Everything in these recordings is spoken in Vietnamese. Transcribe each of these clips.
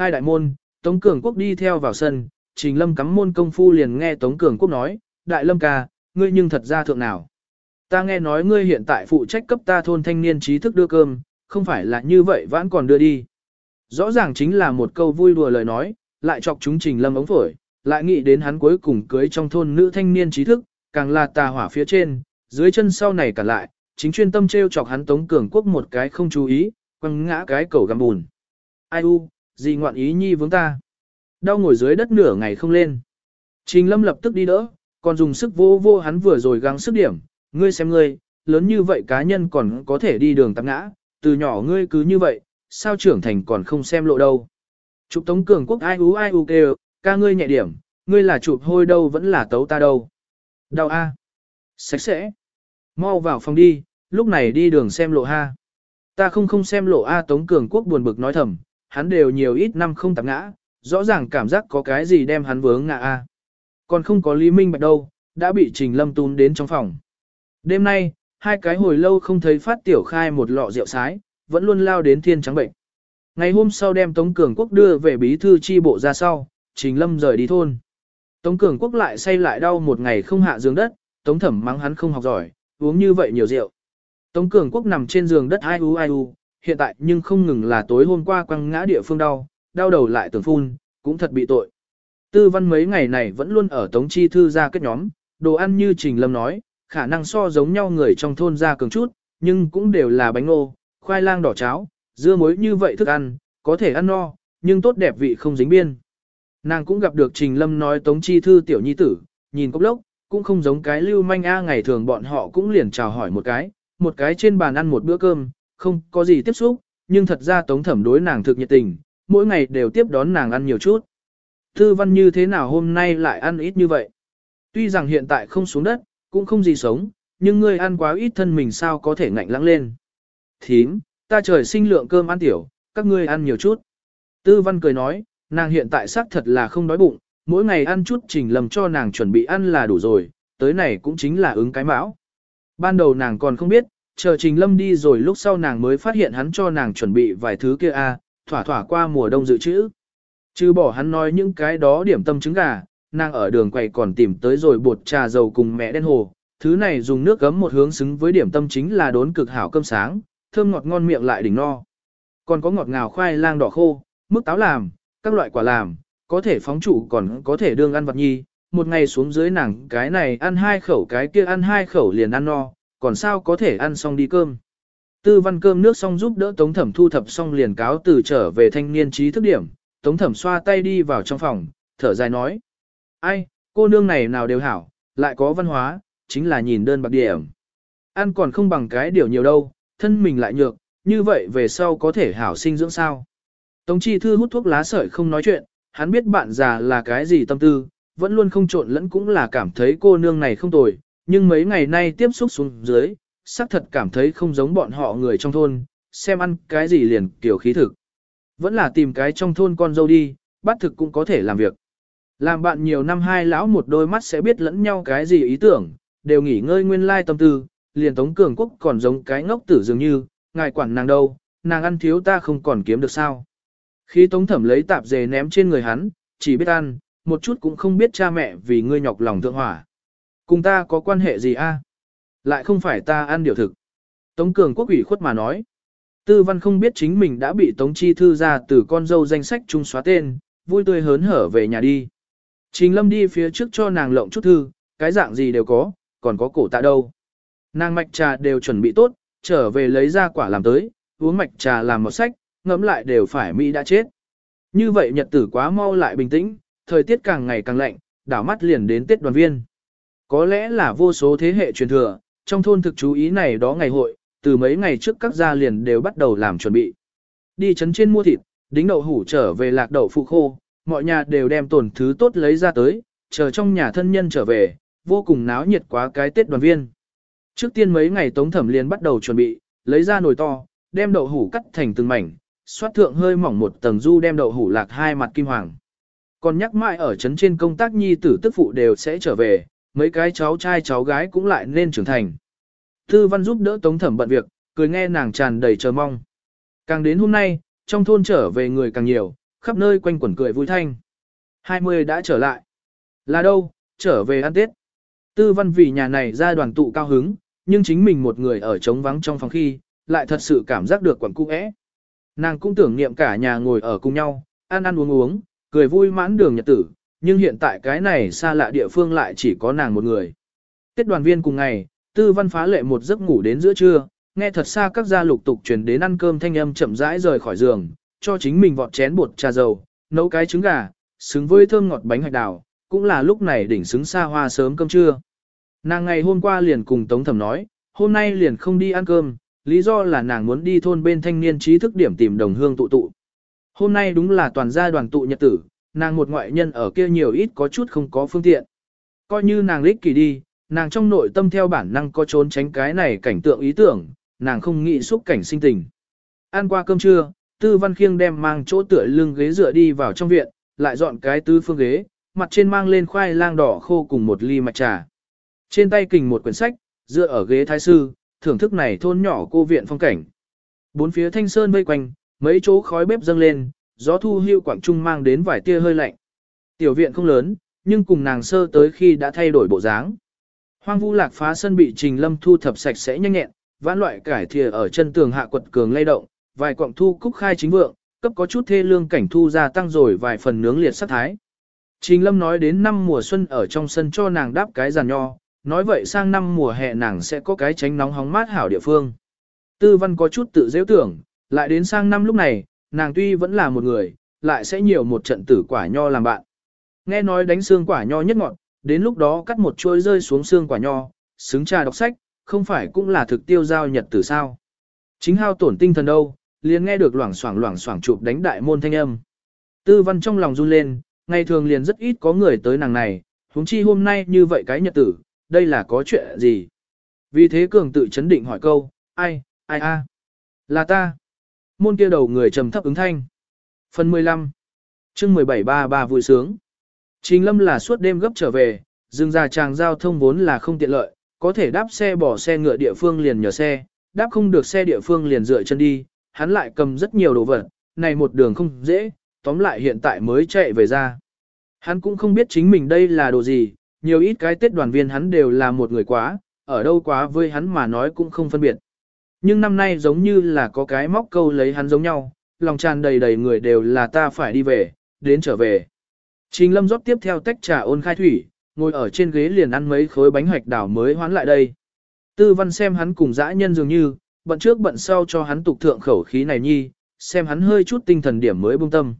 Khai đại môn, Tống Cường Quốc đi theo vào sân, Trình Lâm cắm môn công phu liền nghe Tống Cường Quốc nói, Đại Lâm ca, ngươi nhưng thật ra thượng nào. Ta nghe nói ngươi hiện tại phụ trách cấp ta thôn thanh niên trí thức đưa cơm, không phải là như vậy vẫn còn đưa đi. Rõ ràng chính là một câu vui đùa lời nói, lại chọc chúng Trình Lâm ống phổi, lại nghĩ đến hắn cuối cùng cưới trong thôn nữ thanh niên trí thức, càng là tà hỏa phía trên, dưới chân sau này cả lại, chính chuyên tâm treo chọc hắn Tống Cường Quốc một cái không chú ý, quăng ngã cái cầu găm bùn. Ai u, gì ngoạn ý nhi vướng ta. Đau ngồi dưới đất nửa ngày không lên. Trình Lâm lập tức đi đỡ, còn dùng sức vô vô hắn vừa rồi gắng sức điểm, ngươi xem ngươi, lớn như vậy cá nhân còn có thể đi đường tắm ngã, từ nhỏ ngươi cứ như vậy, sao trưởng thành còn không xem lộ đâu. Chụp Tống Cường Quốc ai ú ai u kêu, ca ngươi nhẹ điểm, ngươi là chụp hôi đâu vẫn là tấu ta đâu. Đau a, Sạch sẽ. Mau vào phòng đi, lúc này đi đường xem lộ ha. Ta không không xem lộ A Tống Cường Quốc buồn bực nói thầm, hắn đều nhiều ít năm không tạp ngã, rõ ràng cảm giác có cái gì đem hắn vướng ngã A. Còn không có Lý Minh Bạch đâu, đã bị Trình Lâm tún đến trong phòng. Đêm nay, hai cái hồi lâu không thấy phát tiểu khai một lọ rượu sái, vẫn luôn lao đến thiên trắng bệnh. Ngày hôm sau đem Tống Cường Quốc đưa về bí thư chi bộ ra sau, Trình Lâm rời đi thôn. Tống Cường Quốc lại say lại đau một ngày không hạ giường đất, Tống Thẩm mắng hắn không học giỏi, uống như vậy nhiều rượu. Tống Cường Quốc nằm trên giường đất ai u ai u, hiện tại nhưng không ngừng là tối hôm qua quăng ngã địa phương đau, đau đầu lại tưởng phun, cũng thật bị tội. Tư văn mấy ngày này vẫn luôn ở Tống Chi Thư ra kết nhóm, đồ ăn như Trình Lâm nói, khả năng so giống nhau người trong thôn ra cường chút, nhưng cũng đều là bánh ngô, khoai lang đỏ cháo, dưa muối như vậy thức ăn, có thể ăn no, nhưng tốt đẹp vị không dính biên. Nàng cũng gặp được Trình Lâm nói Tống Chi Thư tiểu nhi tử, nhìn cốc lốc, cũng không giống cái lưu manh a ngày thường bọn họ cũng liền chào hỏi một cái, một cái trên bàn ăn một bữa cơm, không có gì tiếp xúc, nhưng thật ra Tống Thẩm đối nàng thực nhiệt tình, mỗi ngày đều tiếp đón nàng ăn nhiều chút. Tư văn như thế nào hôm nay lại ăn ít như vậy? Tuy rằng hiện tại không xuống đất, cũng không gì sống, nhưng ngươi ăn quá ít thân mình sao có thể ngạnh lãng lên. Thím, ta trời sinh lượng cơm ăn tiểu, các ngươi ăn nhiều chút. Tư văn cười nói, nàng hiện tại xác thật là không đói bụng, mỗi ngày ăn chút trình lầm cho nàng chuẩn bị ăn là đủ rồi, tới này cũng chính là ứng cái mão. Ban đầu nàng còn không biết, chờ trình lâm đi rồi lúc sau nàng mới phát hiện hắn cho nàng chuẩn bị vài thứ kia a, thỏa thỏa qua mùa đông dự trữ. Chứ bỏ hắn nói những cái đó điểm tâm trứng gà, nàng ở đường quầy còn tìm tới rồi bột trà dầu cùng mẹ đen hồ, thứ này dùng nước gấm một hướng xứng với điểm tâm chính là đốn cực hảo cơm sáng, thơm ngọt ngon miệng lại đỉnh no. Còn có ngọt ngào khoai lang đỏ khô, mức táo làm, các loại quả làm, có thể phóng trụ còn có thể đương ăn vật nhi, một ngày xuống dưới nàng cái này ăn hai khẩu cái kia ăn hai khẩu liền ăn no, còn sao có thể ăn xong đi cơm. Tư văn cơm nước xong giúp đỡ Tống Thẩm thu thập xong liền cáo từ trở về thanh niên trí thức điểm, Tống Thẩm xoa tay đi vào trong phòng, thở dài nói. Ai, cô nương này nào đều hảo, lại có văn hóa, chính là nhìn đơn bạc điểm. Ăn còn không bằng cái điều nhiều đâu, thân mình lại nhược, như vậy về sau có thể hảo sinh dưỡng sao. Tống Chi Thư hút thuốc lá sợi không nói chuyện, hắn biết bạn già là cái gì tâm tư, vẫn luôn không trộn lẫn cũng là cảm thấy cô nương này không tồi, nhưng mấy ngày nay tiếp xúc xuống dưới, xác thật cảm thấy không giống bọn họ người trong thôn, xem ăn cái gì liền kiểu khí thực. Vẫn là tìm cái trong thôn con dâu đi, bắt thực cũng có thể làm việc. Làm bạn nhiều năm hai lão một đôi mắt sẽ biết lẫn nhau cái gì ý tưởng, đều nghỉ ngơi nguyên lai tâm tư, liền Tống Cường Quốc còn giống cái ngốc tử dường như, ngài quản nàng đâu, nàng ăn thiếu ta không còn kiếm được sao. Khi Tống Thẩm lấy tạp dề ném trên người hắn, chỉ biết ăn, một chút cũng không biết cha mẹ vì ngươi nhọc lòng thượng hỏa. Cùng ta có quan hệ gì a? Lại không phải ta ăn điều thực. Tống Cường Quốc ủy khuất mà nói. Tư văn không biết chính mình đã bị Tống Chi Thư ra từ con dâu danh sách trung xóa tên, vui tươi hớn hở về nhà đi. Trình Lâm đi phía trước cho nàng lộng chút thư, cái dạng gì đều có, còn có cổ tạ đâu. Nàng mạch trà đều chuẩn bị tốt, trở về lấy ra quả làm tới, uống mạch trà làm một sách, ngẫm lại đều phải Mỹ đã chết. Như vậy nhật tử quá mau lại bình tĩnh, thời tiết càng ngày càng lạnh, đảo mắt liền đến Tết đoàn viên. Có lẽ là vô số thế hệ truyền thừa, trong thôn thực chú ý này đó ngày hội, từ mấy ngày trước các gia liền đều bắt đầu làm chuẩn bị. Đi chấn trên mua thịt, đính đậu hủ trở về lạc đậu phụ khô, mọi nhà đều đem tổn thứ tốt lấy ra tới, chờ trong nhà thân nhân trở về, vô cùng náo nhiệt quá cái Tết đoàn viên. Trước tiên mấy ngày Tống Thẩm liền bắt đầu chuẩn bị, lấy ra nồi to, đem đậu hủ cắt thành từng mảnh, xoát thượng hơi mỏng một tầng du đem đậu hủ lạc hai mặt kim hoàng. Còn nhắc mãi ở trấn trên công tác nhi tử tức phụ đều sẽ trở về, mấy cái cháu trai cháu gái cũng lại nên trưởng thành. Thư văn giúp đỡ Tống Thẩm bận việc, cười nghe nàng tràn đầy chờ mong. Càng đến hôm nay, trong thôn trở về người càng nhiều, khắp nơi quanh quẩn cười vui thanh. 20 đã trở lại. Là đâu, trở về ăn Tết. Tư văn vì nhà này ra đoàn tụ cao hứng, nhưng chính mình một người ở trống vắng trong phòng khi, lại thật sự cảm giác được quẩn cung ẽ. Nàng cũng tưởng niệm cả nhà ngồi ở cùng nhau, ăn ăn uống uống, cười vui mãn đường nhật tử, nhưng hiện tại cái này xa lạ địa phương lại chỉ có nàng một người. Tết đoàn viên cùng ngày, tư văn phá lệ một giấc ngủ đến giữa trưa, nghe thật xa các gia lục tục truyền đến ăn cơm thanh âm chậm rãi rời khỏi giường, cho chính mình vọt chén bột trà dầu, nấu cái trứng gà, xứng với thơm ngọt bánh hạch đào, cũng là lúc này đỉnh xứng xa hoa sớm cơm trưa. Nàng ngày hôm qua liền cùng Tống Thẩm nói, hôm nay liền không đi ăn cơm, lý do là nàng muốn đi thôn bên thanh niên trí thức điểm tìm đồng hương tụ tụ. Hôm nay đúng là toàn gia đoàn tụ nhật tử, nàng một ngoại nhân ở kia nhiều ít có chút không có phương tiện. Coi như nàng lích kỳ đi, nàng trong nội tâm theo bản năng có trốn tránh cái này cảnh tượng ý tưởng, nàng không nghĩ xúc cảnh sinh tình. Ăn qua cơm trưa, Tư Văn Khiêng đem mang chỗ tựa lưng ghế dựa đi vào trong viện, lại dọn cái tứ phương ghế, mặt trên mang lên khoai lang đỏ khô cùng một ly mạch trà. Trên tay kình một quyển sách, dựa ở ghế thái sư, thưởng thức này thôn nhỏ cô viện phong cảnh. Bốn phía thanh sơn vây quanh, mấy chỗ khói bếp dâng lên, gió thu hưu quảng trung mang đến vài tia hơi lạnh. Tiểu viện không lớn, nhưng cùng nàng sơ tới khi đã thay đổi bộ dáng. Hoang vu lạc phá sân bị Trình Lâm thu thập sạch sẽ nhanh nhẹn, vãn loại cải thìa ở chân tường hạ quật cường lay động, vài quặng thu cúc khai chính vượng, cấp có chút thê lương cảnh thu gia tăng rồi vài phần nướng liệt sắc thái. Trình Lâm nói đến năm mùa xuân ở trong sân cho nàng đáp cái giàn nho, nói vậy sang năm mùa hè nàng sẽ có cái tránh nóng hóng mát hảo địa phương. Tư văn có chút tự dễ tưởng, lại đến sang năm lúc này, nàng tuy vẫn là một người, lại sẽ nhiều một trận tử quả nho làm bạn. Nghe nói đánh xương quả nho nhất ngọn, đến lúc đó cắt một chuôi rơi xuống xương quả nho, xứng trà đọc sách, không phải cũng là thực tiêu giao nhật tử sao. Chính hao tổn tinh thần đâu, liền nghe được loảng xoảng loảng xoảng chụp đánh đại môn thanh âm. Tư văn trong lòng run lên, ngày thường liền rất ít có người tới nàng này, huống chi hôm nay như vậy cái nhật tử, đây là có chuyện gì? Vì thế cường tự chấn định hỏi câu, ai, ai a, Là ta. Môn kia đầu người trầm thấp ứng thanh. Phần 15 chương 17 ba ba vui sướng. Trình lâm là suốt đêm gấp trở về, dừng ra tràng giao thông vốn là không tiện lợi, có thể đáp xe bỏ xe ngựa địa phương liền nhờ xe, đáp không được xe địa phương liền dựa chân đi, hắn lại cầm rất nhiều đồ vật, này một đường không dễ, tóm lại hiện tại mới chạy về ra. Hắn cũng không biết chính mình đây là đồ gì, nhiều ít cái tết đoàn viên hắn đều là một người quá, ở đâu quá với hắn mà nói cũng không phân biệt. Nhưng năm nay giống như là có cái móc câu lấy hắn giống nhau, lòng tràn đầy đầy người đều là ta phải đi về, đến trở về. Trình lâm rót tiếp theo tách trà ôn khai thủy, ngồi ở trên ghế liền ăn mấy khối bánh hoạch đảo mới hoán lại đây. Tư văn xem hắn cùng dã nhân dường như, bận trước bận sau cho hắn tục thượng khẩu khí này nhi, xem hắn hơi chút tinh thần điểm mới bông tâm.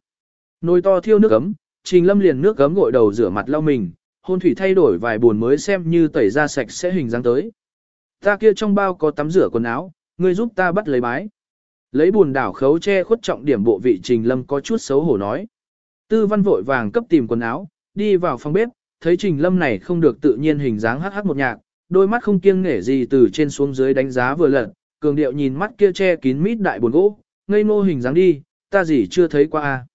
Nồi to thiêu nước ấm, trình lâm liền nước ấm gội đầu rửa mặt lau mình, hôn thủy thay đổi vài buồn mới xem như tẩy ra sạch sẽ hình dáng tới. Ta kia trong bao có tắm rửa quần áo, ngươi giúp ta bắt lấy bái. Lấy buồn đảo khấu che khuất trọng điểm bộ vị trình lâm có chút xấu hổ nói. Tư văn vội vàng cấp tìm quần áo, đi vào phòng bếp, thấy trình lâm này không được tự nhiên hình dáng hắc hắc một nhạc, đôi mắt không kiêng nể gì từ trên xuống dưới đánh giá vừa lật, cường điệu nhìn mắt kia che kín mít đại buồn gỗ, ngây ngô hình dáng đi, ta gì chưa thấy qua a.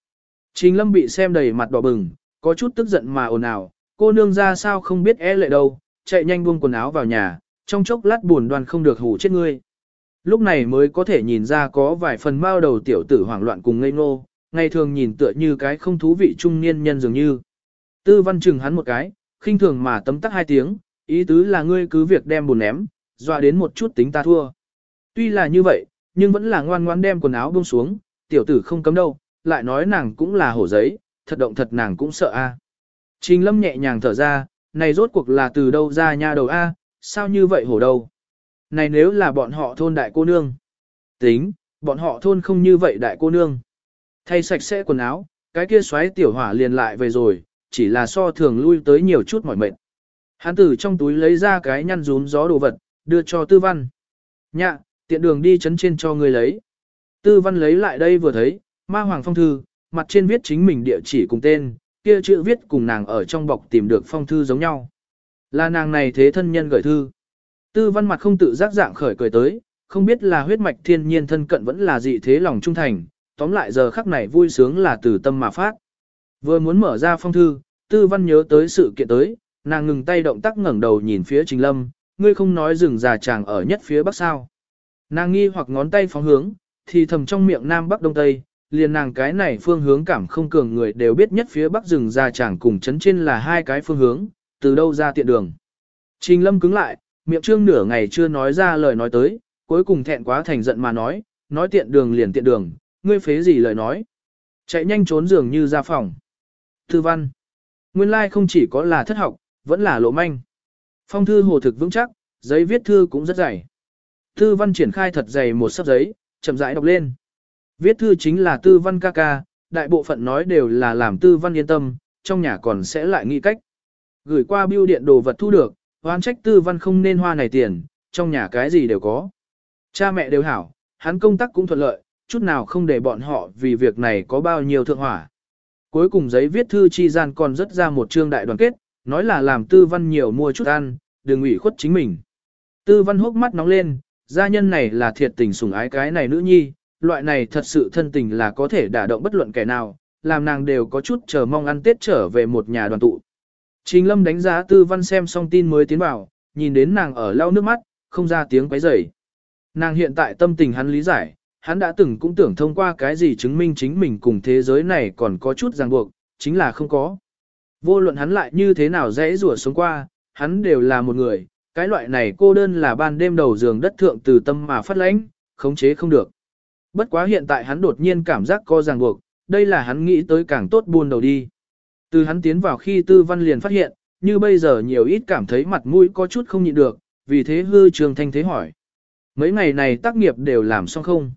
Trình lâm bị xem đầy mặt đỏ bừng, có chút tức giận mà ồn ào, cô nương ra sao không biết é lệ đâu, chạy nhanh buông quần áo vào nhà, trong chốc lát buồn đoàn không được hủ chết ngươi. Lúc này mới có thể nhìn ra có vài phần mao đầu tiểu tử hoảng loạn cùng ngây ngô, ngày thường nhìn tựa như cái không thú vị trung niên nhân dường như. Tư văn chừng hắn một cái, khinh thường mà tấm tắc hai tiếng, ý tứ là ngươi cứ việc đem buồn ném, dọa đến một chút tính ta thua. Tuy là như vậy, nhưng vẫn là ngoan ngoan đem quần áo buông xuống, tiểu tử không cấm đâu, lại nói nàng cũng là hổ giấy, thật động thật nàng cũng sợ a. Trình lâm nhẹ nhàng thở ra, này rốt cuộc là từ đâu ra nha đầu A, sao như vậy hổ đâu? Này nếu là bọn họ thôn đại cô nương. Tính, bọn họ thôn không như vậy đại cô nương. Thay sạch sẽ quần áo, cái kia xoáy tiểu hỏa liền lại về rồi, chỉ là so thường lui tới nhiều chút mỏi mệt. Hắn từ trong túi lấy ra cái nhăn rún gió đồ vật, đưa cho tư văn. Nhạ, tiện đường đi chấn trên cho người lấy. Tư văn lấy lại đây vừa thấy, ma hoàng phong thư, mặt trên viết chính mình địa chỉ cùng tên, kia chữ viết cùng nàng ở trong bọc tìm được phong thư giống nhau. Là nàng này thế thân nhân gửi thư. Tư văn mặt không tự giác dạng khởi cười tới, không biết là huyết mạch thiên nhiên thân cận vẫn là dị thế lòng trung thành, tóm lại giờ khắc này vui sướng là từ tâm mà phát. Vừa muốn mở ra phong thư, tư văn nhớ tới sự kiện tới, nàng ngừng tay động tác ngẩng đầu nhìn phía trình lâm, ngươi không nói rừng già chàng ở nhất phía bắc sao. Nàng nghi hoặc ngón tay phóng hướng, thì thầm trong miệng nam bắc đông tây, liền nàng cái này phương hướng cảm không cường người đều biết nhất phía bắc rừng già chàng cùng chấn trên là hai cái phương hướng, từ đâu ra tiện đường. Trình lâm cứng lại, miệng trương nửa ngày chưa nói ra lời nói tới, cuối cùng thẹn quá thành giận mà nói, nói tiện đường liền tiện đường, ngươi phế gì lời nói. Chạy nhanh trốn giường như ra phòng. Thư văn. Nguyên lai like không chỉ có là thất học, vẫn là lộ manh. Phong thư hồ thực vững chắc, giấy viết thư cũng rất dày. Thư văn triển khai thật dày một sấp giấy, chậm rãi đọc lên. Viết thư chính là tư văn ca ca, đại bộ phận nói đều là làm tư văn yên tâm, trong nhà còn sẽ lại nghĩ cách. Gửi qua bưu điện đồ vật thu được, hoan trách tư văn không nên hoa này tiền, trong nhà cái gì đều có. Cha mẹ đều hảo, hắn công tác cũng thuận lợi, chút nào không để bọn họ vì việc này có bao nhiêu thượng hỏa. Cuối cùng giấy viết thư chi gian còn rất ra một chương đại đoàn kết, nói là làm tư văn nhiều mua chút ăn, đừng ủy khuất chính mình. Tư văn hốc mắt nóng lên, gia nhân này là thiệt tình sủng ái cái này nữ nhi, loại này thật sự thân tình là có thể đả động bất luận kẻ nào, làm nàng đều có chút chờ mong ăn tết trở về một nhà đoàn tụ. Trình lâm đánh giá tư văn xem xong tin mới tiến vào, nhìn đến nàng ở lau nước mắt, không ra tiếng quấy rầy. Nàng hiện tại tâm tình hắn lý giải, hắn đã từng cũng tưởng thông qua cái gì chứng minh chính mình cùng thế giới này còn có chút ràng buộc, chính là không có. Vô luận hắn lại như thế nào dễ rủa sống qua, hắn đều là một người, cái loại này cô đơn là ban đêm đầu giường đất thượng từ tâm mà phát lãnh, khống chế không được. Bất quá hiện tại hắn đột nhiên cảm giác có ràng buộc, đây là hắn nghĩ tới càng tốt buôn đầu đi. Từ hắn tiến vào khi tư văn liền phát hiện, như bây giờ nhiều ít cảm thấy mặt mũi có chút không nhịn được, vì thế hư trường thanh thế hỏi. Mấy ngày này tác nghiệp đều làm xong không?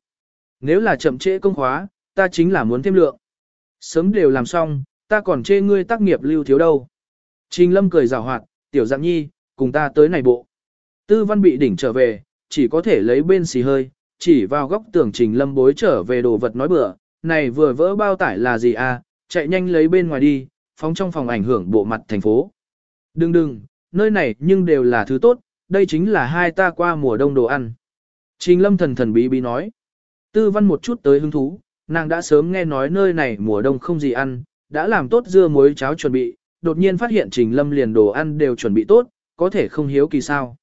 Nếu là chậm trễ công khóa, ta chính là muốn thêm lượng. Sớm đều làm xong, ta còn chê ngươi tác nghiệp lưu thiếu đâu. Trình lâm cười rào hoạt, tiểu dạng nhi, cùng ta tới này bộ. Tư văn bị đỉnh trở về, chỉ có thể lấy bên xì hơi, chỉ vào góc tường trình lâm bối trở về đồ vật nói bừa, này vừa vỡ bao tải là gì à, chạy nhanh lấy bên ngoài đi, phóng trong phòng ảnh hưởng bộ mặt thành phố. Đừng đừng, nơi này nhưng đều là thứ tốt, đây chính là hai ta qua mùa đông đồ ăn. Trình lâm thần thần bí bí nói. Tư văn một chút tới hứng thú, nàng đã sớm nghe nói nơi này mùa đông không gì ăn, đã làm tốt dưa muối cháo chuẩn bị, đột nhiên phát hiện Trình Lâm liền đồ ăn đều chuẩn bị tốt, có thể không hiếu kỳ sao.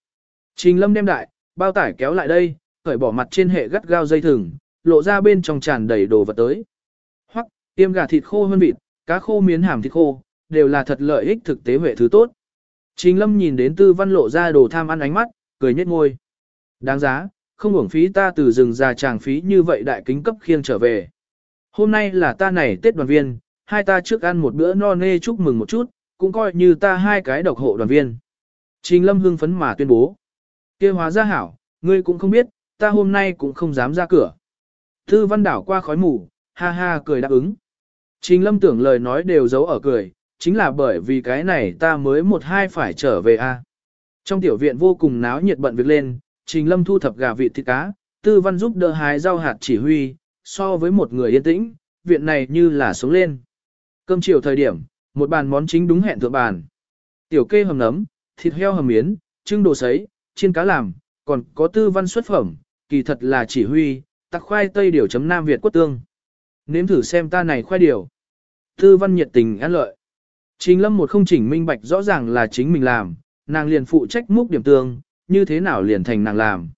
Trình Lâm đem đại, bao tải kéo lại đây, cởi bỏ mặt trên hệ gắt gao dây thừng, lộ ra bên trong tràn đầy đồ vật tới. Hoặc, tiêm gà thịt khô hơn vịt, cá khô miến hàm thịt khô, đều là thật lợi ích thực tế huệ thứ tốt. Trình Lâm nhìn đến Tư Văn lộ ra đồ tham ăn ánh mắt, cười nhếch môi. Đáng giá, không uổng phí ta từ rừng già tràng phí như vậy đại kính cấp khiêng trở về. Hôm nay là ta này Tết đoàn viên, hai ta trước ăn một bữa no nê chúc mừng một chút, cũng coi như ta hai cái độc hộ đoàn viên. Trình Lâm hưng phấn mà tuyên bố. kia hóa ra hảo, ngươi cũng không biết, ta hôm nay cũng không dám ra cửa. Thư văn đảo qua khói mù, ha ha cười đáp ứng. Trình Lâm tưởng lời nói đều giấu ở cười, chính là bởi vì cái này ta mới một hai phải trở về a. Trong tiểu viện vô cùng náo nhiệt bận việc lên, Trình Lâm thu thập gà vịt thịt cá, Tư Văn giúp đỡ hái rau hạt chỉ huy, so với một người yên tĩnh, viện này như là sống lên. Cơm chiều thời điểm, một bàn món chính đúng hẹn thượng bàn. Tiểu kê hầm nấm, thịt heo hầm miến, trưng đồ sấy, chiên cá làm, còn có Tư Văn xuất phẩm, kỳ thật là chỉ huy, tặc khoai tây điều chấm Nam Việt quất tương. Nếm thử xem ta này khoai điều. Tư Văn nhiệt tình ăn lợi. Trình Lâm một không chỉnh minh bạch rõ ràng là chính mình làm, nàng liền phụ trách múc điểm tương, như thế nào liền thành nàng làm.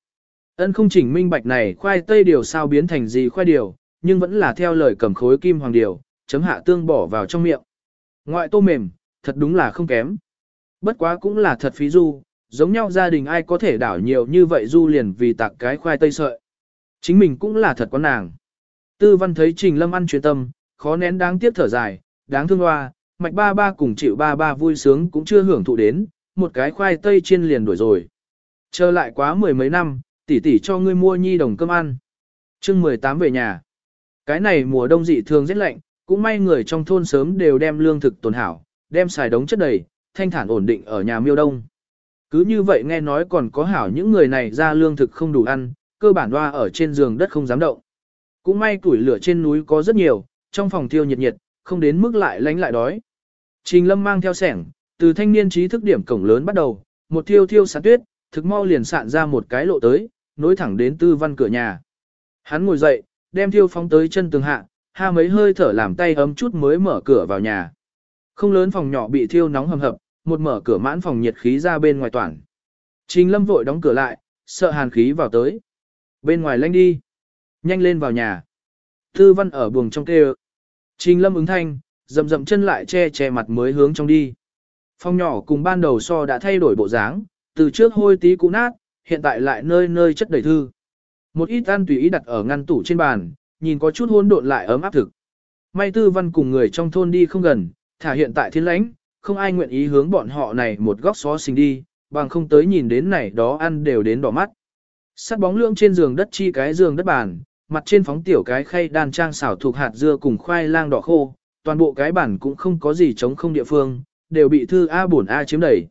Ân không chỉnh minh bạch này khoai tây điều sao biến thành gì khoai điều, nhưng vẫn là theo lời cầm khối kim hoàng điều, chấm hạ tương bỏ vào trong miệng. Ngoại tô mềm, thật đúng là không kém. Bất quá cũng là thật phí du, giống nhau gia đình ai có thể đảo nhiều như vậy du liền vì tạc cái khoai tây sợi. Chính mình cũng là thật con nàng. Tư văn thấy Trình Lâm ăn chuyên tâm, khó nén đáng tiếc thở dài, đáng thương hoa, mạch ba ba cùng chịu ba ba vui sướng cũng chưa hưởng thụ đến, một cái khoai tây chiên liền đuổi rồi. Trở lại quá mười mấy năm, tỷ tỷ cho ngươi mua nhi đồng cơm ăn. chương 18 về nhà. Cái này mùa đông dị thường rất lạnh, cũng may người trong thôn sớm đều đem lương thực tồn hảo, đem xài đống chất đầy, thanh thản ổn định ở nhà miêu đông. Cứ như vậy nghe nói còn có hảo những người này ra lương thực không đủ ăn, cơ bản hoa ở trên giường đất không dám động. Cũng may củi lửa trên núi có rất nhiều, trong phòng thiêu nhiệt nhiệt, không đến mức lại lánh lại đói. Trình Lâm mang theo sẻng, từ thanh niên trí thức điểm cổng lớn bắt đầu, một thiêu thiêu sán tuyết, thực mau liền sạn ra một cái lộ tới, nối thẳng đến tư văn cửa nhà. Hắn ngồi dậy, đem thiêu phóng tới chân tường hạ, ha mấy hơi thở làm tay ấm chút mới mở cửa vào nhà. Không lớn phòng nhỏ bị thiêu nóng hầm hập, một mở cửa mãn phòng nhiệt khí ra bên ngoài toàn. Trình lâm vội đóng cửa lại, sợ hàn khí vào tới. Bên ngoài lanh đi. Nhanh lên vào nhà. Tư văn ở buồng trong kêu. Trình lâm ứng thanh, dầm dầm chân lại che che mặt mới hướng trong đi. Phòng nhỏ cùng ban đầu so đã thay đổi bộ dáng, từ trước hôi tí cũ nát, hiện tại lại nơi nơi chất đầy thư. Một ít ăn tùy ý đặt ở ngăn tủ trên bàn, nhìn có chút hỗn độn lại ấm áp thực. May tư văn cùng người trong thôn đi không gần, thả hiện tại thiên lãnh, không ai nguyện ý hướng bọn họ này một góc xó xình đi, bằng không tới nhìn đến này đó ăn đều đến đỏ mắt. Sắt bóng lưỡng trên giường đất chi cái giường đất bàn, mặt trên phóng tiểu cái khay đan trang xảo thuộc hạt dưa cùng khoai lang đỏ khô, toàn bộ cái bản cũng không có gì chống không địa phương, đều bị thư A bổn A chiếm đẩy.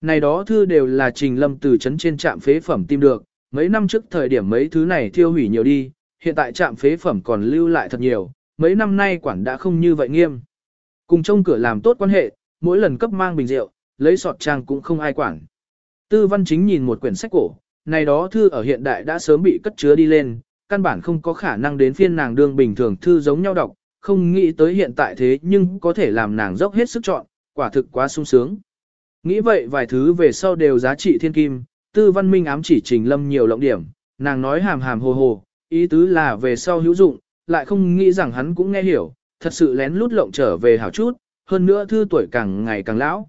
Này đó thư đều là trình lâm từ chấn trên trạm phế phẩm tìm được, mấy năm trước thời điểm mấy thứ này thiêu hủy nhiều đi, hiện tại trạm phế phẩm còn lưu lại thật nhiều, mấy năm nay quản đã không như vậy nghiêm. Cùng trông cửa làm tốt quan hệ, mỗi lần cấp mang bình rượu, lấy sọt trang cũng không ai quản. Tư văn chính nhìn một quyển sách cổ, này đó thư ở hiện đại đã sớm bị cất chứa đi lên, căn bản không có khả năng đến phiên nàng đương bình thường thư giống nhau đọc, không nghĩ tới hiện tại thế nhưng có thể làm nàng dốc hết sức chọn, quả thực quá sung sướng. Nghĩ vậy vài thứ về sau đều giá trị thiên kim, tư văn minh ám chỉ trình lâm nhiều lộng điểm, nàng nói hàm hàm hồ hồ, ý tứ là về sau hữu dụng, lại không nghĩ rằng hắn cũng nghe hiểu, thật sự lén lút lộng trở về hảo chút, hơn nữa thư tuổi càng ngày càng lão.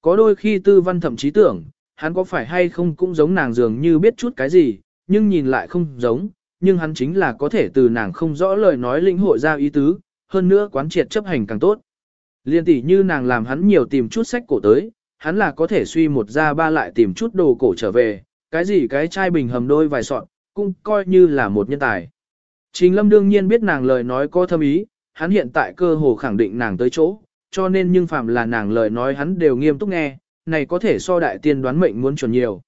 Có đôi khi tư văn thậm chí tưởng, hắn có phải hay không cũng giống nàng dường như biết chút cái gì, nhưng nhìn lại không giống, nhưng hắn chính là có thể từ nàng không rõ lời nói lĩnh hội ra ý tứ, hơn nữa quán triệt chấp hành càng tốt. Liên tỷ như nàng làm hắn nhiều tìm chút sách cổ tới, hắn là có thể suy một ra ba lại tìm chút đồ cổ trở về, cái gì cái chai bình hầm đôi vài sọn, cũng coi như là một nhân tài. Trình Lâm đương nhiên biết nàng lời nói có thâm ý, hắn hiện tại cơ hồ khẳng định nàng tới chỗ, cho nên nhưng phạm là nàng lời nói hắn đều nghiêm túc nghe, này có thể so đại tiên đoán mệnh muốn chuẩn nhiều.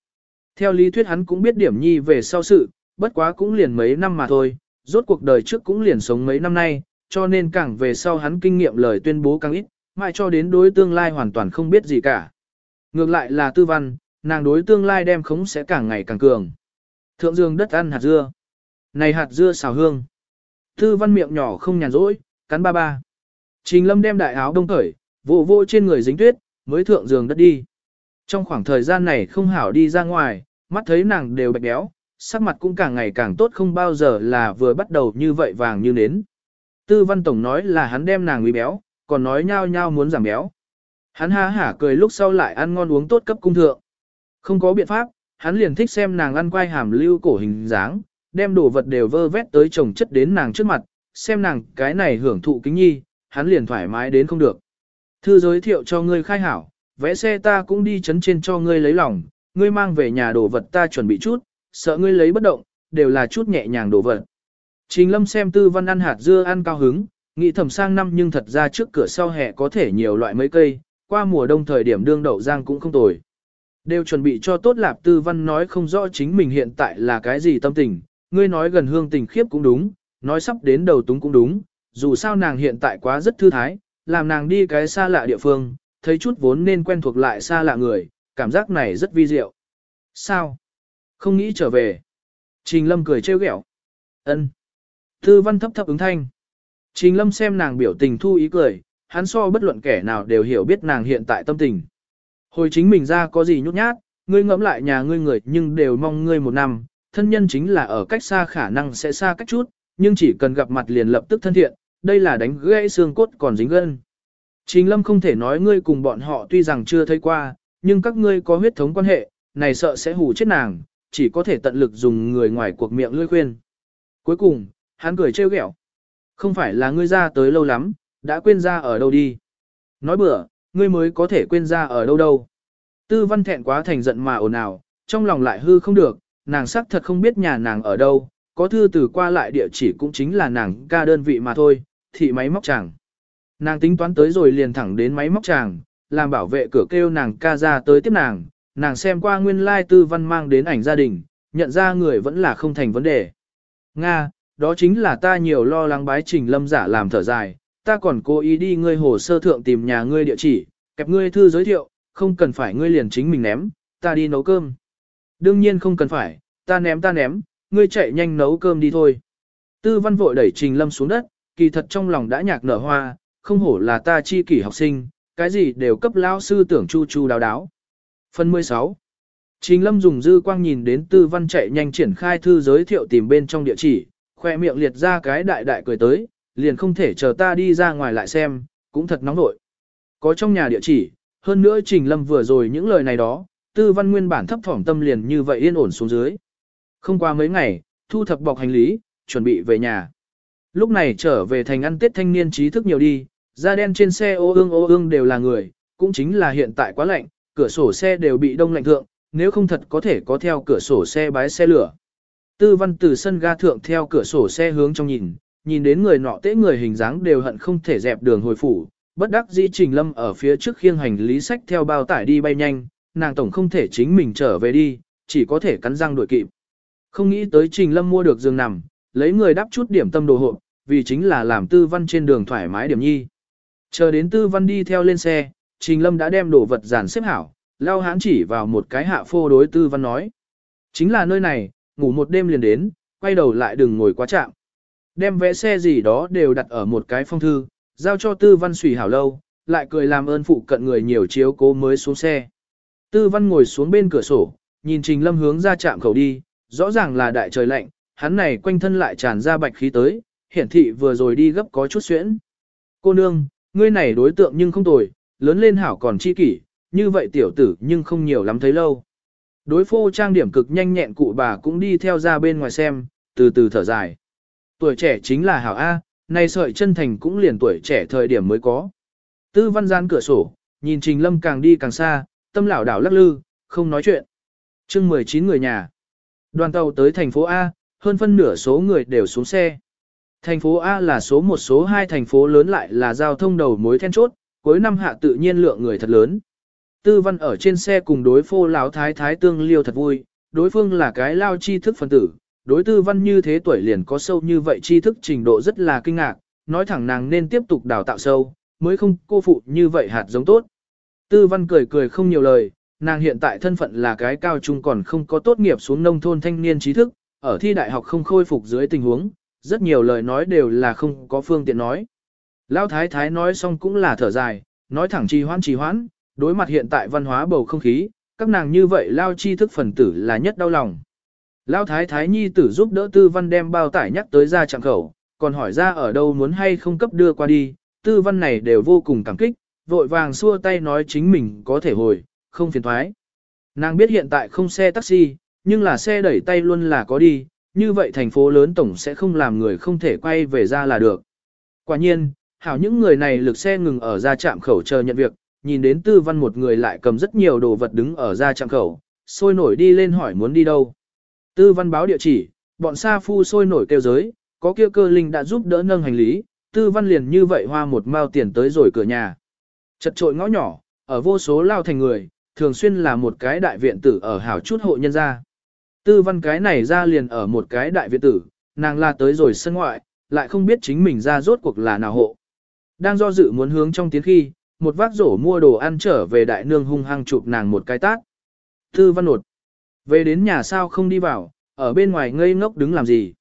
Theo lý thuyết hắn cũng biết điểm nhi về sau sự, bất quá cũng liền mấy năm mà thôi, rốt cuộc đời trước cũng liền sống mấy năm nay, cho nên càng về sau hắn kinh nghiệm lời tuyên bố càng ít, mãi cho đến đối tương lai hoàn toàn không biết gì cả. Ngược lại là tư văn, nàng đối tương lai đem khống sẽ càng ngày càng cường. Thượng dương đất ăn hạt dưa. Này hạt dưa xào hương. Tư văn miệng nhỏ không nhàn rỗi, cắn ba ba. Trình lâm đem đại áo đông cởi, vô vô trên người dính tuyết, mới thượng giường đất đi. Trong khoảng thời gian này không hảo đi ra ngoài, mắt thấy nàng đều bạch béo, sắc mặt cũng càng ngày càng tốt không bao giờ là vừa bắt đầu như vậy vàng như nến. Tư văn tổng nói là hắn đem nàng uy béo, còn nói nhau nhau muốn giảm béo. Hắn ha hả cười lúc sau lại ăn ngon uống tốt cấp cung thượng. Không có biện pháp, hắn liền thích xem nàng ăn quay hàm lưu cổ hình dáng, đem đồ vật đều vơ vét tới chồng chất đến nàng trước mặt, xem nàng cái này hưởng thụ kính nhi, hắn liền thoải mái đến không được. Thư giới thiệu cho ngươi khai hảo, vẽ xe ta cũng đi chấn trên cho ngươi lấy lòng, ngươi mang về nhà đồ vật ta chuẩn bị chút, sợ ngươi lấy bất động, đều là chút nhẹ nhàng đổ vật. Trình lâm xem tư văn ăn hạt dưa ăn cao hứng, nghĩ thầm sang năm nhưng thật ra trước cửa sau hè có thể nhiều loại mấy cây, qua mùa đông thời điểm đương đậu giang cũng không tồi. Đều chuẩn bị cho tốt lạp tư văn nói không rõ chính mình hiện tại là cái gì tâm tình, ngươi nói gần hương tình khiếp cũng đúng, nói sắp đến đầu túng cũng đúng, dù sao nàng hiện tại quá rất thư thái, làm nàng đi cái xa lạ địa phương, thấy chút vốn nên quen thuộc lại xa lạ người, cảm giác này rất vi diệu. Sao? Không nghĩ trở về. Trình Lâm cười trêu ghẹo. Ân. Tư văn thấp thấp ứng thanh. Trình Lâm xem nàng biểu tình thu ý cười, hắn so bất luận kẻ nào đều hiểu biết nàng hiện tại tâm tình. Hồi chính mình ra có gì nhút nhát, ngươi ngẫm lại nhà ngươi người nhưng đều mong ngươi một năm, thân nhân chính là ở cách xa khả năng sẽ xa cách chút, nhưng chỉ cần gặp mặt liền lập tức thân thiện, đây là đánh gãy xương cốt còn dính gân. Trình Lâm không thể nói ngươi cùng bọn họ tuy rằng chưa thấy qua, nhưng các ngươi có huyết thống quan hệ, này sợ sẽ hù chết nàng, chỉ có thể tận lực dùng người ngoài cuộc miệng lươi khuyên. Cuối cùng, hắn cười trêu ghẹo. Không phải là ngươi ra tới lâu lắm, đã quên ra ở đâu đi. Nói bừa, ngươi mới có thể quên ra ở đâu đâu. Tư văn thẹn quá thành giận mà ồn ào, trong lòng lại hư không được, nàng sắc thật không biết nhà nàng ở đâu, có thư từ qua lại địa chỉ cũng chính là nàng ca đơn vị mà thôi, thị máy móc chàng. Nàng tính toán tới rồi liền thẳng đến máy móc chàng, làm bảo vệ cửa kêu nàng ca ra tới tiếp nàng, nàng xem qua nguyên lai tư văn mang đến ảnh gia đình, nhận ra người vẫn là không thành vấn đề. Nga, đó chính là ta nhiều lo lắng bái trình lâm giả làm thở dài, ta còn cố ý đi ngươi hồ sơ thượng tìm nhà ngươi địa chỉ, kẹp ngươi thư giới thiệu, không cần phải ngươi liền chính mình ném, ta đi nấu cơm. Đương nhiên không cần phải, ta ném ta ném, ngươi chạy nhanh nấu cơm đi thôi. Tư văn vội đẩy trình lâm xuống đất, kỳ thật trong lòng đã nhạc nở hoa, không hổ là ta chi kỷ học sinh, cái gì đều cấp lao sư tưởng chu chu đáo đáo. Phần 16 Trình lâm dùng dư quang nhìn đến tư văn chạy nhanh triển khai thư giới thiệu tìm bên trong địa chỉ, khoe miệng liệt ra cái đại đại cười tới, liền không thể chờ ta đi ra ngoài lại xem, cũng thật nóng nội. Có trong nhà địa chỉ, hơn nữa Trình Lâm vừa rồi những lời này đó, tư văn nguyên bản thấp thỏm tâm liền như vậy yên ổn xuống dưới. Không qua mấy ngày, thu thập bọc hành lý, chuẩn bị về nhà. Lúc này trở về thành ăn tết thanh niên trí thức nhiều đi, da đen trên xe ô ương ô ương đều là người, cũng chính là hiện tại quá lạnh, cửa sổ xe đều bị đông lạnh thượng, nếu không thật có thể có theo cửa sổ xe bái xe lửa. Tư văn từ sân ga thượng theo cửa sổ xe hướng trong nhìn, nhìn đến người nọ tế người hình dáng đều hận không thể dẹp đường hồi phủ, bất đắc dĩ trình lâm ở phía trước khiêng hành lý sách theo bao tải đi bay nhanh, nàng tổng không thể chính mình trở về đi, chỉ có thể cắn răng đuổi kịp. Không nghĩ tới trình lâm mua được giường nằm, lấy người đắp chút điểm tâm đồ hộp, vì chính là làm tư văn trên đường thoải mái điểm nhi. Chờ đến tư văn đi theo lên xe, trình lâm đã đem đồ vật dàn xếp hảo, lao hãn chỉ vào một cái hạ phô đối tư văn nói. Chính là nơi này, ngủ một đêm liền đến, quay đầu lại đừng ngồi quá chạm. Đem vẽ xe gì đó đều đặt ở một cái phong thư, giao cho tư văn sủy hảo lâu, lại cười làm ơn phụ cận người nhiều chiếu cố mới xuống xe. Tư văn ngồi xuống bên cửa sổ, nhìn Trình Lâm hướng ra chạm khẩu đi, rõ ràng là đại trời lạnh, hắn này quanh thân lại tràn ra bạch khí tới, hiển thị vừa rồi đi gấp có chút xuyễn. Cô nương, ngươi này đối tượng nhưng không tồi, lớn lên hảo còn chi kỷ, như vậy tiểu tử nhưng không nhiều lắm thấy lâu. Đối phô trang điểm cực nhanh nhẹn cụ bà cũng đi theo ra bên ngoài xem, từ từ thở dài. Tuổi trẻ chính là hảo A, này sợi chân thành cũng liền tuổi trẻ thời điểm mới có. Tư văn gian cửa sổ, nhìn Trình Lâm càng đi càng xa, tâm lão đảo lắc lư, không nói chuyện. chương 19 người nhà. Đoàn tàu tới thành phố A, hơn phân nửa số người đều xuống xe. Thành phố A là số một số hai thành phố lớn lại là giao thông đầu mối then chốt, cuối năm hạ tự nhiên lượng người thật lớn. Tư văn ở trên xe cùng đối phô lão thái thái tương liêu thật vui, đối phương là cái lao tri thức phân tử, đối tư văn như thế tuổi liền có sâu như vậy tri thức trình độ rất là kinh ngạc, nói thẳng nàng nên tiếp tục đào tạo sâu, mới không cô phụ như vậy hạt giống tốt. Tư văn cười cười không nhiều lời, nàng hiện tại thân phận là cái cao trung còn không có tốt nghiệp xuống nông thôn thanh niên trí thức, ở thi đại học không khôi phục dưới tình huống, rất nhiều lời nói đều là không có phương tiện nói. Lão thái thái nói xong cũng là thở dài, nói thẳng trì hoãn trì hoãn, đối mặt hiện tại văn hóa bầu không khí, các nàng như vậy lao chi thức phần tử là nhất đau lòng. Lão thái thái nhi tử giúp đỡ tư văn đem bao tải nhắc tới ra trạm khẩu, còn hỏi ra ở đâu muốn hay không cấp đưa qua đi, tư văn này đều vô cùng cảm kích, vội vàng xua tay nói chính mình có thể hồi, không phiền thoái. Nàng biết hiện tại không xe taxi, nhưng là xe đẩy tay luôn là có đi, như vậy thành phố lớn tổng sẽ không làm người không thể quay về ra là được. Quả nhiên, hảo những người này lực xe ngừng ở ra trạm khẩu chờ nhận việc, nhìn đến tư văn một người lại cầm rất nhiều đồ vật đứng ở ra trạm khẩu, sôi nổi đi lên hỏi muốn đi đâu. Tư văn báo địa chỉ, bọn sa phu sôi nổi kêu giới, có kia cơ linh đã giúp đỡ nâng hành lý, tư văn liền như vậy hoa một mao tiền tới rồi cửa nhà. Chật trội ngõ nhỏ, ở vô số lao thành người, thường xuyên là một cái đại viện tử ở hảo chút hộ nhân gia. Tư văn cái này ra liền ở một cái đại viện tử, nàng la tới rồi sân ngoại, lại không biết chính mình ra rốt cuộc là nào hộ. Đang do dự muốn hướng trong tiếng khi, một vác rổ mua đồ ăn trở về đại nương hung hăng chụp nàng một cái tát. Tư văn nột. Về đến nhà sao không đi vào, ở bên ngoài ngây ngốc đứng làm gì.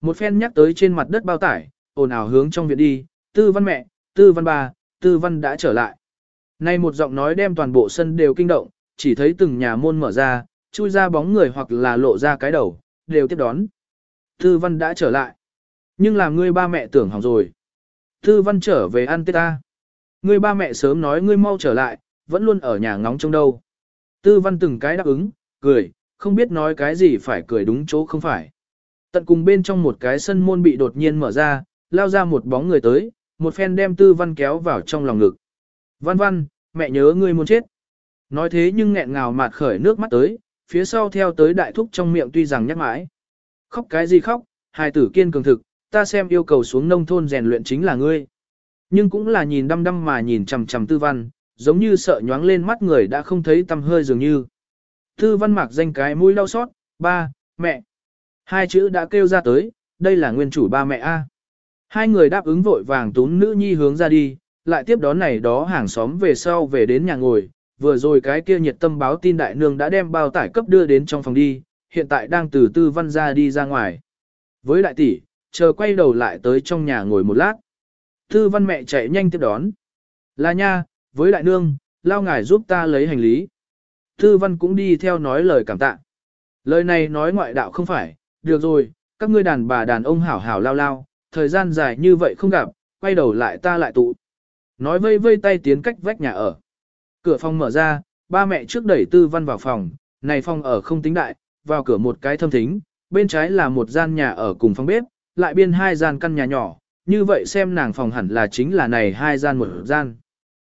Một phen nhắc tới trên mặt đất bao tải, ồn ào hướng trong viện đi, tư văn mẹ, tư văn ba, tư văn đã trở lại. Nay một giọng nói đem toàn bộ sân đều kinh động, chỉ thấy từng nhà môn mở ra, chui ra bóng người hoặc là lộ ra cái đầu, đều tiếp đón. Tư văn đã trở lại. Nhưng làm ngươi ba mẹ tưởng hỏng rồi. Tư văn trở về ăn tết ta. Ngươi ba mẹ sớm nói ngươi mau trở lại, vẫn luôn ở nhà ngóng trong đâu. Tư văn từng cái đáp ứng, cười, không biết nói cái gì phải cười đúng chỗ không phải. Tận cùng bên trong một cái sân môn bị đột nhiên mở ra, lao ra một bóng người tới, một phen đem tư văn kéo vào trong lòng ngực. Văn văn, mẹ nhớ ngươi muốn chết. Nói thế nhưng nghẹn ngào mạt khởi nước mắt tới, phía sau theo tới đại thúc trong miệng tuy rằng nhắc mãi. Khóc cái gì khóc, hài tử kiên cường thực, ta xem yêu cầu xuống nông thôn rèn luyện chính là ngươi. Nhưng cũng là nhìn đăm đăm mà nhìn chằm chằm tư văn, giống như sợ nhoáng lên mắt người đã không thấy tâm hơi dường như. Tư văn mạc danh cái mũi đau xót, ba, mẹ. Hai chữ đã kêu ra tới, đây là nguyên chủ ba mẹ A. Hai người đáp ứng vội vàng tún nữ nhi hướng ra đi, lại tiếp đón này đó hàng xóm về sau về đến nhà ngồi, vừa rồi cái kia nhiệt tâm báo tin đại nương đã đem bao tải cấp đưa đến trong phòng đi, hiện tại đang từ tư văn ra đi ra ngoài. Với đại tỷ, chờ quay đầu lại tới trong nhà ngồi một lát. Tư văn mẹ chạy nhanh tiếp đón. Là nha, với đại nương, lao ngài giúp ta lấy hành lý. Tư văn cũng đi theo nói lời cảm tạ. Lời này nói ngoại đạo không phải, được rồi, các ngươi đàn bà đàn ông hảo hảo lao lao, thời gian dài như vậy không gặp, quay đầu lại ta lại tụ. Nói vây vây tay tiến cách vách nhà ở. Cửa phòng mở ra, ba mẹ trước đẩy tư văn vào phòng, này phòng ở không tính đại, vào cửa một cái thâm thính, bên trái là một gian nhà ở cùng phòng bếp, lại biên hai gian căn nhà nhỏ, như vậy xem nàng phòng hẳn là chính là này hai gian một gian.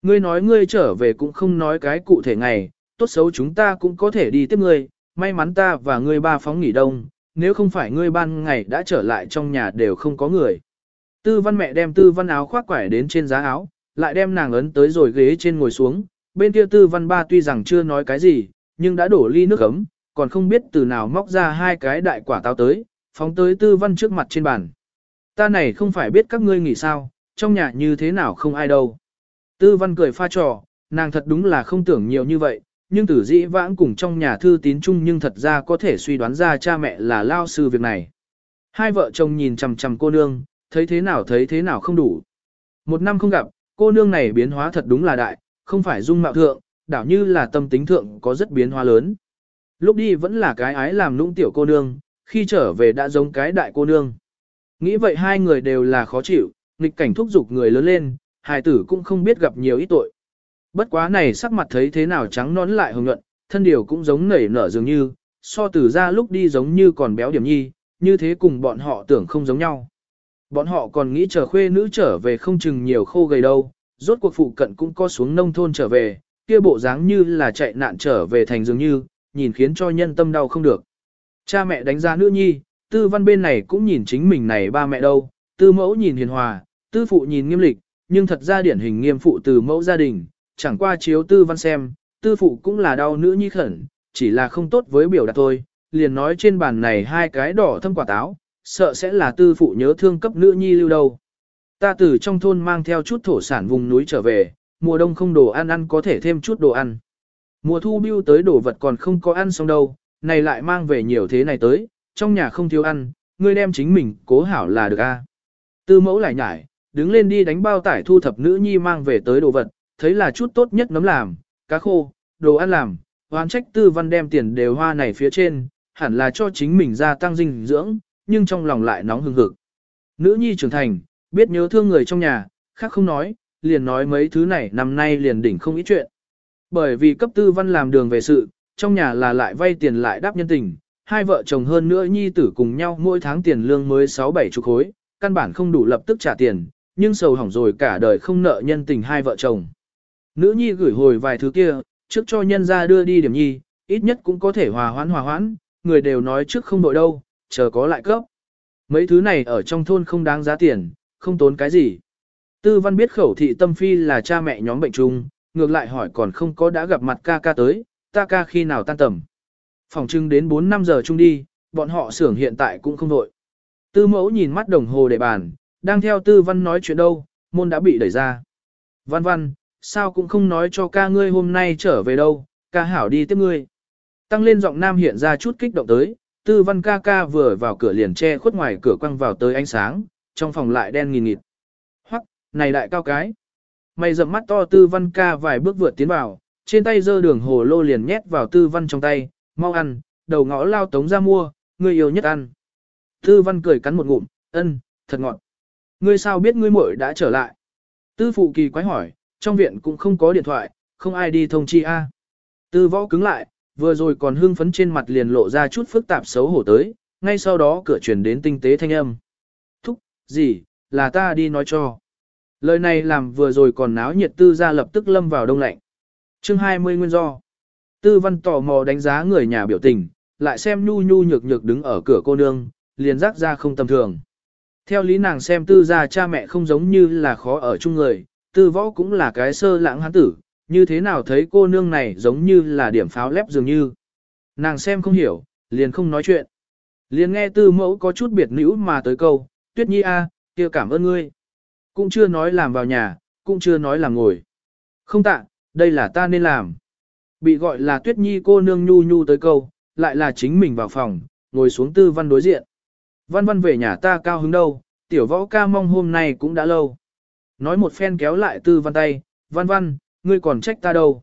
Ngươi nói ngươi trở về cũng không nói cái cụ thể ngày, tốt xấu chúng ta cũng có thể đi tiếp ngươi, may mắn ta và ngươi ba phóng nghỉ đông, nếu không phải ngươi ban ngày đã trở lại trong nhà đều không có người. Tư văn mẹ đem tư văn áo khoác quải đến trên giá áo, lại đem nàng ấn tới rồi ghế trên ngồi xuống, bên kia tư văn ba tuy rằng chưa nói cái gì, nhưng đã đổ ly nước ấm, còn không biết từ nào móc ra hai cái đại quả táo tới, phóng tới tư văn trước mặt trên bàn. Ta này không phải biết các ngươi nghĩ sao, trong nhà như thế nào không ai đâu. Tư văn cười pha trò, nàng thật đúng là không tưởng nhiều như vậy, nhưng tử dĩ vãng cùng trong nhà thư tín chung nhưng thật ra có thể suy đoán ra cha mẹ là lao sư việc này. Hai vợ chồng nhìn chằm chằm cô nương, thấy thế nào thấy thế nào không đủ. Một năm không gặp, cô nương này biến hóa thật đúng là đại, không phải dung mạo thượng, đảo như là tâm tính thượng có rất biến hóa lớn. Lúc đi vẫn là cái ái làm nũng tiểu cô nương, khi trở về đã giống cái đại cô nương. Nghĩ vậy hai người đều là khó chịu, nghịch cảnh thúc giục người lớn lên, hài tử cũng không biết gặp nhiều ít tội. Bất quá này sắc mặt thấy thế nào trắng nón lại hồng nhuận, thân điều cũng giống nảy nở dường như, so từ ra lúc đi giống như còn béo điểm nhi, như thế cùng bọn họ tưởng không giống nhau. Bọn họ còn nghĩ chờ khuê nữ trở về không chừng nhiều khô gầy đâu, rốt cuộc phụ cận cũng có xuống nông thôn trở về, kia bộ dáng như là chạy nạn trở về thành dường như, nhìn khiến cho nhân tâm đau không được. Cha mẹ đánh giá nữ nhi, tư văn bên này cũng nhìn chính mình này ba mẹ đâu, tư mẫu nhìn hiền hòa, tư phụ nhìn nghiêm lịch, nhưng thật ra điển hình nghiêm phụ từ mẫu gia đình, chẳng qua chiếu tư văn xem, tư phụ cũng là đau nữ nhi khẩn, chỉ là không tốt với biểu đạt thôi, liền nói trên bàn này hai cái đỏ thâm quả táo, sợ sẽ là tư phụ nhớ thương cấp nữ nhi lưu đâu. Ta từ trong thôn mang theo chút thổ sản vùng núi trở về, mùa đông không đồ ăn ăn có thể thêm chút đồ ăn. Mùa thu bưu tới đồ vật còn không có ăn xong đâu, này lại mang về nhiều thế này tới, trong nhà không thiếu ăn, ngươi đem chính mình cố hảo là được a. Tư mẫu lại nhải, đứng lên đi đánh bao tải thu thập nữ nhi mang về tới đồ vật, thấy là chút tốt nhất nấm làm, cá khô, đồ ăn làm, hoán trách tư văn đem tiền đều hoa này phía trên, hẳn là cho chính mình gia tăng dinh dưỡng, nhưng trong lòng lại nóng hừng hực. Nữ nhi trưởng thành, biết nhớ thương người trong nhà, khác không nói, liền nói mấy thứ này năm nay liền đỉnh không ít chuyện. Bởi vì cấp tư văn làm đường về sự, trong nhà là lại vay tiền lại đáp nhân tình, hai vợ chồng hơn nữa nhi tử cùng nhau mỗi tháng tiền lương mới 6-7 chục khối, căn bản không đủ lập tức trả tiền, nhưng sầu hỏng rồi cả đời không nợ nhân tình hai vợ chồng. Nữ nhi gửi hồi vài thứ kia, trước cho nhân ra đưa đi điểm nhi, ít nhất cũng có thể hòa hoãn hòa hoãn, người đều nói trước không đội đâu, chờ có lại cấp. Mấy thứ này ở trong thôn không đáng giá tiền, không tốn cái gì. Tư văn biết khẩu thị tâm phi là cha mẹ nhóm bệnh chung, ngược lại hỏi còn không có đã gặp mặt ca ca tới, ta ca khi nào tan tầm. Phòng trưng đến 4-5 giờ chung đi, bọn họ xưởng hiện tại cũng không đội. Tư mẫu nhìn mắt đồng hồ để bàn, đang theo tư văn nói chuyện đâu, môn đã bị đẩy ra. Văn văn, sao cũng không nói cho ca ngươi hôm nay trở về đâu, ca hảo đi tiếp ngươi. Tăng lên giọng nam hiện ra chút kích động tới, tư văn ca ca vừa vào cửa liền che khuất ngoài cửa quăng vào tới ánh sáng, trong phòng lại đen nghìn nghịt. Hoắc, này lại cao cái. Mày dậm mắt to tư văn ca vài bước vượt tiến vào, trên tay giơ đường hồ lô liền nhét vào tư văn trong tay, mau ăn, đầu ngõ lao tống ra mua, ngươi yêu nhất ăn. Tư văn cười cắn một ngụm, ân, thật ngọt. Ngươi sao biết ngươi muội đã trở lại? Tư phụ kỳ quái hỏi, trong viện cũng không có điện thoại, không ai đi thông chi a. Tư võ cứng lại, vừa rồi còn hưng phấn trên mặt liền lộ ra chút phức tạp xấu hổ tới, ngay sau đó cửa chuyển đến tinh tế thanh âm. Thúc, gì, là ta đi nói cho. Lời này làm vừa rồi còn náo nhiệt tư ra lập tức lâm vào đông lạnh chương 20 nguyên do. Tư văn tò mò đánh giá người nhà biểu tình, lại xem nhu nhu nhược nhược đứng ở cửa cô nương, liền rác ra không tầm thường. Theo lý nàng xem tư gia cha mẹ không giống như là khó ở chung người, tư võ cũng là cái sơ lãng hán tử, như thế nào thấy cô nương này giống như là điểm pháo lép dường như. Nàng xem không hiểu, liền không nói chuyện. Liền nghe tư mẫu có chút biệt nữ mà tới câu, tuyết nhi a, kia cảm ơn ngươi. Cũng chưa nói làm vào nhà, cũng chưa nói làm ngồi. Không tạ, đây là ta nên làm. Bị gọi là tuyết nhi cô nương nhu nhu tới câu, lại là chính mình vào phòng, ngồi xuống tư văn đối diện. Văn văn về nhà ta cao hứng đâu, tiểu võ ca mong hôm nay cũng đã lâu. Nói một phen kéo lại tư văn tay, văn văn, ngươi còn trách ta đâu.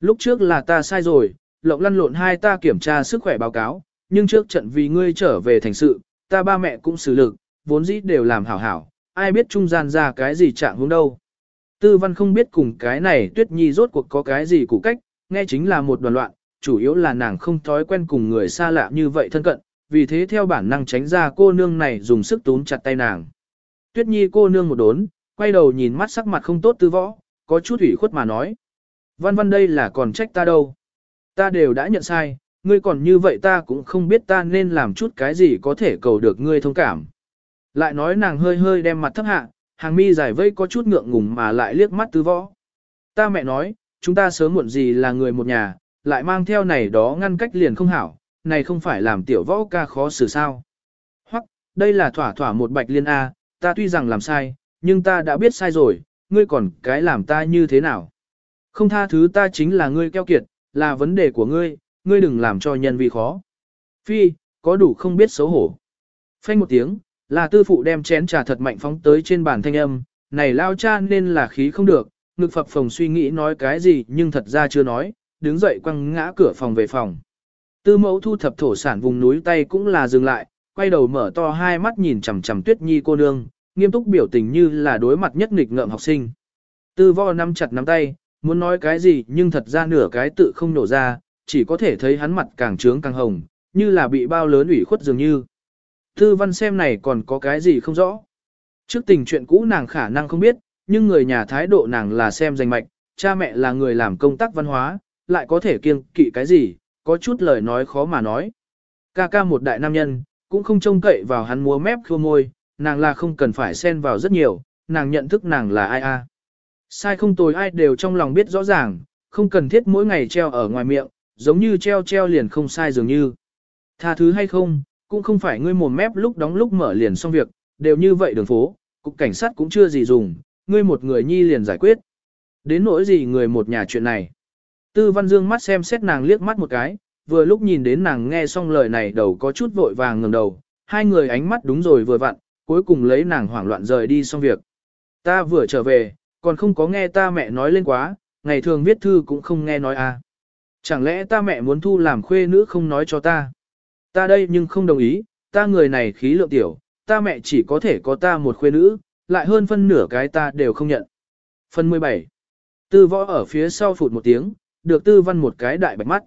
Lúc trước là ta sai rồi, lộng lăn lộn hai ta kiểm tra sức khỏe báo cáo, nhưng trước trận vì ngươi trở về thành sự, ta ba mẹ cũng xử lực, vốn dĩ đều làm hảo hảo, ai biết trung gian ra cái gì trạng hướng đâu. Tư văn không biết cùng cái này tuyết nhi rốt cuộc có cái gì cụ cách, nghe chính là một đoàn loạn, chủ yếu là nàng không thói quen cùng người xa lạ như vậy thân cận, vì thế theo bản năng tránh ra cô nương này dùng sức túm chặt tay nàng. Tuyết nhi cô nương một đốn, quay đầu nhìn mắt sắc mặt không tốt tư võ, có chút ủy khuất mà nói. Văn văn đây là còn trách ta đâu. Ta đều đã nhận sai, ngươi còn như vậy ta cũng không biết ta nên làm chút cái gì có thể cầu được ngươi thông cảm. Lại nói nàng hơi hơi đem mặt thấp hạ, hàng mi dài vây có chút ngượng ngùng mà lại liếc mắt tứ võ. Ta mẹ nói, chúng ta sớm muộn gì là người một nhà, lại mang theo này đó ngăn cách liền không hảo, này không phải làm tiểu võ ca khó xử sao. Hoặc, đây là thỏa thỏa một bạch liên A, ta tuy rằng làm sai, nhưng ta đã biết sai rồi, ngươi còn cái làm ta như thế nào. Không tha thứ ta chính là ngươi keo kiệt, là vấn đề của ngươi, ngươi đừng làm cho nhân vi khó. Phi, có đủ không biết xấu hổ. Phanh một tiếng, là tư phụ đem chén trà thật mạnh phóng tới trên bàn thanh âm, này lao cha nên là khí không được, ngực phập phòng suy nghĩ nói cái gì nhưng thật ra chưa nói, đứng dậy quăng ngã cửa phòng về phòng. Tư mẫu thu thập thổ sản vùng núi tay cũng là dừng lại, quay đầu mở to hai mắt nhìn chằm chằm tuyết nhi cô nương, nghiêm túc biểu tình như là đối mặt nhất nghịch ngợm học sinh. Tư vo nắm chặt nắm tay, muốn nói cái gì nhưng thật ra nửa cái tự không nổ ra, chỉ có thể thấy hắn mặt càng trướng càng hồng, như là bị bao lớn ủy khuất dường như. Tư văn xem này còn có cái gì không rõ. Trước tình chuyện cũ nàng khả năng không biết, nhưng người nhà thái độ nàng là xem danh mạch, cha mẹ là người làm công tác văn hóa, lại có thể kiêng kỵ cái gì, có chút lời nói khó mà nói. Ca ca một đại nam nhân, cũng không trông cậy vào hắn múa mép khua môi, nàng là không cần phải xen vào rất nhiều, nàng nhận thức nàng là ai a. Sai không tồi ai đều trong lòng biết rõ ràng, không cần thiết mỗi ngày treo ở ngoài miệng, giống như treo treo liền không sai dường như. Tha thứ hay không, cũng không phải ngươi mồm mép lúc đóng lúc mở liền xong việc, đều như vậy đường phố, cục cảnh sát cũng chưa gì dùng, ngươi một người nhi liền giải quyết. Đến nỗi gì người một nhà chuyện này. Tư Văn Dương mắt xem xét nàng liếc mắt một cái, vừa lúc nhìn đến nàng nghe xong lời này đầu có chút vội vàng ngẩng đầu, hai người ánh mắt đúng rồi vừa vặn, cuối cùng lấy nàng hoảng loạn rời đi xong việc. Ta vừa trở về, còn không có nghe ta mẹ nói lên quá, ngày thường viết thư cũng không nghe nói à. Chẳng lẽ ta mẹ muốn thu làm khuê nữ không nói cho ta? Ta đây nhưng không đồng ý, ta người này khí lượng tiểu, ta mẹ chỉ có thể có ta một khuê nữ, lại hơn phân nửa cái ta đều không nhận. Phần 17. Tư võ ở phía sau phụt một tiếng, được tư văn một cái đại bạch mắt.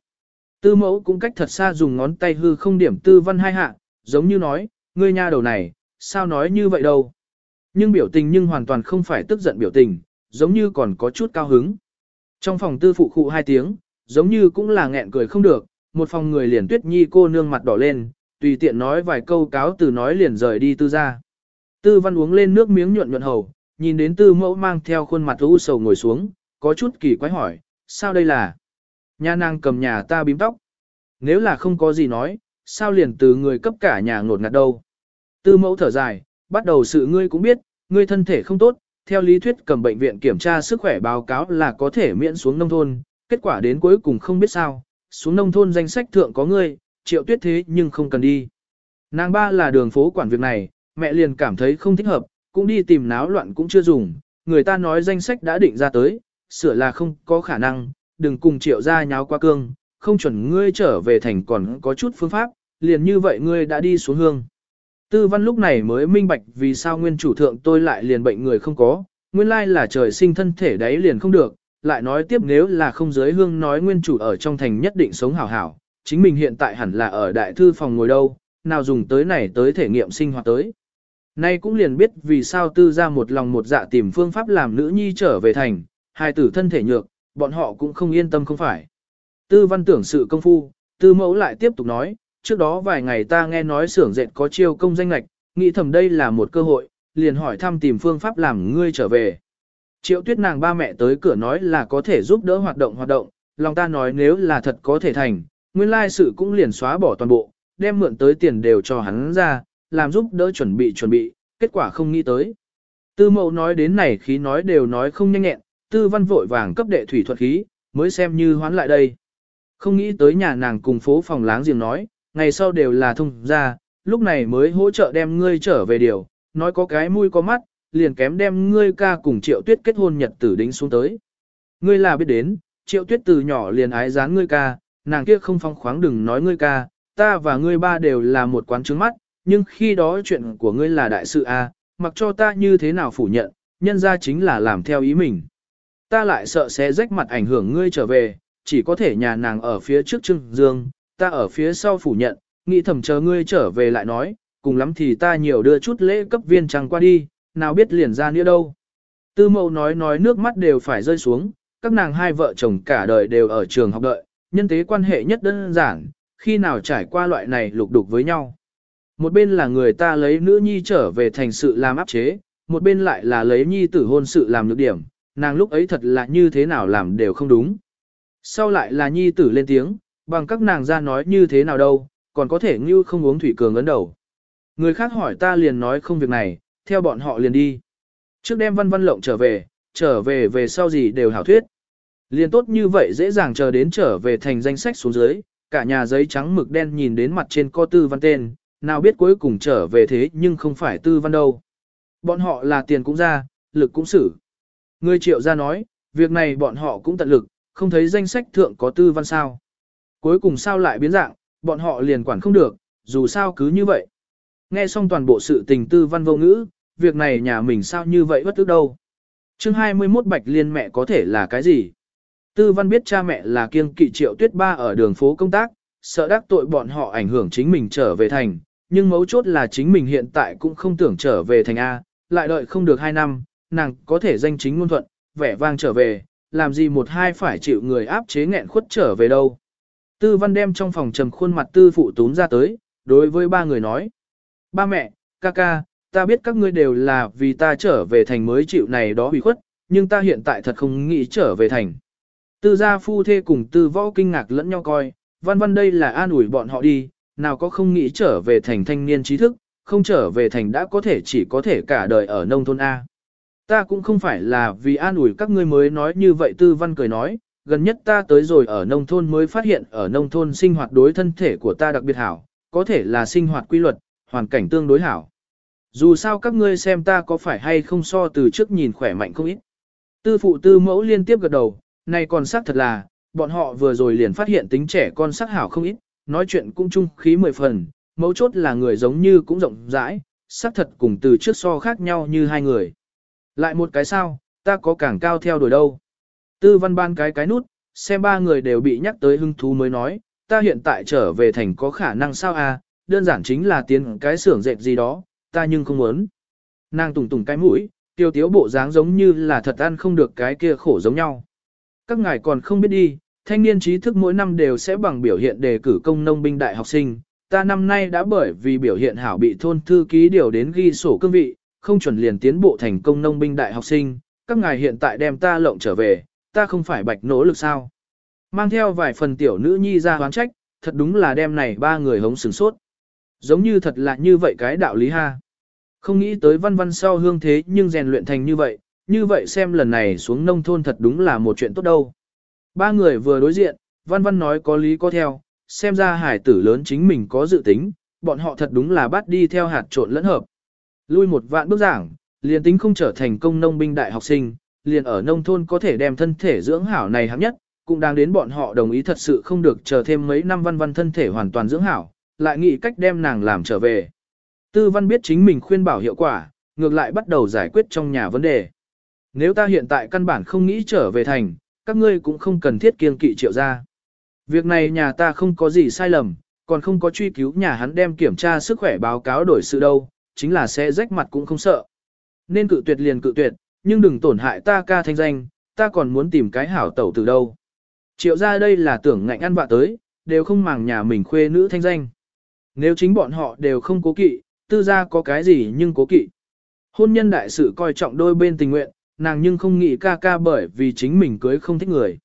Tư mẫu cũng cách thật xa dùng ngón tay hư không điểm tư văn hai hạ, giống như nói, ngươi nha đầu này, sao nói như vậy đâu. Nhưng biểu tình nhưng hoàn toàn không phải tức giận biểu tình, giống như còn có chút cao hứng. Trong phòng tư phụ khụ hai tiếng, giống như cũng là nghẹn cười không được, một phòng người liền tuyết nhi cô nương mặt đỏ lên, tùy tiện nói vài câu cáo từ nói liền rời đi tư ra. Tư văn uống lên nước miếng nhuận nhuận hầu, nhìn đến tư mẫu mang theo khuôn mặt u sầu ngồi xuống, có chút kỳ quái hỏi, sao đây là? nha nàng cầm nhà ta bím tóc. Nếu là không có gì nói, sao liền từ người cấp cả nhà ngột ngạt đâu? Tư mẫu thở dài, bắt đầu sự ngươi cũng biết, ngươi thân thể không tốt, theo lý thuyết cầm bệnh viện kiểm tra sức khỏe báo cáo là có thể miễn xuống nông thôn, kết quả đến cuối cùng không biết sao, xuống nông thôn danh sách thượng có ngươi, triệu tuyết thế nhưng không cần đi. Nàng ba là đường phố quản việc này, mẹ liền cảm thấy không thích hợp, cũng đi tìm náo loạn cũng chưa dùng, người ta nói danh sách đã định ra tới, sửa là không có khả năng, đừng cùng triệu ra nháo qua cương, không chuẩn ngươi trở về thành còn có chút phương pháp, liền như vậy ngươi đã đi xuống hương. Tư văn lúc này mới minh bạch vì sao nguyên chủ thượng tôi lại liền bệnh người không có, nguyên lai là trời sinh thân thể đấy liền không được, lại nói tiếp nếu là không giới hương nói nguyên chủ ở trong thành nhất định sống hảo hảo, chính mình hiện tại hẳn là ở đại thư phòng ngồi đâu, nào dùng tới này tới thể nghiệm sinh hoạt tới. Nay cũng liền biết vì sao tư ra một lòng một dạ tìm phương pháp làm nữ nhi trở về thành, hai tử thân thể nhược, bọn họ cũng không yên tâm không phải. Tư văn tưởng sự công phu, tư mẫu lại tiếp tục nói, trước đó vài ngày ta nghe nói xưởng dệt có chiêu công danh lạch, nghĩ thầm đây là một cơ hội, liền hỏi thăm tìm phương pháp làm ngươi trở về. Triệu tuyết nàng ba mẹ tới cửa nói là có thể giúp đỡ hoạt động hoạt động, lòng ta nói nếu là thật có thể thành, nguyên lai sự cũng liền xóa bỏ toàn bộ, đem mượn tới tiền đều cho hắn ra, làm giúp đỡ chuẩn bị chuẩn bị, kết quả không nghĩ tới. Tư mẫu nói đến này khí nói đều nói không nhanh nhẹn, tư văn vội vàng cấp đệ thủy thuật khí, mới xem như hoán lại đây. Không nghĩ tới nhà nàng cùng phố phòng láng giềng nói, ngày sau đều là thông ra, lúc này mới hỗ trợ đem ngươi trở về điều, nói có cái mũi có mắt, liền kém đem ngươi ca cùng triệu tuyết kết hôn nhật tử đính xuống tới. Ngươi là biết đến, triệu tuyết từ nhỏ liền ái dán ngươi ca, nàng kia không phong khoáng đừng nói ngươi ca, ta và ngươi ba đều là một quán trứng mắt, nhưng khi đó chuyện của ngươi là đại sự a, mặc cho ta như thế nào phủ nhận, nhân ra chính là làm theo ý mình. Ta lại sợ sẽ rách mặt ảnh hưởng ngươi trở về, chỉ có thể nhà nàng ở phía trước trưng Dương, ta ở phía sau phủ nhận, nghĩ thầm chờ ngươi trở về lại nói, cùng lắm thì ta nhiều đưa chút lễ cấp viên trăng qua đi, nào biết liền ra nghĩa đâu. Tư mẫu nói nói nước mắt đều phải rơi xuống, các nàng hai vợ chồng cả đời đều ở trường học đợi, nhân tế quan hệ nhất đơn giản, khi nào trải qua loại này lục đục với nhau. Một bên là người ta lấy nữ nhi trở về thành sự làm áp chế, một bên lại là lấy nhi tử hôn sự làm nhược điểm, nàng lúc ấy thật là như thế nào làm đều không đúng. Sau lại là nhi tử lên tiếng, bằng các nàng ra nói như thế nào đâu, còn có thể như không uống thủy cường ấn đầu. Người khác hỏi ta liền nói không việc này, theo bọn họ liền đi. Trước đem văn văn lộng trở về, trở về về sau gì đều hảo thuyết. Liền tốt như vậy dễ dàng chờ đến trở về thành danh sách xuống dưới, cả nhà giấy trắng mực đen nhìn đến mặt trên có tư văn tên, nào biết cuối cùng trở về thế nhưng không phải tư văn đâu. Bọn họ là tiền cũng ra, lực cũng xử. Người triệu ra nói, việc này bọn họ cũng tận lực, không thấy danh sách thượng có tư văn sao. Cuối cùng sao lại biến dạng, bọn họ liền quản không được, dù sao cứ như vậy. Nghe xong toàn bộ sự tình tư văn vô ngữ, việc này nhà mình sao như vậy bất tức đâu. chương 21 Bạch Liên mẹ có thể là cái gì? Tư văn biết cha mẹ là kiêng kỵ triệu tuyết ba ở đường phố công tác, sợ đắc tội bọn họ ảnh hưởng chính mình trở về thành, nhưng mấu chốt là chính mình hiện tại cũng không tưởng trở về thành A, lại đợi không được 2 năm, nàng có thể danh chính ngôn thuận, vẻ vang trở về, làm gì một hai phải chịu người áp chế nghẹn khuất trở về đâu. Tư văn đem trong phòng trầm khuôn mặt tư phụ tún ra tới, đối với ba người nói. Ba mẹ, ca ca, ta biết các ngươi đều là vì ta trở về thành mới chịu này đó bị khuất, nhưng ta hiện tại thật không nghĩ trở về thành. Tư gia phu thê cùng tư võ kinh ngạc lẫn nhau coi, văn văn đây là an ủi bọn họ đi, nào có không nghĩ trở về thành thanh niên trí thức, không trở về thành đã có thể chỉ có thể cả đời ở nông thôn A. Ta cũng không phải là vì an ủi các ngươi mới nói như vậy tư văn cười nói, gần nhất ta tới rồi ở nông thôn mới phát hiện ở nông thôn sinh hoạt đối thân thể của ta đặc biệt hảo, có thể là sinh hoạt quy luật, hoàn cảnh tương đối hảo. Dù sao các ngươi xem ta có phải hay không so từ trước nhìn khỏe mạnh không ít. Tư phụ tư mẫu liên tiếp gật đầu, này còn xác thật là, bọn họ vừa rồi liền phát hiện tính trẻ con sắc hảo không ít, nói chuyện cũng chung khí mười phần, mấu chốt là người giống như cũng rộng rãi, xác thật cùng từ trước so khác nhau như hai người. Lại một cái sao, ta có càng cao theo đuổi đâu. Tư văn ban cái cái nút, xem ba người đều bị nhắc tới hưng thú mới nói, ta hiện tại trở về thành có khả năng sao à, đơn giản chính là tiến cái xưởng dệt gì đó, ta nhưng không muốn. Nàng tùng tùng cái mũi, tiêu tiếu bộ dáng giống như là thật ăn không được cái kia khổ giống nhau. Các ngài còn không biết đi, thanh niên trí thức mỗi năm đều sẽ bằng biểu hiện đề cử công nông binh đại học sinh. Ta năm nay đã bởi vì biểu hiện hảo bị thôn thư ký điều đến ghi sổ cương vị, không chuẩn liền tiến bộ thành công nông binh đại học sinh. Các ngài hiện tại đem ta lộng trở về, ta không phải bạch nỗ lực sao. Mang theo vài phần tiểu nữ nhi ra hoán trách, thật đúng là đem này ba người hống sừng sốt. Giống như thật là như vậy cái đạo lý ha. Không nghĩ tới văn văn sau hương thế nhưng rèn luyện thành như vậy, như vậy xem lần này xuống nông thôn thật đúng là một chuyện tốt đâu. Ba người vừa đối diện, văn văn nói có lý có theo, xem ra hải tử lớn chính mình có dự tính, bọn họ thật đúng là bắt đi theo hạt trộn lẫn hợp. Lui một vạn bước giảng, liền tính không trở thành công nông binh đại học sinh, liền ở nông thôn có thể đem thân thể dưỡng hảo này hạng nhất, cũng đang đến bọn họ đồng ý thật sự không được chờ thêm mấy năm văn văn thân thể hoàn toàn dưỡng hảo, lại nghĩ cách đem nàng làm trở về. Tư văn biết chính mình khuyên bảo hiệu quả, ngược lại bắt đầu giải quyết trong nhà vấn đề. Nếu ta hiện tại căn bản không nghĩ trở về thành, các ngươi cũng không cần thiết kiên kỵ triệu ra. Việc này nhà ta không có gì sai lầm, còn không có truy cứu nhà hắn đem kiểm tra sức khỏe báo cáo đổi sự đâu, chính là sẽ rách mặt cũng không sợ. Nên cự tuyệt liền cự tuyệt, nhưng đừng tổn hại ta ca thanh danh, ta còn muốn tìm cái hảo tẩu từ đâu. Triệu ra đây là tưởng ngạnh ăn vạ tới, đều không màng nhà mình khuê nữ thanh danh. Nếu chính bọn họ đều không cố kỵ, tư gia có cái gì nhưng cố kỵ. Hôn nhân đại sự coi trọng đôi bên tình nguyện, nàng nhưng không nghĩ ca ca bởi vì chính mình cưới không thích người.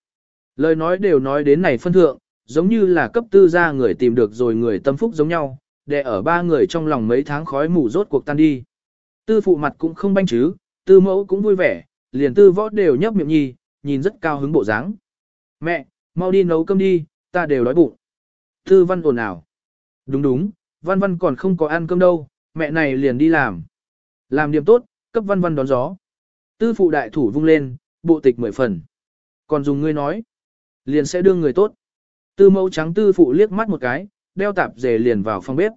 Lời nói đều nói đến này phân thượng, giống như là cấp tư gia người tìm được rồi người tâm phúc giống nhau, để ở ba người trong lòng mấy tháng khói mù rốt cuộc tan đi. Tư phụ mặt cũng không banh chứ, tư mẫu cũng vui vẻ, liền tư võ đều nhấp miệng nhì, nhìn rất cao hứng bộ dáng. Mẹ, mau đi nấu cơm đi, ta đều đói bụng. Tư văn ồn ào. Đúng đúng, văn văn còn không có ăn cơm đâu, mẹ này liền đi làm. Làm điểm tốt, cấp văn văn đón gió. Tư phụ đại thủ vung lên, bộ tịch mười phần. Còn dùng ngươi nói, liền sẽ đưa người tốt. Tư mẫu trắng tư phụ liếc mắt một cái, đeo tạp dề liền vào phòng bếp.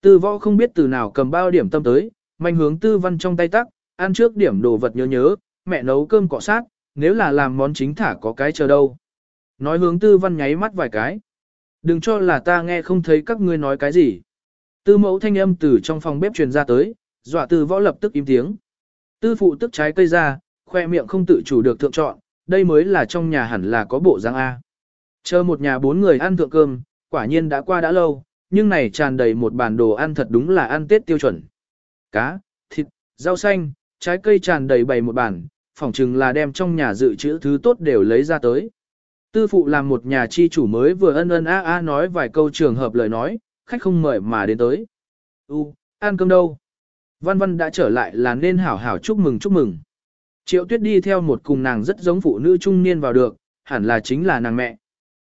Tư võ không biết từ nào cầm bao điểm tâm tới, manh hướng tư văn trong tay tắc, ăn trước điểm đồ vật nhớ nhớ, mẹ nấu cơm cọ sát, nếu là làm món chính thả có cái chờ đâu. Nói hướng tư văn nháy mắt vài cái. Đừng cho là ta nghe không thấy các ngươi nói cái gì. Tư mẫu thanh âm từ trong phòng bếp truyền ra tới, dọa tư võ lập tức im tiếng. Tư phụ tức trái cây ra, khoe miệng không tự chủ được thượng chọn, đây mới là trong nhà hẳn là có bộ răng A. Chờ một nhà bốn người ăn thượng cơm, quả nhiên đã qua đã lâu, nhưng này tràn đầy một bàn đồ ăn thật đúng là ăn Tết tiêu chuẩn. Cá, thịt, rau xanh, trái cây tràn đầy bày một bàn, phỏng chừng là đem trong nhà dự trữ thứ tốt đều lấy ra tới. Tư phụ làm một nhà chi chủ mới vừa ân ân a a nói vài câu trường hợp lời nói, khách không mời mà đến tới. U, ăn cơm đâu? Văn văn đã trở lại là nên hảo hảo chúc mừng chúc mừng. Triệu tuyết đi theo một cùng nàng rất giống phụ nữ trung niên vào được, hẳn là chính là nàng mẹ.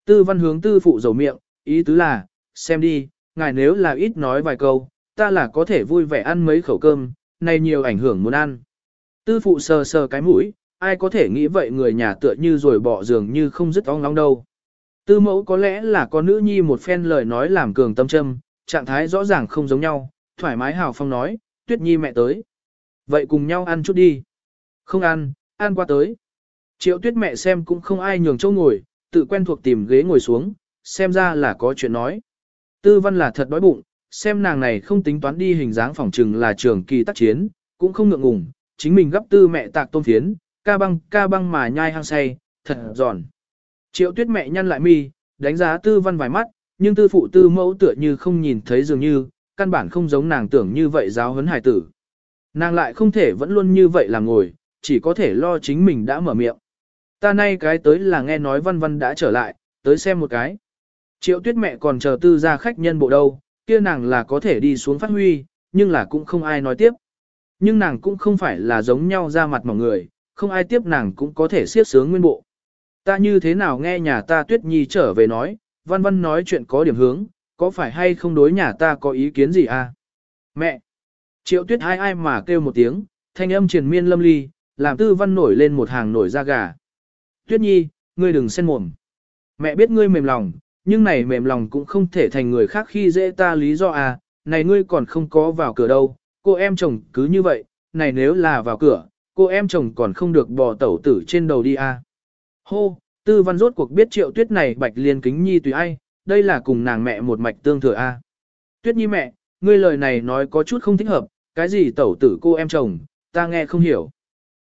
Tư văn hướng tư phụ dầu miệng, ý tứ là, xem đi, ngài nếu là ít nói vài câu, ta là có thể vui vẻ ăn mấy khẩu cơm, này nhiều ảnh hưởng muốn ăn. Tư phụ sờ sờ cái mũi, ai có thể nghĩ vậy người nhà tựa như rồi bỏ giường như không dứt ong long đâu. Tư mẫu có lẽ là có nữ nhi một phen lời nói làm cường tâm châm, trạng thái rõ ràng không giống nhau, thoải mái hào phong nói, tuyết nhi mẹ tới. Vậy cùng nhau ăn chút đi. Không ăn, ăn qua tới. Triệu tuyết mẹ xem cũng không ai nhường châu ngồi, tự quen thuộc tìm ghế ngồi xuống, xem ra là có chuyện nói. Tư văn là thật đói bụng, xem nàng này không tính toán đi hình dáng phỏng trừng là trường kỳ tác chiến, cũng không ngượng ngùng, chính mình gấp tư mẹ tạc tôm phiến, ca băng ca băng mà nhai hang say, thật giòn. Triệu tuyết mẹ nhăn lại mi, đánh giá tư văn vài mắt, nhưng tư phụ tư mẫu tựa như không nhìn thấy dường như, căn bản không giống nàng tưởng như vậy giáo huấn hải tử. Nàng lại không thể vẫn luôn như vậy là ngồi, chỉ có thể lo chính mình đã mở miệng. Ta nay cái tới là nghe nói văn văn đã trở lại, tới xem một cái. Triệu tuyết mẹ còn chờ tư ra khách nhân bộ đâu, kia nàng là có thể đi xuống phát huy, nhưng là cũng không ai nói tiếp. Nhưng nàng cũng không phải là giống nhau ra mặt mọi người, không ai tiếp nàng cũng có thể siết sướng nguyên bộ. Ta như thế nào nghe nhà ta tuyết nhi trở về nói, văn văn nói chuyện có điểm hướng, có phải hay không đối nhà ta có ý kiến gì à? Mẹ! Triệu tuyết ai ai mà kêu một tiếng, thanh âm triền miên lâm ly, làm tư văn nổi lên một hàng nổi da gà. Tuyết nhi, ngươi đừng xen mồm. Mẹ biết ngươi mềm lòng, nhưng này mềm lòng cũng không thể thành người khác khi dễ ta lý do à, này ngươi còn không có vào cửa đâu, cô em chồng cứ như vậy, này nếu là vào cửa, cô em chồng còn không được bò tẩu tử trên đầu đi à. Hô, tư văn rốt cuộc biết triệu tuyết này bạch liên kính nhi tùy ai, đây là cùng nàng mẹ một mạch tương thừa a. À. Tuyết nhi mẹ, ngươi lời này nói có chút không thích hợp, cái gì tẩu tử cô em chồng, ta nghe không hiểu.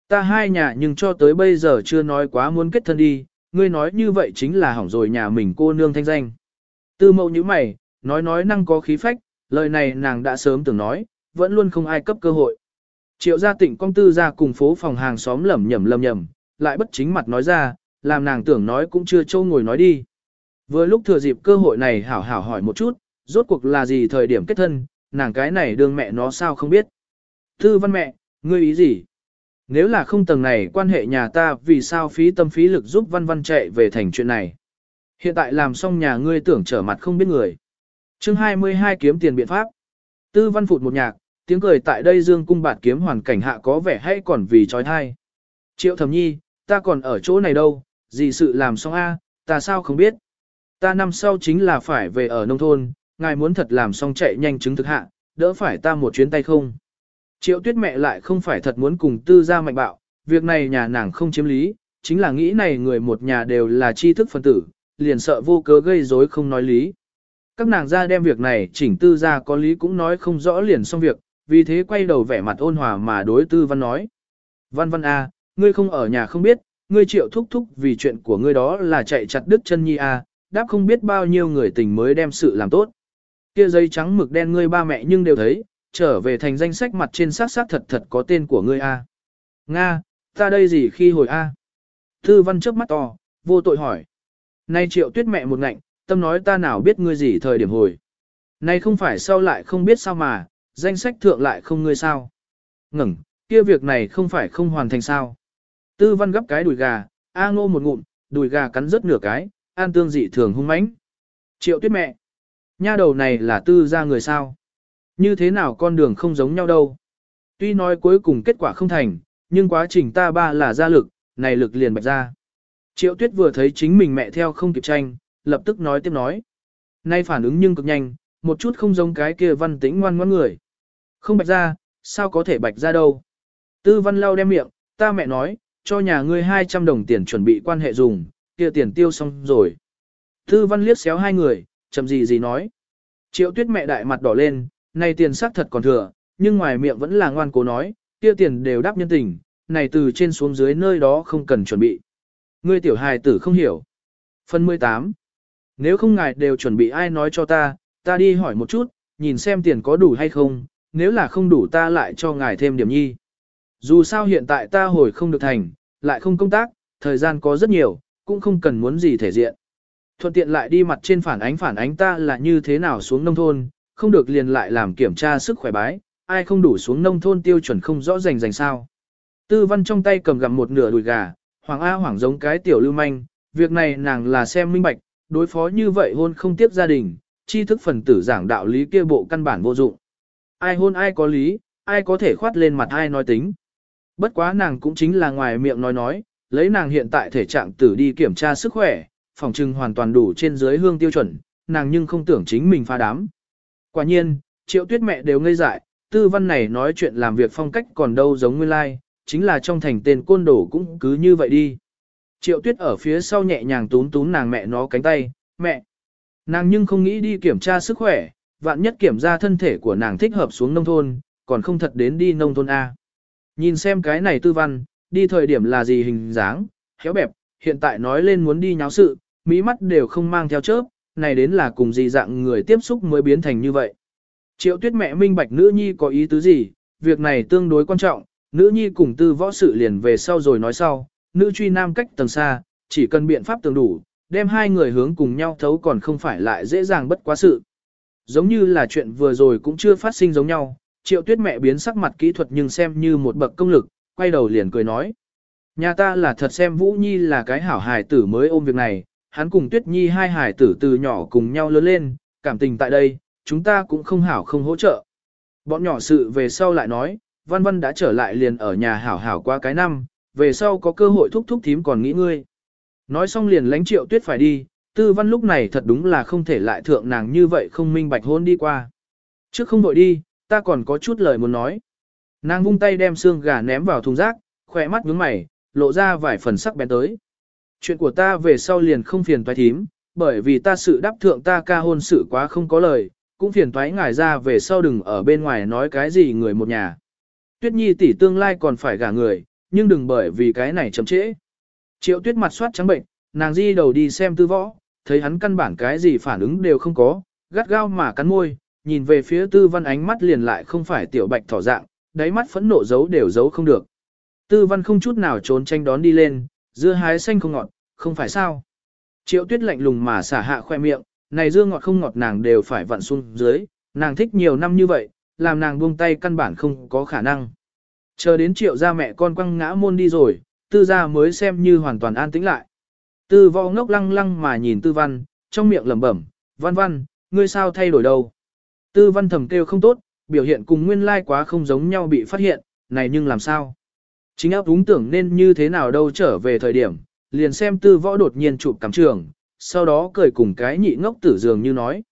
Ta hai nhà nhưng cho tới bây giờ chưa nói quá muốn kết thân đi, ngươi nói như vậy chính là hỏng rồi nhà mình cô nương thanh danh. Tư mẫu như mày, nói nói năng có khí phách, lời này nàng đã sớm từng nói, vẫn luôn không ai cấp cơ hội. Triệu gia tịnh công tư ra cùng phố phòng hàng xóm lẩm nhẩm lầm nhẩm, lại bất chính mặt nói ra, làm nàng tưởng nói cũng chưa châu ngồi nói đi. Vừa lúc thừa dịp cơ hội này hảo hảo hỏi một chút, rốt cuộc là gì thời điểm kết thân, nàng cái này đương mẹ nó sao không biết. Tư văn mẹ, ngươi ý gì? Nếu là không tầng này quan hệ nhà ta vì sao phí tâm phí lực giúp văn văn chạy về thành chuyện này. Hiện tại làm xong nhà ngươi tưởng trở mặt không biết người. chương 22 kiếm tiền biện pháp. Tư văn phụt một nhạc, tiếng cười tại đây dương cung bạt kiếm hoàn cảnh hạ có vẻ hay còn vì trói thai. Triệu thẩm nhi, ta còn ở chỗ này đâu, gì sự làm xong a, ta sao không biết. Ta năm sau chính là phải về ở nông thôn, ngài muốn thật làm xong chạy nhanh chứng thực hạ, đỡ phải ta một chuyến tay không. Triệu tuyết mẹ lại không phải thật muốn cùng tư gia mạnh bạo, việc này nhà nàng không chiếm lý, chính là nghĩ này người một nhà đều là tri thức phân tử, liền sợ vô cớ gây rối không nói lý. Các nàng ra đem việc này chỉnh tư gia có lý cũng nói không rõ liền xong việc, vì thế quay đầu vẻ mặt ôn hòa mà đối tư văn nói. Văn văn A, ngươi không ở nhà không biết, ngươi triệu thúc thúc vì chuyện của ngươi đó là chạy chặt đứt chân nhi A, đáp không biết bao nhiêu người tình mới đem sự làm tốt. Kia giấy trắng mực đen ngươi ba mẹ nhưng đều thấy, trở về thành danh sách mặt trên xác xác thật thật có tên của ngươi A. Nga, ta đây gì khi hồi A? Thư văn trước mắt to, vô tội hỏi. Nay triệu tuyết mẹ một ngạnh, tâm nói ta nào biết ngươi gì thời điểm hồi. Nay không phải sau lại không biết sao mà, danh sách thượng lại không ngươi sao. Ngừng, kia việc này không phải không hoàn thành sao. Tư văn gấp cái đùi gà, A ngô một ngụm, đùi gà cắn rớt nửa cái, an tương dị thường hung mãnh. Triệu tuyết mẹ. Nha đầu này là tư ra người sao. Như thế nào con đường không giống nhau đâu. Tuy nói cuối cùng kết quả không thành, nhưng quá trình ta ba là ra lực, này lực liền bạch ra. Triệu tuyết vừa thấy chính mình mẹ theo không kịp tranh, lập tức nói tiếp nói. Nay phản ứng nhưng cực nhanh, một chút không giống cái kia văn tĩnh ngoan ngoãn người. Không bạch ra, sao có thể bạch ra đâu. Tư văn lau đem miệng, ta mẹ nói, cho nhà ngươi 200 đồng tiền chuẩn bị quan hệ dùng, kia tiền tiêu xong rồi. Tư văn liếc xéo hai người, chậm gì gì nói. Triệu tuyết mẹ đại mặt đỏ lên, này tiền xác thật còn thừa, nhưng ngoài miệng vẫn là ngoan cố nói, kia tiền đều đáp nhân tình, này từ trên xuống dưới nơi đó không cần chuẩn bị. Ngươi tiểu hài tử không hiểu. Phần 18. Nếu không ngài đều chuẩn bị ai nói cho ta, ta đi hỏi một chút, nhìn xem tiền có đủ hay không, nếu là không đủ ta lại cho ngài thêm điểm nhi. Dù sao hiện tại ta hồi không được thành, lại không công tác, thời gian có rất nhiều, cũng không cần muốn gì thể diện. Thuận tiện lại đi mặt trên phản ánh phản ánh ta là như thế nào xuống nông thôn, không được liền lại làm kiểm tra sức khỏe bái, ai không đủ xuống nông thôn tiêu chuẩn không rõ rành rành sao. Tư văn trong tay cầm gặm một nửa đùi gà, hoàng A hoàng giống cái tiểu lưu manh, việc này nàng là xem minh bạch, đối phó như vậy hôn không tiếp gia đình, tri thức phần tử giảng đạo lý kia bộ căn bản vô dụng. Ai hôn ai có lý, ai có thể khoát lên mặt ai nói tính. Bất quá nàng cũng chính là ngoài miệng nói nói, lấy nàng hiện tại thể trạng tử đi kiểm tra sức khỏe, phòng trừng hoàn toàn đủ trên dưới hương tiêu chuẩn, nàng nhưng không tưởng chính mình pha đám. Quả nhiên, triệu tuyết mẹ đều ngây dại, tư văn này nói chuyện làm việc phong cách còn đâu giống nguyên lai, like, chính là trong thành tên côn đồ cũng cứ như vậy đi. Triệu tuyết ở phía sau nhẹ nhàng tún tún nàng mẹ nó cánh tay, mẹ. Nàng nhưng không nghĩ đi kiểm tra sức khỏe, vạn nhất kiểm tra thân thể của nàng thích hợp xuống nông thôn, còn không thật đến đi nông thôn A. Nhìn xem cái này tư văn, đi thời điểm là gì hình dáng, khéo bẹp, hiện tại nói lên muốn đi nháo sự, mỹ mắt đều không mang theo chớp, này đến là cùng gì dạng người tiếp xúc mới biến thành như vậy. Triệu tuyết mẹ minh bạch nữ nhi có ý tứ gì, việc này tương đối quan trọng, nữ nhi cùng tư võ sự liền về sau rồi nói sau, nữ truy nam cách tầng xa, chỉ cần biện pháp tương đủ, đem hai người hướng cùng nhau thấu còn không phải lại dễ dàng bất quá sự. Giống như là chuyện vừa rồi cũng chưa phát sinh giống nhau, triệu tuyết mẹ biến sắc mặt kỹ thuật nhưng xem như một bậc công lực, quay đầu liền cười nói. Nhà ta là thật xem Vũ Nhi là cái hảo hài tử mới ôm việc này, hắn cùng Tuyết Nhi hai hài tử từ nhỏ cùng nhau lớn lên, cảm tình tại đây, chúng ta cũng không hảo không hỗ trợ. Bọn nhỏ sự về sau lại nói, Văn Văn đã trở lại liền ở nhà hảo hảo qua cái năm, về sau có cơ hội thúc thúc thím còn nghĩ ngươi. Nói xong liền lánh triệu tuyết phải đi, tư văn lúc này thật đúng là không thể lại thượng nàng như vậy không minh bạch hôn đi qua. Trước không đội đi, ta còn có chút lời muốn nói. Nàng vung tay đem xương gà ném vào thùng rác, khỏe mắt nhướng mày, lộ ra vài phần sắc bén tới. Chuyện của ta về sau liền không phiền toái thím, bởi vì ta sự đáp thượng ta ca hôn sự quá không có lời, cũng phiền toái ngài ra về sau đừng ở bên ngoài nói cái gì người một nhà. Tuyết nhi tỷ tương lai còn phải gả người, nhưng đừng bởi vì cái này chậm trễ. Triệu tuyết mặt soát trắng bệnh, nàng di đầu đi xem tư võ, thấy hắn căn bản cái gì phản ứng đều không có, gắt gao mà cắn môi, nhìn về phía tư văn ánh mắt liền lại không phải tiểu bạch thỏ dạng, đáy mắt phẫn nộ giấu đều giấu không được. Tư văn không chút nào trốn tranh đón đi lên, dưa hái xanh không ngọt, không phải sao. Triệu tuyết lạnh lùng mà xả hạ khoe miệng, này dưa ngọt không ngọt nàng đều phải vặn xuống dưới, nàng thích nhiều năm như vậy, làm nàng buông tay căn bản không có khả năng. Chờ đến triệu gia mẹ con quăng ngã môn đi rồi, tư gia mới xem như hoàn toàn an tĩnh lại. Tư võ ngốc lăng lăng mà nhìn tư văn, trong miệng lẩm bẩm, văn văn, ngươi sao thay đổi đâu. Tư văn thầm kêu không tốt, biểu hiện cùng nguyên lai quá không giống nhau bị phát hiện, này nhưng làm sao. Chính áp đúng tưởng nên như thế nào đâu trở về thời điểm, liền xem tư võ đột nhiên chụp cắm trường, sau đó cười cùng cái nhị ngốc tử dường như nói.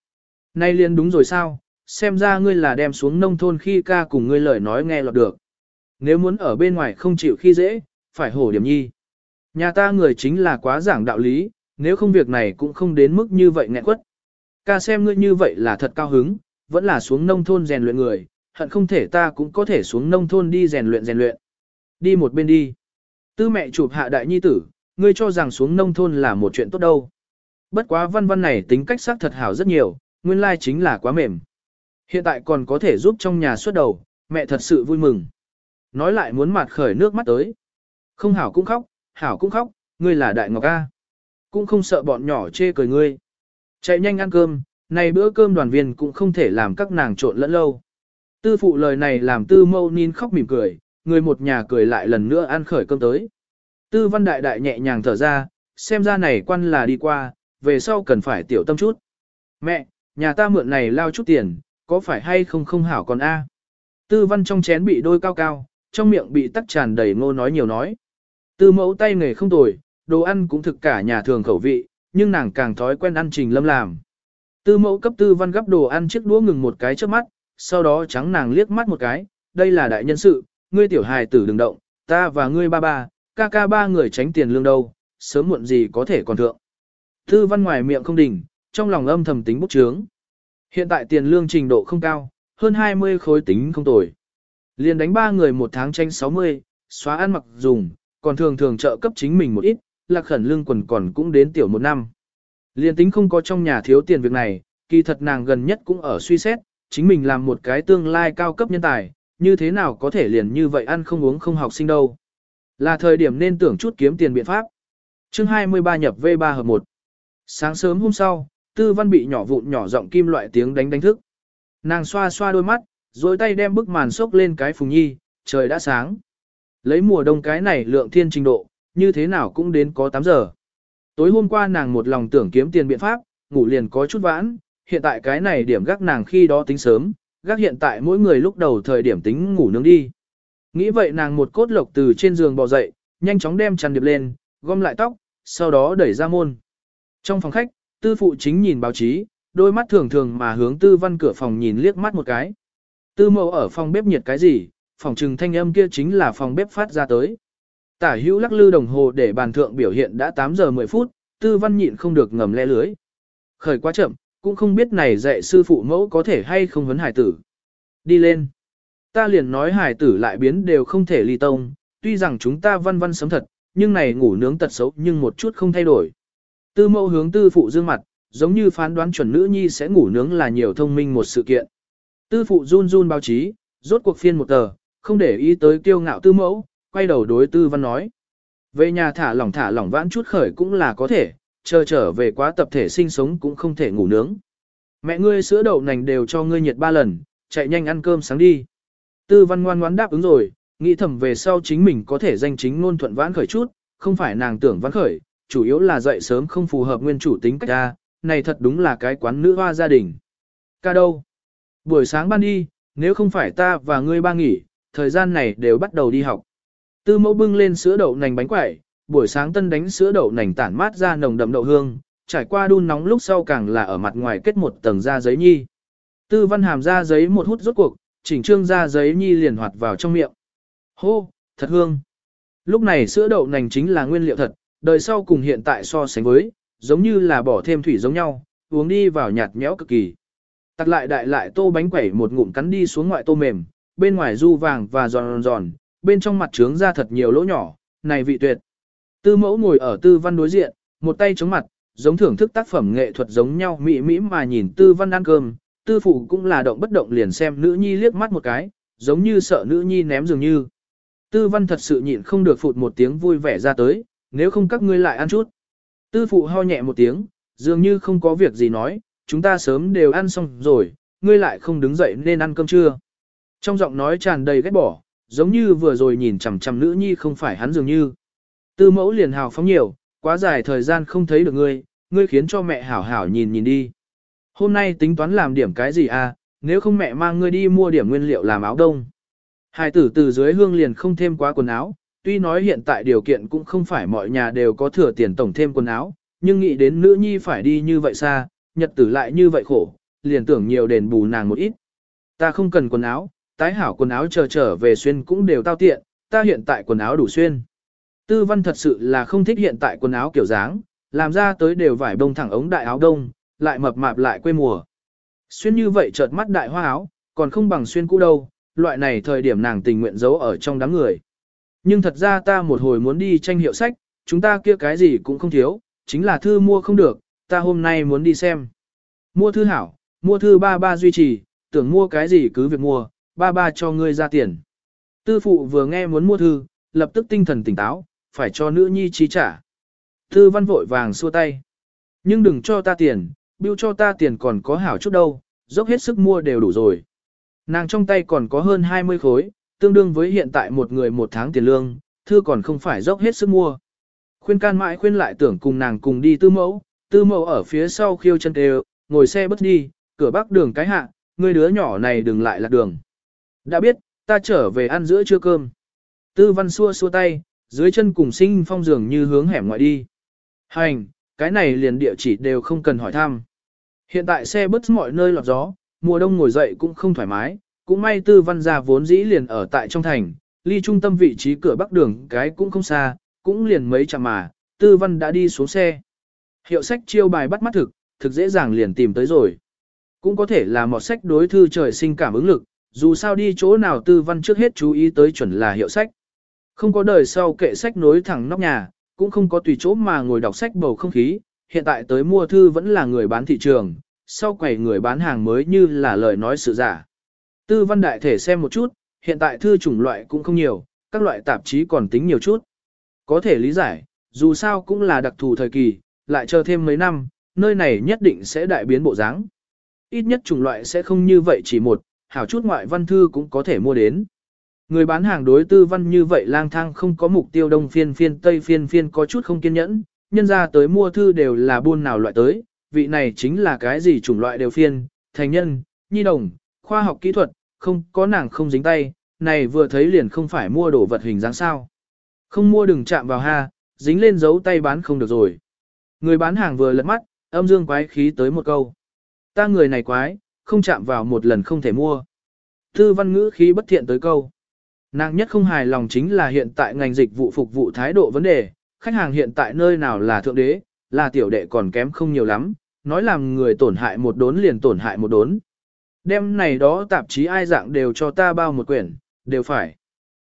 Nay liền đúng rồi sao, xem ra ngươi là đem xuống nông thôn khi ca cùng ngươi lời nói nghe lọt được. Nếu muốn ở bên ngoài không chịu khi dễ, phải hổ điểm nhi. Nhà ta người chính là quá giảng đạo lý, nếu không việc này cũng không đến mức như vậy nghẹn quất. Ca xem ngươi như vậy là thật cao hứng, vẫn là xuống nông thôn rèn luyện người, hận không thể ta cũng có thể xuống nông thôn đi rèn luyện rèn luyện. Đi một bên đi. Tư mẹ chụp hạ đại nhi tử, ngươi cho rằng xuống nông thôn là một chuyện tốt đâu. Bất quá văn văn này tính cách xác thật hảo rất nhiều, nguyên lai chính là quá mềm. Hiện tại còn có thể giúp trong nhà xuất đầu, mẹ thật sự vui mừng. Nói lại muốn mặt khởi nước mắt tới. Không hảo cũng khóc, hảo cũng khóc, ngươi là đại ngọc A. Cũng không sợ bọn nhỏ chê cười ngươi. Chạy nhanh ăn cơm, này bữa cơm đoàn viên cũng không thể làm các nàng trộn lẫn lâu. Tư phụ lời này làm tư mâu nín khóc mỉm cười, người một nhà cười lại lần nữa ăn khởi cơm tới. Tư văn đại đại nhẹ nhàng thở ra, xem ra này quan là đi qua, về sau cần phải tiểu tâm chút. Mẹ, nhà ta mượn này lao chút tiền, có phải hay không không hảo còn a? Tư văn trong chén bị đôi cao cao, trong miệng bị tắc tràn đầy ngô nói nhiều nói. Tư mẫu tay nghề không tồi, đồ ăn cũng thực cả nhà thường khẩu vị, nhưng nàng càng thói quen ăn trình lâm làm. Tư mẫu cấp tư văn gấp đồ ăn chiếc đũa ngừng một cái trước mắt, sau đó trắng nàng liếc mắt một cái, đây là đại nhân sự, ngươi tiểu hài tử đừng động, ta và ngươi ba ba, ca ca ba người tránh tiền lương đâu, sớm muộn gì có thể còn thượng. Tư văn ngoài miệng không đỉnh, trong lòng âm thầm tính bút chướng. Hiện tại tiền lương trình độ không cao, hơn 20 khối tính không tồi. Liền đánh ba người một tháng tranh 60, xóa ăn mặc dùng, còn thường thường trợ cấp chính mình một ít, lạc khẩn lương quần còn cũng đến tiểu một năm liên tính không có trong nhà thiếu tiền việc này, kỳ thật nàng gần nhất cũng ở suy xét, chính mình làm một cái tương lai cao cấp nhân tài, như thế nào có thể liền như vậy ăn không uống không học sinh đâu. Là thời điểm nên tưởng chút kiếm tiền biện pháp. chương 23 nhập V3 hợp 1. Sáng sớm hôm sau, tư văn bị nhỏ vụn nhỏ giọng kim loại tiếng đánh đánh thức. Nàng xoa xoa đôi mắt, rồi tay đem bức màn xốc lên cái phùng nhi, trời đã sáng. Lấy mùa đông cái này lượng thiên trình độ, như thế nào cũng đến có 8 giờ. Tối hôm qua nàng một lòng tưởng kiếm tiền biện pháp, ngủ liền có chút vãn, hiện tại cái này điểm gác nàng khi đó tính sớm, gác hiện tại mỗi người lúc đầu thời điểm tính ngủ nướng đi. Nghĩ vậy nàng một cốt lộc từ trên giường bò dậy, nhanh chóng đem chăn điệp lên, gom lại tóc, sau đó đẩy ra môn. Trong phòng khách, tư phụ chính nhìn báo chí, đôi mắt thường thường mà hướng tư văn cửa phòng nhìn liếc mắt một cái. Tư mẫu ở phòng bếp nhiệt cái gì, phòng trừng thanh âm kia chính là phòng bếp phát ra tới. Tả hữu lắc lư đồng hồ để bàn thượng biểu hiện đã 8 giờ 10 phút, tư văn nhịn không được ngầm le lưới. Khởi quá chậm, cũng không biết này dạy sư phụ mẫu có thể hay không vấn hải tử. Đi lên. Ta liền nói hải tử lại biến đều không thể ly tông, tuy rằng chúng ta văn văn sớm thật, nhưng này ngủ nướng tật xấu nhưng một chút không thay đổi. Tư mẫu hướng tư phụ dương mặt, giống như phán đoán chuẩn nữ nhi sẽ ngủ nướng là nhiều thông minh một sự kiện. Tư phụ run run báo chí, rốt cuộc phiên một tờ, không để ý tới kiêu ngạo tư mẫu, quay đầu đối tư văn nói. Về nhà thả lỏng thả lỏng vãn chút khởi cũng là có thể, chờ trở về quá tập thể sinh sống cũng không thể ngủ nướng. Mẹ ngươi sữa đậu nành đều cho ngươi nhiệt ba lần, chạy nhanh ăn cơm sáng đi. Tư văn ngoan ngoãn đáp ứng rồi, nghĩ thầm về sau chính mình có thể danh chính ngôn thuận vãn khởi chút, không phải nàng tưởng vãn khởi, chủ yếu là dậy sớm không phù hợp nguyên chủ tính cách ra, này thật đúng là cái quán nữ hoa gia đình. Ca đâu? Buổi sáng ban đi, nếu không phải ta và ngươi ba nghỉ, thời gian này đều bắt đầu đi học. Tư mẫu bưng lên sữa đậu nành bánh quẩy, buổi sáng tân đánh sữa đậu nành tản mát ra nồng đậm đậu hương, trải qua đun nóng lúc sau càng là ở mặt ngoài kết một tầng da giấy nhi. Tư văn hàm da giấy một hút rốt cuộc, chỉnh trương da giấy nhi liền hoạt vào trong miệng. Hô, thật hương. Lúc này sữa đậu nành chính là nguyên liệu thật, đời sau cùng hiện tại so sánh với, giống như là bỏ thêm thủy giống nhau, uống đi vào nhạt nhẽo cực kỳ. Tặc lại đại lại tô bánh quẩy một ngụm cắn đi xuống ngoại tô mềm, bên ngoài du vàng và giòn giòn, bên trong mặt trướng ra thật nhiều lỗ nhỏ, này vị tuyệt. Tư mẫu ngồi ở tư văn đối diện, một tay chống mặt, giống thưởng thức tác phẩm nghệ thuật giống nhau mỹ mỹ mà nhìn tư văn ăn cơm, tư phụ cũng là động bất động liền xem nữ nhi liếc mắt một cái, giống như sợ nữ nhi ném dường như. Tư văn thật sự nhịn không được phụt một tiếng vui vẻ ra tới, nếu không các ngươi lại ăn chút. Tư phụ ho nhẹ một tiếng, dường như không có việc gì nói, chúng ta sớm đều ăn xong rồi, ngươi lại không đứng dậy nên ăn cơm trưa. Trong giọng nói tràn đầy ghét bỏ, giống như vừa rồi nhìn chằm chằm nữ nhi không phải hắn dường như. Tư mẫu liền hào phóng nhiều, quá dài thời gian không thấy được ngươi, ngươi khiến cho mẹ hảo hảo nhìn nhìn đi. Hôm nay tính toán làm điểm cái gì à, nếu không mẹ mang ngươi đi mua điểm nguyên liệu làm áo đông. Hai tử từ dưới hương liền không thêm quá quần áo, tuy nói hiện tại điều kiện cũng không phải mọi nhà đều có thừa tiền tổng thêm quần áo, nhưng nghĩ đến nữ nhi phải đi như vậy xa, nhật tử lại như vậy khổ, liền tưởng nhiều đền bù nàng một ít. Ta không cần quần áo, tái hảo quần áo chờ trở về xuyên cũng đều tao tiện, ta hiện tại quần áo đủ xuyên. Tư văn thật sự là không thích hiện tại quần áo kiểu dáng, làm ra tới đều vải bông thẳng ống đại áo đông, lại mập mạp lại quê mùa. Xuyên như vậy chợt mắt đại hoa áo, còn không bằng xuyên cũ đâu, loại này thời điểm nàng tình nguyện giấu ở trong đám người. Nhưng thật ra ta một hồi muốn đi tranh hiệu sách, chúng ta kia cái gì cũng không thiếu, chính là thư mua không được, ta hôm nay muốn đi xem. Mua thư hảo, mua thư ba ba duy trì, tưởng mua cái gì cứ việc mua, ba ba cho ngươi ra tiền. Tư phụ vừa nghe muốn mua thư, lập tức tinh thần tỉnh táo, phải cho nữ nhi chi trả. Tư văn vội vàng xua tay. Nhưng đừng cho ta tiền, biêu cho ta tiền còn có hảo chút đâu, dốc hết sức mua đều đủ rồi. Nàng trong tay còn có hơn 20 khối, tương đương với hiện tại một người một tháng tiền lương, thư còn không phải dốc hết sức mua. Khuyên can mãi khuyên lại tưởng cùng nàng cùng đi tư mẫu, tư mẫu ở phía sau khiêu chân đều, ngồi xe bất đi, cửa bắc đường cái hạ, người đứa nhỏ này đừng lại lạc đường. Đã biết, ta trở về ăn giữa trưa cơm. Tư văn xua xua tay, dưới chân cùng sinh phong dường như hướng hẻm ngoại đi. Hành, cái này liền địa chỉ đều không cần hỏi thăm. Hiện tại xe bứt mọi nơi lọt gió, mùa đông ngồi dậy cũng không thoải mái, cũng may tư văn gia vốn dĩ liền ở tại trong thành, ly trung tâm vị trí cửa bắc đường cái cũng không xa, cũng liền mấy chặng mà, tư văn đã đi xuống xe. Hiệu sách chiêu bài bắt mắt thực, thực dễ dàng liền tìm tới rồi. Cũng có thể là một sách đối thư trời sinh cảm ứng lực, dù sao đi chỗ nào tư văn trước hết chú ý tới chuẩn là hiệu sách. Không có đời sau kệ sách nối thẳng nóc nhà, cũng không có tùy chỗ mà ngồi đọc sách bầu không khí, hiện tại tới mua thư vẫn là người bán thị trường, sau quầy người bán hàng mới như là lời nói sự giả. Tư văn đại thể xem một chút, hiện tại thư chủng loại cũng không nhiều, các loại tạp chí còn tính nhiều chút. Có thể lý giải, dù sao cũng là đặc thù thời kỳ, lại chờ thêm mấy năm, nơi này nhất định sẽ đại biến bộ dáng. Ít nhất chủng loại sẽ không như vậy chỉ một, hảo chút ngoại văn thư cũng có thể mua đến. Người bán hàng đối tư văn như vậy lang thang không có mục tiêu đông phiên phiên tây phiên phiên có chút không kiên nhẫn, nhân ra tới mua thư đều là buôn nào loại tới, vị này chính là cái gì chủng loại đều phiên, thành nhân, nhi đồng, khoa học kỹ thuật, không có nàng không dính tay, này vừa thấy liền không phải mua đồ vật hình dáng sao. Không mua đừng chạm vào ha, dính lên dấu tay bán không được rồi. Người bán hàng vừa lật mắt, âm dương quái khí tới một câu. Ta người này quái, không chạm vào một lần không thể mua. Tư văn ngữ khí bất thiện tới câu. Nàng nhất không hài lòng chính là hiện tại ngành dịch vụ phục vụ thái độ vấn đề, khách hàng hiện tại nơi nào là thượng đế, là tiểu đệ còn kém không nhiều lắm, nói làm người tổn hại một đốn liền tổn hại một đốn. Đêm này đó tạp chí ai dạng đều cho ta bao một quyển, đều phải.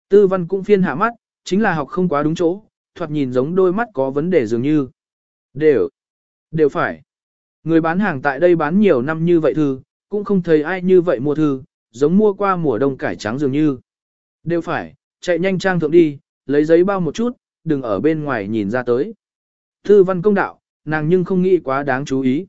Tư văn cũng phiên hạ mắt, chính là học không quá đúng chỗ, thoạt nhìn giống đôi mắt có vấn đề dường như. Đều, đều phải. Người bán hàng tại đây bán nhiều năm như vậy thư, cũng không thấy ai như vậy mua thư, giống mua qua mùa đông cải trắng dường như. Đều phải, chạy nhanh trang thượng đi, lấy giấy bao một chút, đừng ở bên ngoài nhìn ra tới. thư văn công đạo, nàng nhưng không nghĩ quá đáng chú ý.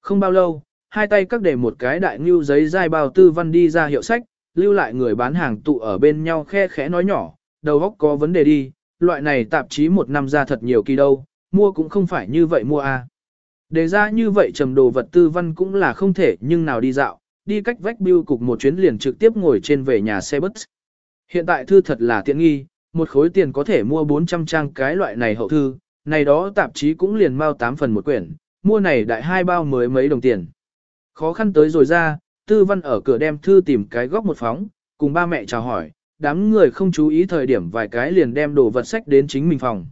Không bao lâu, hai tay các để một cái đại ngưu giấy dai bao tư văn đi ra hiệu sách, lưu lại người bán hàng tụ ở bên nhau khe khẽ nói nhỏ, đầu óc có vấn đề đi, loại này tạp chí một năm ra thật nhiều kỳ đâu, mua cũng không phải như vậy mua à. Đề ra như vậy trầm đồ vật tư văn cũng là không thể nhưng nào đi dạo, đi cách vách biêu cục một chuyến liền trực tiếp ngồi trên về nhà xe bus. Hiện tại thư thật là tiện nghi, một khối tiền có thể mua 400 trang cái loại này hậu thư, này đó tạp chí cũng liền mau 8 phần một quyển, mua này đại hai bao mới mấy đồng tiền. Khó khăn tới rồi ra, tư văn ở cửa đem thư tìm cái góc một phóng, cùng ba mẹ chào hỏi, đám người không chú ý thời điểm vài cái liền đem đồ vật sách đến chính mình phòng.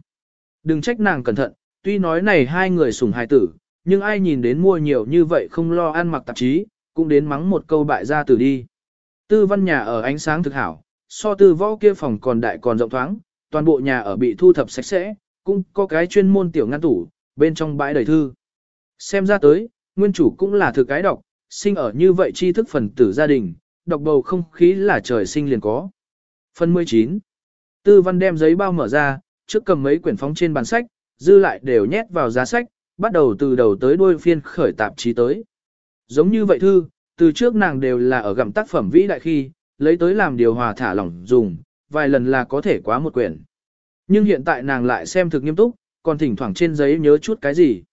Đừng trách nàng cẩn thận, tuy nói này hai người sủng hài tử, nhưng ai nhìn đến mua nhiều như vậy không lo ăn mặc tạp chí, cũng đến mắng một câu bại gia tử đi. Tư văn nhà ở ánh sáng thực hảo, so tư võ kia phòng còn đại còn rộng thoáng, toàn bộ nhà ở bị thu thập sạch sẽ, cũng có cái chuyên môn tiểu ngăn tủ, bên trong bãi đầy thư. Xem ra tới, nguyên chủ cũng là thực cái đọc, sinh ở như vậy tri thức phần tử gia đình, đọc bầu không khí là trời sinh liền có. Phần 19 Tư văn đem giấy bao mở ra, trước cầm mấy quyển phóng trên bàn sách, dư lại đều nhét vào giá sách, bắt đầu từ đầu tới đuôi phiên khởi tạp chí tới. Giống như vậy thư, từ trước nàng đều là ở gặm tác phẩm vĩ đại khi, lấy tới làm điều hòa thả lỏng dùng, vài lần là có thể quá một quyển. Nhưng hiện tại nàng lại xem thực nghiêm túc, còn thỉnh thoảng trên giấy nhớ chút cái gì.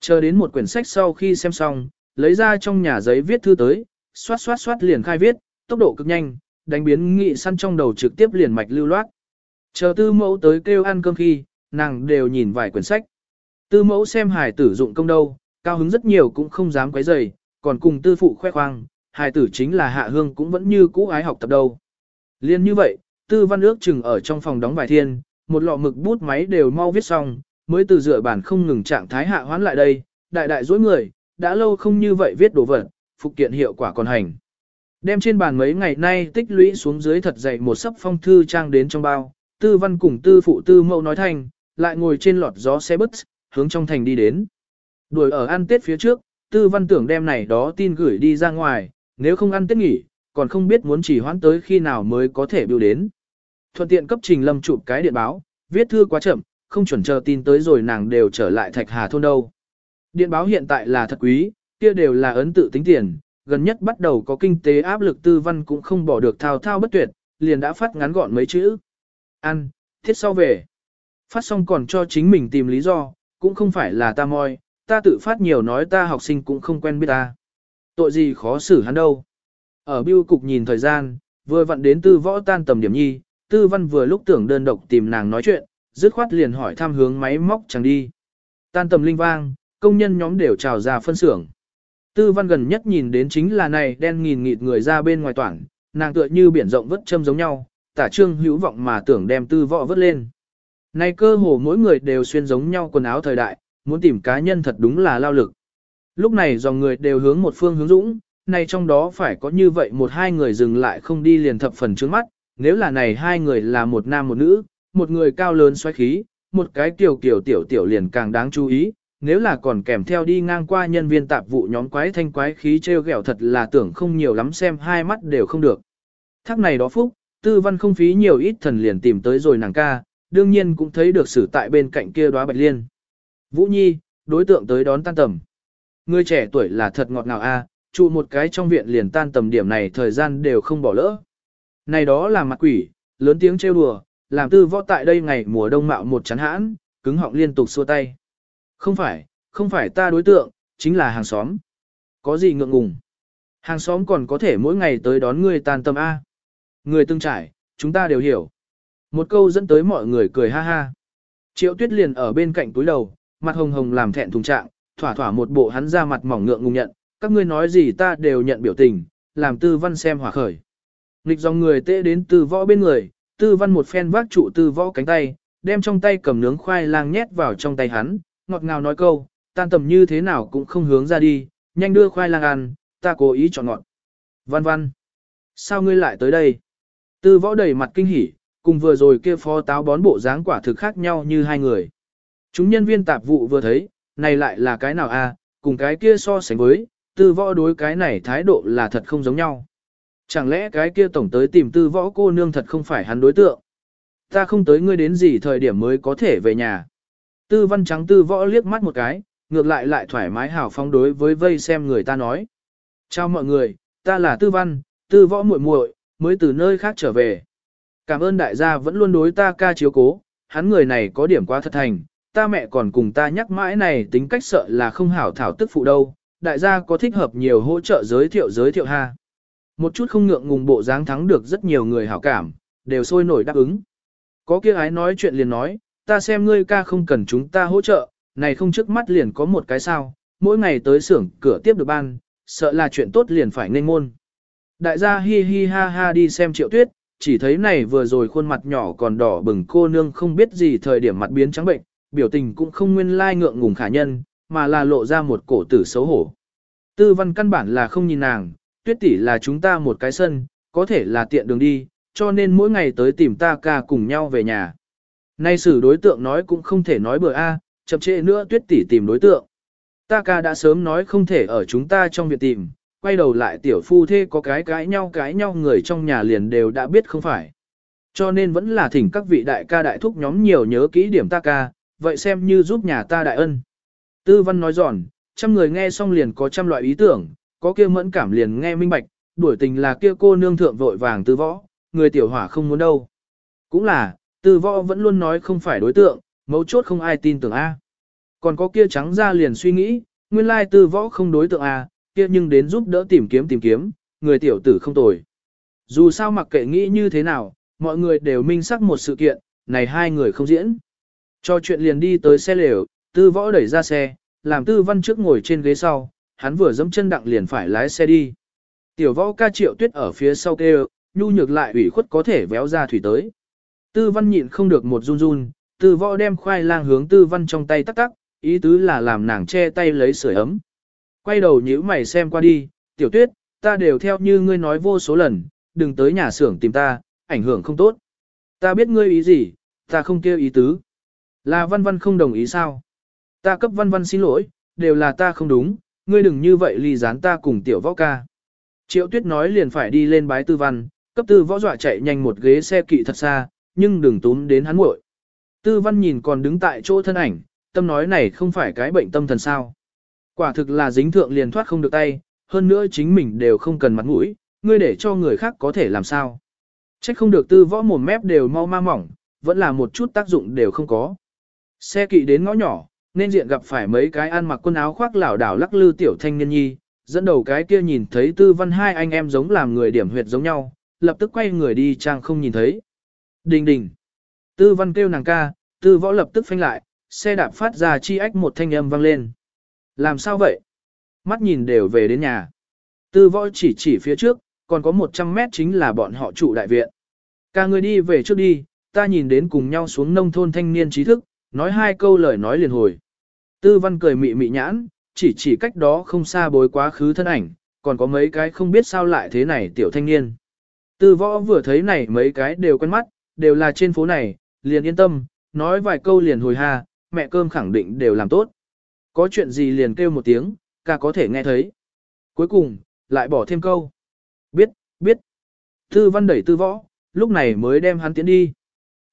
Chờ đến một quyển sách sau khi xem xong, lấy ra trong nhà giấy viết thư tới, xoát xoát xoát liền khai viết, tốc độ cực nhanh, đánh biến nghị săn trong đầu trực tiếp liền mạch lưu loát. Chờ tư mẫu tới kêu ăn cơm khi, nàng đều nhìn vài quyển sách. Tư mẫu xem hài tử dụng công đâu, cao hứng rất nhiều cũng không dám quấy rầy, còn cùng tư phụ khoe khoang, hài tử chính là hạ hương cũng vẫn như cũ ái học tập đâu. Liên như vậy, tư văn ước chừng ở trong phòng đóng bài thiên, một lọ mực bút máy đều mau viết xong, mới từ dựa bản không ngừng trạng thái hạ hoán lại đây, đại đại dối người, đã lâu không như vậy viết đồ vật, phục kiện hiệu quả còn hành. Đem trên bàn mấy ngày nay tích lũy xuống dưới thật dày một sấp phong thư trang đến trong bao, tư văn cùng tư phụ tư mẫu nói thành, lại ngồi trên lọt gió xe bus, hướng trong thành đi đến. Đuổi ở ăn tết phía trước, tư văn tưởng đem này đó tin gửi đi ra ngoài, nếu không ăn tết nghỉ, còn không biết muốn chỉ hoãn tới khi nào mới có thể biểu đến. Thuận tiện cấp trình lâm chụp cái điện báo, viết thư quá chậm, không chuẩn chờ tin tới rồi nàng đều trở lại thạch hà thôn đâu. Điện báo hiện tại là thật quý, kia đều là ấn tự tính tiền, gần nhất bắt đầu có kinh tế áp lực tư văn cũng không bỏ được thao thao bất tuyệt, liền đã phát ngắn gọn mấy chữ. Ăn, thiết sau về. Phát xong còn cho chính mình tìm lý do, cũng không phải là ta moi, ta tự phát nhiều nói ta học sinh cũng không quen biết ta. Tội gì khó xử hắn đâu. Ở biêu cục nhìn thời gian, vừa vặn đến tư võ tan tầm điểm nhi, tư văn vừa lúc tưởng đơn độc tìm nàng nói chuyện, dứt khoát liền hỏi thăm hướng máy móc chẳng đi. Tan tầm linh vang, công nhân nhóm đều trào ra phân xưởng. Tư văn gần nhất nhìn đến chính là này đen nghìn nghịt người ra bên ngoài toảng, nàng tựa như biển rộng vớt châm giống nhau, tả trương hữu vọng mà tưởng đem tư võ vớt lên nay cơ hồ mỗi người đều xuyên giống nhau quần áo thời đại, muốn tìm cá nhân thật đúng là lao lực. Lúc này dòng người đều hướng một phương hướng dũng, nay trong đó phải có như vậy một hai người dừng lại không đi liền thập phần trước mắt, nếu là này hai người là một nam một nữ, một người cao lớn xoáy khí, một cái tiểu kiểu tiểu tiểu liền càng đáng chú ý, nếu là còn kèm theo đi ngang qua nhân viên tạp vụ nhóm quái thanh quái khí treo gẹo thật là tưởng không nhiều lắm xem hai mắt đều không được. Thác này đó phúc, tư văn không phí nhiều ít thần liền tìm tới rồi nàng ca, đương nhiên cũng thấy được xử tại bên cạnh kia đóa bạch liên. Vũ Nhi, đối tượng tới đón tan tầm. Người trẻ tuổi là thật ngọt ngào a, trụ một cái trong viện liền tan tầm điểm này thời gian đều không bỏ lỡ. Này đó là mặt quỷ, lớn tiếng trêu đùa, làm tư võ tại đây ngày mùa đông mạo một chán hãn, cứng họng liên tục xua tay. Không phải, không phải ta đối tượng, chính là hàng xóm. Có gì ngượng ngùng. Hàng xóm còn có thể mỗi ngày tới đón người tan tầm A. Người tương trải, chúng ta đều hiểu. Một câu dẫn tới mọi người cười ha ha. Triệu tuyết liền ở bên cạnh túi đầu, mặt hồng hồng làm thẹn thùng trạng, thỏa thỏa một bộ hắn ra mặt mỏng ngượng ngùng nhận, các ngươi nói gì ta đều nhận biểu tình, làm tư văn xem hỏa khởi. Nghịch dòng người tê đến tư võ bên người, tư văn một phen vác trụ tư võ cánh tay, đem trong tay cầm nướng khoai lang nhét vào trong tay hắn, ngọt ngào nói câu, tan tầm như thế nào cũng không hướng ra đi, nhanh đưa khoai lang ăn, ta cố ý chọn ngọt. Văn văn, sao ngươi lại tới đây? Tư võ đầy mặt kinh hỉ, cùng vừa rồi kia phó táo bón bộ dáng quả thực khác nhau như hai người. Chúng nhân viên tạp vụ vừa thấy, này lại là cái nào a? cùng cái kia so sánh với, tư võ đối cái này thái độ là thật không giống nhau. Chẳng lẽ cái kia tổng tới tìm tư võ cô nương thật không phải hắn đối tượng? Ta không tới ngươi đến gì thời điểm mới có thể về nhà. Tư văn trắng tư võ liếc mắt một cái, ngược lại lại thoải mái hào phóng đối với vây xem người ta nói. Chào mọi người, ta là tư văn, tư võ muội muội, mới từ nơi khác trở về. Cảm ơn đại gia vẫn luôn đối ta ca chiếu cố, hắn người này có điểm quá thật thành, ta mẹ còn cùng ta nhắc mãi này tính cách sợ là không hảo thảo tức phụ đâu, đại gia có thích hợp nhiều hỗ trợ giới thiệu giới thiệu ha. Một chút không ngượng ngùng bộ dáng thắng được rất nhiều người hảo cảm, đều sôi nổi đáp ứng. Có kia ái nói chuyện liền nói, ta xem ngươi ca không cần chúng ta hỗ trợ, này không trước mắt liền có một cái sao, mỗi ngày tới xưởng cửa tiếp được ban, sợ là chuyện tốt liền phải nên môn. Đại gia hi hi ha ha đi xem triệu tuyết, chỉ thấy này vừa rồi khuôn mặt nhỏ còn đỏ bừng cô nương không biết gì thời điểm mặt biến trắng bệnh, biểu tình cũng không nguyên lai ngượng ngùng khả nhân, mà là lộ ra một cổ tử xấu hổ. Tư văn căn bản là không nhìn nàng, tuyết tỷ là chúng ta một cái sân, có thể là tiện đường đi, cho nên mỗi ngày tới tìm ta ca cùng nhau về nhà. Nay xử đối tượng nói cũng không thể nói bừa a, chậm trễ nữa tuyết tỷ tìm đối tượng. Ta ca đã sớm nói không thể ở chúng ta trong việc tìm, quay đầu lại tiểu phu thê có cái cãi nhau cãi nhau người trong nhà liền đều đã biết không phải. Cho nên vẫn là thỉnh các vị đại ca đại thúc nhóm nhiều nhớ kỹ điểm ta ca, vậy xem như giúp nhà ta đại ân. Tư văn nói giòn, trăm người nghe xong liền có trăm loại ý tưởng, có kia mẫn cảm liền nghe minh bạch, đuổi tình là kia cô nương thượng vội vàng tư võ, người tiểu hỏa không muốn đâu. Cũng là, tư võ vẫn luôn nói không phải đối tượng, mấu chốt không ai tin tưởng A. Còn có kia trắng ra liền suy nghĩ, nguyên lai tư võ không đối tượng A, kia nhưng đến giúp đỡ tìm kiếm tìm kiếm, người tiểu tử không tồi. Dù sao mặc kệ nghĩ như thế nào, mọi người đều minh xác một sự kiện, này hai người không diễn. Cho chuyện liền đi tới xe lều, tư võ đẩy ra xe, làm tư văn trước ngồi trên ghế sau, hắn vừa dẫm chân đặng liền phải lái xe đi. Tiểu võ ca triệu tuyết ở phía sau kêu, nhu nhược lại ủy khuất có thể véo ra thủy tới. Tư văn nhịn không được một run run, tư võ đem khoai lang hướng tư văn trong tay tắc tắc, ý tứ là làm nàng che tay lấy sưởi ấm. Quay đầu nhíu mày xem qua đi, tiểu tuyết, ta đều theo như ngươi nói vô số lần, đừng tới nhà xưởng tìm ta, ảnh hưởng không tốt. Ta biết ngươi ý gì, ta không kêu ý tứ. Là văn văn không đồng ý sao? Ta cấp văn văn xin lỗi, đều là ta không đúng, ngươi đừng như vậy ly gián ta cùng tiểu võ ca. Triệu tuyết nói liền phải đi lên bái tư văn, cấp tư võ dọa chạy nhanh một ghế xe kỵ thật xa, nhưng đừng túm đến hắn muội. Tư văn nhìn còn đứng tại chỗ thân ảnh, tâm nói này không phải cái bệnh tâm thần sao. Quả thực là dính thượng liền thoát không được tay, hơn nữa chính mình đều không cần mặt mũi, ngươi để cho người khác có thể làm sao. Trách không được tư võ mồm mép đều mau ma mỏng, vẫn là một chút tác dụng đều không có. Xe kỵ đến ngõ nhỏ, nên diện gặp phải mấy cái ăn mặc quần áo khoác lảo đảo lắc lư tiểu thanh niên nhi, dẫn đầu cái kia nhìn thấy tư văn hai anh em giống làm người điểm huyệt giống nhau, lập tức quay người đi trang không nhìn thấy. Đình đình. Tư văn kêu nàng ca, tư võ lập tức phanh lại, xe đạp phát ra chi ách một thanh âm vang lên. Làm sao vậy? mắt nhìn đều về đến nhà. Tư võ chỉ chỉ phía trước, còn có 100 mét chính là bọn họ trụ đại viện. cả người đi về trước đi, ta nhìn đến cùng nhau xuống nông thôn thanh niên trí thức, nói hai câu lời nói liền hồi. Tư văn cười mị mị nhãn, chỉ chỉ cách đó không xa bối quá khứ thân ảnh, còn có mấy cái không biết sao lại thế này tiểu thanh niên. Tư võ vừa thấy này mấy cái đều quen mắt, đều là trên phố này, liền yên tâm, nói vài câu liền hồi ha, mẹ cơm khẳng định đều làm tốt. Có chuyện gì liền kêu một tiếng, ca có thể nghe thấy. Cuối cùng, lại bỏ thêm câu. Biết, biết. Tư văn đẩy tư võ, lúc này mới đem hắn tiến đi.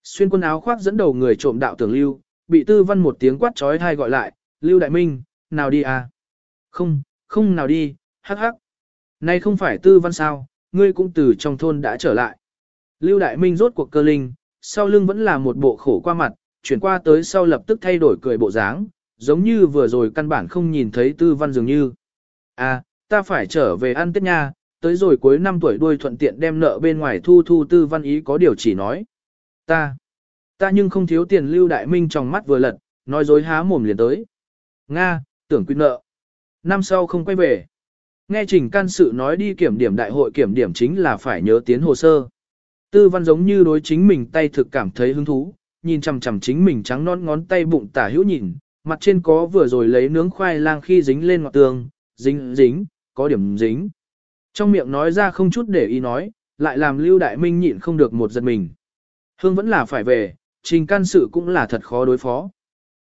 Xuyên quân áo khoác dẫn đầu người trộm đạo tưởng lưu, bị tư văn một tiếng quát trói thai gọi lại, lưu đại minh, nào đi à? Không, không nào đi, hắc hắc. Này không phải tư văn sao, ngươi cũng từ trong thôn đã trở lại. Lưu đại minh rốt cuộc cơ linh, sau lưng vẫn là một bộ khổ qua mặt, chuyển qua tới sau lập tức thay đổi cười bộ dáng, giống như vừa rồi căn bản không nhìn thấy tư văn dường như. À, ta phải trở về ăn tết nha, tới rồi cuối năm tuổi đuôi thuận tiện đem nợ bên ngoài thu thu tư văn ý có điều chỉ nói. Ta, ta nhưng không thiếu tiền lưu đại minh trong mắt vừa lật, nói dối há mồm liền tới. Nga, tưởng quyết nợ. Năm sau không quay về. Nghe trình can sự nói đi kiểm điểm đại hội kiểm điểm chính là phải nhớ tiến hồ sơ. Tư văn giống như đối chính mình tay thực cảm thấy hứng thú, nhìn chằm chằm chính mình trắng non ngón tay bụng tả hữu nhìn, mặt trên có vừa rồi lấy nướng khoai lang khi dính lên ngọt tường, dính dính, có điểm dính. Trong miệng nói ra không chút để ý nói, lại làm Lưu Đại Minh nhịn không được một giật mình. Hương vẫn là phải về, trình can sự cũng là thật khó đối phó.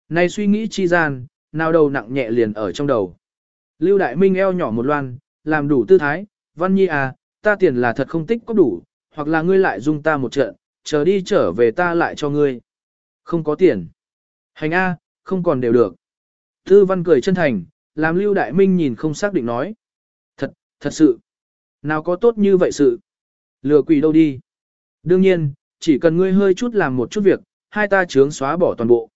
Này suy nghĩ chi gian, nào đầu nặng nhẹ liền ở trong đầu. Lưu Đại Minh eo nhỏ một loan, làm đủ tư thái, văn nhi à, ta tiền là thật không tích có đủ, hoặc là ngươi lại dung ta một trận, chờ đi trở về ta lại cho ngươi. Không có tiền. Hành A, không còn đều được. Tư văn cười chân thành, làm Lưu Đại Minh nhìn không xác định nói. Thật, thật sự. Nào có tốt như vậy sự. Lừa quỷ đâu đi. Đương nhiên, chỉ cần ngươi hơi chút làm một chút việc, hai ta chướng xóa bỏ toàn bộ.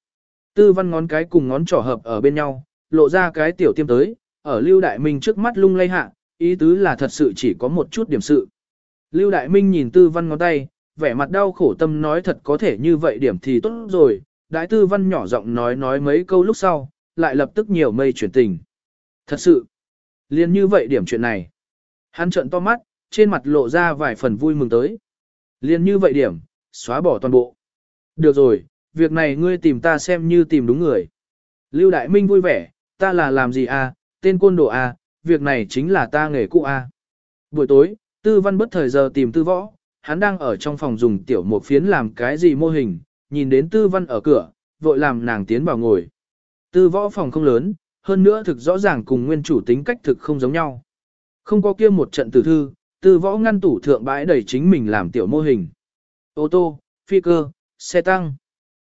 Tư văn ngón cái cùng ngón trỏ hợp ở bên nhau, lộ ra cái tiểu tiêm tới, ở Lưu Đại Minh trước mắt lung lay hạ, ý tứ là thật sự chỉ có một chút điểm sự. Lưu Đại Minh nhìn tư văn ngón tay, vẻ mặt đau khổ tâm nói thật có thể như vậy điểm thì tốt rồi, đại tư văn nhỏ giọng nói nói mấy câu lúc sau, lại lập tức nhiều mây chuyển tình. Thật sự, liền như vậy điểm chuyện này. Hắn trợn to mắt, trên mặt lộ ra vài phần vui mừng tới. Liền như vậy điểm, xóa bỏ toàn bộ. Được rồi, việc này ngươi tìm ta xem như tìm đúng người. Lưu Đại Minh vui vẻ, ta là làm gì à, tên côn đồ à, việc này chính là ta nghề cũ à. Buổi tối, tư văn bất thời giờ tìm tư võ, hắn đang ở trong phòng dùng tiểu một phiến làm cái gì mô hình, nhìn đến tư văn ở cửa, vội làm nàng tiến vào ngồi. Tư võ phòng không lớn, hơn nữa thực rõ ràng cùng nguyên chủ tính cách thực không giống nhau. Không có kia một trận tử thư, tư võ ngăn tủ thượng bãi đầy chính mình làm tiểu mô hình. Ô tô, phi cơ, xe tăng.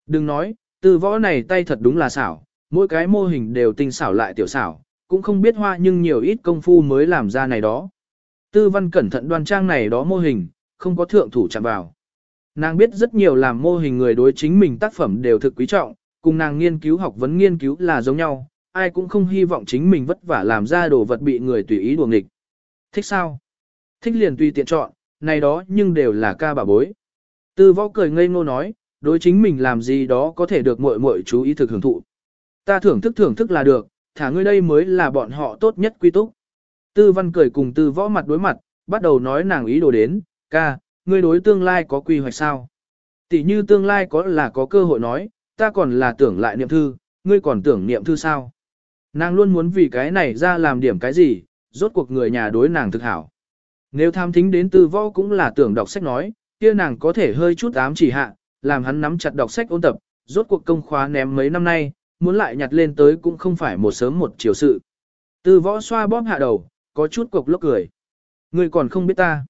Đừng nói, tư võ này tay thật đúng là xảo, mỗi cái mô hình đều tinh xảo lại tiểu xảo, cũng không biết hoa nhưng nhiều ít công phu mới làm ra này đó. Tư văn cẩn thận đoan trang này đó mô hình, không có thượng thủ chạm vào. Nàng biết rất nhiều làm mô hình người đối chính mình tác phẩm đều thực quý trọng, cùng nàng nghiên cứu học vấn nghiên cứu là giống nhau, ai cũng không hy vọng chính mình vất vả làm ra đồ vật bị người tùy ý đuổi nghịch. Thích sao? Thích liền tùy tiện chọn, này đó nhưng đều là ca bà bối. Tư võ cười ngây ngô nói, đối chính mình làm gì đó có thể được muội muội chú ý thực hưởng thụ. Ta thưởng thức thưởng thức là được, thả ngươi đây mới là bọn họ tốt nhất quy túc. Tư văn cười cùng tư võ mặt đối mặt, bắt đầu nói nàng ý đồ đến, ca, ngươi đối tương lai có quy hoạch sao? Tỷ như tương lai có là có cơ hội nói, ta còn là tưởng lại niệm thư, ngươi còn tưởng niệm thư sao? Nàng luôn muốn vì cái này ra làm điểm cái gì, rốt cuộc người nhà đối nàng thực hảo. Nếu tham thính đến tư võ cũng là tưởng đọc sách nói, kia nàng có thể hơi chút ám chỉ hạ, làm hắn nắm chặt đọc sách ôn tập, rốt cuộc công khóa ném mấy năm nay, muốn lại nhặt lên tới cũng không phải một sớm một chiều sự. Tư võ xoa bóp hạ đầu, có chút cục lốc cười. Ngươi còn không biết ta.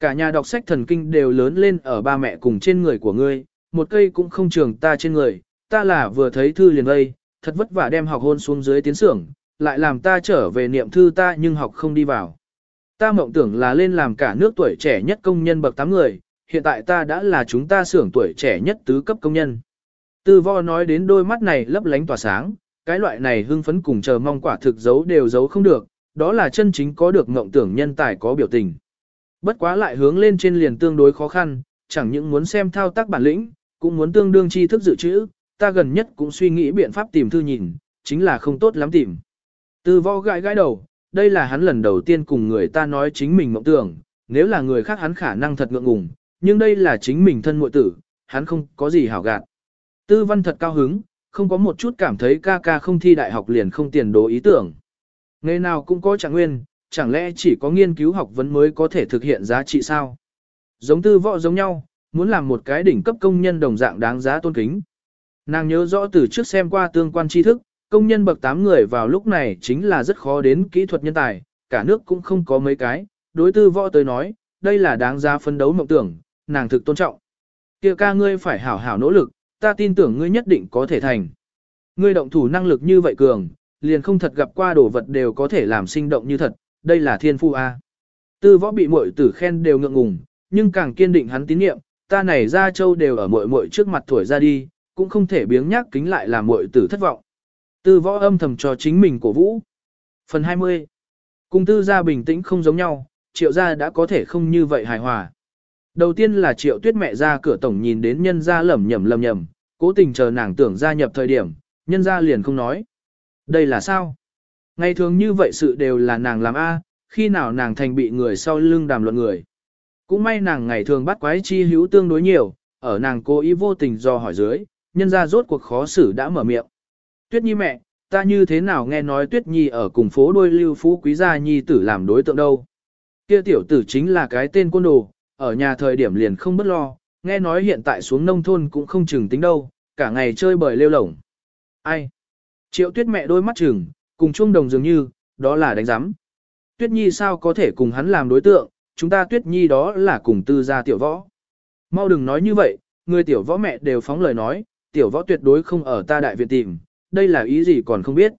Cả nhà đọc sách thần kinh đều lớn lên ở ba mẹ cùng trên người của ngươi, một cây cũng không trường ta trên người, ta là vừa thấy thư liền đây, thật vất vả đem học hôn xuống dưới tiến sưởng, lại làm ta trở về niệm thư ta nhưng học không đi vào. Ta mộng tưởng là lên làm cả nước tuổi trẻ nhất công nhân bậc 8 người, hiện tại ta đã là chúng ta xưởng tuổi trẻ nhất tứ cấp công nhân. Tư vo nói đến đôi mắt này lấp lánh tỏa sáng, cái loại này hưng phấn cùng chờ mong quả thực giấu đều giấu không được, đó là chân chính có được mộng tưởng nhân tài có biểu tình. Bất quá lại hướng lên trên liền tương đối khó khăn, chẳng những muốn xem thao tác bản lĩnh, cũng muốn tương đương tri thức dự trữ, ta gần nhất cũng suy nghĩ biện pháp tìm thư nhìn, chính là không tốt lắm tìm. Tư võ gãi gãi đầu, đây là hắn lần đầu tiên cùng người ta nói chính mình mộng tưởng, nếu là người khác hắn khả năng thật ngượng ngùng, nhưng đây là chính mình thân muội tử, hắn không có gì hảo gạt. Tư văn thật cao hứng, không có một chút cảm thấy ca ca không thi đại học liền không tiền đồ ý tưởng. Ngày nào cũng có trạng nguyên, chẳng lẽ chỉ có nghiên cứu học vấn mới có thể thực hiện giá trị sao? Giống tư võ giống nhau, muốn làm một cái đỉnh cấp công nhân đồng dạng đáng giá tôn kính. Nàng nhớ rõ từ trước xem qua tương quan tri thức, công nhân bậc 8 người vào lúc này chính là rất khó đến kỹ thuật nhân tài, cả nước cũng không có mấy cái, đối tư võ tới nói, đây là đáng giá phấn đấu mộng tưởng, nàng thực tôn trọng. Kia ca ngươi phải hảo hảo nỗ lực, ta tin tưởng ngươi nhất định có thể thành. Ngươi động thủ năng lực như vậy cường, liền không thật gặp qua đồ vật đều có thể làm sinh động như thật, đây là thiên phu A. Tư võ bị muội tử khen đều ngượng ngùng, nhưng càng kiên định hắn tín nhiệm, ta này ra châu đều ở muội muội trước mặt thổi ra đi, cũng không thể biếng nhác kính lại làm muội tử thất vọng. Tư võ âm thầm cho chính mình cổ vũ. Phần 20. Cùng tư gia bình tĩnh không giống nhau, triệu gia đã có thể không như vậy hài hòa. Đầu tiên là triệu tuyết mẹ ra cửa tổng nhìn đến nhân gia lẩm nhẩm lẩm nhẩm, cố tình chờ nàng tưởng gia nhập thời điểm, nhân gia liền không nói. Đây là sao? Ngày thường như vậy sự đều là nàng làm A, khi nào nàng thành bị người sau lưng đàm luận người. Cũng may nàng ngày thường bắt quái chi hữu tương đối nhiều, ở nàng cố ý vô tình do hỏi dưới, nhân gia rốt cuộc khó xử đã mở miệng. Tuyết nhi mẹ, ta như thế nào nghe nói Tuyết nhi ở cùng phố đôi lưu phú quý gia nhi tử làm đối tượng đâu. Kia tiểu tử chính là cái tên côn đồ, ở nhà thời điểm liền không bất lo, nghe nói hiện tại xuống nông thôn cũng không chừng tính đâu, cả ngày chơi bời lêu lổng. Ai? Triệu tuyết mẹ đôi mắt chừng, cùng chung đồng dường như, đó là đánh giám. Tuyết nhi sao có thể cùng hắn làm đối tượng, chúng ta tuyết nhi đó là cùng tư gia tiểu võ. Mau đừng nói như vậy, người tiểu võ mẹ đều phóng lời nói, tiểu võ tuyệt đối không ở ta đại viện tìm, đây là ý gì còn không biết.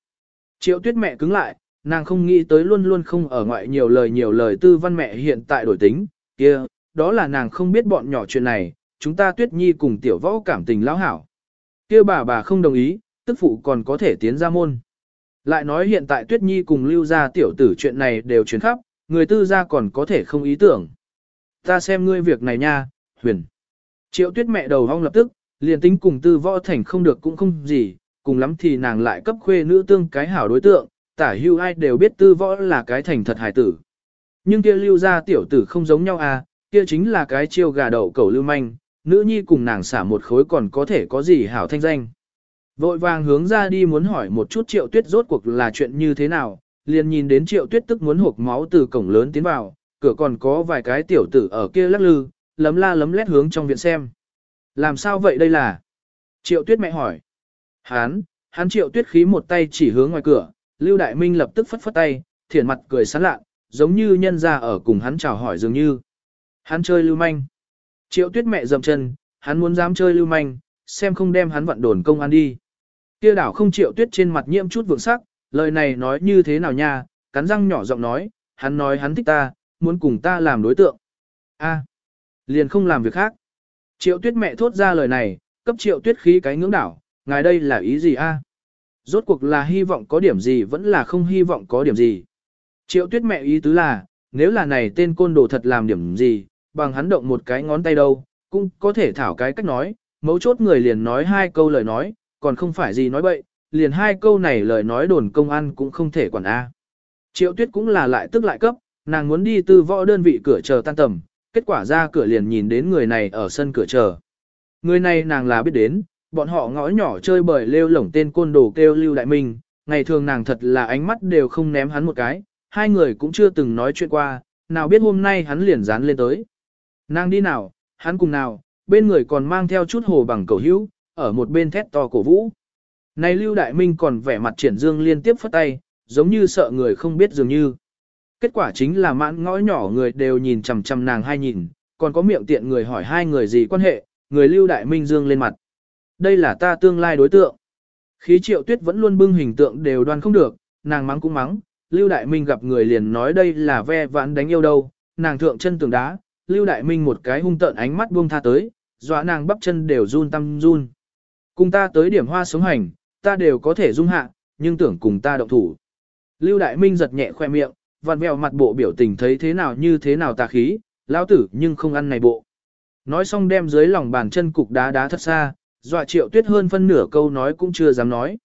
Triệu tuyết mẹ cứng lại, nàng không nghĩ tới luôn luôn không ở ngoại nhiều lời nhiều lời tư văn mẹ hiện tại đổi tính, kia, đó là nàng không biết bọn nhỏ chuyện này, chúng ta tuyết nhi cùng tiểu võ cảm tình lão hảo. kia bà bà không đồng ý, tức phụ còn có thể tiến ra môn. Lại nói hiện tại tuyết nhi cùng lưu ra tiểu tử chuyện này đều chuyển khắp, người tư gia còn có thể không ý tưởng. Ta xem ngươi việc này nha, huyền. Triệu tuyết mẹ đầu hong lập tức, liền tính cùng tư võ thành không được cũng không gì, cùng lắm thì nàng lại cấp khuê nữ tương cái hảo đối tượng, tả hưu ai đều biết tư võ là cái thành thật hải tử. Nhưng kia lưu ra tiểu tử không giống nhau à, kia chính là cái chiêu gà đậu cầu lưu manh, nữ nhi cùng nàng xả một khối còn có thể có gì hảo thanh danh. Vội vàng hướng ra đi muốn hỏi một chút triệu tuyết rốt cuộc là chuyện như thế nào, liền nhìn đến triệu tuyết tức muốn hộp máu từ cổng lớn tiến vào, cửa còn có vài cái tiểu tử ở kia lắc lư, lấm la lấm lét hướng trong viện xem. Làm sao vậy đây là? Triệu tuyết mẹ hỏi. Hán, hán triệu tuyết khí một tay chỉ hướng ngoài cửa, Lưu Đại Minh lập tức phất phất tay, thiển mặt cười sán lạ, giống như nhân ra ở cùng hắn chào hỏi dường như. Hắn chơi lưu manh. Triệu tuyết mẹ dầm chân, hắn muốn dám chơi lưu manh, xem không đem hắn vận đồn công an đi. Kia đảo không chịu tuyết trên mặt nhiễm chút vượng sắc, lời này nói như thế nào nha, cắn răng nhỏ giọng nói, hắn nói hắn thích ta, muốn cùng ta làm đối tượng. A, liền không làm việc khác. Triệu tuyết mẹ thốt ra lời này, cấp triệu tuyết khí cái ngưỡng đảo, ngài đây là ý gì a? Rốt cuộc là hy vọng có điểm gì vẫn là không hy vọng có điểm gì. Triệu tuyết mẹ ý tứ là, nếu là này tên côn đồ thật làm điểm gì, bằng hắn động một cái ngón tay đâu, cũng có thể thảo cái cách nói, mấu chốt người liền nói hai câu lời nói, còn không phải gì nói bậy, liền hai câu này lời nói đồn công an cũng không thể quản A. Triệu tuyết cũng là lại tức lại cấp, nàng muốn đi tư võ đơn vị cửa chờ tan tầm, kết quả ra cửa liền nhìn đến người này ở sân cửa chờ. Người này nàng là biết đến, bọn họ ngõ nhỏ chơi bời lêu lổng tên côn đồ kêu Lưu Đại Minh, ngày thường nàng thật là ánh mắt đều không ném hắn một cái, hai người cũng chưa từng nói chuyện qua, nào biết hôm nay hắn liền dán lên tới. Nàng đi nào, hắn cùng nào, bên người còn mang theo chút hồ bằng cầu hữu, ở một bên thét to cổ vũ. Này Lưu Đại Minh còn vẻ mặt triển dương liên tiếp phất tay, giống như sợ người không biết dường như. Kết quả chính là mãn ngõ nhỏ người đều nhìn chằm chằm nàng hai nhìn, còn có miệng tiện người hỏi hai người gì quan hệ, người Lưu Đại Minh dương lên mặt. Đây là ta tương lai đối tượng. Khí triệu tuyết vẫn luôn bưng hình tượng đều đoan không được, nàng mắng cũng mắng, Lưu Đại Minh gặp người liền nói đây là ve vãn đánh yêu đâu, nàng thượng chân tường đá, Lưu Đại Minh một cái hung tợn ánh mắt buông tha tới, dọa nàng bắp chân đều run tâm run. Cùng ta tới điểm hoa sống hành, ta đều có thể dung hạ, nhưng tưởng cùng ta động thủ. Lưu Đại Minh giật nhẹ khoe miệng, vặn vẹo mặt bộ biểu tình thấy thế nào như thế nào tà khí, lão tử nhưng không ăn này bộ. Nói xong đem dưới lòng bàn chân cục đá đá thật xa, dọa triệu tuyết hơn phân nửa câu nói cũng chưa dám nói.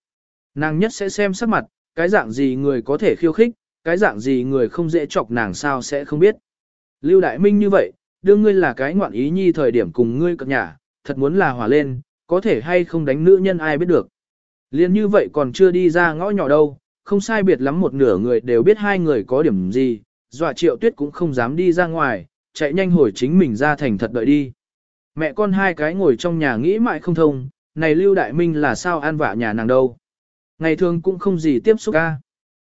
Nàng nhất sẽ xem sắc mặt, cái dạng gì người có thể khiêu khích, cái dạng gì người không dễ chọc nàng sao sẽ không biết. Lưu Đại Minh như vậy, đương ngươi là cái ngoạn ý nhi thời điểm cùng ngươi cập nhà, thật muốn là hòa lên, có thể hay không đánh nữ nhân ai biết được. Liên như vậy còn chưa đi ra ngõ nhỏ đâu, không sai biệt lắm một nửa người đều biết hai người có điểm gì, dọa triệu tuyết cũng không dám đi ra ngoài, chạy nhanh hồi chính mình ra thành thật đợi đi. Mẹ con hai cái ngồi trong nhà nghĩ mãi không thông, này Lưu Đại Minh là sao an vạ nhà nàng đâu. Ngày thường cũng không gì tiếp xúc ca.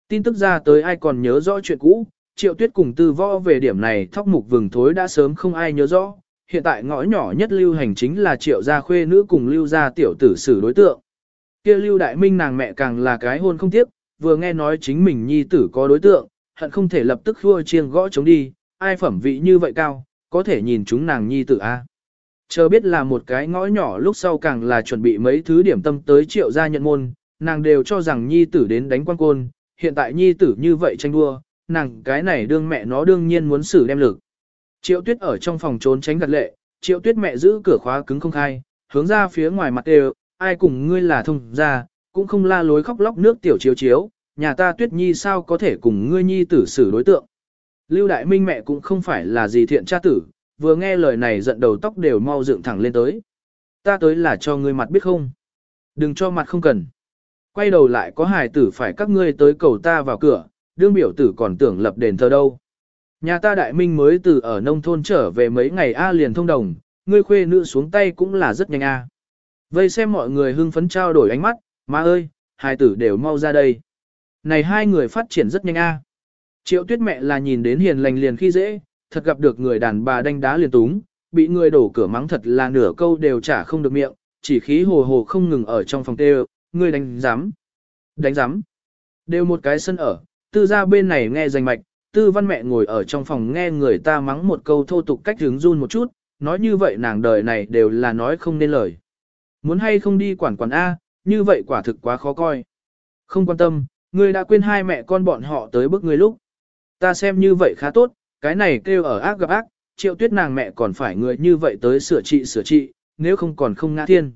Tin tức ra tới ai còn nhớ rõ chuyện cũ, triệu tuyết cùng tư võ về điểm này thóc mục vừng thối đã sớm không ai nhớ rõ. Hiện tại ngõ nhỏ nhất lưu hành chính là triệu gia khuê nữ cùng lưu gia tiểu tử xử đối tượng. kia lưu đại minh nàng mẹ càng là cái hôn không tiếp, vừa nghe nói chính mình nhi tử có đối tượng, hận không thể lập tức khua chiêng gõ chống đi, ai phẩm vị như vậy cao, có thể nhìn chúng nàng nhi tử a. Chờ biết là một cái ngõ nhỏ lúc sau càng là chuẩn bị mấy thứ điểm tâm tới triệu gia nhận môn, nàng đều cho rằng nhi tử đến đánh quan côn, hiện tại nhi tử như vậy tranh đua, nàng cái này đương mẹ nó đương nhiên muốn xử đem lực. Triệu tuyết ở trong phòng trốn tránh gật lệ, triệu tuyết mẹ giữ cửa khóa cứng không khai, hướng ra phía ngoài mặt đều, ai cùng ngươi là thông ra, cũng không la lối khóc lóc nước tiểu chiếu chiếu, nhà ta tuyết nhi sao có thể cùng ngươi nhi tử xử đối tượng. Lưu Đại Minh mẹ cũng không phải là gì thiện cha tử, vừa nghe lời này giận đầu tóc đều mau dựng thẳng lên tới. Ta tới là cho ngươi mặt biết không? Đừng cho mặt không cần. Quay đầu lại có hài tử phải các ngươi tới cầu ta vào cửa, đương biểu tử còn tưởng lập đền thờ đâu. Nhà ta đại minh mới từ ở nông thôn trở về mấy ngày A liền thông đồng, ngươi khuê nữ xuống tay cũng là rất nhanh A. Vây xem mọi người hưng phấn trao đổi ánh mắt, má ơi, hai tử đều mau ra đây. Này hai người phát triển rất nhanh A. Triệu tuyết mẹ là nhìn đến hiền lành liền khi dễ, thật gặp được người đàn bà đánh đá liền túng, bị người đổ cửa mắng thật là nửa câu đều trả không được miệng, chỉ khí hồ hồ không ngừng ở trong phòng tê ngươi đánh giám. Đánh giám. Đều một cái sân ở, tư ra bên này nghe danh mạch, tư văn mẹ ngồi ở trong phòng nghe người ta mắng một câu thô tục cách hướng run một chút, nói như vậy nàng đời này đều là nói không nên lời. Muốn hay không đi quản quản A, như vậy quả thực quá khó coi. Không quan tâm, ngươi đã quên hai mẹ con bọn họ tới bước ngươi lúc. Ta xem như vậy khá tốt, cái này kêu ở ác gặp ác, triệu tuyết nàng mẹ còn phải người như vậy tới sửa trị sửa trị, nếu không còn không ngã thiên.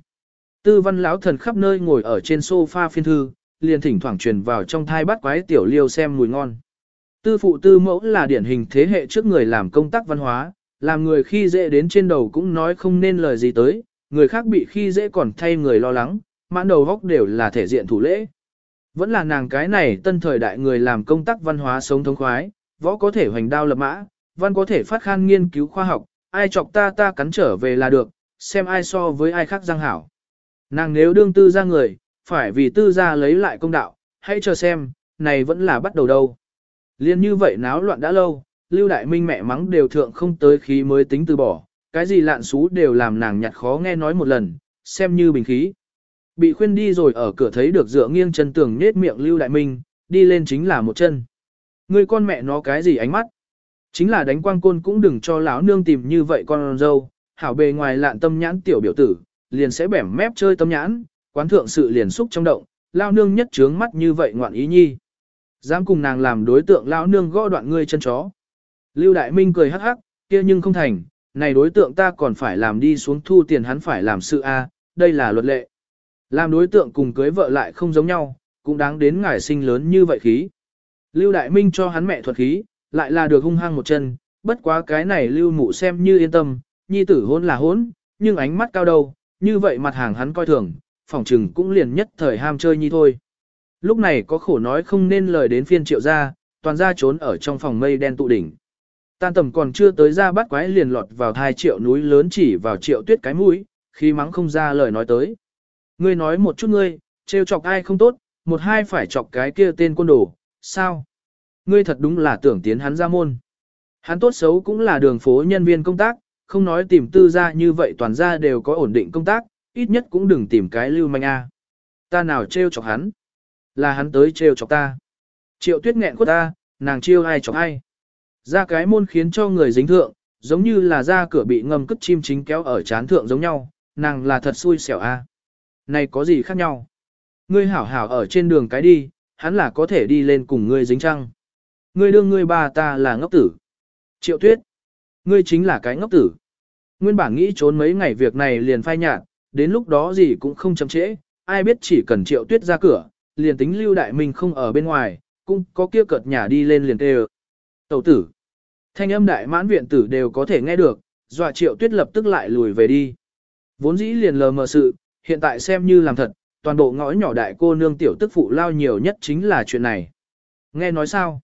Tư văn lão thần khắp nơi ngồi ở trên sofa phiên thư, liền thỉnh thoảng truyền vào trong thai bắt quái tiểu liêu xem mùi ngon. Tư phụ tư mẫu là điển hình thế hệ trước người làm công tác văn hóa, làm người khi dễ đến trên đầu cũng nói không nên lời gì tới, người khác bị khi dễ còn thay người lo lắng, mãn đầu góc đều là thể diện thủ lễ. Vẫn là nàng cái này tân thời đại người làm công tác văn hóa sống thống khoái, võ có thể hoành đao lập mã, văn có thể phát khan nghiên cứu khoa học, ai chọc ta ta cắn trở về là được, xem ai so với ai khác giang hảo. Nàng nếu đương tư ra người, phải vì tư gia lấy lại công đạo, hãy chờ xem, này vẫn là bắt đầu đâu. Liên như vậy náo loạn đã lâu, Lưu Đại Minh mẹ mắng đều thượng không tới khí mới tính từ bỏ, cái gì lạn xú đều làm nàng nhặt khó nghe nói một lần, xem như bình khí. Bị khuyên đi rồi ở cửa thấy được dựa nghiêng chân tường nết miệng Lưu Đại Minh, đi lên chính là một chân. Người con mẹ nó cái gì ánh mắt? Chính là đánh quang côn cũng đừng cho lão nương tìm như vậy con dâu, hảo bề ngoài lạn tâm nhãn tiểu biểu tử, liền sẽ bẻm mép chơi tâm nhãn, quán thượng sự liền xúc trong động, lao nương nhất trướng mắt như vậy ngoạn ý nhi. Dám cùng nàng làm đối tượng lão nương gõ đoạn ngươi chân chó. Lưu Đại Minh cười hắc hắc, kia nhưng không thành, này đối tượng ta còn phải làm đi xuống thu tiền hắn phải làm sự A, đây là luật lệ. Làm đối tượng cùng cưới vợ lại không giống nhau, cũng đáng đến ngải sinh lớn như vậy khí. Lưu Đại Minh cho hắn mẹ thuật khí, lại là được hung hăng một chân, bất quá cái này Lưu Mụ xem như yên tâm, nhi tử hôn là hôn, nhưng ánh mắt cao đầu, như vậy mặt hàng hắn coi thường, phòng trừng cũng liền nhất thời ham chơi nhi thôi. Lúc này có khổ nói không nên lời đến phiên triệu gia, toàn gia trốn ở trong phòng mây đen tụ đỉnh. Tan tầm còn chưa tới ra bắt quái liền lọt vào hai triệu núi lớn chỉ vào triệu tuyết cái mũi, khi mắng không ra lời nói tới. Ngươi nói một chút ngươi, trêu chọc ai không tốt, một hai phải chọc cái kia tên quân đồ, sao? Ngươi thật đúng là tưởng tiến hắn ra môn. Hắn tốt xấu cũng là đường phố nhân viên công tác, không nói tìm tư gia như vậy toàn gia đều có ổn định công tác, ít nhất cũng đừng tìm cái lưu manh a. Ta nào trêu chọc hắn? Là hắn tới trêu chọc ta. Triệu tuyết nghẹn quất ta, nàng chiêu ai chọc ai. Ra cái môn khiến cho người dính thượng, giống như là ra cửa bị ngâm cất chim chính kéo ở chán thượng giống nhau, nàng là thật xui xẻo a. Này có gì khác nhau? Ngươi hảo hảo ở trên đường cái đi, hắn là có thể đi lên cùng ngươi dính trăng. Ngươi đương ngươi bà ta là ngốc tử. Triệu tuyết. Ngươi chính là cái ngốc tử. Nguyên bản nghĩ trốn mấy ngày việc này liền phai nhạt, đến lúc đó gì cũng không chậm trễ, ai biết chỉ cần triệu tuyết ra cửa, liền tính Lưu Đại Minh không ở bên ngoài, cũng có kia cợt nhà đi lên liền tê Tẩu tử. Thanh âm đại mãn viện tử đều có thể nghe được, dọa triệu tuyết lập tức lại lùi về đi. Vốn dĩ liền lờ mờ sự, hiện tại xem như làm thật, toàn bộ ngõ nhỏ đại cô nương tiểu tức phụ lao nhiều nhất chính là chuyện này. Nghe nói sao?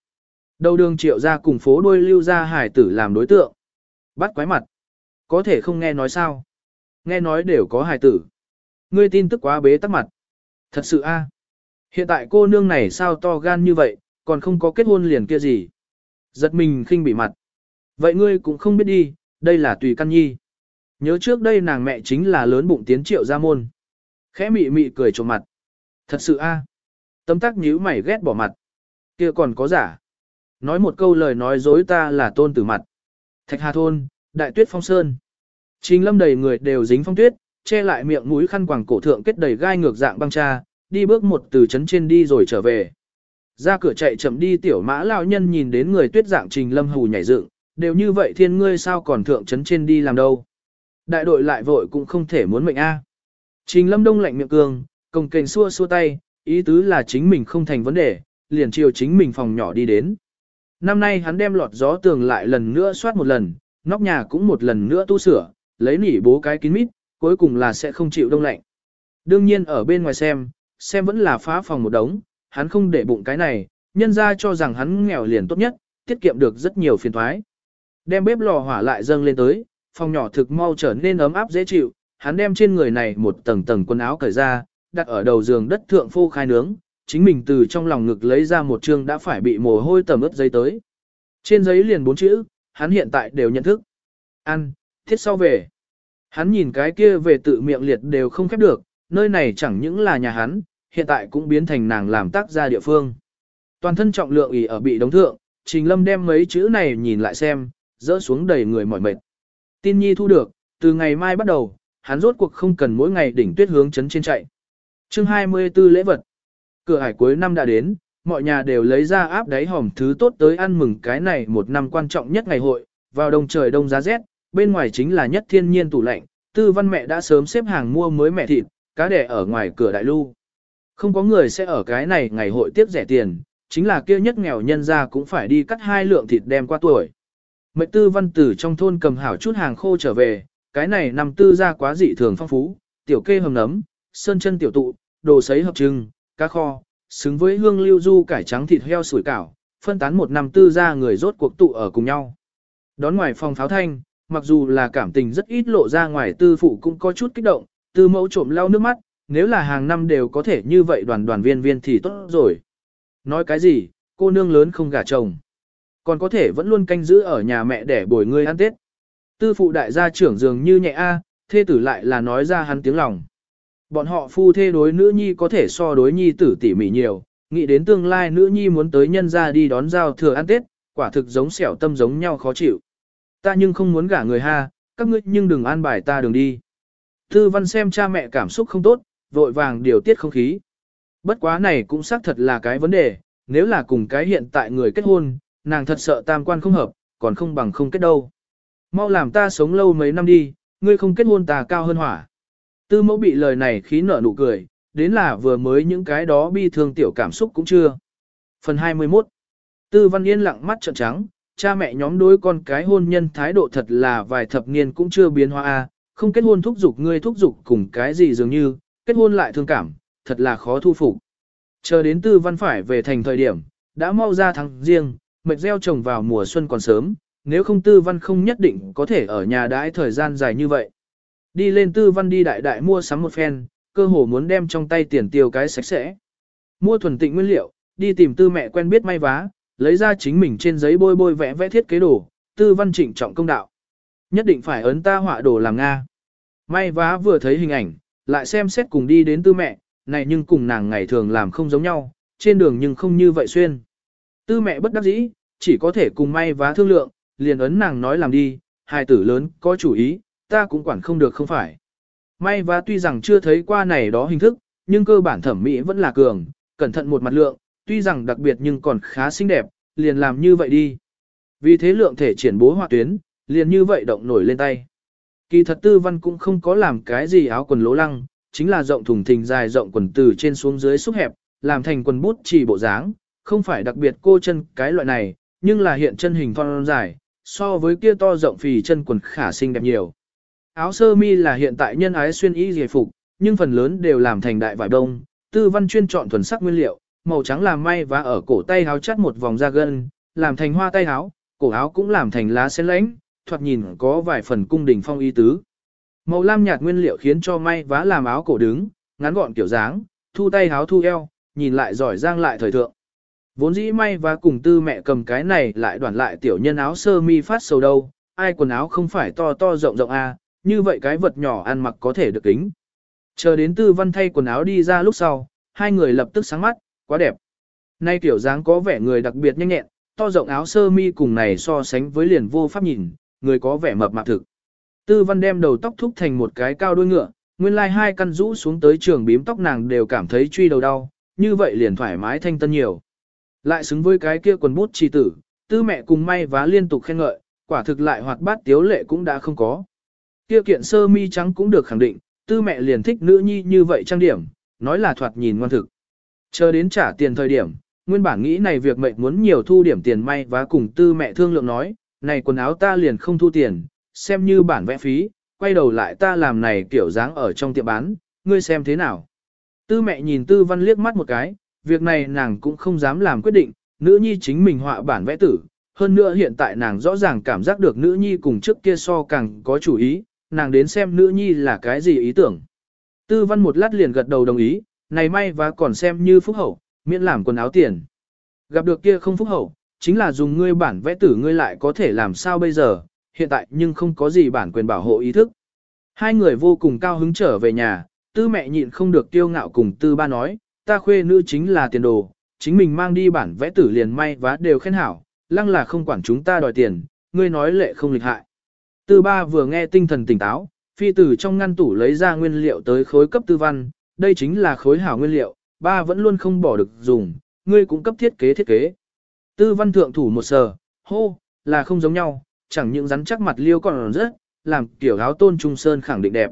Đầu đường triệu ra cùng phố đuôi lưu ra hải tử làm đối tượng. Bắt quái mặt. Có thể không nghe nói sao? Nghe nói đều có hải tử. Ngươi tin tức quá bế tắc mặt. Thật sự a Hiện tại cô nương này sao to gan như vậy, còn không có kết hôn liền kia gì. Giật mình khinh bị mặt. Vậy ngươi cũng không biết đi, đây là tùy căn nhi. Nhớ trước đây nàng mẹ chính là lớn bụng tiến triệu gia môn. Khẽ mị mị cười trộm mặt. Thật sự a à? Tấm tắc nhíu mày ghét bỏ mặt. kia còn có giả. Nói một câu lời nói dối ta là tôn tử mặt. Thạch Hà Thôn, Đại Tuyết Phong Sơn. Trình lâm đầy người đều dính phong tuyết, che lại miệng mũi khăn quàng cổ thượng kết đầy gai ngược dạng băng cha, đi bước một từ trấn trên đi rồi trở về. Ra cửa chạy chậm đi tiểu mã lão nhân nhìn đến người tuyết dạng trình lâm hù nhảy dựng, đều như vậy thiên ngươi sao còn thượng trấn trên đi làm đâu. Đại đội lại vội cũng không thể muốn mệnh a. Trình lâm đông lạnh miệng cường, công kềnh xua xua tay, ý tứ là chính mình không thành vấn đề, liền chiều chính mình phòng nhỏ đi đến. Năm nay hắn đem lọt gió tường lại lần nữa soát một lần, nóc nhà cũng một lần nữa tu sửa, lấy nỉ bố cái kín mít, cuối cùng là sẽ không chịu đông lạnh. Đương nhiên ở bên ngoài xem, xem vẫn là phá phòng một đống, hắn không để bụng cái này, nhân ra cho rằng hắn nghèo liền tốt nhất, tiết kiệm được rất nhiều phiền thoái. Đem bếp lò hỏa lại dâng lên tới, phòng nhỏ thực mau trở nên ấm áp dễ chịu, hắn đem trên người này một tầng tầng quần áo cởi ra, đặt ở đầu giường đất thượng phô khai nướng, chính mình từ trong lòng ngực lấy ra một chương đã phải bị mồ hôi tầm ướt giấy tới. Trên giấy liền bốn chữ, hắn hiện tại đều nhận thức. Ăn, thiết sau về. Hắn nhìn cái kia về tự miệng liệt đều không khép được, nơi này chẳng những là nhà hắn, hiện tại cũng biến thành nàng làm tác gia địa phương. Toàn thân trọng lượng ỉ ở bị đóng thượng, Trình Lâm đem mấy chữ này nhìn lại xem, dỡ xuống đầy người mỏi mệt. Tin nhi thu được, từ ngày mai bắt đầu, hắn rốt cuộc không cần mỗi ngày đỉnh tuyết hướng chấn trên chạy. chương 24 lễ vật. Cửa hải cuối năm đã đến, mọi nhà đều lấy ra áp đáy hòm thứ tốt tới ăn mừng cái này một năm quan trọng nhất ngày hội, vào đông trời đông giá rét, bên ngoài chính là nhất thiên nhiên tủ lạnh, tư văn mẹ đã sớm xếp hàng mua mới mẹ thịt, cá đẻ ở ngoài cửa đại lưu. Không có người sẽ ở cái này ngày hội tiếp rẻ tiền, chính là kia nhất nghèo nhân ra cũng phải đi cắt hai lượng thịt đem qua tuổi. Mệnh tư văn tử trong thôn cầm hảo chút hàng khô trở về, cái này nằm tư ra quá dị thường phong phú, tiểu kê hầm nấm, sơn chân tiểu tụ, đồ sấy hợp trưng, cá kho, xứng với hương lưu du cải trắng thịt heo sủi cảo, phân tán một năm tư ra người rốt cuộc tụ ở cùng nhau. Đón ngoài phòng pháo thanh, mặc dù là cảm tình rất ít lộ ra ngoài tư phụ cũng có chút kích động, tư mẫu trộm lau nước mắt, nếu là hàng năm đều có thể như vậy đoàn đoàn viên viên thì tốt rồi. Nói cái gì, cô nương lớn không gả chồng. Còn có thể vẫn luôn canh giữ ở nhà mẹ để bồi ngươi ăn tết. Tư phụ đại gia trưởng dường như nhẹ a, thê tử lại là nói ra hắn tiếng lòng. Bọn họ phu thê đối nữ nhi có thể so đối nhi tử tỉ mỉ nhiều, nghĩ đến tương lai nữ nhi muốn tới nhân ra đi đón giao thừa ăn tết, quả thực giống xẻo tâm giống nhau khó chịu. Ta nhưng không muốn gả người ha, các ngươi nhưng đừng an bài ta đường đi. Tư văn xem cha mẹ cảm xúc không tốt, vội vàng điều tiết không khí. Bất quá này cũng xác thật là cái vấn đề, nếu là cùng cái hiện tại người kết hôn, nàng thật sợ tam quan không hợp, còn không bằng không kết đâu. Mau làm ta sống lâu mấy năm đi, ngươi không kết hôn ta cao hơn hỏa. Tư mẫu bị lời này khí nở nụ cười, đến là vừa mới những cái đó bi thương tiểu cảm xúc cũng chưa. Phần 21 Tư văn yên lặng mắt trợn trắng, cha mẹ nhóm đối con cái hôn nhân thái độ thật là vài thập niên cũng chưa biến hóa a, không kết hôn thúc giục ngươi thúc giục cùng cái gì dường như, kết hôn lại thương cảm, thật là khó thu phục. Chờ đến tư văn phải về thành thời điểm, đã mau ra tháng riêng, mệt gieo trồng vào mùa xuân còn sớm, nếu không tư văn không nhất định có thể ở nhà đãi thời gian dài như vậy. Đi lên tư văn đi đại đại mua sắm một phen, cơ hồ muốn đem trong tay tiền tiêu cái sạch sẽ. Mua thuần tịnh nguyên liệu, đi tìm tư mẹ quen biết may vá, lấy ra chính mình trên giấy bôi bôi vẽ vẽ thiết kế đồ, tư văn trịnh trọng công đạo. Nhất định phải ấn ta họa đồ làm Nga. May vá vừa thấy hình ảnh, lại xem xét cùng đi đến tư mẹ, này nhưng cùng nàng ngày thường làm không giống nhau, trên đường nhưng không như vậy xuyên. Tư mẹ bất đắc dĩ, chỉ có thể cùng may vá thương lượng, liền ấn nàng nói làm đi, hai tử lớn có chủ ý, ta cũng quản không được không phải. May vá tuy rằng chưa thấy qua này đó hình thức, nhưng cơ bản thẩm mỹ vẫn là cường, cẩn thận một mặt lượng, tuy rằng đặc biệt nhưng còn khá xinh đẹp, liền làm như vậy đi. Vì thế lượng thể triển bố họa tuyến, liền như vậy động nổi lên tay. Kỳ thật tư văn cũng không có làm cái gì áo quần lỗ lăng, chính là rộng thùng thình dài rộng quần từ trên xuống dưới xúc hẹp, làm thành quần bút chỉ bộ dáng, không phải đặc biệt cô chân cái loại này, nhưng là hiện chân hình thon dài, so với kia to rộng phì chân quần khả xinh đẹp nhiều. Áo sơ mi là hiện tại nhân ái xuyên y giải phục, nhưng phần lớn đều làm thành đại vải đông, tư văn chuyên chọn thuần sắc nguyên liệu, màu trắng làm may và ở cổ tay áo chắt một vòng da gân, làm thành hoa tay áo, cổ áo cũng làm thành lá sen lãnh, thoạt nhìn có vài phần cung đình phong y tứ. Màu lam nhạt nguyên liệu khiến cho may vá làm áo cổ đứng, ngắn gọn kiểu dáng, thu tay áo thu eo, nhìn lại giỏi giang lại thời thượng. Vốn dĩ may vá cùng tư mẹ cầm cái này lại đoàn lại tiểu nhân áo sơ mi phát sầu đâu, ai quần áo không phải to to rộng rộng à, như vậy cái vật nhỏ ăn mặc có thể được kính. Chờ đến tư văn thay quần áo đi ra lúc sau, hai người lập tức sáng mắt, quá đẹp. Nay tiểu dáng có vẻ người đặc biệt nhanh nhẹn, to rộng áo sơ mi cùng này so sánh với liền vô pháp nhìn, người có vẻ mập mạp thực. Tư văn đem đầu tóc thúc thành một cái cao đuôi ngựa, nguyên lai like hai căn rũ xuống tới trường bím tóc nàng đều cảm thấy truy đầu đau, như vậy liền thoải mái thanh tân nhiều. Lại xứng với cái kia quần bút chi tử, tư mẹ cùng may vá liên tục khen ngợi, quả thực lại hoạt bát tiếu lệ cũng đã không có. Kia kiện sơ mi trắng cũng được khẳng định, tư mẹ liền thích nữ nhi như vậy trang điểm, nói là thoạt nhìn ngoan thực. Chờ đến trả tiền thời điểm, nguyên bản nghĩ này việc mệnh muốn nhiều thu điểm tiền may vá cùng tư mẹ thương lượng nói, này quần áo ta liền không thu tiền, xem như bản vẽ phí, quay đầu lại ta làm này kiểu dáng ở trong tiệm bán, ngươi xem thế nào. Tư mẹ nhìn tư văn liếc mắt một cái, việc này nàng cũng không dám làm quyết định, nữ nhi chính mình họa bản vẽ tử. Hơn nữa hiện tại nàng rõ ràng cảm giác được nữ nhi cùng trước kia so càng có chủ ý, nàng đến xem nữ nhi là cái gì ý tưởng. Tư văn một lát liền gật đầu đồng ý, này may và còn xem như phúc hậu, miễn làm quần áo tiền. Gặp được kia không phúc hậu, chính là dùng ngươi bản vẽ tử ngươi lại có thể làm sao bây giờ, hiện tại nhưng không có gì bản quyền bảo hộ ý thức. Hai người vô cùng cao hứng trở về nhà, tư mẹ nhịn không được tiêu ngạo cùng tư ba nói, ta khuê nữ chính là tiền đồ, chính mình mang đi bản vẽ tử liền may vá đều khen hảo, lăng là không quản chúng ta đòi tiền, ngươi nói lệ không lịch hại. Tư ba vừa nghe tinh thần tỉnh táo, phi tử trong ngăn tủ lấy ra nguyên liệu tới khối cấp tư văn, đây chính là khối hảo nguyên liệu, ba vẫn luôn không bỏ được dùng, ngươi cũng cấp thiết kế thiết kế. Tư văn thượng thủ một sờ, hô, là không giống nhau, chẳng những rắn chắc mặt liêu còn rất, làm kiểu áo tôn trung sơn khẳng định đẹp.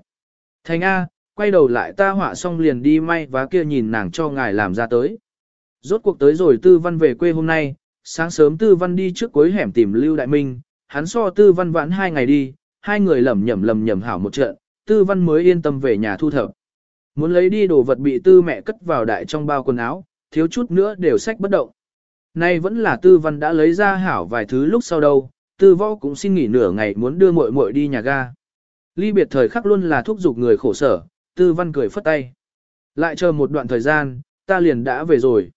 Thành A, quay đầu lại ta họa xong liền đi may và kia nhìn nàng cho ngài làm ra tới. Rốt cuộc tới rồi tư văn về quê hôm nay, sáng sớm tư văn đi trước cuối hẻm tìm Lưu Đại Minh, hắn so tư văn vãn hai ngày đi, hai người lầm nhầm lầm nhầm hảo một trận, tư văn mới yên tâm về nhà thu thập. Muốn lấy đi đồ vật bị tư mẹ cất vào đại trong bao quần áo, thiếu chút nữa đều sách bất động. Nay vẫn là tư văn đã lấy ra hảo vài thứ lúc sau đâu, tư võ cũng xin nghỉ nửa ngày muốn đưa muội muội đi nhà ga. Ly biệt thời khắc luôn là thúc giục người khổ sở, tư văn cười phất tay. Lại chờ một đoạn thời gian, ta liền đã về rồi.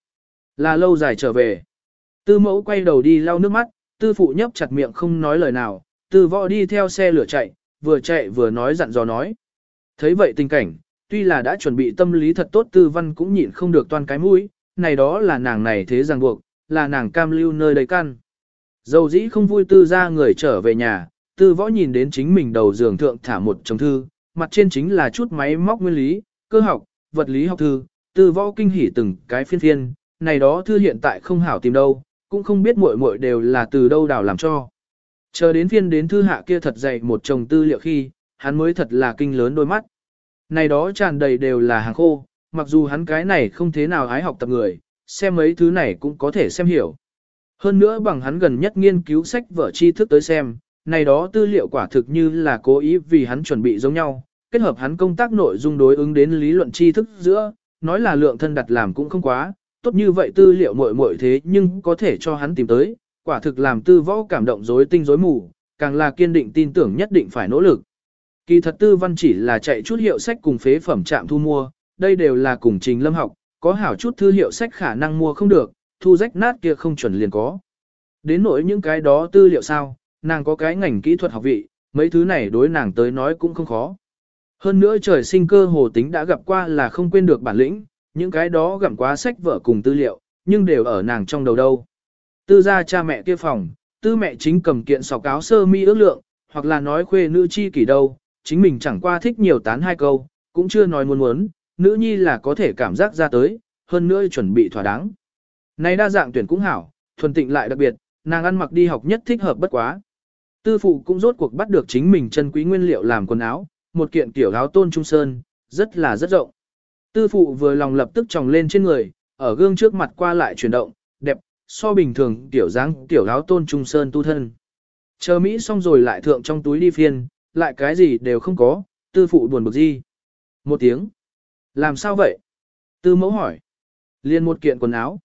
Là lâu dài trở về. Tư mẫu quay đầu đi lau nước mắt, tư phụ nhấp chặt miệng không nói lời nào, tư võ đi theo xe lửa chạy, vừa chạy vừa nói dặn dò nói. Thấy vậy tình cảnh, tuy là đã chuẩn bị tâm lý thật tốt tư văn cũng nhịn không được toan cái mũi, này đó là nàng này thế ràng buộc, là nàng cam lưu nơi đầy căn. Dầu dĩ không vui tư ra người trở về nhà, tư võ nhìn đến chính mình đầu giường thượng thả một chồng thư, mặt trên chính là chút máy móc nguyên lý, cơ học, vật lý học thư, tư võ kinh hỉ từng cái phiên phiên, này đó thư hiện tại không hảo tìm đâu, cũng không biết muội muội đều là từ đâu đào làm cho. Chờ đến phiên đến thư hạ kia thật dày một chồng tư liệu khi, hắn mới thật là kinh lớn đôi mắt. Này đó tràn đầy đều là hàng khô, mặc dù hắn cái này không thế nào ái học tập người, xem mấy thứ này cũng có thể xem hiểu. Hơn nữa bằng hắn gần nhất nghiên cứu sách vở tri thức tới xem, này đó tư liệu quả thực như là cố ý vì hắn chuẩn bị giống nhau, kết hợp hắn công tác nội dung đối ứng đến lý luận tri thức giữa, nói là lượng thân đặt làm cũng không quá, tốt như vậy tư liệu muội muội thế nhưng có thể cho hắn tìm tới, quả thực làm tư võ cảm động rối tinh rối mù, càng là kiên định tin tưởng nhất định phải nỗ lực. Kỳ thật tư văn chỉ là chạy chút hiệu sách cùng phế phẩm trạm thu mua, đây đều là cùng trình lâm học, có hảo chút thư hiệu sách khả năng mua không được, thu rách nát kia không chuẩn liền có. Đến nỗi những cái đó tư liệu sao, nàng có cái ngành kỹ thuật học vị, mấy thứ này đối nàng tới nói cũng không khó. Hơn nữa trời sinh cơ hồ tính đã gặp qua là không quên được bản lĩnh, những cái đó gặm quá sách vở cùng tư liệu, nhưng đều ở nàng trong đầu đâu. Tư gia cha mẹ kia phòng, tư mẹ chính cầm kiện sọc áo sơ mi ước lượng, hoặc là nói khuê nữ chi kỷ đâu, chính mình chẳng qua thích nhiều tán hai câu, cũng chưa nói muốn muốn, nữ nhi là có thể cảm giác ra tới, hơn nữa chuẩn bị thỏa đáng. Này đa dạng tuyển cũng hảo, thuần tịnh lại đặc biệt, nàng ăn mặc đi học nhất thích hợp bất quá. Tư phụ cũng rốt cuộc bắt được chính mình chân quý nguyên liệu làm quần áo, một kiện tiểu áo tôn trung sơn, rất là rất rộng. Tư phụ vừa lòng lập tức tròng lên trên người, ở gương trước mặt qua lại chuyển động, đẹp, so bình thường tiểu dáng tiểu áo tôn trung sơn tu thân. Chờ Mỹ xong rồi lại thượng trong túi đi phiên, lại cái gì đều không có, tư phụ buồn bực gì. Một tiếng. Làm sao vậy? Tư mẫu hỏi. Liên một kiện quần áo.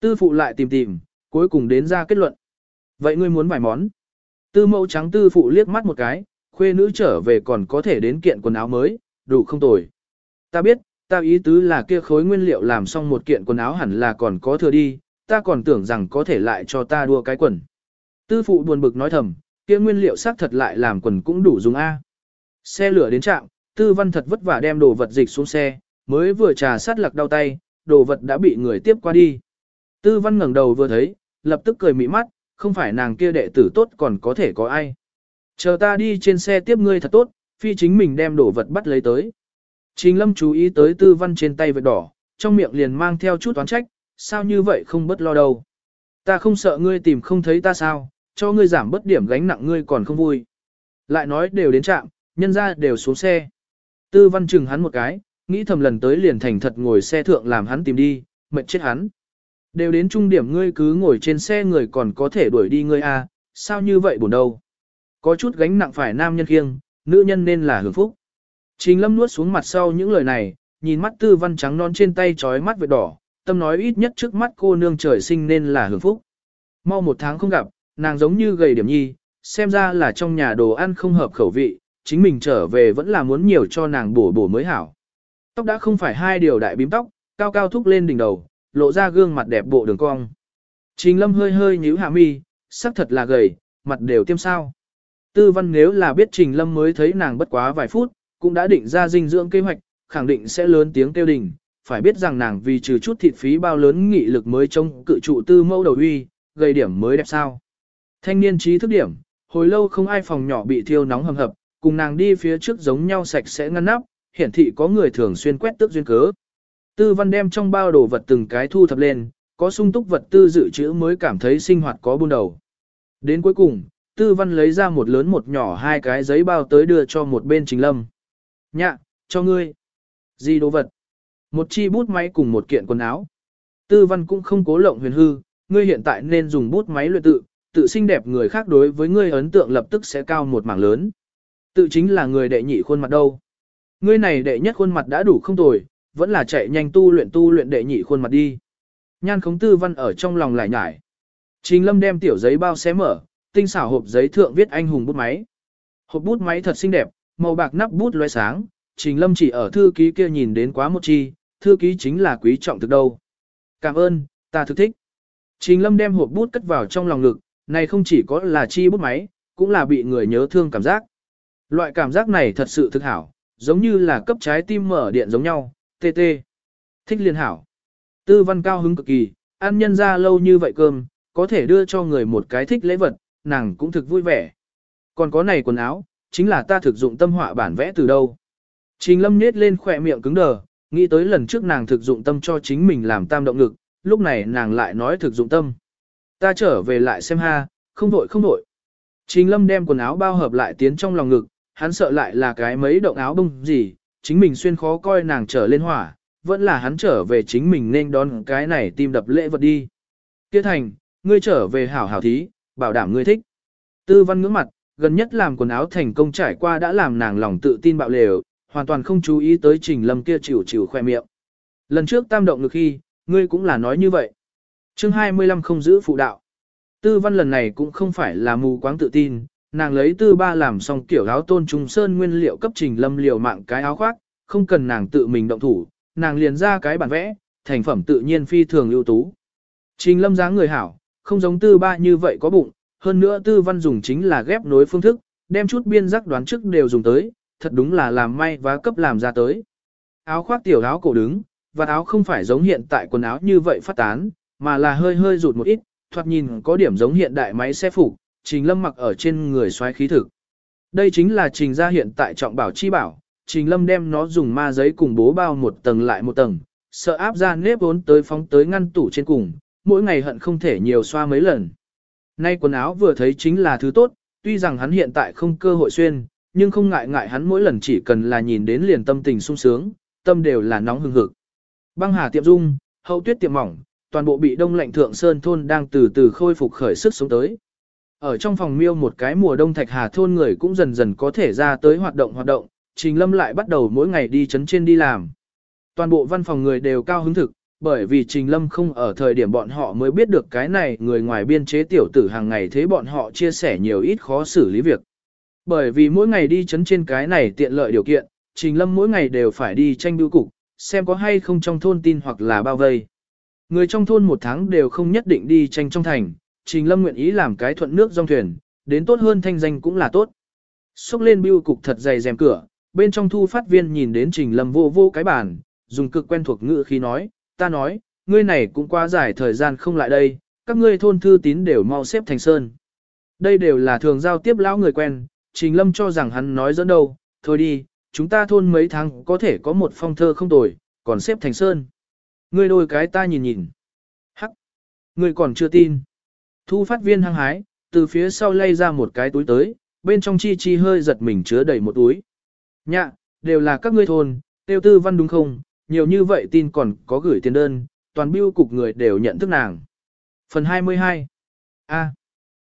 Tư phụ lại tìm tìm, cuối cùng đến ra kết luận. Vậy ngươi muốn vài món? Tư mẫu trắng tư phụ liếc mắt một cái, khuê nữ trở về còn có thể đến kiện quần áo mới, đủ không tồi. Ta biết, ta ý tứ là kia khối nguyên liệu làm xong một kiện quần áo hẳn là còn có thừa đi, ta còn tưởng rằng có thể lại cho ta đua cái quần. Tư phụ buồn bực nói thầm, kia nguyên liệu xác thật lại làm quần cũng đủ dùng A. Xe lửa đến trạm, tư văn thật vất vả đem đồ vật dịch xuống xe, mới vừa trà sát lặc đau tay, đồ vật đã bị người tiếp qua đi. Tư văn ngẩng đầu vừa thấy, lập tức cười mị mắt, không phải nàng kia đệ tử tốt còn có thể có ai. Chờ ta đi trên xe tiếp ngươi thật tốt, phi chính mình đem đồ vật bắt lấy tới. Trình lâm chú ý tới tư văn trên tay vệt đỏ, trong miệng liền mang theo chút toán trách, sao như vậy không bất lo đâu. Ta không sợ ngươi tìm không thấy ta sao, cho ngươi giảm bất điểm gánh nặng ngươi còn không vui. Lại nói đều đến trạm, nhân ra đều xuống xe. Tư văn chừng hắn một cái, nghĩ thầm lần tới liền thành thật ngồi xe thượng làm hắn tìm đi, mệt chết hắn. Đều đến trung điểm ngươi cứ ngồi trên xe người còn có thể đuổi đi ngươi à, sao như vậy buồn đâu. Có chút gánh nặng phải nam nhân khiêng, nữ nhân nên là hưởng phúc. Trình lâm nuốt xuống mặt sau những lời này, nhìn mắt tư văn trắng non trên tay trói mắt vệt đỏ, tâm nói ít nhất trước mắt cô nương trời sinh nên là hưởng phúc. Mau một tháng không gặp, nàng giống như gầy điểm nhi, xem ra là trong nhà đồ ăn không hợp khẩu vị, chính mình trở về vẫn là muốn nhiều cho nàng bổ bổ mới hảo. Tóc đã không phải hai điều đại bím tóc, cao cao thúc lên đỉnh đầu, lộ ra gương mặt đẹp bộ đường cong. Trình lâm hơi hơi nhíu hạ mi, sắc thật là gầy, mặt đều tiêm sao. Tư văn nếu là biết Trình lâm mới thấy nàng bất quá vài phút, cũng đã định ra dinh dưỡng kế hoạch, khẳng định sẽ lớn tiếng kêu đình. Phải biết rằng nàng vì trừ chút thịt phí bao lớn nghị lực mới trông cự trụ tư mẫu đầu uy, gây điểm mới đẹp sao. Thanh niên trí thức điểm, hồi lâu không ai phòng nhỏ bị thiêu nóng hầm hập, cùng nàng đi phía trước giống nhau sạch sẽ ngăn nắp, hiển thị có người thường xuyên quét tước duyên cớ. Tư văn đem trong bao đồ vật từng cái thu thập lên, có sung túc vật tư dự trữ mới cảm thấy sinh hoạt có buôn đầu. Đến cuối cùng, tư văn lấy ra một lớn một nhỏ hai cái giấy bao tới đưa cho một bên trình lâm. Nhạ, cho ngươi. Gì đồ vật? Một chi bút máy cùng một kiện quần áo. Tư văn cũng không cố lộng huyền hư, ngươi hiện tại nên dùng bút máy luyện tự, tự xinh đẹp người khác đối với ngươi ấn tượng lập tức sẽ cao một mảng lớn. Tự chính là người đệ nhị khuôn mặt đâu. Ngươi này đệ nhất khuôn mặt đã đủ không tồi, vẫn là chạy nhanh tu luyện tu luyện đệ nhị khuôn mặt đi. Nhan khống tư văn ở trong lòng lại nhải. Trình lâm đem tiểu giấy bao xé mở, tinh xảo hộp giấy thượng viết anh hùng bút máy. Hộp bút máy thật xinh đẹp, màu bạc nắp bút lóe sáng, trình lâm chỉ ở thư ký kia nhìn đến quá một chi, thư ký chính là quý trọng thực đâu. Cảm ơn, ta thực thích. Trình lâm đem hộp bút cất vào trong lòng lực, này không chỉ có là chi bút máy, cũng là bị người nhớ thương cảm giác. Loại cảm giác này thật sự thực hảo, giống như là cấp trái tim mở điện giống nhau, tê tê. Thích liên hảo. Tư văn cao hứng cực kỳ, ăn nhân ra lâu như vậy cơm, có thể đưa cho người một cái thích lễ vật, nàng cũng thực vui vẻ. Còn có này quần áo, chính là ta thực dụng tâm họa bản vẽ từ đâu. Trình lâm nết lên khỏe miệng cứng đờ, nghĩ tới lần trước nàng thực dụng tâm cho chính mình làm tam động lực, lúc này nàng lại nói thực dụng tâm. Ta trở về lại xem ha, không vội không vội. Trình lâm đem quần áo bao hợp lại tiến trong lòng ngực, hắn sợ lại là cái mấy động áo bông gì, chính mình xuyên khó coi nàng trở lên hỏa, vẫn là hắn trở về chính mình nên đón cái này tim đập lễ vật đi. Tiết thành, ngươi trở về hảo hảo thí, bảo đảm ngươi thích. Tư văn ngưỡng mặt, gần nhất làm quần áo thành công trải qua đã làm nàng lòng tự tin bạo lều, hoàn toàn không chú ý tới trình lâm kia chịu chịu khoe miệng. Lần trước tam động lực khi, ngươi cũng là nói như vậy. chương 25 không giữ phụ đạo. Tư văn lần này cũng không phải là mù quáng tự tin, nàng lấy tư ba làm xong kiểu áo tôn trung sơn nguyên liệu cấp trình lâm liều mạng cái áo khoác, không cần nàng tự mình động thủ, nàng liền ra cái bản vẽ, thành phẩm tự nhiên phi thường ưu tú. Trình lâm dáng người hảo, không giống tư ba như vậy có bụng, hơn nữa tư văn dùng chính là ghép nối phương thức, đem chút biên giác đoán trước đều dùng tới, thật đúng là làm may và cấp làm ra tới. Áo khoác tiểu áo cổ đứng, và áo không phải giống hiện tại quần áo như vậy phát tán, mà là hơi hơi rụt một ít, thoạt nhìn có điểm giống hiện đại máy xe phủ. Trình Lâm mặc ở trên người xoáy khí thực. Đây chính là Trình gia hiện tại trọng bảo chi bảo, Trình Lâm đem nó dùng ma giấy cùng bố bao một tầng lại một tầng, sợ áp ra nếp vốn tới phóng tới ngăn tủ trên cùng, mỗi ngày hận không thể nhiều xoa mấy lần. Nay quần áo vừa thấy chính là thứ tốt, tuy rằng hắn hiện tại không cơ hội xuyên, nhưng không ngại ngại hắn mỗi lần chỉ cần là nhìn đến liền tâm tình sung sướng, tâm đều là nóng hừng hực. Băng hà tiệm dung, hậu tuyết tiệm mỏng, toàn bộ bị đông lạnh thượng sơn thôn đang từ từ khôi phục khởi sức sống tới. Ở trong phòng miêu một cái mùa đông thạch hà thôn người cũng dần dần có thể ra tới hoạt động hoạt động, Trình Lâm lại bắt đầu mỗi ngày đi chấn trên đi làm. Toàn bộ văn phòng người đều cao hứng thực, bởi vì Trình Lâm không ở thời điểm bọn họ mới biết được cái này người ngoài biên chế tiểu tử hàng ngày thế bọn họ chia sẻ nhiều ít khó xử lý việc. Bởi vì mỗi ngày đi chấn trên cái này tiện lợi điều kiện, Trình Lâm mỗi ngày đều phải đi tranh bưu cục, xem có hay không trong thôn tin hoặc là bao vây. Người trong thôn một tháng đều không nhất định đi tranh trong thành, Trình Lâm nguyện ý làm cái thuận nước dòng thuyền, đến tốt hơn thanh danh cũng là tốt. Xúc lên bưu cục thật dày rèm cửa, bên trong thu phát viên nhìn đến Trình Lâm vô vô cái bàn, dùng cực quen thuộc ngữ khí nói, ta nói, ngươi này cũng quá dài thời gian không lại đây, các ngươi thôn thư tín đều mau xếp thành sơn. Đây đều là thường giao tiếp lão người quen, Trình Lâm cho rằng hắn nói dẫn đâu, thôi đi, chúng ta thôn mấy tháng có thể có một phong thơ không tồi, còn xếp thành sơn. Ngươi đôi cái ta nhìn nhìn. Hắc, ngươi còn chưa tin. Thu phát viên hăng hái, từ phía sau lay ra một cái túi tới, bên trong chi chi hơi giật mình chứa đầy một túi. Nhạ, đều là các ngươi thôn, tiêu tư văn đúng không, nhiều như vậy tin còn có gửi tiền đơn, toàn biêu cục người đều nhận thức nàng. Phần 22 A.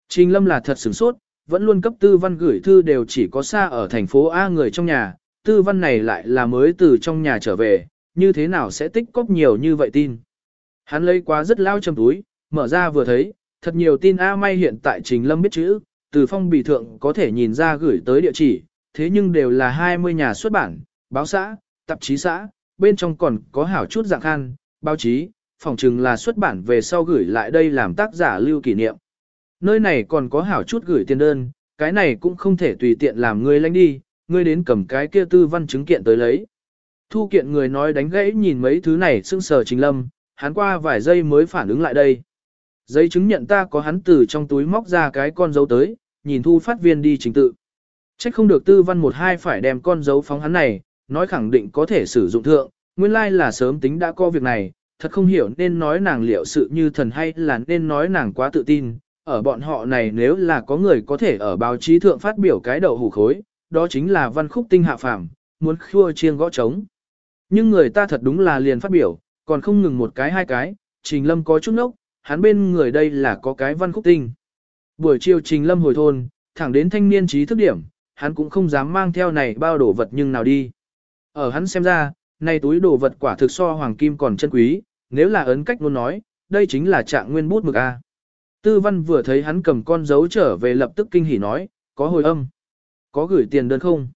Trình Lâm là thật sửng sốt, vẫn luôn cấp tư văn gửi thư đều chỉ có xa ở thành phố A người trong nhà, tư văn này lại là mới từ trong nhà trở về, như thế nào sẽ tích cóp nhiều như vậy tin. Hắn lấy quá rất lao trong túi, mở ra vừa thấy, thật nhiều tin A may hiện tại Trình Lâm biết chữ, từ phong bì thượng có thể nhìn ra gửi tới địa chỉ, thế nhưng đều là 20 nhà xuất bản, báo xã, tạp chí xã, bên trong còn có hảo chút dạng khan, báo chí, phòng chừng là xuất bản về sau gửi lại đây làm tác giả lưu kỷ niệm. Nơi này còn có hảo chút gửi tiền đơn, cái này cũng không thể tùy tiện làm ngươi lánh đi, ngươi đến cầm cái kia tư văn chứng kiện tới lấy. Thu kiện người nói đánh gãy nhìn mấy thứ này sưng sờ trình lâm, hắn qua vài giây mới phản ứng lại đây. Giấy chứng nhận ta có hắn từ trong túi móc ra cái con dấu tới, nhìn thu phát viên đi trình tự. Trách không được tư văn một hai phải đem con dấu phóng hắn này, nói khẳng định có thể sử dụng thượng, nguyên lai là sớm tính đã có việc này, thật không hiểu nên nói nàng liệu sự như thần hay là nên nói nàng quá tự tin. Ở bọn họ này nếu là có người có thể ở báo chí thượng phát biểu cái đầu hủ khối, đó chính là văn khúc tinh hạ phàm, muốn khua chiêng gõ trống. Nhưng người ta thật đúng là liền phát biểu, còn không ngừng một cái hai cái, Trình Lâm có chút nốc, hắn bên người đây là có cái văn khúc tinh. Buổi chiều Trình Lâm hồi thôn, thẳng đến thanh niên trí thức điểm, hắn cũng không dám mang theo này bao đồ vật nhưng nào đi. Ở hắn xem ra, này túi đồ vật quả thực so hoàng kim còn chân quý, nếu là ấn cách luôn nói, đây chính là trạng nguyên bút mực A. Tư văn vừa thấy hắn cầm con dấu trở về lập tức kinh hỉ nói, có hồi âm. Có gửi tiền đơn không?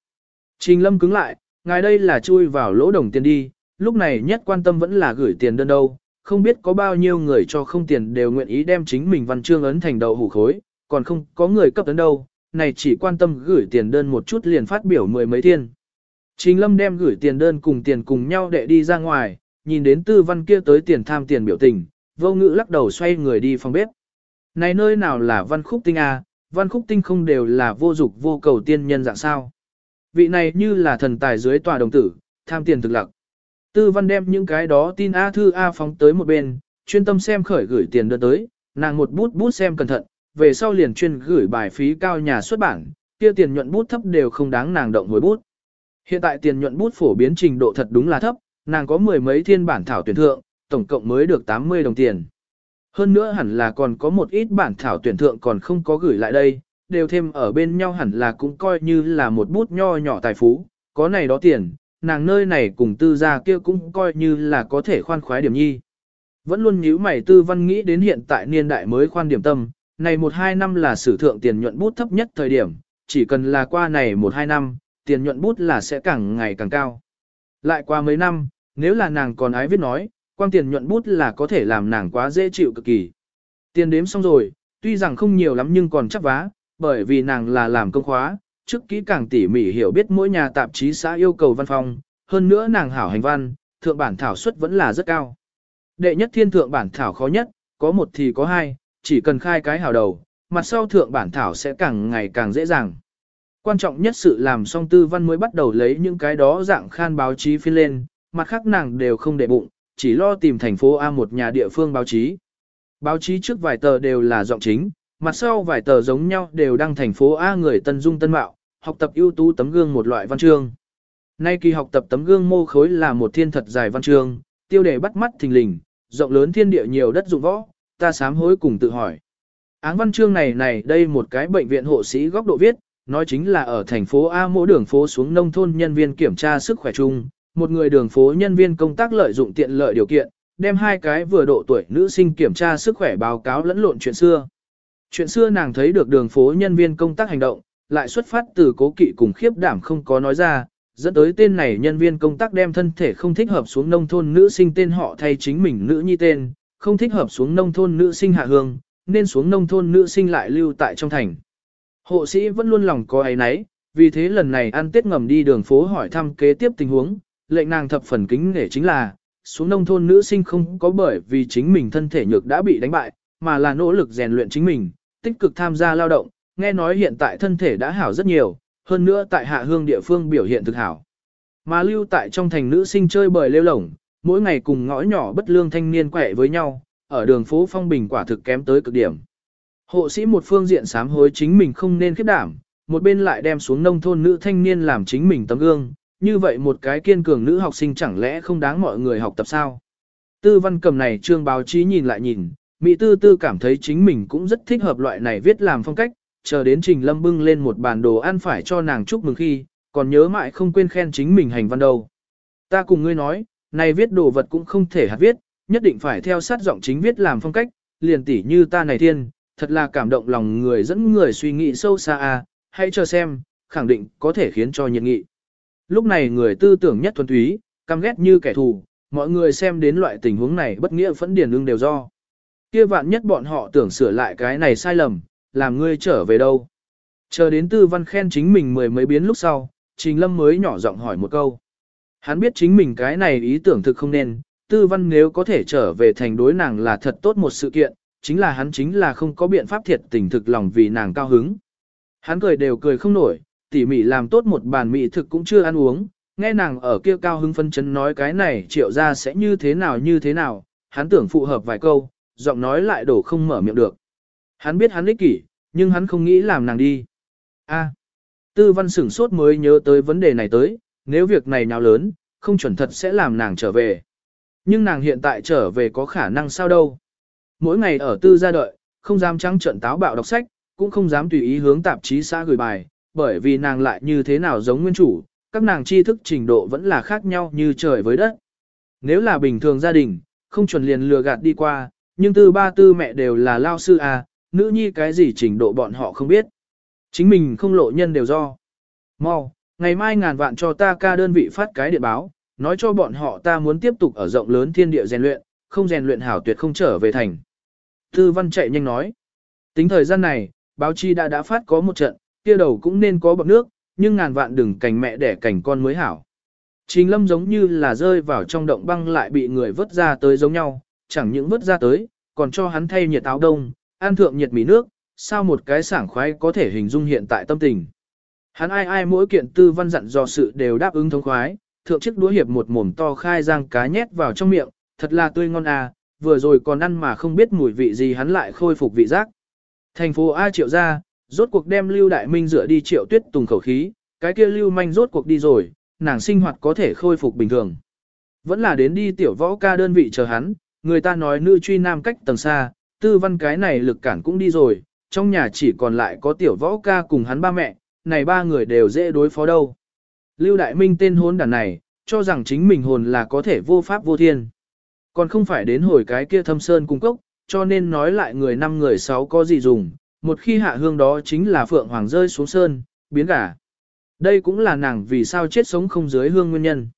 Trình lâm cứng lại, ngài đây là chui vào lỗ đồng tiền đi, lúc này nhất quan tâm vẫn là gửi tiền đơn đâu, không biết có bao nhiêu người cho không tiền đều nguyện ý đem chính mình văn chương ấn thành đầu hủ khối, còn không có người cấp ấn đâu, này chỉ quan tâm gửi tiền đơn một chút liền phát biểu mười mấy thiên. Trình lâm đem gửi tiền đơn cùng tiền cùng nhau để đi ra ngoài, nhìn đến tư văn kia tới tiền tham tiền biểu tình, vô ngữ lắc đầu xoay người đi phòng bếp. Này nơi nào là văn khúc tinh a? văn khúc tinh không đều là vô dục vô cầu tiên nhân dạng sao. Vị này như là thần tài dưới tòa đồng tử, tham tiền thực lặc. Tư văn đem những cái đó tin A thư A phóng tới một bên, chuyên tâm xem khởi gửi tiền đưa tới, nàng một bút bút xem cẩn thận, về sau liền chuyên gửi bài phí cao nhà xuất bản, kia tiền nhuận bút thấp đều không đáng nàng động hồi bút. Hiện tại tiền nhuận bút phổ biến trình độ thật đúng là thấp, nàng có mười mấy thiên bản thảo tuyển thượng, tổng cộng mới được 80 đồng tiền. Hơn nữa hẳn là còn có một ít bản thảo tuyển thượng còn không có gửi lại đây, đều thêm ở bên nhau hẳn là cũng coi như là một bút nho nhỏ tài phú, có này đó tiền, nàng nơi này cùng tư gia kia cũng coi như là có thể khoan khoái điểm nhi. Vẫn luôn nhíu mày tư văn nghĩ đến hiện tại niên đại mới khoan điểm tâm, này một hai năm là sử thượng tiền nhuận bút thấp nhất thời điểm, chỉ cần là qua này một hai năm, tiền nhuận bút là sẽ càng ngày càng cao. Lại qua mấy năm, nếu là nàng còn ái viết nói, quang tiền nhuận bút là có thể làm nàng quá dễ chịu cực kỳ. Tiền đếm xong rồi, tuy rằng không nhiều lắm nhưng còn chắc vá, bởi vì nàng là làm công khóa, trước kỹ càng tỉ mỉ hiểu biết mỗi nhà tạp chí xã yêu cầu văn phòng, hơn nữa nàng hảo hành văn, thượng bản thảo suất vẫn là rất cao. Đệ nhất thiên thượng bản thảo khó nhất, có một thì có hai, chỉ cần khai cái hảo đầu, mặt sau thượng bản thảo sẽ càng ngày càng dễ dàng. Quan trọng nhất sự làm xong tư văn mới bắt đầu lấy những cái đó dạng khan báo chí phi lên, mặt khác nàng đều không để bụng, chỉ lo tìm thành phố A một nhà địa phương báo chí. Báo chí trước vài tờ đều là giọng chính, mặt sau vài tờ giống nhau đều đăng thành phố A người tân dung tân mạo, học tập ưu tú tấm gương một loại văn chương. Nay kỳ học tập tấm gương mô khối là một thiên thật dài văn chương, tiêu đề bắt mắt thình lình, rộng lớn thiên địa nhiều đất dụng võ, ta sám hối cùng tự hỏi. Áng văn chương này này đây một cái bệnh viện hộ sĩ góc độ viết, nói chính là ở thành phố A mỗi đường phố xuống nông thôn nhân viên kiểm tra sức khỏe chung, một người đường phố nhân viên công tác lợi dụng tiện lợi điều kiện, đem hai cái vừa độ tuổi nữ sinh kiểm tra sức khỏe báo cáo lẫn lộn chuyện xưa. Chuyện xưa nàng thấy được đường phố nhân viên công tác hành động, lại xuất phát từ cố kỵ cùng khiếp đảm không có nói ra, dẫn tới tên này nhân viên công tác đem thân thể không thích hợp xuống nông thôn nữ sinh tên họ thay chính mình nữ nhi tên, không thích hợp xuống nông thôn nữ sinh hạ hương, nên xuống nông thôn nữ sinh lại lưu tại trong thành. Hộ sĩ vẫn luôn lòng có ấy nấy, vì thế lần này ăn tết ngầm đi đường phố hỏi thăm kế tiếp tình huống, lệnh nàng thập phần kính nể chính là, xuống nông thôn nữ sinh không có bởi vì chính mình thân thể nhược đã bị đánh bại, mà là nỗ lực rèn luyện chính mình, tích cực tham gia lao động, nghe nói hiện tại thân thể đã hảo rất nhiều, hơn nữa tại hạ hương địa phương biểu hiện thực hảo. Mà lưu tại trong thành nữ sinh chơi bời lêu lổng, mỗi ngày cùng ngõ nhỏ bất lương thanh niên quẻ với nhau, ở đường phố phong bình quả thực kém tới cực điểm. Hộ sĩ một phương diện sám hối chính mình không nên khiếp đảm, một bên lại đem xuống nông thôn nữ thanh niên làm chính mình tấm gương, như vậy một cái kiên cường nữ học sinh chẳng lẽ không đáng mọi người học tập sao? Tư văn cầm này trương báo chí nhìn lại nhìn, Mỹ tư tư cảm thấy chính mình cũng rất thích hợp loại này viết làm phong cách, chờ đến Trình Lâm bưng lên một bàn đồ ăn phải cho nàng chúc mừng khi, còn nhớ mãi không quên khen chính mình hành văn đâu. Ta cùng ngươi nói, này viết đồ vật cũng không thể hạt viết, nhất định phải theo sát giọng chính viết làm phong cách, liền tỉ như ta này thiên, thật là cảm động lòng người dẫn người suy nghĩ sâu xa à, hãy chờ xem, khẳng định có thể khiến cho nhiệt nghị. Lúc này người tư tưởng nhất thuần túy, căm ghét như kẻ thù, mọi người xem đến loại tình huống này bất nghĩa phẫn điển ưng đều do. Kia vạn nhất bọn họ tưởng sửa lại cái này sai lầm, làm ngươi trở về đâu. Chờ đến tư văn khen chính mình mười mấy biến lúc sau, Trình Lâm mới nhỏ giọng hỏi một câu. Hắn biết chính mình cái này ý tưởng thực không nên, tư văn nếu có thể trở về thành đối nàng là thật tốt một sự kiện, chính là hắn chính là không có biện pháp thiệt tình thực lòng vì nàng cao hứng. Hắn cười đều cười không nổi, tỉ mỉ làm tốt một bàn mỹ thực cũng chưa ăn uống, nghe nàng ở kia cao hứng phân chấn nói cái này triệu ra sẽ như thế nào như thế nào, hắn tưởng phù hợp vài câu, giọng nói lại đổ không mở miệng được. Hắn biết hắn ích kỷ, nhưng hắn không nghĩ làm nàng đi. A. tư văn sửng sốt mới nhớ tới vấn đề này tới, nếu việc này nào lớn, không chuẩn thật sẽ làm nàng trở về. Nhưng nàng hiện tại trở về có khả năng sao đâu. Mỗi ngày ở tư gia đợi, không dám trắng trận táo bạo đọc sách, cũng không dám tùy ý hướng tạp chí xã gửi bài, bởi vì nàng lại như thế nào giống nguyên chủ, các nàng tri thức trình độ vẫn là khác nhau như trời với đất. Nếu là bình thường gia đình, không chuẩn liền lừa gạt đi qua, nhưng tư ba tư mẹ đều là lao sư à, nữ nhi cái gì trình độ bọn họ không biết. Chính mình không lộ nhân đều do. Mau, ngày mai ngàn vạn cho ta ca đơn vị phát cái điện báo, nói cho bọn họ ta muốn tiếp tục ở rộng lớn thiên địa rèn luyện, không rèn luyện hảo tuyệt không trở về thành. Tư văn chạy nhanh nói. Tính thời gian này, báo chi đã đã phát có một trận, kia đầu cũng nên có bọc nước, nhưng ngàn vạn đừng cảnh mẹ đẻ cảnh con mới hảo. Trình lâm giống như là rơi vào trong động băng lại bị người vớt ra tới giống nhau, chẳng những vớt ra tới, còn cho hắn thay nhiệt áo đông, an thượng nhiệt mì nước, sao một cái sảng khoái có thể hình dung hiện tại tâm tình. Hắn ai ai mỗi kiện tư văn dặn do sự đều đáp ứng thống khoái, thượng chiếc đũa hiệp một mồm to khai rang cá nhét vào trong miệng, thật là tươi ngon à, vừa rồi còn ăn mà không biết mùi vị gì hắn lại khôi phục vị giác. Thành phố A triệu ra, rốt cuộc đem Lưu Đại Minh dựa đi triệu tuyết tùng khẩu khí, cái kia Lưu Manh rốt cuộc đi rồi, nàng sinh hoạt có thể khôi phục bình thường. Vẫn là đến đi tiểu võ ca đơn vị chờ hắn, người ta nói nữ truy nam cách tầng xa, tư văn cái này lực cản cũng đi rồi, trong nhà chỉ còn lại có tiểu võ ca cùng hắn ba mẹ, này ba người đều dễ đối phó đâu. Lưu Đại Minh tên hốn đàn này, cho rằng chính mình hồn là có thể vô pháp vô thiên. Còn không phải đến hồi cái kia thâm sơn cung cốc, cho nên nói lại người năm người sáu có gì dùng, một khi hạ hương đó chính là phượng hoàng rơi xuống sơn, biến gả. Đây cũng là nàng vì sao chết sống không dưới hương nguyên nhân.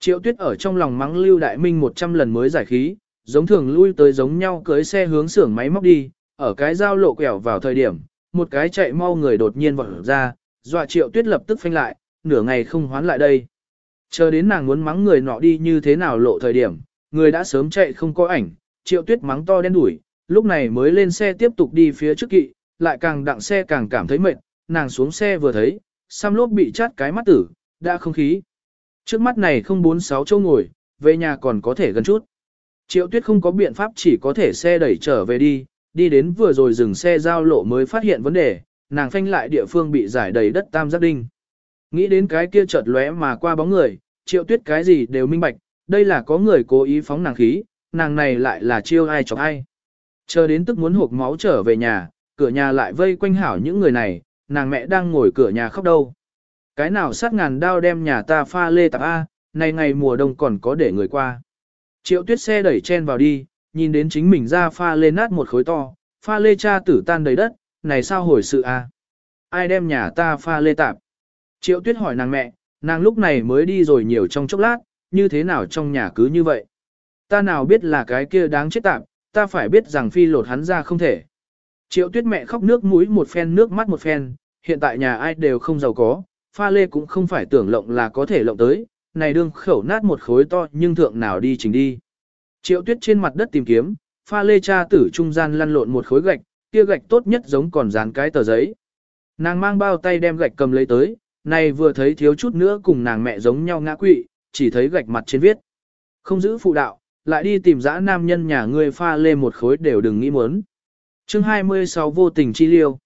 Triệu tuyết ở trong lòng mắng Lưu Đại Minh 100 lần mới giải khí, giống thường lui tới giống nhau cưới xe hướng xưởng máy móc đi, ở cái giao lộ quẹo vào thời điểm, một cái chạy mau người đột nhiên vọt ra, dọa triệu tuyết lập tức phanh lại, nửa ngày không hoán lại đây. Chờ đến nàng muốn mắng người nọ đi như thế nào lộ thời điểm, người đã sớm chạy không có ảnh, triệu tuyết mắng to đen đuổi, lúc này mới lên xe tiếp tục đi phía trước kỵ, lại càng đặng xe càng cảm thấy mệt, nàng xuống xe vừa thấy, xăm lốp bị chát cái mắt tử, đã không khí. Trước mắt này không bốn sáu chỗ ngồi, về nhà còn có thể gần chút. Triệu tuyết không có biện pháp chỉ có thể xe đẩy trở về đi, đi đến vừa rồi dừng xe giao lộ mới phát hiện vấn đề, nàng phanh lại địa phương bị giải đầy đất tam giác đinh. Nghĩ đến cái kia chợt lóe mà qua bóng người, triệu tuyết cái gì đều minh bạch, đây là có người cố ý phóng nàng khí, nàng này lại là chiêu ai chọc ai. Chờ đến tức muốn hộp máu trở về nhà, cửa nhà lại vây quanh hảo những người này, nàng mẹ đang ngồi cửa nhà khóc đâu. Cái nào sát ngàn đao đem nhà ta pha lê tạp A, này ngày mùa đông còn có để người qua. Triệu tuyết xe đẩy chen vào đi, nhìn đến chính mình ra pha lê nát một khối to, pha lê cha tử tan đầy đất, này sao hồi sự A. Ai đem nhà ta pha lê tạp? Triệu tuyết hỏi nàng mẹ, nàng lúc này mới đi rồi nhiều trong chốc lát, như thế nào trong nhà cứ như vậy. Ta nào biết là cái kia đáng chết tạp, ta phải biết rằng phi lột hắn ra không thể. Triệu tuyết mẹ khóc nước mũi một phen nước mắt một phen, hiện tại nhà ai đều không giàu có, pha lê cũng không phải tưởng lộng là có thể lộng tới, này đương khẩu nát một khối to nhưng thượng nào đi chỉnh đi. Triệu tuyết trên mặt đất tìm kiếm, pha lê cha tử trung gian lăn lộn một khối gạch, kia gạch tốt nhất giống còn dán cái tờ giấy. Nàng mang bao tay đem gạch cầm lấy tới, này vừa thấy thiếu chút nữa cùng nàng mẹ giống nhau ngã quỵ, chỉ thấy gạch mặt trên viết. Không giữ phụ đạo, lại đi tìm dã nam nhân nhà ngươi pha lê một khối đều đừng nghĩ muốn. chương 26 vô tình chi liêu.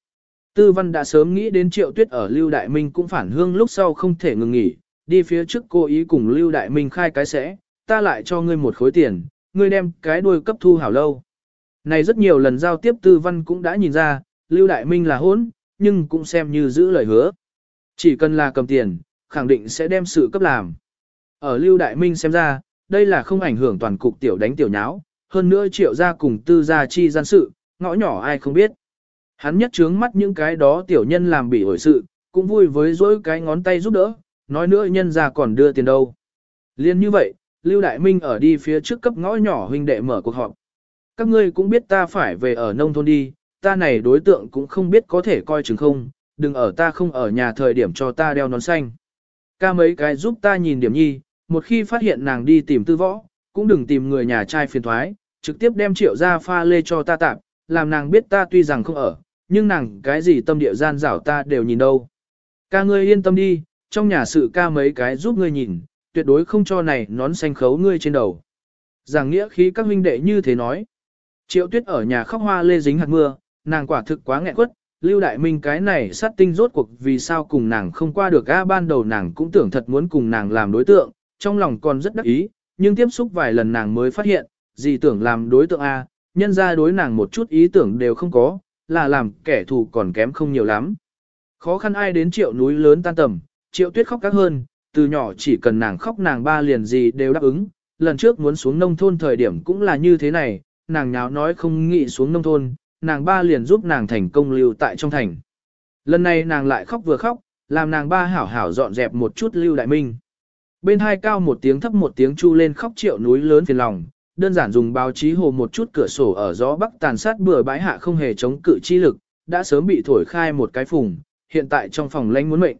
Tư văn đã sớm nghĩ đến triệu tuyết ở Lưu Đại Minh cũng phản hương lúc sau không thể ngừng nghỉ, đi phía trước cô ý cùng Lưu Đại Minh khai cái sẽ, ta lại cho ngươi một khối tiền, ngươi đem cái đuôi cấp thu hảo lâu. Này rất nhiều lần giao tiếp tư văn cũng đã nhìn ra, Lưu Đại Minh là hỗn, nhưng cũng xem như giữ lời hứa. Chỉ cần là cầm tiền, khẳng định sẽ đem sự cấp làm. Ở Lưu Đại Minh xem ra, đây là không ảnh hưởng toàn cục tiểu đánh tiểu nháo, hơn nữa triệu gia cùng tư gia chi gian sự, ngõ nhỏ ai không biết. Hắn nhất trướng mắt những cái đó tiểu nhân làm bị ổi sự, cũng vui với dỗi cái ngón tay giúp đỡ, nói nữa nhân ra còn đưa tiền đâu. Liên như vậy, Lưu Đại Minh ở đi phía trước cấp ngõ nhỏ huynh đệ mở cuộc họp. Các ngươi cũng biết ta phải về ở nông thôn đi, ta này đối tượng cũng không biết có thể coi chừng không, đừng ở ta không ở nhà thời điểm cho ta đeo nón xanh. Ca mấy cái giúp ta nhìn điểm nhi, một khi phát hiện nàng đi tìm tư võ, cũng đừng tìm người nhà trai phiền thoái, trực tiếp đem triệu ra pha lê cho ta tạm, làm nàng biết ta tuy rằng không ở, nhưng nàng cái gì tâm địa gian rảo ta đều nhìn đâu. Ca ngươi yên tâm đi, trong nhà sự ca mấy cái giúp ngươi nhìn, tuyệt đối không cho này nón xanh khấu ngươi trên đầu. Giảng nghĩa khí các huynh đệ như thế nói. Triệu tuyết ở nhà khóc hoa lê dính hạt mưa, nàng quả thực quá nghẹn quất, Lưu Đại Minh cái này sát tinh rốt cuộc vì sao cùng nàng không qua được a ban đầu nàng cũng tưởng thật muốn cùng nàng làm đối tượng, trong lòng còn rất đắc ý, nhưng tiếp xúc vài lần nàng mới phát hiện, gì tưởng làm đối tượng a, nhân ra đối nàng một chút ý tưởng đều không có, là làm kẻ thù còn kém không nhiều lắm. Khó khăn ai đến triệu núi lớn tan tầm, triệu tuyết khóc các hơn, từ nhỏ chỉ cần nàng khóc nàng ba liền gì đều đáp ứng, lần trước muốn xuống nông thôn thời điểm cũng là như thế này, nàng nháo nói không nghĩ xuống nông thôn, nàng ba liền giúp nàng thành công lưu tại trong thành. Lần này nàng lại khóc vừa khóc, làm nàng ba hảo hảo dọn dẹp một chút lưu đại minh. Bên hai cao một tiếng thấp một tiếng chu lên khóc triệu núi lớn phiền lòng, đơn giản dùng báo chí hồ một chút cửa sổ ở gió bắc tàn sát bừa bãi hạ không hề chống cự chi lực, đã sớm bị thổi khai một cái phùng, hiện tại trong phòng lanh muốn mệnh.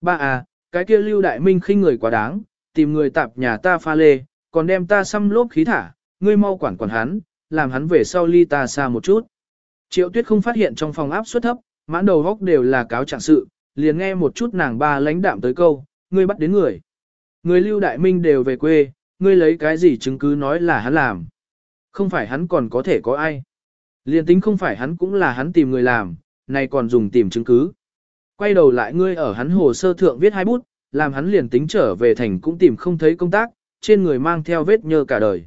Ba à, cái kia lưu đại minh khinh người quá đáng, tìm người tạp nhà ta pha lê, còn đem ta xăm lốp khí thả, ngươi mau quản quản hắn, làm hắn về sau ly ta xa một chút. Triệu tuyết không phát hiện trong phòng áp suất thấp, mãn đầu góc đều là cáo trạng sự, liền nghe một chút nàng ba lãnh đạm tới câu, ngươi bắt đến người. Người lưu đại minh đều về quê, ngươi lấy cái gì chứng cứ nói là hắn làm. Không phải hắn còn có thể có ai. Liền tính không phải hắn cũng là hắn tìm người làm, này còn dùng tìm chứng cứ. Quay đầu lại ngươi ở hắn hồ sơ thượng viết hai bút, làm hắn liền tính trở về thành cũng tìm không thấy công tác, trên người mang theo vết nhơ cả đời.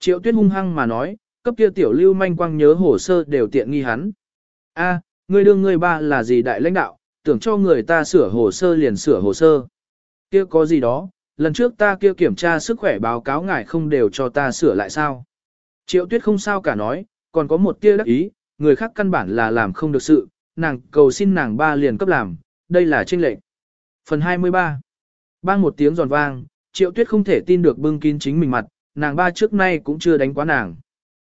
Triệu tuyết hung hăng mà nói, cấp kia tiểu lưu manh quang nhớ hồ sơ đều tiện nghi hắn. A, ngươi đương ngươi ba là gì đại lãnh đạo, tưởng cho người ta sửa hồ sơ liền sửa hồ sơ. Kia có gì đó, lần trước ta kia kiểm tra sức khỏe báo cáo ngài không đều cho ta sửa lại sao. Triệu tuyết không sao cả nói, còn có một tia đắc ý, người khác căn bản là làm không được sự, nàng cầu xin nàng ba liền cấp làm, đây là trinh lệnh. Phần 23 Bang một tiếng giòn vang, triệu tuyết không thể tin được bưng kín chính mình mặt, nàng ba trước nay cũng chưa đánh quá nàng.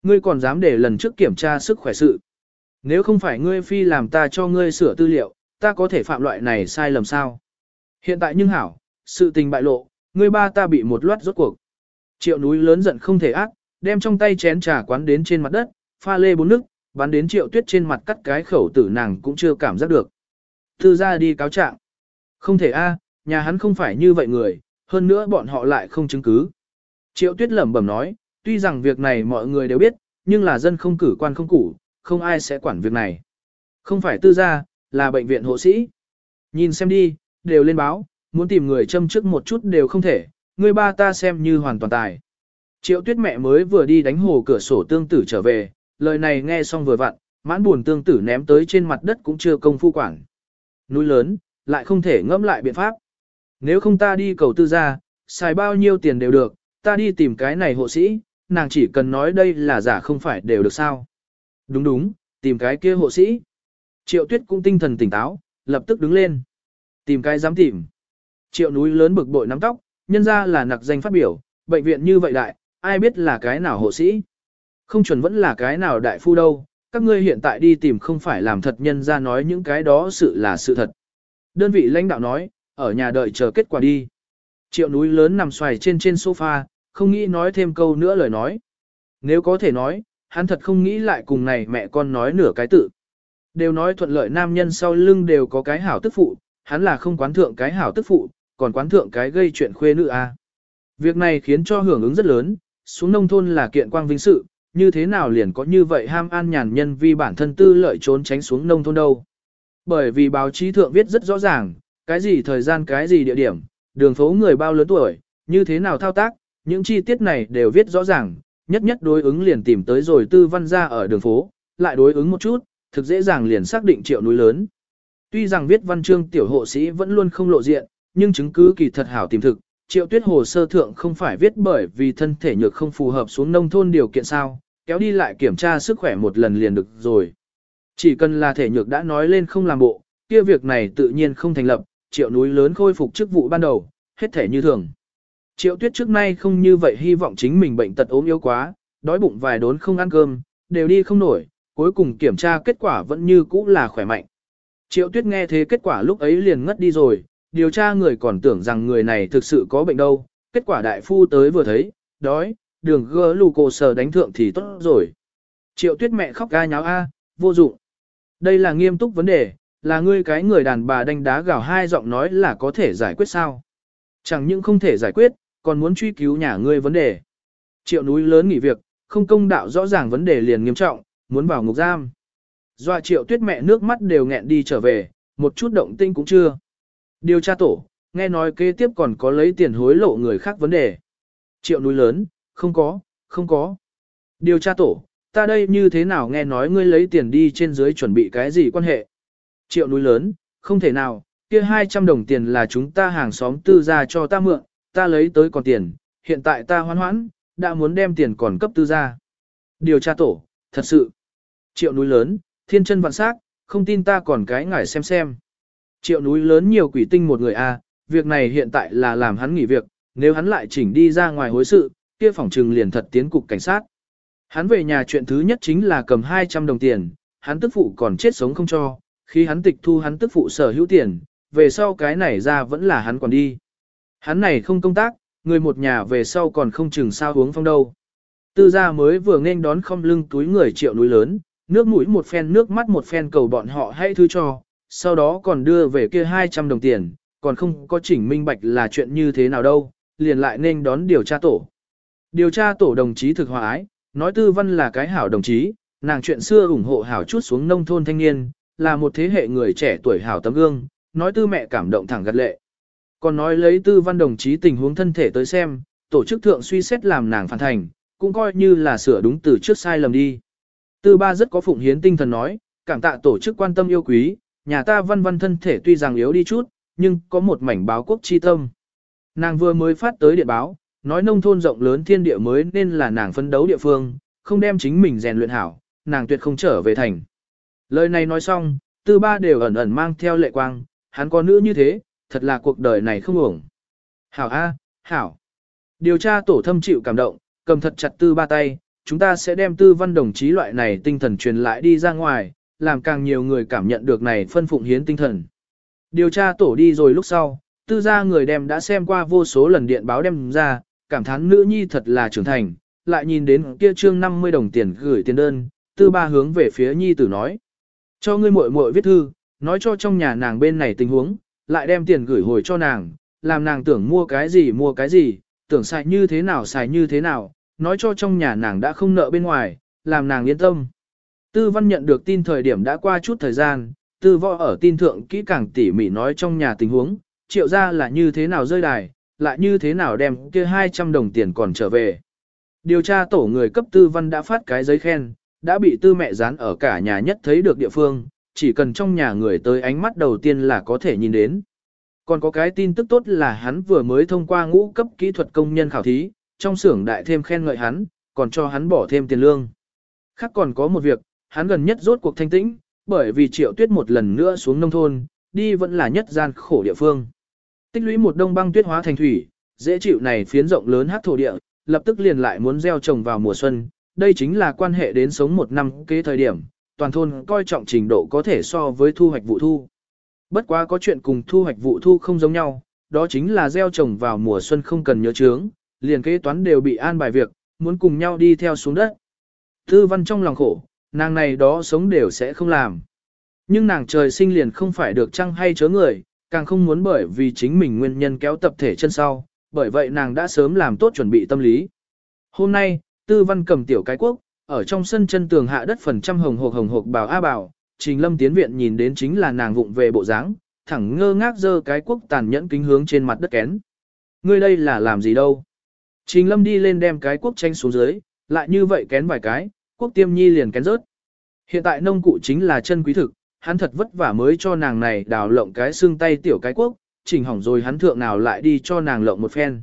Ngươi còn dám để lần trước kiểm tra sức khỏe sự. Nếu không phải ngươi phi làm ta cho ngươi sửa tư liệu, ta có thể phạm loại này sai lầm sao? Hiện tại nhưng hảo, sự tình bại lộ, ngươi ba ta bị một loạt rốt cuộc. Triệu núi lớn giận không thể ác, đem trong tay chén trà quán đến trên mặt đất, pha lê bốn nước, bắn đến triệu tuyết trên mặt cắt cái khẩu tử nàng cũng chưa cảm giác được. Thư ra đi cáo trạng. Không thể a, nhà hắn không phải như vậy người, hơn nữa bọn họ lại không chứng cứ. Triệu tuyết lẩm bẩm nói, tuy rằng việc này mọi người đều biết, nhưng là dân không cử quan không cử không ai sẽ quản việc này. Không phải tư gia, là bệnh viện hộ sĩ. Nhìn xem đi, đều lên báo, muốn tìm người châm trước một chút đều không thể, người ba ta xem như hoàn toàn tài. Triệu tuyết mẹ mới vừa đi đánh hồ cửa sổ tương tử trở về, lời này nghe xong vừa vặn, mãn buồn tương tử ném tới trên mặt đất cũng chưa công phu quản. Núi lớn, lại không thể ngẫm lại biện pháp. Nếu không ta đi cầu tư gia, xài bao nhiêu tiền đều được, ta đi tìm cái này hộ sĩ, nàng chỉ cần nói đây là giả không phải đều được sao. Đúng đúng, tìm cái kia hộ sĩ. Triệu tuyết cũng tinh thần tỉnh táo, lập tức đứng lên. Tìm cái dám tìm. Triệu núi lớn bực bội nắm tóc, nhân ra là nặc danh phát biểu, bệnh viện như vậy đại, ai biết là cái nào hộ sĩ. Không chuẩn vẫn là cái nào đại phu đâu, các ngươi hiện tại đi tìm không phải làm thật nhân ra nói những cái đó sự là sự thật. Đơn vị lãnh đạo nói, ở nhà đợi chờ kết quả đi. Triệu núi lớn nằm xoài trên trên sofa, không nghĩ nói thêm câu nữa lời nói. Nếu có thể nói, hắn thật không nghĩ lại cùng này mẹ con nói nửa cái tự. Đều nói thuận lợi nam nhân sau lưng đều có cái hảo tức phụ, hắn là không quán thượng cái hảo tức phụ, còn quán thượng cái gây chuyện khuê nữ a. Việc này khiến cho hưởng ứng rất lớn, xuống nông thôn là kiện quang vinh sự, như thế nào liền có như vậy ham an nhàn nhân vì bản thân tư lợi trốn tránh xuống nông thôn đâu. Bởi vì báo chí thượng viết rất rõ ràng, cái gì thời gian cái gì địa điểm, đường phố người bao lớn tuổi, như thế nào thao tác, những chi tiết này đều viết rõ ràng, nhất nhất đối ứng liền tìm tới rồi tư văn ra ở đường phố, lại đối ứng một chút, thực dễ dàng liền xác định triệu núi lớn. Tuy rằng viết văn chương tiểu hộ sĩ vẫn luôn không lộ diện, nhưng chứng cứ kỳ thật hảo tìm thực, triệu tuyết hồ sơ thượng không phải viết bởi vì thân thể nhược không phù hợp xuống nông thôn điều kiện sao, kéo đi lại kiểm tra sức khỏe một lần liền được rồi. Chỉ cần là thể nhược đã nói lên không làm bộ, kia việc này tự nhiên không thành lập, triệu núi lớn khôi phục chức vụ ban đầu, hết thể như thường. Triệu tuyết trước nay không như vậy hy vọng chính mình bệnh tật ốm yếu quá, đói bụng vài đốn không ăn cơm, đều đi không nổi, cuối cùng kiểm tra kết quả vẫn như cũ là khỏe mạnh. Triệu tuyết nghe thế kết quả lúc ấy liền ngất đi rồi, điều tra người còn tưởng rằng người này thực sự có bệnh đâu, kết quả đại phu tới vừa thấy, đói, đường gơ lù cổ sờ đánh thượng thì tốt rồi. Triệu tuyết mẹ khóc ga nháo a, vô dụng. Đây là nghiêm túc vấn đề, là ngươi cái người đàn bà đánh đá gào hai giọng nói là có thể giải quyết sao. Chẳng những không thể giải quyết, còn muốn truy cứu nhà ngươi vấn đề. Triệu núi lớn nghỉ việc, không công đạo rõ ràng vấn đề liền nghiêm trọng, muốn vào ngục giam. Doa triệu tuyết mẹ nước mắt đều nghẹn đi trở về, một chút động tinh cũng chưa. Điều tra tổ, nghe nói kế tiếp còn có lấy tiền hối lộ người khác vấn đề. Triệu núi lớn, không có, không có. Điều tra tổ, ta đây như thế nào nghe nói ngươi lấy tiền đi trên dưới chuẩn bị cái gì quan hệ. Triệu núi lớn, không thể nào, kia 200 đồng tiền là chúng ta hàng xóm tư gia cho ta mượn, ta lấy tới còn tiền, hiện tại ta hoan hoãn, đã muốn đem tiền còn cấp tư gia. Điều tra tổ, thật sự. Triệu núi lớn, thiên chân vạn sắc, không tin ta còn cái ngải xem xem. Triệu núi lớn nhiều quỷ tinh một người a, à, việc này hiện tại là làm hắn nghỉ việc, nếu hắn lại chỉnh đi ra ngoài hối sự, kia phòng trừng liền thật tiến cục cảnh sát. Hắn về nhà chuyện thứ nhất chính là cầm 200 đồng tiền, hắn tức phụ còn chết sống không cho, khi hắn tịch thu hắn tức phụ sở hữu tiền, về sau cái này ra vẫn là hắn còn đi. Hắn này không công tác, người một nhà về sau còn không chừng sao uống phong đâu. Tư gia mới vừa nên đón không lưng túi người triệu núi lớn, nước mũi một phen nước mắt một phen cầu bọn họ hãy thứ cho, sau đó còn đưa về kia 200 đồng tiền, còn không có chỉnh minh bạch là chuyện như thế nào đâu, liền lại nên đón điều tra tổ. Điều tra tổ đồng chí thực hòa ái, nói tư văn là cái hảo đồng chí, nàng chuyện xưa ủng hộ hảo chút xuống nông thôn thanh niên, là một thế hệ người trẻ tuổi hảo tấm gương, nói tư mẹ cảm động thẳng gật lệ. Còn nói lấy tư văn đồng chí tình huống thân thể tới xem, tổ chức thượng suy xét làm nàng phản thành, cũng coi như là sửa đúng từ trước sai lầm đi. Tư ba rất có phụng hiến tinh thần nói, cảm tạ tổ chức quan tâm yêu quý, nhà ta văn văn thân thể tuy rằng yếu đi chút, nhưng có một mảnh báo quốc chi tâm. Nàng vừa mới phát tới điện báo, nói nông thôn rộng lớn thiên địa mới nên là nàng phấn đấu địa phương, không đem chính mình rèn luyện hảo, nàng tuyệt không trở về thành. Lời này nói xong, tư ba đều ẩn ẩn mang theo lệ quang, hắn có nữ như thế, thật là cuộc đời này không ổng. Hảo A, Hảo. Điều tra tổ thâm chịu cảm động, cầm thật chặt tư ba tay, chúng ta sẽ đem tư văn đồng chí loại này tinh thần truyền lại đi ra ngoài, làm càng nhiều người cảm nhận được này phân phụng hiến tinh thần. Điều tra tổ đi rồi lúc sau, tư gia người đem đã xem qua vô số lần điện báo đem ra, cảm thán nữ nhi thật là trưởng thành, lại nhìn đến kia trương 50 đồng tiền gửi tiền đơn, tư ba hướng về phía nhi tử nói. Cho ngươi muội muội viết thư, nói cho trong nhà nàng bên này tình huống, lại đem tiền gửi hồi cho nàng, làm nàng tưởng mua cái gì mua cái gì, tưởng xài như thế nào xài như thế nào, nói cho trong nhà nàng đã không nợ bên ngoài, làm nàng yên tâm. Tư văn nhận được tin thời điểm đã qua chút thời gian, tư võ ở tin thượng kỹ càng tỉ mỉ nói trong nhà tình huống, triệu ra là như thế nào rơi đài, lại như thế nào đem kia 200 đồng tiền còn trở về. Điều tra tổ người cấp tư văn đã phát cái giấy khen, đã bị tư mẹ dán ở cả nhà nhất thấy được địa phương, chỉ cần trong nhà người tới ánh mắt đầu tiên là có thể nhìn đến. Còn có cái tin tức tốt là hắn vừa mới thông qua ngũ cấp kỹ thuật công nhân khảo thí, trong xưởng đại thêm khen ngợi hắn, còn cho hắn bỏ thêm tiền lương. Khác còn có một việc, hắn gần nhất rốt cuộc thanh tĩnh, bởi vì triệu tuyết một lần nữa xuống nông thôn, đi vẫn là nhất gian khổ địa phương. Tích lũy một đông băng tuyết hóa thành thủy, dễ chịu này phiến rộng lớn hát thổ địa, lập tức liền lại muốn gieo trồng vào mùa xuân, đây chính là quan hệ đến sống một năm kế thời điểm, toàn thôn coi trọng trình độ có thể so với thu hoạch vụ thu. Bất quá có chuyện cùng thu hoạch vụ thu không giống nhau, đó chính là gieo trồng vào mùa xuân không cần nhớ chướng, liền kế toán đều bị an bài việc, muốn cùng nhau đi theo xuống đất. Tư văn trong lòng khổ, nàng này đó sống đều sẽ không làm. Nhưng nàng trời sinh liền không phải được chăng hay chớ người, càng không muốn bởi vì chính mình nguyên nhân kéo tập thể chân sau, bởi vậy nàng đã sớm làm tốt chuẩn bị tâm lý. Hôm nay, tư văn cầm tiểu cái quốc, ở trong sân chân tường hạ đất phần trăm hồng hộc hồng hộc bảo a bảo, trình lâm tiến viện nhìn đến chính là nàng vụng về bộ dáng, thẳng ngơ ngác giơ cái quốc tàn nhẫn kính hướng trên mặt đất kén. Ngươi đây là làm gì đâu? Trình lâm đi lên đem cái quốc tranh xuống dưới, lại như vậy kén vài cái, quốc tiêm nhi liền kén rớt. Hiện tại nông cụ chính là chân quý thực, hắn thật vất vả mới cho nàng này đào lộng cái xương tay tiểu cái quốc, chỉnh hỏng rồi hắn thượng nào lại đi cho nàng lộng một phen.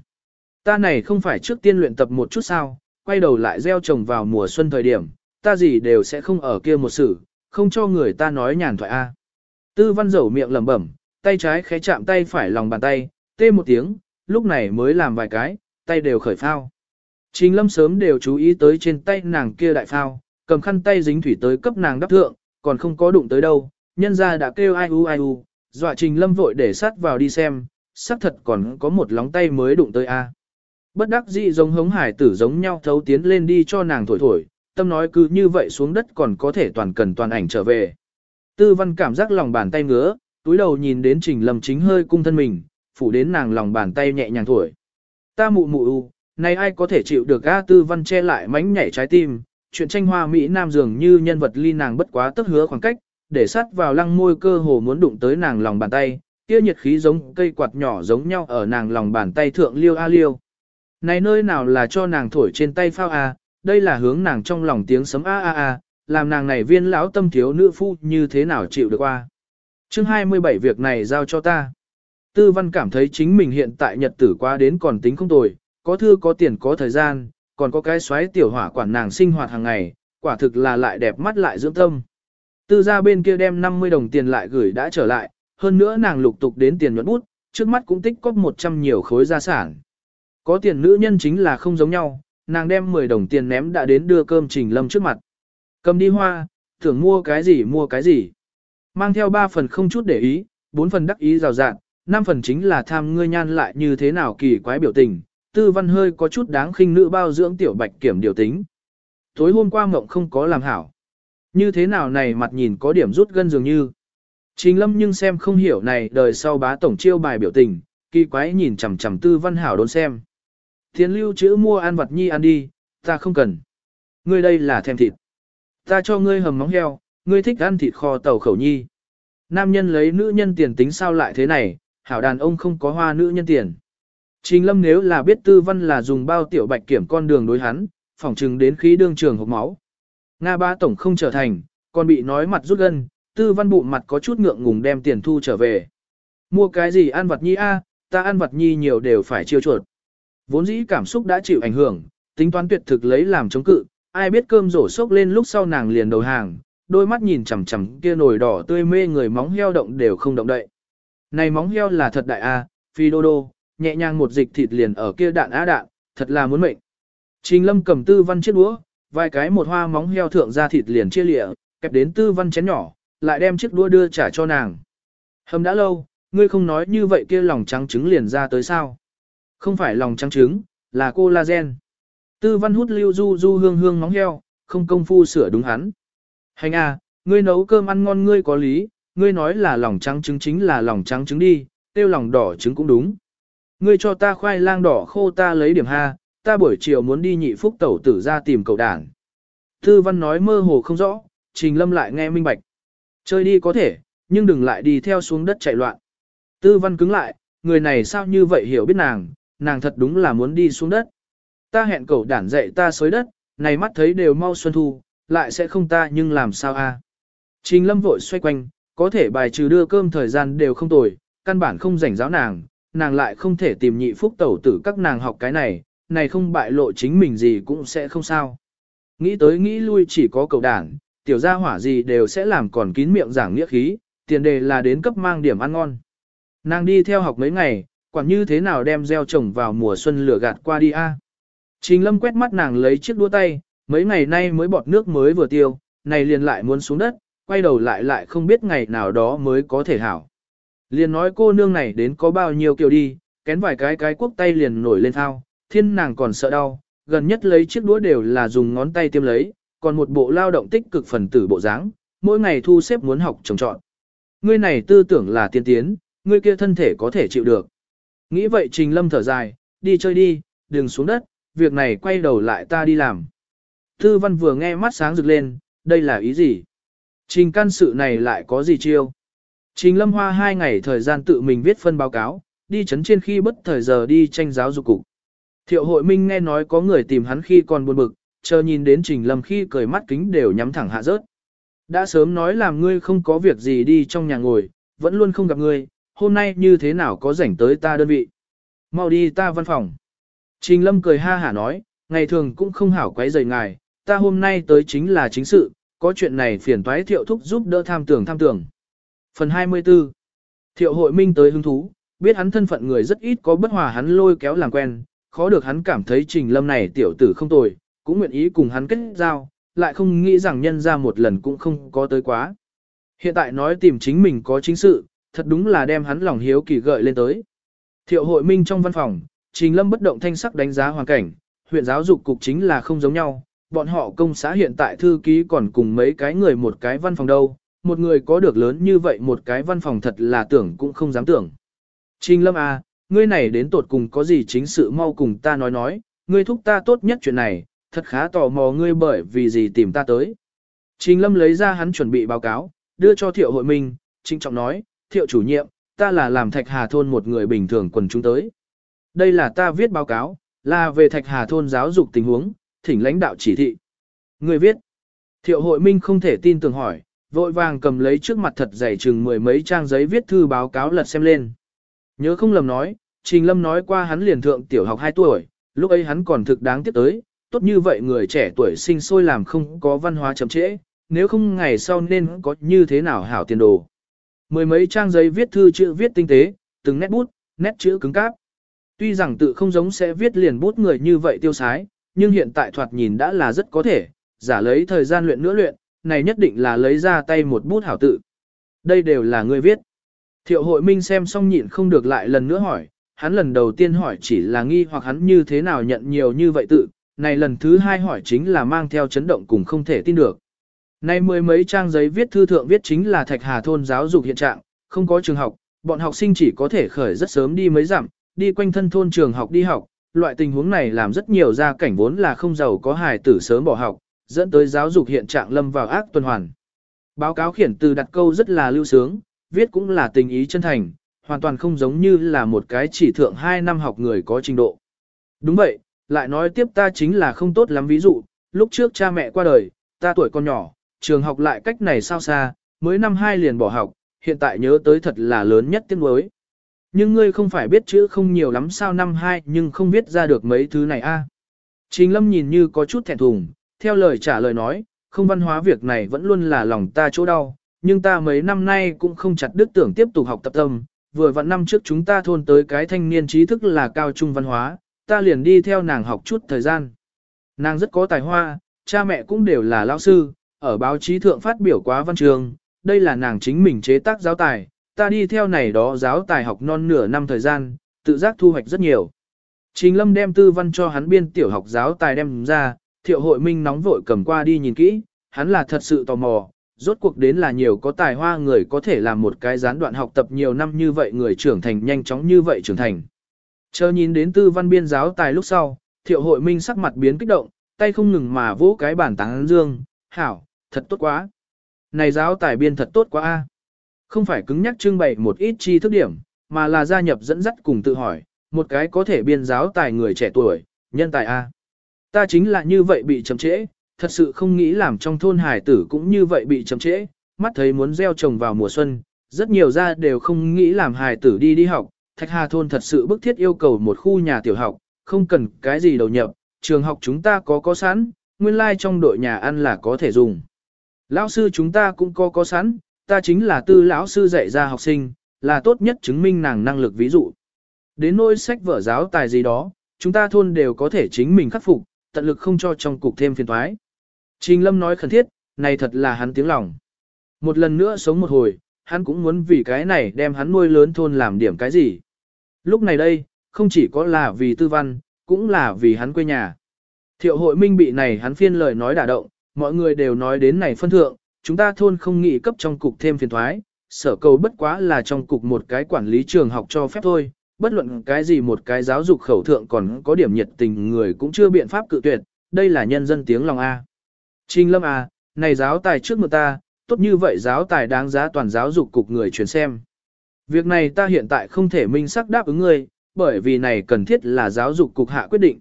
Ta này không phải trước tiên luyện tập một chút sao, quay đầu lại gieo trồng vào mùa xuân thời điểm, ta gì đều sẽ không ở kia một sự, không cho người ta nói nhàn thoại a. Tư văn dầu miệng lẩm bẩm, tay trái khẽ chạm tay phải lòng bàn tay, tê một tiếng, lúc này mới làm vài cái, tay đều khởi phao. Trình lâm sớm đều chú ý tới trên tay nàng kia đại phao, cầm khăn tay dính thủy tới cấp nàng đắp thượng, còn không có đụng tới đâu, nhân ra đã kêu ai u ai u, dọa trình lâm vội để sát vào đi xem, xác thật còn có một lóng tay mới đụng tới a. Bất đắc dĩ giống hống hải tử giống nhau thấu tiến lên đi cho nàng thổi thổi, tâm nói cứ như vậy xuống đất còn có thể toàn cần toàn ảnh trở về. Tư văn cảm giác lòng bàn tay ngứa, túi đầu nhìn đến trình lâm chính hơi cung thân mình, phủ đến nàng lòng bàn tay nhẹ nhàng thổi. Ta mụ mụ u, này ai có thể chịu được A tư văn che lại mánh nhảy trái tim, chuyện tranh hoa Mỹ Nam dường như nhân vật ly nàng bất quá tức hứa khoảng cách, để sát vào lăng môi cơ hồ muốn đụng tới nàng lòng bàn tay, kia nhiệt khí giống cây quạt nhỏ giống nhau ở nàng lòng bàn tay thượng liêu a liêu. Này nơi nào là cho nàng thổi trên tay phao a, đây là hướng nàng trong lòng tiếng sấm a a a, làm nàng này viên lão tâm thiếu nữ phu như thế nào chịu được qua. Chương 27 việc này giao cho ta. Tư văn cảm thấy chính mình hiện tại nhật tử qua đến còn tính không tồi, có thư có tiền có thời gian, còn có cái xoáy tiểu hỏa quản nàng sinh hoạt hàng ngày, quả thực là lại đẹp mắt lại dưỡng tâm. Tư gia bên kia đem 50 đồng tiền lại gửi đã trở lại, hơn nữa nàng lục tục đến tiền nhuận bút, trước mắt cũng tích có 100 nhiều khối gia sản. Có tiền nữ nhân chính là không giống nhau, nàng đem 10 đồng tiền ném đã đến đưa cơm Trình Lâm trước mặt. Cầm đi hoa, tưởng mua cái gì mua cái gì. Mang theo 3 phần không chút để ý, 4 phần đắc ý rào rạng, 5 phần chính là tham ngươi nhan lại như thế nào kỳ quái biểu tình. Tư văn hơi có chút đáng khinh nữ bao dưỡng tiểu bạch kiểm điều tính. Tối hôm qua mộng không có làm hảo. Như thế nào này mặt nhìn có điểm rút gân dường như. Trình lâm nhưng xem không hiểu này đời sau bá tổng chiêu bài biểu tình, kỳ quái nhìn chằm chằm tư văn hảo đốn xem. Thiến lưu chữ mua ăn vật nhi ăn đi, ta không cần. Ngươi đây là thèm thịt. Ta cho ngươi hầm móng heo, ngươi thích ăn thịt kho tàu khẩu nhi. Nam nhân lấy nữ nhân tiền tính sao lại thế này, hảo đàn ông không có hoa nữ nhân tiền. Trình lâm nếu là biết tư văn là dùng bao tiểu bạch kiểm con đường đối hắn, phỏng chừng đến khí đương trường hộp máu. Nga ba tổng không trở thành, còn bị nói mặt rút gân, tư văn bụng mặt có chút ngượng ngùng đem tiền thu trở về. Mua cái gì ăn vật nhi a, ta ăn vật nhi nhiều đều phải chiêu chuột. Vốn dĩ cảm xúc đã chịu ảnh hưởng, tính toán tuyệt thực lấy làm chống cự, ai biết cơm rổ sốc lên lúc sau nàng liền đầu hàng, đôi mắt nhìn chằm chằm kia nồi đỏ tươi mê người móng heo động đều không động đậy. Này móng heo là thật đại a, phi đô đô, nhẹ nhàng một dịch thịt liền ở kia đạn á đạn, thật là muốn mệnh. Trình lâm cầm tư văn chiếc đũa, vài cái một hoa móng heo thượng ra thịt liền chia lịa, kẹp đến tư văn chén nhỏ, lại đem chiếc đũa đưa trả cho nàng. Hầm đã lâu, ngươi không nói như vậy kia lòng trắng trứng liền ra tới sao. Không phải lòng trắng trứng, là collagen. Tư văn hút lưu du du hương hương móng heo, không công phu sửa đúng hắn. Hành à, ngươi nấu cơm ăn ngon ngươi có lý, ngươi nói là lòng trắng trứng chính là lòng trắng trứng đi, tiêu lòng đỏ trứng cũng đúng. Ngươi cho ta khoai lang đỏ khô ta lấy điểm ha, ta buổi chiều muốn đi nhị phúc tẩu tử ra tìm cậu đàn. Tư văn nói mơ hồ không rõ, trình lâm lại nghe minh bạch. Chơi đi có thể, nhưng đừng lại đi theo xuống đất chạy loạn. Tư văn cứng lại, người này sao như vậy hiểu biết nàng, nàng thật đúng là muốn đi xuống đất. Ta hẹn cậu đản dạy ta xới đất, này mắt thấy đều mau xuân thu, lại sẽ không ta nhưng làm sao a? Trình lâm vội xoay quanh, có thể bài trừ đưa cơm thời gian đều không tồi, căn bản không rảnh giáo nàng, nàng lại không thể tìm nhị phúc tẩu tử các nàng học cái này, này không bại lộ chính mình gì cũng sẽ không sao. Nghĩ tới nghĩ lui chỉ có cầu đảng, tiểu gia hỏa gì đều sẽ làm còn kín miệng giảng nghĩa khí, tiền đề là đến cấp mang điểm ăn ngon. Nàng đi theo học mấy ngày, quả như thế nào đem gieo trồng vào mùa xuân lửa gạt qua đi a. Trình lâm quét mắt nàng lấy chiếc đua tay, mấy ngày nay mới bọt nước mới vừa tiêu, này liền lại muốn xuống đất, quay đầu lại lại không biết ngày nào đó mới có thể hảo. Liền nói cô nương này đến có bao nhiêu kiểu đi, kén vài cái cái quốc tay liền nổi lên thao, thiên nàng còn sợ đau, gần nhất lấy chiếc đũa đều là dùng ngón tay tiêm lấy, còn một bộ lao động tích cực phần tử bộ dáng, mỗi ngày thu xếp muốn học trồng trọn. Ngươi này tư tưởng là tiên tiến, ngươi kia thân thể có thể chịu được. Nghĩ vậy Trình Lâm thở dài, đi chơi đi, đừng xuống đất, việc này quay đầu lại ta đi làm. Tư văn vừa nghe mắt sáng rực lên, đây là ý gì? Trình căn sự này lại có gì chiêu? Trình Lâm Hoa hai ngày thời gian tự mình viết phân báo cáo, đi chấn trên khi bất thời giờ đi tranh giáo dục cục. Thiệu hội minh nghe nói có người tìm hắn khi còn buồn bực, chờ nhìn đến Trình Lâm khi cười mắt kính đều nhắm thẳng hạ rớt. Đã sớm nói làm ngươi không có việc gì đi trong nhà ngồi, vẫn luôn không gặp ngươi, hôm nay như thế nào có rảnh tới ta đơn vị. Mau đi ta văn phòng. Trình Lâm cười ha hả nói, ngày thường cũng không hảo quấy rầy ngài, ta hôm nay tới chính là chính sự, có chuyện này phiền toái thiệu thúc giúp đỡ tham tưởng tham tưởng. Phần 24 Thiệu hội minh tới hứng thú, biết hắn thân phận người rất ít có bất hòa hắn lôi kéo làm quen, khó được hắn cảm thấy trình lâm này tiểu tử không tồi, cũng nguyện ý cùng hắn kết giao, lại không nghĩ rằng nhân ra một lần cũng không có tới quá. Hiện tại nói tìm chính mình có chính sự, thật đúng là đem hắn lòng hiếu kỳ gợi lên tới. Thiệu hội minh trong văn phòng, trình lâm bất động thanh sắc đánh giá hoàn cảnh, huyện giáo dục cục chính là không giống nhau, bọn họ công xã hiện tại thư ký còn cùng mấy cái người một cái văn phòng đâu, một người có được lớn như vậy một cái văn phòng thật là tưởng cũng không dám tưởng. Trình lâm à, ngươi này đến tột cùng có gì chính sự mau cùng ta nói nói, ngươi thúc ta tốt nhất chuyện này, thật khá tò mò ngươi bởi vì gì tìm ta tới. Trình lâm lấy ra hắn chuẩn bị báo cáo, đưa cho thiệu hội minh, trinh trọng nói, thiệu chủ nhiệm, ta là làm thạch hà thôn một người bình thường quần chúng tới. Đây là ta viết báo cáo, là về thạch hà thôn giáo dục tình huống, thỉnh lãnh đạo chỉ thị. Người viết, thiệu hội minh không thể tin tưởng hỏi, vội vàng cầm lấy trước mặt thật dày chừng mười mấy trang giấy viết thư báo cáo lật xem lên. Nhớ không lầm nói, Trình Lâm nói qua hắn liền thượng tiểu học 2 tuổi, lúc ấy hắn còn thực đáng tiếc tới, tốt như vậy người trẻ tuổi sinh sôi làm không có văn hóa chậm trễ, nếu không ngày sau nên có như thế nào hảo tiền đồ. Mười mấy trang giấy viết thư chữ viết tinh tế, từng nét bút, nét chữ cứng cáp. Tuy rằng tự không giống sẽ viết liền bút người như vậy tiêu sái, nhưng hiện tại thoạt nhìn đã là rất có thể, giả lấy thời gian luyện nữa luyện, này nhất định là lấy ra tay một bút hảo tự. Đây đều là người viết. Thiệu hội minh xem xong nhịn không được lại lần nữa hỏi, hắn lần đầu tiên hỏi chỉ là nghi hoặc hắn như thế nào nhận nhiều như vậy tự, này lần thứ hai hỏi chính là mang theo chấn động cùng không thể tin được. Này mười mấy trang giấy viết thư thượng viết chính là Thạch Hà thôn giáo dục hiện trạng, không có trường học, bọn học sinh chỉ có thể khởi rất sớm đi mấy dặm, đi quanh thân thôn trường học đi học, loại tình huống này làm rất nhiều gia cảnh vốn là không giàu có hài tử sớm bỏ học, dẫn tới giáo dục hiện trạng lâm vào ác tuần hoàn. Báo cáo khiển từ đặt câu rất là lưu sướng, viết cũng là tình ý chân thành, hoàn toàn không giống như là một cái chỉ thượng 2 năm học người có trình độ. Đúng vậy, lại nói tiếp ta chính là không tốt lắm ví dụ, lúc trước cha mẹ qua đời, ta tuổi còn nhỏ, trường học lại cách này sao xa, mới năm 2 liền bỏ học, hiện tại nhớ tới thật là lớn nhất tiếng đối. Nhưng ngươi không phải biết chữ không nhiều lắm sao năm 2 nhưng không biết ra được mấy thứ này a. Trình lâm nhìn như có chút thẹn thùng, theo lời trả lời nói, không văn hóa việc này vẫn luôn là lòng ta chỗ đau, nhưng ta mấy năm nay cũng không chặt đứt tưởng tiếp tục học tập tâm. Vừa vặn năm trước chúng ta thôn tới cái thanh niên trí thức là cao trung văn hóa, ta liền đi theo nàng học chút thời gian. Nàng rất có tài hoa, cha mẹ cũng đều là lão sư, ở báo chí thượng phát biểu quá văn trường, đây là nàng chính mình chế tác giáo tài, ta đi theo này đó giáo tài học non nửa năm thời gian, tự giác thu hoạch rất nhiều. Trình Lâm đem tư văn cho hắn biên tiểu học giáo tài đem ra, thiệu hội minh nóng vội cầm qua đi nhìn kỹ, hắn là thật sự tò mò, rốt cuộc đến là nhiều có tài hoa người có thể làm một cái gián đoạn học tập nhiều năm như vậy người trưởng thành nhanh chóng như vậy trưởng thành. Chờ nhìn đến tư văn biên giáo tài lúc sau, thiệu hội minh sắc mặt biến kích động, tay không ngừng mà vỗ cái bản táng dương, hảo, thật tốt quá. Này giáo tài biên thật tốt quá a. Không phải cứng nhắc trưng bày một ít chi thức điểm, mà là gia nhập dẫn dắt cùng tự hỏi, một cái có thể biên giáo tài người trẻ tuổi, nhân tài a. Ta chính là như vậy bị chậm trễ, thật sự không nghĩ làm trong thôn hải tử cũng như vậy bị chậm trễ, mắt thấy muốn gieo trồng vào mùa xuân, rất nhiều gia đều không nghĩ làm hải tử đi đi học, Thạch Hà thôn thật sự bức thiết yêu cầu một khu nhà tiểu học, không cần cái gì đầu nhập, trường học chúng ta có có sẵn, nguyên lai like trong đội nhà ăn là có thể dùng. Lão sư chúng ta cũng có có sẵn, ta chính là tư lão sư dạy ra học sinh, là tốt nhất chứng minh nàng năng lực ví dụ. Đến nỗi sách vở giáo tài gì đó, chúng ta thôn đều có thể chính mình khắc phục, tận lực không cho trong cục thêm phiền toái. Trình Lâm nói khẩn thiết, này thật là hắn tiếng lòng. Một lần nữa sống một hồi, hắn cũng muốn vì cái này đem hắn nuôi lớn thôn làm điểm cái gì. Lúc này đây, không chỉ có là vì tư văn, cũng là vì hắn quê nhà. Thiệu hội minh bị này hắn phiên lời nói đả động, mọi người đều nói đến này phân thượng, chúng ta thôn không nghĩ cấp trong cục thêm phiền thoái, sở cầu bất quá là trong cục một cái quản lý trường học cho phép thôi, bất luận cái gì một cái giáo dục khẩu thượng còn có điểm nhiệt tình người cũng chưa biện pháp cự tuyệt, đây là nhân dân tiếng lòng A. Trình lâm A, này giáo tài trước người ta, tốt như vậy giáo tài đáng giá toàn giáo dục cục người truyền xem. Việc này ta hiện tại không thể minh xác đáp ứng ngươi, bởi vì này cần thiết là giáo dục cục hạ quyết định.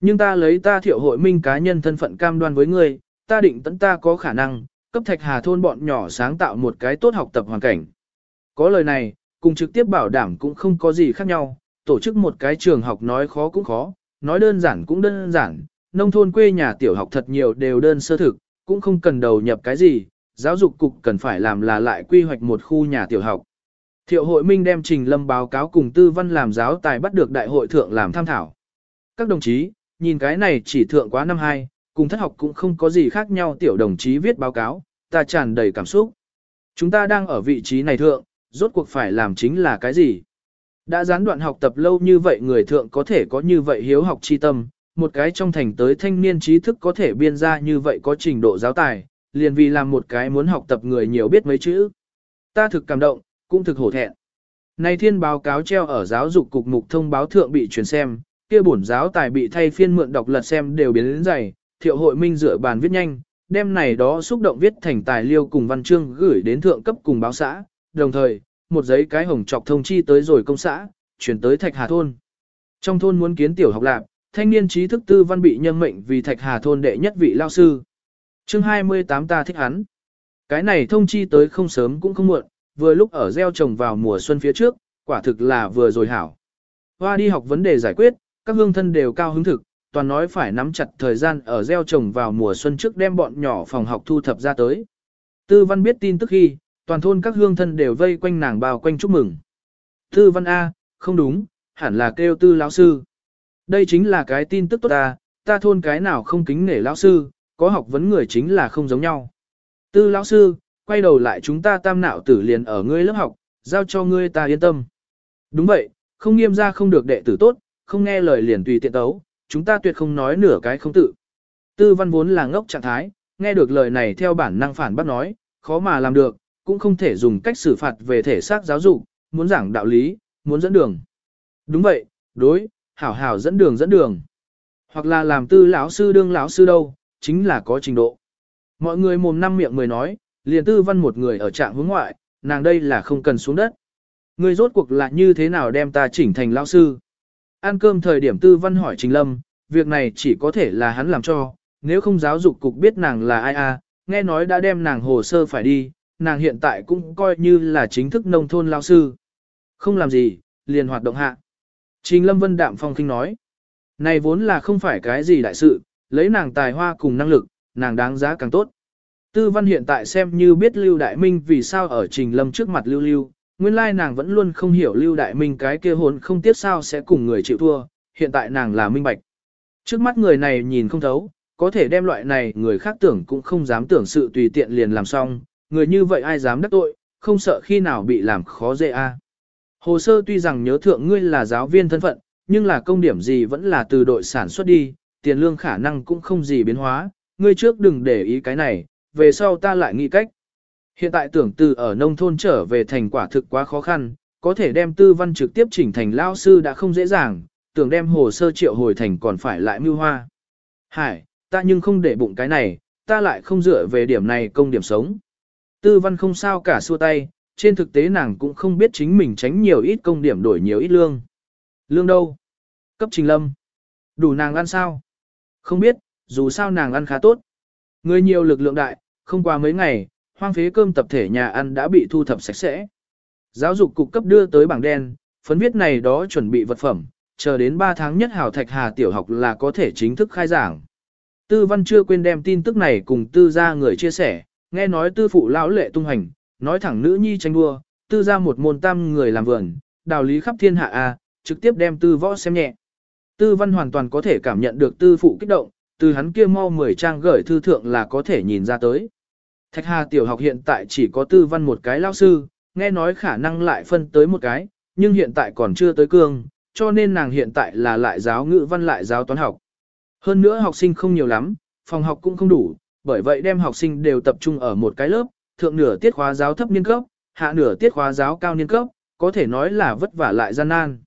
Nhưng ta lấy ta thiệu hội minh cá nhân thân phận cam đoan với ngươi, ta định tận ta có khả năng, cấp thạch hà thôn bọn nhỏ sáng tạo một cái tốt học tập hoàn cảnh. Có lời này, cùng trực tiếp bảo đảm cũng không có gì khác nhau, tổ chức một cái trường học nói khó cũng khó, nói đơn giản cũng đơn giản, nông thôn quê nhà tiểu học thật nhiều đều đơn sơ thực, cũng không cần đầu nhập cái gì, giáo dục cục cần phải làm là lại quy hoạch một khu nhà tiểu học. Thiệu hội minh đem trình lâm báo cáo cùng tư văn làm giáo tài bắt được đại hội thượng làm tham thảo. Các đồng chí, nhìn cái này chỉ thượng quá năm hai, cùng thất học cũng không có gì khác nhau tiểu đồng chí viết báo cáo, ta tràn đầy cảm xúc. Chúng ta đang ở vị trí này thượng, rốt cuộc phải làm chính là cái gì? Đã gián đoạn học tập lâu như vậy người thượng có thể có như vậy hiếu học chi tâm, một cái trong thành tới thanh niên trí thức có thể biên ra như vậy có trình độ giáo tài, liền vì làm một cái muốn học tập người nhiều biết mấy chữ. Ta thực cảm động, cũng thực hổ thẹn. nay thiên báo cáo treo ở giáo dục cục mục thông báo thượng bị truyền xem, kia bổn giáo tài bị thay phiên mượn đọc lật xem đều biến đến dày, thiệu hội minh dựa bàn viết nhanh, đem này đó xúc động viết thành tài liêu cùng văn chương gửi đến thượng cấp cùng báo xã, đồng thời, một giấy cái hồng chọc thông chi tới rồi công xã, chuyển tới Thạch Hà Thôn. Trong thôn muốn kiến tiểu học lạc, thanh niên trí thức tư văn bị nhân mệnh vì Thạch Hà Thôn đệ nhất vị lao sư. chương 28 ta thích hắn. Cái này thông chi tới không sớm cũng không muộn, vừa lúc ở gieo trồng vào mùa xuân phía trước, quả thực là vừa rồi hảo. Hoa đi học vấn đề giải quyết, các hương thân đều cao hứng thực, toàn nói phải nắm chặt thời gian ở gieo trồng vào mùa xuân trước đem bọn nhỏ phòng học thu thập ra tới. Tư văn biết tin tức khi, toàn thôn các hương thân đều vây quanh nàng bao quanh chúc mừng. Tư văn A, không đúng, hẳn là kêu tư lão sư. Đây chính là cái tin tức tốt ta, ta thôn cái nào không kính nể lão sư, có học vấn người chính là không giống nhau. Tư lão sư, quay đầu lại chúng ta tam nạo tử liền ở ngươi lớp học, giao cho ngươi ta yên tâm. Đúng vậy, không nghiêm ra không được đệ tử tốt, không nghe lời liền tùy tiện tấu, chúng ta tuyệt không nói nửa cái không tự. Tư văn vốn là ngốc trạng thái, nghe được lời này theo bản năng phản bác nói, khó mà làm được, cũng không thể dùng cách xử phạt về thể xác giáo dục, muốn giảng đạo lý, muốn dẫn đường. Đúng vậy, đối, hảo hảo dẫn đường dẫn đường. Hoặc là làm tư lão sư đương lão sư đâu, chính là có trình độ. Mọi người mồm năm miệng mười nói, liền tư văn một người ở trạng hướng ngoại, nàng đây là không cần xuống đất. Người rốt cuộc là như thế nào đem ta chỉnh thành lão sư? Ăn cơm thời điểm tư văn hỏi Trình Lâm, việc này chỉ có thể là hắn làm cho, nếu không giáo dục cục biết nàng là ai a, nghe nói đã đem nàng hồ sơ phải đi, nàng hiện tại cũng coi như là chính thức nông thôn lao sư. Không làm gì, liền hoạt động hạ. Trình Lâm Vân đạm phong kinh nói, này vốn là không phải cái gì đại sự, lấy nàng tài hoa cùng năng lực, nàng đáng giá càng tốt. Tư văn hiện tại xem như biết Lưu Đại Minh vì sao ở Trình Lâm trước mặt Lưu Lưu, nguyên lai nàng vẫn luôn không hiểu Lưu Đại Minh cái kia hồn không tiếc sao sẽ cùng người chịu thua, hiện tại nàng là minh bạch. Trước mắt người này nhìn không thấu, có thể đem loại này người khác tưởng cũng không dám tưởng sự tùy tiện liền làm xong, người như vậy ai dám đắc tội, không sợ khi nào bị làm khó dễ a. Hồ sơ tuy rằng nhớ thượng ngươi là giáo viên thân phận, nhưng là công điểm gì vẫn là từ đội sản xuất đi, tiền lương khả năng cũng không gì biến hóa, ngươi trước đừng để ý cái này, về sau ta lại nghĩ cách. Hiện tại tưởng từ ở nông thôn trở về thành quả thực quá khó khăn, có thể đem tư văn trực tiếp chỉnh thành lao sư đã không dễ dàng, tưởng đem hồ sơ triệu hồi thành còn phải lại mưu hoa. Hải, ta nhưng không để bụng cái này, ta lại không dựa về điểm này công điểm sống. Tư văn không sao cả xua tay, trên thực tế nàng cũng không biết chính mình tránh nhiều ít công điểm đổi nhiều ít lương. Lương đâu? Cấp trình lâm. Đủ nàng ăn sao? Không biết, dù sao nàng ăn khá tốt. Người nhiều lực lượng đại, không qua mấy ngày, hoang phế cơm tập thể nhà ăn đã bị thu thập sạch sẽ. Giáo dục cục cấp đưa tới bảng đen, phấn viết này đó chuẩn bị vật phẩm, chờ đến 3 tháng nhất hảo thạch hà tiểu học là có thể chính thức khai giảng. Tư văn chưa quên đem tin tức này cùng tư gia người chia sẻ, nghe nói tư phụ lão lệ tung hành, nói thẳng nữ nhi tranh đua, tư ra một môn tam người làm vườn, đào lý khắp thiên hạ a, trực tiếp đem tư võ xem nhẹ. Tư văn hoàn toàn có thể cảm nhận được tư phụ kích động, từ hắn kia mau 10 trang gửi thư thượng là có thể nhìn ra tới. Thạch Hà tiểu học hiện tại chỉ có tư văn một cái lao sư, nghe nói khả năng lại phân tới một cái, nhưng hiện tại còn chưa tới cương, cho nên nàng hiện tại là lại giáo ngữ văn lại giáo toán học. Hơn nữa học sinh không nhiều lắm, phòng học cũng không đủ, bởi vậy đem học sinh đều tập trung ở một cái lớp, thượng nửa tiết khóa giáo thấp niên cấp, hạ nửa tiết khóa giáo cao niên cấp, có thể nói là vất vả lại gian nan.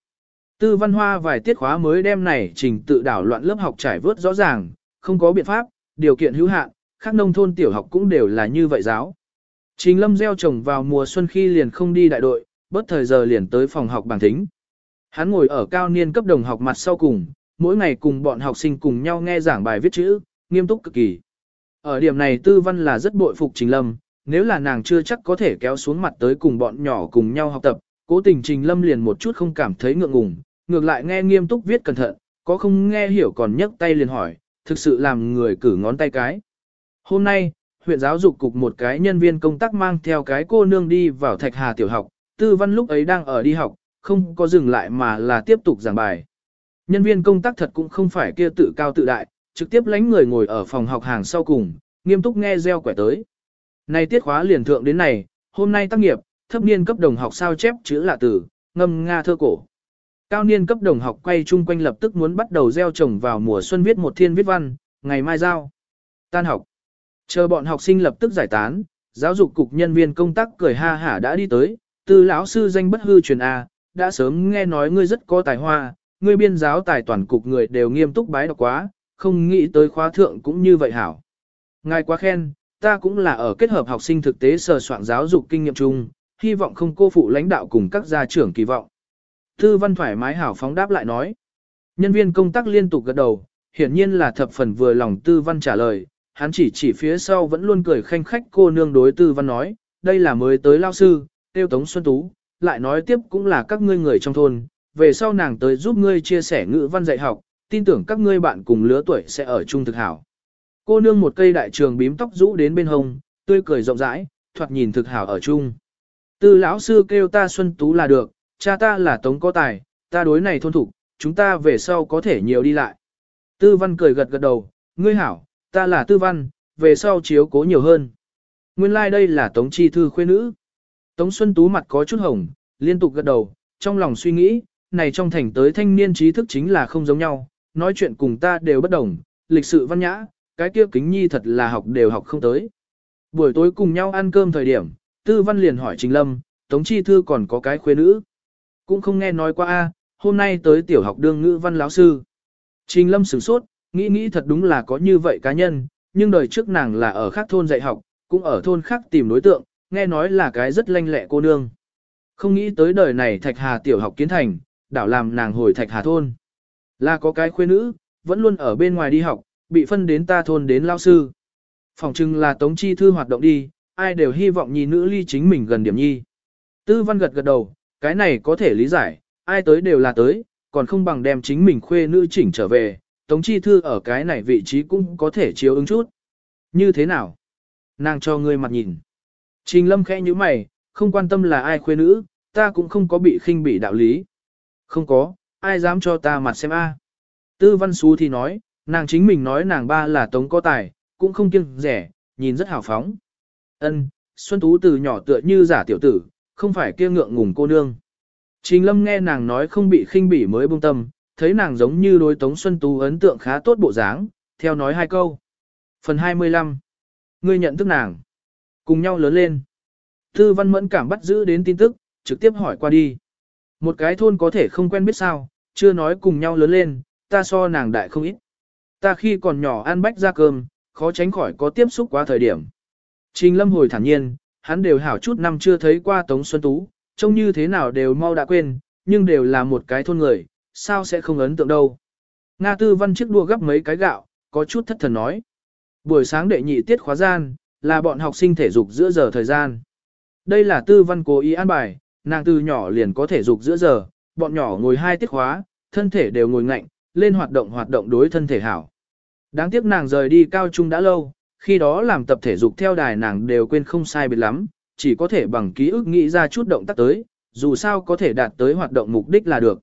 Tư văn hoa vài tiết khóa mới đem này trình tự đảo loạn lớp học trải vớt rõ ràng, không có biện pháp, điều kiện hữu hạn, khác nông thôn tiểu học cũng đều là như vậy giáo. Trình lâm gieo trồng vào mùa xuân khi liền không đi đại đội, bớt thời giờ liền tới phòng học bằng thính. Hắn ngồi ở cao niên cấp đồng học mặt sau cùng, mỗi ngày cùng bọn học sinh cùng nhau nghe giảng bài viết chữ, nghiêm túc cực kỳ. Ở điểm này tư văn là rất bội phục Trình Lâm, nếu là nàng chưa chắc có thể kéo xuống mặt tới cùng bọn nhỏ cùng nhau học tập, cố tình Trình Lâm liền một chút không cảm thấy ngượng ngùng, ngược lại nghe nghiêm túc viết cẩn thận, có không nghe hiểu còn nhấc tay liền hỏi, thực sự làm người cử ngón tay cái. Hôm nay, huyện giáo dục cục một cái nhân viên công tác mang theo cái cô nương đi vào Thạch Hà tiểu học, Tư Văn lúc ấy đang ở đi học, không có dừng lại mà là tiếp tục giảng bài. Nhân viên công tác thật cũng không phải kia tự cao tự đại, trực tiếp lánh người ngồi ở phòng học hàng sau cùng, nghiêm túc nghe gieo quẻ tới. nay tiết khóa liền thượng đến này, hôm nay tác nghiệp, thấp niên cấp đồng học sao chép chữ lạ từ, ngâm nga thơ cổ. Cao niên cấp đồng học quay chung quanh lập tức muốn bắt đầu gieo trồng vào mùa xuân viết một thiên viết văn, ngày mai giao. Tan học. Chờ bọn học sinh lập tức giải tán, giáo dục cục nhân viên công tác cười ha hả đã đi tới, từ lão sư danh bất hư truyền A, đã sớm nghe nói ngươi rất có tài hoa, ngươi biên giáo tài toàn cục người đều nghiêm túc bái đọc quá, không nghĩ tới khóa thượng cũng như vậy hảo. Ngài quá khen, ta cũng là ở kết hợp học sinh thực tế sờ soạn giáo dục kinh nghiệm chung, hy vọng không cô phụ lãnh đạo cùng các gia trưởng kỳ vọng. Tư văn thoải mái hảo phóng đáp lại nói. Nhân viên công tác liên tục gật đầu, hiển nhiên là thập phần vừa lòng tư văn trả lời, hắn chỉ chỉ phía sau vẫn luôn cười khanh khách cô nương đối tư văn nói, đây là mới tới lao sư, tiêu tống xuân tú, lại nói tiếp cũng là các ngươi người trong thôn, về sau nàng tới giúp ngươi chia sẻ ngữ văn dạy học, tin tưởng các ngươi bạn cùng lứa tuổi sẽ ở chung thực hảo. Cô nương một cây đại trường bím tóc rũ đến bên hông, tươi cười rộng rãi, thoạt nhìn thực hảo ở chung. Tư lão sư kêu ta Xuân Tú là được, cha ta là Tống có tài, ta đối này thôn thủ, chúng ta về sau có thể nhiều đi lại. Tư văn cười gật gật đầu, ngươi hảo, ta là tư văn, về sau chiếu cố nhiều hơn. Nguyên lai like đây là Tống Chi Thư khuê nữ. Tống Xuân Tú mặt có chút hồng, liên tục gật đầu, trong lòng suy nghĩ, này trong thành tới thanh niên trí thức chính là không giống nhau, nói chuyện cùng ta đều bất đồng, lịch sự văn nhã, cái kia kính nhi thật là học đều học không tới. Buổi tối cùng nhau ăn cơm thời điểm, Tư Văn liền hỏi Trình Lâm, Tống Chi Thư còn có cái khuê nữ. Cũng không nghe nói qua a, hôm nay tới tiểu học đương ngữ văn lão sư. Trình Lâm sửng sốt, nghĩ nghĩ thật đúng là có như vậy cá nhân, nhưng đời trước nàng là ở khác thôn dạy học, cũng ở thôn khác tìm đối tượng, nghe nói là cái rất lanh lẹ cô nương. Không nghĩ tới đời này Thạch Hà tiểu học kiến thành, đảo làm nàng hồi Thạch Hà thôn. Là có cái khuê nữ, vẫn luôn ở bên ngoài đi học, bị phân đến ta thôn đến lao sư. Phòng trưng là tống chi thư hoạt động đi, ai đều hy vọng nhi nữ ly chính mình gần điểm nhi. Tư văn gật gật đầu, cái này có thể lý giải, ai tới đều là tới, còn không bằng đem chính mình khuê nữ chỉnh trở về, tống chi thư ở cái này vị trí cũng có thể chiếu ứng chút. Như thế nào? Nàng cho ngươi mặt nhìn. Trình lâm khẽ như mày, không quan tâm là ai khuê nữ, ta cũng không có bị khinh bị đạo lý. Không có, ai dám cho ta mặt xem a? Tư văn xú thì nói, nàng chính mình nói nàng ba là tống có tài, cũng không kiêng rẻ, nhìn rất hào phóng. Ân, Xuân Tú từ nhỏ tựa như giả tiểu tử, không phải kia ngượng ngùng cô nương. Trình Lâm nghe nàng nói không bị khinh bỉ mới buông tâm, thấy nàng giống như đối Tống Xuân Tú ấn tượng khá tốt bộ dáng, theo nói hai câu. Phần 25. Ngươi nhận thức nàng. Cùng nhau lớn lên. Tư văn mẫn cảm bắt giữ đến tin tức, trực tiếp hỏi qua đi. Một cái thôn có thể không quen biết sao, chưa nói cùng nhau lớn lên, ta so nàng đại không ít. Ta khi còn nhỏ ăn bách ra cơm, khó tránh khỏi có tiếp xúc quá thời điểm. Trình lâm hồi thản nhiên, hắn đều hảo chút năm chưa thấy qua Tống Xuân Tú, trông như thế nào đều mau đã quên, nhưng đều là một cái thôn người, sao sẽ không ấn tượng đâu. Nga tư văn chiếc đua gấp mấy cái gạo, có chút thất thần nói. Buổi sáng đệ nhị tiết khóa gian, là bọn học sinh thể dục giữa giờ thời gian. Đây là tư văn cố ý an bài, nàng từ nhỏ liền có thể dục giữa giờ, bọn nhỏ ngồi hai tiết khóa, thân thể đều ngồi ngạnh, lên hoạt động hoạt động đối thân thể hảo. Đáng tiếc nàng rời đi cao trung đã lâu, khi đó làm tập thể dục theo đài nàng đều quên không sai biệt lắm, chỉ có thể bằng ký ức nghĩ ra chút động tác tới, dù sao có thể đạt tới hoạt động mục đích là được.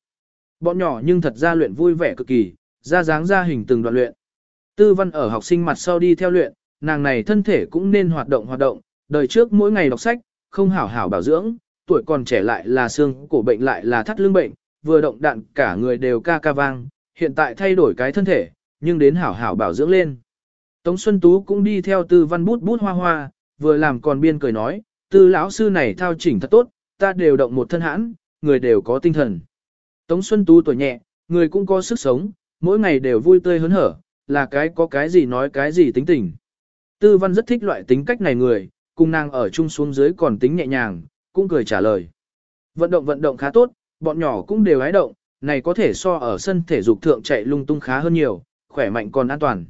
Bọn nhỏ nhưng thật ra luyện vui vẻ cực kỳ, ra dáng ra hình từng đoạn luyện. Tư văn ở học sinh mặt sau đi theo luyện, nàng này thân thể cũng nên hoạt động hoạt động, đời trước mỗi ngày đọc sách, không hảo hảo bảo dưỡng, tuổi còn trẻ lại là xương, cổ bệnh lại là thắt lưng bệnh, vừa động đạn cả người đều ca ca vang, hiện tại thay đổi cái thân thể, nhưng đến hảo hảo bảo dưỡng lên. Tống Xuân Tú cũng đi theo tư văn bút bút hoa hoa, vừa làm còn biên cười nói, tư lão sư này thao chỉnh thật tốt, ta đều động một thân hãn, người đều có tinh thần. Tống Xuân Tú tuổi nhẹ, người cũng có sức sống, mỗi ngày đều vui tươi hớn hở, là cái có cái gì nói cái gì tính tình. Tư văn rất thích loại tính cách này người, cùng nàng ở chung xuống dưới còn tính nhẹ nhàng, cũng cười trả lời. Vận động vận động khá tốt, bọn nhỏ cũng đều hái động, này có thể so ở sân thể dục thượng chạy lung tung khá hơn nhiều, khỏe mạnh còn an toàn.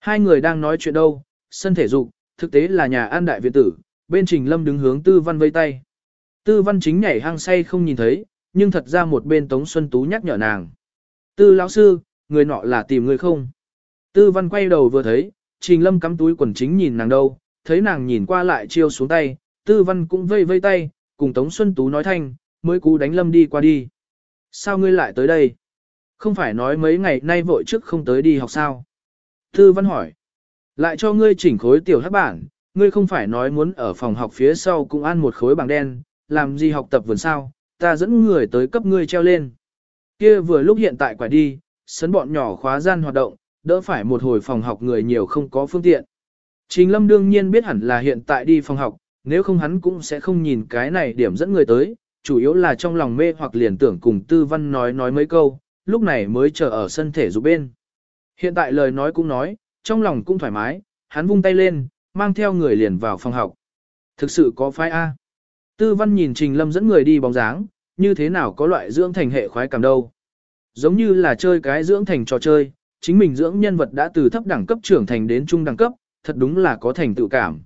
Hai người đang nói chuyện đâu, sân thể dục, thực tế là nhà an đại viện tử, bên Trình Lâm đứng hướng Tư Văn vây tay. Tư Văn chính nhảy hang say không nhìn thấy, nhưng thật ra một bên Tống Xuân Tú nhắc nhở nàng. Tư lão sư, người nọ là tìm người không? Tư Văn quay đầu vừa thấy, Trình Lâm cắm túi quần chính nhìn nàng đâu, thấy nàng nhìn qua lại chiêu xuống tay, Tư Văn cũng vây vây tay, cùng Tống Xuân Tú nói thanh, mới cú đánh Lâm đi qua đi. Sao ngươi lại tới đây? Không phải nói mấy ngày nay vội trước không tới đi học sao? Tư Văn hỏi. Lại cho ngươi chỉnh khối tiểu hát bản, ngươi không phải nói muốn ở phòng học phía sau cũng ăn một khối bảng đen, làm gì học tập vườn sao, ta dẫn người tới cấp ngươi treo lên. Kia vừa lúc hiện tại quả đi, sấn bọn nhỏ khóa gian hoạt động, đỡ phải một hồi phòng học người nhiều không có phương tiện. Trình Lâm đương nhiên biết hẳn là hiện tại đi phòng học, nếu không hắn cũng sẽ không nhìn cái này điểm dẫn người tới, chủ yếu là trong lòng mê hoặc liền tưởng cùng tư văn nói nói mấy câu, lúc này mới chờ ở sân thể dục bên. Hiện tại lời nói cũng nói, trong lòng cũng thoải mái, hắn vung tay lên, mang theo người liền vào phòng học. Thực sự có phái A. Tư văn nhìn Trình Lâm dẫn người đi bóng dáng, như thế nào có loại dưỡng thành hệ khoái cảm đâu. Giống như là chơi cái dưỡng thành trò chơi, chính mình dưỡng nhân vật đã từ thấp đẳng cấp trưởng thành đến trung đẳng cấp, thật đúng là có thành tựu cảm.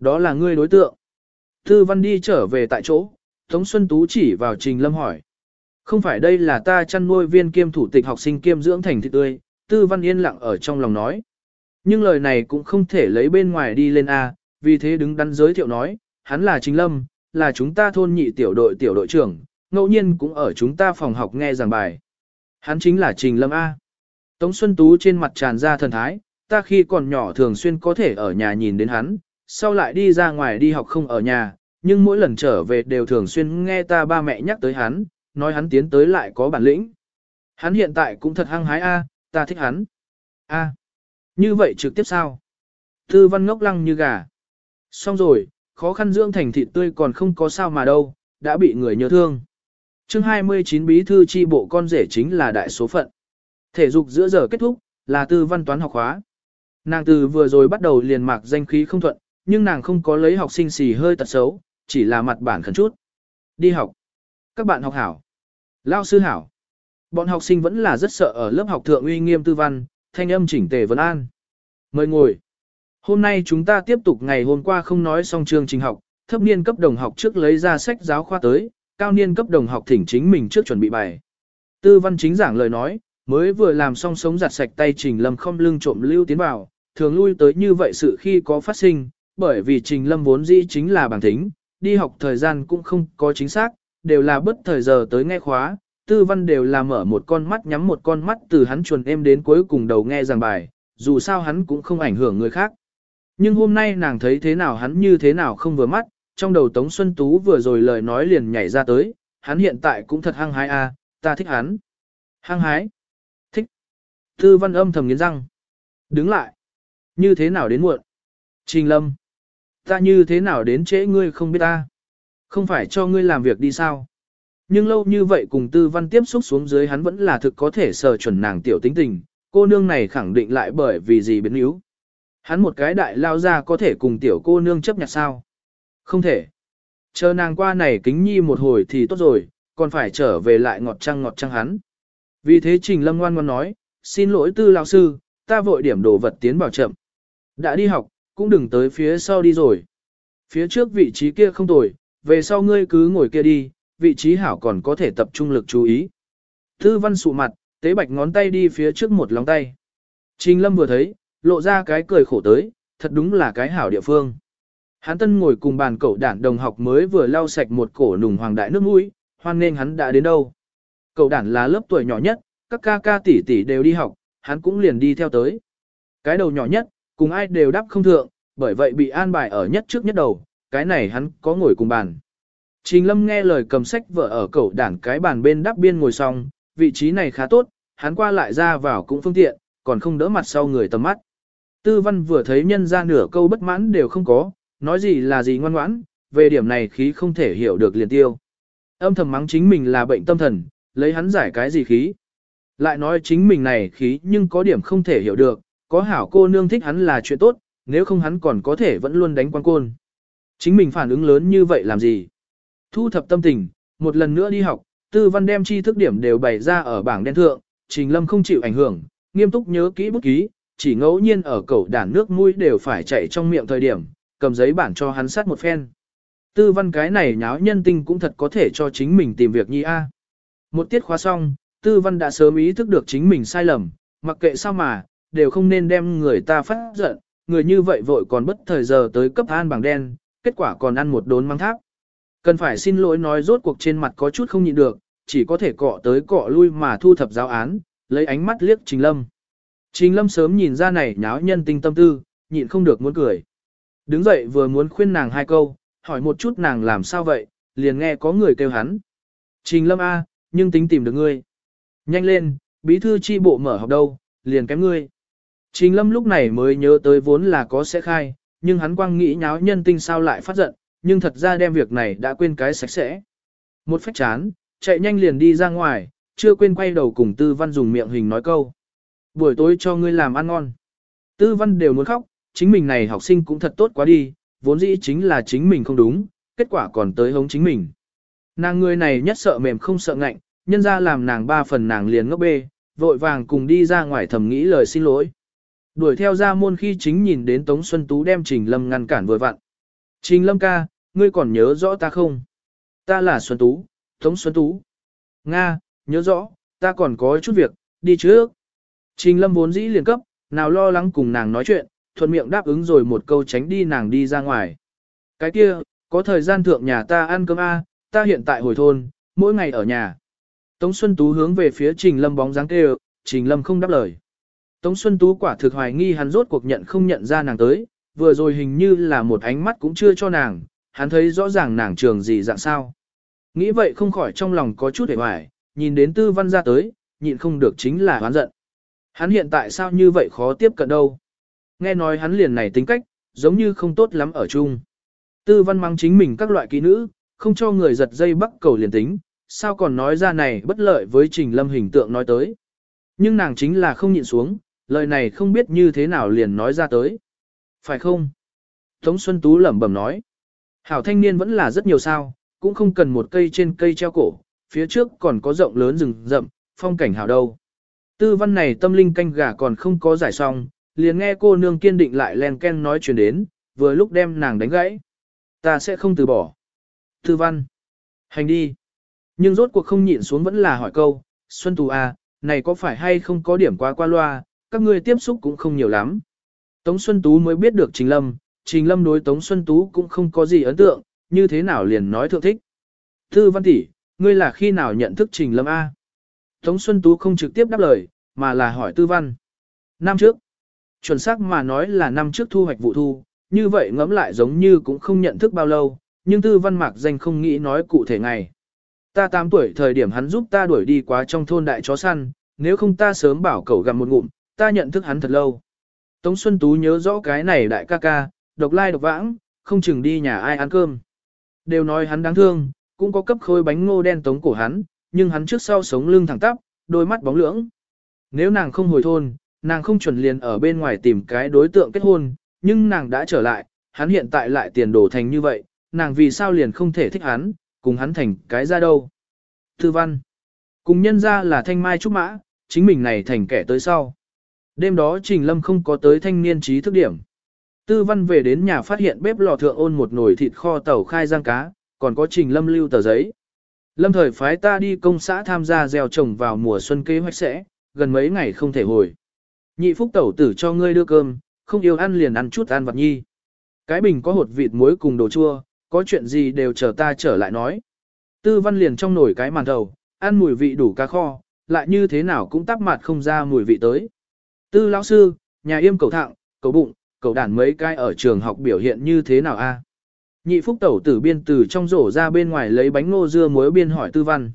Đó là ngươi đối tượng. Tư văn đi trở về tại chỗ, Tống Xuân Tú chỉ vào Trình Lâm hỏi. Không phải đây là ta chăn nuôi viên kiêm thủ tịch học sinh kiêm dưỡng thành thị tươi, Tư văn yên lặng ở trong lòng nói. Nhưng lời này cũng không thể lấy bên ngoài đi lên A, vì thế đứng đắn giới thiệu nói, hắn là Trình Lâm, là chúng ta thôn nhị tiểu đội tiểu đội trưởng, ngẫu nhiên cũng ở chúng ta phòng học nghe giảng bài. Hắn chính là Trình Lâm A. Tống Xuân Tú trên mặt tràn ra thần thái, ta khi còn nhỏ thường xuyên có thể ở nhà nhìn đến hắn, sau lại đi ra ngoài đi học không ở nhà, nhưng mỗi lần trở về đều thường xuyên nghe ta ba mẹ nhắc tới hắn, nói hắn tiến tới lại có bản lĩnh. Hắn hiện tại cũng thật hăng hái A, ta thích hắn. A. Như vậy trực tiếp sao? Tư văn ngốc lăng như gà. Xong rồi, khó khăn dưỡng thành thịt tươi còn không có sao mà đâu, đã bị người nhớ thương. chương 29 bí thư chi bộ con rể chính là đại số phận. Thể dục giữa giờ kết thúc, là tư văn toán học khóa. Nàng từ vừa rồi bắt đầu liền mạc danh khí không thuận, nhưng nàng không có lấy học sinh xì hơi tật xấu, chỉ là mặt bản khẩn chút. Đi học. Các bạn học hảo. Lao sư hảo. Bọn học sinh vẫn là rất sợ ở lớp học thượng uy nghiêm tư văn, thanh âm chỉnh tề vấn an. Mời ngồi. Hôm nay chúng ta tiếp tục ngày hôm qua không nói xong chương trình học, thấp niên cấp đồng học trước lấy ra sách giáo khoa tới, cao niên cấp đồng học thỉnh chính mình trước chuẩn bị bài. Tư văn chính giảng lời nói, mới vừa làm xong sống giặt sạch tay Trình Lâm không lưng trộm lưu tiến vào, thường lui tới như vậy sự khi có phát sinh, bởi vì Trình Lâm vốn dĩ chính là bản tính đi học thời gian cũng không có chính xác, đều là bất thời giờ tới nghe khóa, tư văn đều là mở một con mắt nhắm một con mắt từ hắn chuồn em đến cuối cùng đầu nghe giảng bài, dù sao hắn cũng không ảnh hưởng người khác. Nhưng hôm nay nàng thấy thế nào hắn như thế nào không vừa mắt, trong đầu Tống Xuân Tú vừa rồi lời nói liền nhảy ra tới, hắn hiện tại cũng thật hăng hái a, ta thích hắn. Hăng hái? Thích. Tư văn âm thầm nghiến răng. Đứng lại. Như thế nào đến muộn? Trình lâm. Ta như thế nào đến trễ ngươi không biết ta? Không phải cho ngươi làm việc đi sao? Nhưng lâu như vậy cùng tư văn tiếp xúc xuống dưới hắn vẫn là thực có thể sờ chuẩn nàng tiểu tính tình, cô nương này khẳng định lại bởi vì gì biến yếu. Hắn một cái đại lao ra có thể cùng tiểu cô nương chấp nhặt sao? Không thể. Chờ nàng qua này kính nhi một hồi thì tốt rồi, còn phải trở về lại ngọt trăng ngọt trăng hắn. Vì thế Trình Lâm ngoan ngoan nói, xin lỗi tư lão sư, ta vội điểm đồ vật tiến vào chậm. Đã đi học, cũng đừng tới phía sau đi rồi. Phía trước vị trí kia không tồi, về sau ngươi cứ ngồi kia đi, vị trí hảo còn có thể tập trung lực chú ý. Tư văn sụ mặt, tế bạch ngón tay đi phía trước một lòng tay. Trình lâm vừa thấy, lộ ra cái cười khổ tới, thật đúng là cái hảo địa phương. Hắn tân ngồi cùng bàn cậu đản đồng học mới vừa lau sạch một cổ nùng hoàng đại nước mũi, hoan nên hắn đã đến đâu. Cậu đản là lớp tuổi nhỏ nhất, các ca ca tỷ tỷ đều đi học, hắn cũng liền đi theo tới. Cái đầu nhỏ nhất, cùng ai đều đáp không thượng, bởi vậy bị an bài ở nhất trước nhất đầu, cái này hắn có ngồi cùng bàn. Trình lâm nghe lời cầm sách vợ ở cậu đản cái bàn bên đắp biên ngồi xong, vị trí này khá tốt, hắn qua lại ra vào cũng phương tiện, còn không đỡ mặt sau người tầm mắt. Tư văn vừa thấy nhân ra nửa câu bất mãn đều không có, nói gì là gì ngoan ngoãn, về điểm này khí không thể hiểu được liền tiêu. Âm thầm mắng chính mình là bệnh tâm thần, lấy hắn giải cái gì khí. Lại nói chính mình này khí nhưng có điểm không thể hiểu được, có hảo cô nương thích hắn là chuyện tốt, nếu không hắn còn có thể vẫn luôn đánh quan côn. Chính mình phản ứng lớn như vậy làm gì? Thu thập tâm tình, một lần nữa đi học, tư văn đem chi thức điểm đều bày ra ở bảng đen thượng, trình lâm không chịu ảnh hưởng, nghiêm túc nhớ kỹ bút ký, chỉ ngẫu nhiên ở cầu đản nước mũi đều phải chạy trong miệng thời điểm, cầm giấy bản cho hắn sát một phen. Tư văn cái này nháo nhân tinh cũng thật có thể cho chính mình tìm việc nhi a. Một tiết khóa xong, tư văn đã sớm ý thức được chính mình sai lầm, mặc kệ sao mà, đều không nên đem người ta phát giận, người như vậy vội còn bất thời giờ tới cấp an bằng đen, kết quả còn ăn một đốn mang tháp. Cần phải xin lỗi nói rốt cuộc trên mặt có chút không nhịn được, chỉ có thể cọ tới cọ lui mà thu thập giáo án, lấy ánh mắt liếc Trình Lâm. Trình Lâm sớm nhìn ra này nháo nhân tinh tâm tư, nhịn không được muốn cười. Đứng dậy vừa muốn khuyên nàng hai câu, hỏi một chút nàng làm sao vậy, liền nghe có người kêu hắn. Trình Lâm A, nhưng tính tìm được ngươi. Nhanh lên, bí thư chi bộ mở học đâu, liền kém ngươi. Trình Lâm lúc này mới nhớ tới vốn là có sẽ khai, nhưng hắn quang nghĩ nháo nhân tinh sao lại phát giận, nhưng thật ra đem việc này đã quên cái sạch sẽ. Một phách chán, chạy nhanh liền đi ra ngoài, chưa quên quay đầu cùng Tư Văn dùng miệng hình nói câu. Buổi tối cho ngươi làm ăn ngon. Tư Văn đều muốn khóc, chính mình này học sinh cũng thật tốt quá đi, vốn dĩ chính là chính mình không đúng, kết quả còn tới hống chính mình. Nàng người này nhất sợ mềm không sợ ngạnh, nhân ra làm nàng ba phần nàng liền ngốc bê, vội vàng cùng đi ra ngoài thầm nghĩ lời xin lỗi. Đuổi theo ra môn khi chính nhìn đến Tống Xuân Tú đem Trình Lâm ngăn cản vừa vặn. Trình Lâm ca, ngươi còn nhớ rõ ta không? Ta là Xuân Tú, Tống Xuân Tú. Nga, nhớ rõ, ta còn có chút việc, đi trước. Trình Lâm vốn dĩ liền cấp, nào lo lắng cùng nàng nói chuyện, thuận miệng đáp ứng rồi một câu tránh đi nàng đi ra ngoài. Cái kia, có thời gian thượng nhà ta ăn cơm A, ta hiện tại hồi thôn, mỗi ngày ở nhà. Tống Xuân Tú hướng về phía Trình Lâm bóng dáng kêu, Trình Lâm không đáp lời. Tống Xuân Tú quả thực hoài nghi hắn rốt cuộc nhận không nhận ra nàng tới, vừa rồi hình như là một ánh mắt cũng chưa cho nàng, hắn thấy rõ ràng nàng trường gì dạng sao. Nghĩ vậy không khỏi trong lòng có chút hề hoài, nhìn đến tư văn ra tới, nhịn không được chính là hoán giận. Hắn hiện tại sao như vậy khó tiếp cận đâu. Nghe nói hắn liền này tính cách, giống như không tốt lắm ở chung. Tư văn mang chính mình các loại kỹ nữ, không cho người giật dây bắt cầu liền tính, sao còn nói ra này bất lợi với trình lâm hình tượng nói tới. Nhưng nàng chính là không nhịn xuống, lời này không biết như thế nào liền nói ra tới. Phải không? Tống Xuân Tú lẩm bẩm nói. Hảo thanh niên vẫn là rất nhiều sao, cũng không cần một cây trên cây treo cổ, phía trước còn có rộng lớn rừng rậm, phong cảnh hảo đâu. Tư văn này tâm linh canh gà còn không có giải xong, liền nghe cô nương kiên định lại len ken nói chuyện đến, vừa lúc đem nàng đánh gãy. Ta sẽ không từ bỏ. Tư văn. Hành đi. Nhưng rốt cuộc không nhịn xuống vẫn là hỏi câu, Xuân Tú à, này có phải hay không có điểm quá qua loa, các ngươi tiếp xúc cũng không nhiều lắm. Tống Xuân Tú mới biết được Trình Lâm, Trình Lâm đối Tống Xuân Tú cũng không có gì ấn tượng, như thế nào liền nói thượng thích. Thư văn tỷ, ngươi là khi nào nhận thức Trình Lâm A? Tống Xuân Tú không trực tiếp đáp lời, mà là hỏi tư văn. Năm trước, chuẩn xác mà nói là năm trước thu hoạch vụ thu, như vậy ngẫm lại giống như cũng không nhận thức bao lâu, nhưng tư văn mạc danh không nghĩ nói cụ thể ngày. Ta 8 tuổi thời điểm hắn giúp ta đuổi đi qua trong thôn đại chó săn, nếu không ta sớm bảo cậu gặm một ngụm, ta nhận thức hắn thật lâu. Tống Xuân Tú nhớ rõ cái này đại ca ca, độc lai độc vãng, không chừng đi nhà ai ăn cơm. Đều nói hắn đáng thương, cũng có cấp khôi bánh ngô đen tống cổ hắn, nhưng hắn trước sau sống lưng thẳng tắp, đôi mắt bóng lưỡng. Nếu nàng không hồi thôn, nàng không chuẩn liền ở bên ngoài tìm cái đối tượng kết hôn, nhưng nàng đã trở lại, hắn hiện tại lại tiền đổ thành như vậy, nàng vì sao liền không thể thích hắn, cùng hắn thành cái ra đâu. Thư văn, cùng nhân ra là thanh mai trúc mã, chính mình này thành kẻ tới sau. Đêm đó Trình Lâm không có tới thanh niên trí thức điểm. Tư văn về đến nhà phát hiện bếp lò thượng ôn một nồi thịt kho tàu khai giang cá, còn có Trình Lâm lưu tờ giấy. Lâm thời phái ta đi công xã tham gia gieo trồng vào mùa xuân kế hoạch sẽ, gần mấy ngày không thể hồi. Nhị phúc tẩu tử cho ngươi đưa cơm, không yêu ăn liền ăn chút ăn vặt nhi. Cái bình có hột vịt muối cùng đồ chua, có chuyện gì đều chờ ta trở lại nói. Tư văn liền trong nồi cái màn đầu ăn mùi vị đủ cá kho, lại như thế nào cũng tắp mặt không ra mùi vị tới. Tư lão sư, nhà yêm cầu thạng, cầu bụng, cầu đàn mấy cái ở trường học biểu hiện như thế nào a? Nhị phúc tẩu tử biên từ trong rổ ra bên ngoài lấy bánh ngô dưa muối biên hỏi tư văn.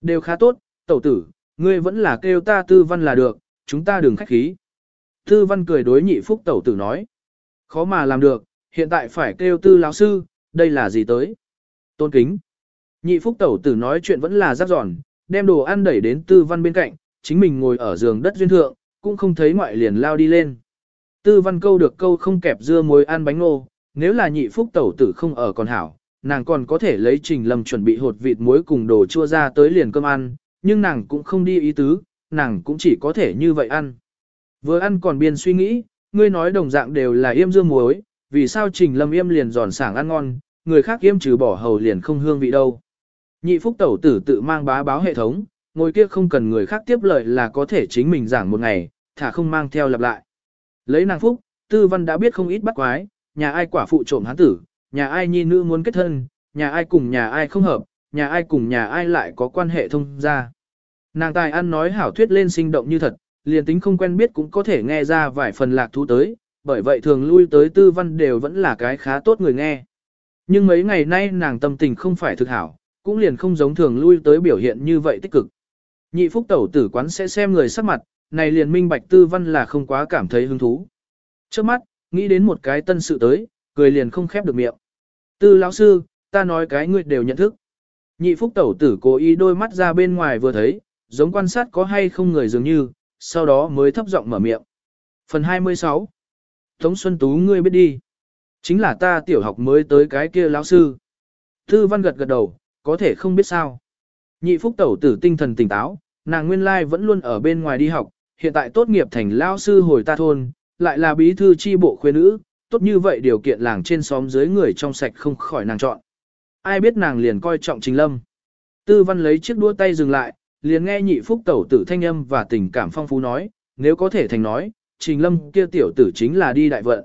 Đều khá tốt, tẩu tử, ngươi vẫn là kêu ta tư văn là được, chúng ta đừng khách khí. Tư văn cười đối nhị phúc tẩu tử nói. Khó mà làm được, hiện tại phải kêu tư lão sư, đây là gì tới? Tôn kính. Nhị phúc tẩu tử nói chuyện vẫn là rắc giòn, đem đồ ăn đẩy đến tư văn bên cạnh, chính mình ngồi ở giường đất duyên thượng, cũng không thấy ngoại liền lao đi lên. Tư văn câu được câu không kẹp dưa muối ăn bánh ngô, nếu là nhị phúc tẩu tử không ở còn hảo, nàng còn có thể lấy trình lâm chuẩn bị hột vịt muối cùng đồ chua ra tới liền cơm ăn, nhưng nàng cũng không đi ý tứ, nàng cũng chỉ có thể như vậy ăn. Vừa ăn còn biên suy nghĩ, ngươi nói đồng dạng đều là yêm dưa muối, vì sao trình lâm yêm liền giòn sảng ăn ngon, người khác yêm trừ bỏ hầu liền không hương vị đâu. Nhị phúc tẩu tử tự mang bá báo hệ thống, ngồi kia không cần người khác tiếp lời là có thể chính mình giảng một ngày, thả không mang theo lặp lại. Lấy nàng phúc, tư văn đã biết không ít bắt quái, nhà ai quả phụ trộm hán tử, nhà ai nhi nữ muốn kết thân, nhà ai cùng nhà ai không hợp, nhà ai cùng nhà ai lại có quan hệ thông ra. Nàng tài ăn nói hảo thuyết lên sinh động như thật, liền tính không quen biết cũng có thể nghe ra vài phần lạc thú tới, bởi vậy thường lui tới tư văn đều vẫn là cái khá tốt người nghe. Nhưng mấy ngày nay nàng tâm tình không phải thực hảo, cũng liền không giống thường lui tới biểu hiện như vậy tích cực. Nhị phúc tẩu tử quán sẽ xem người sắc mặt, này liền minh bạch tư văn là không quá cảm thấy hứng thú. Trước mắt, nghĩ đến một cái tân sự tới, cười liền không khép được miệng. Tư lão sư, ta nói cái ngươi đều nhận thức. Nhị phúc tẩu tử cố ý đôi mắt ra bên ngoài vừa thấy, giống quan sát có hay không người dường như, sau đó mới thấp giọng mở miệng. Phần 26 Tống Xuân Tú ngươi biết đi. Chính là ta tiểu học mới tới cái kia lão sư. Tư văn gật gật đầu, có thể không biết sao. Nhị phúc tẩu tử tinh thần tỉnh táo, nàng nguyên lai vẫn luôn ở bên ngoài đi học, hiện tại tốt nghiệp thành lao sư hồi ta thôn, lại là bí thư chi bộ khuê nữ, tốt như vậy điều kiện làng trên xóm dưới người trong sạch không khỏi nàng chọn. Ai biết nàng liền coi trọng Trình Lâm. Tư văn lấy chiếc đua tay dừng lại, liền nghe nhị phúc tẩu tử thanh âm và tình cảm phong phú nói, nếu có thể thành nói, Trình Lâm kia tiểu tử chính là đi đại vận.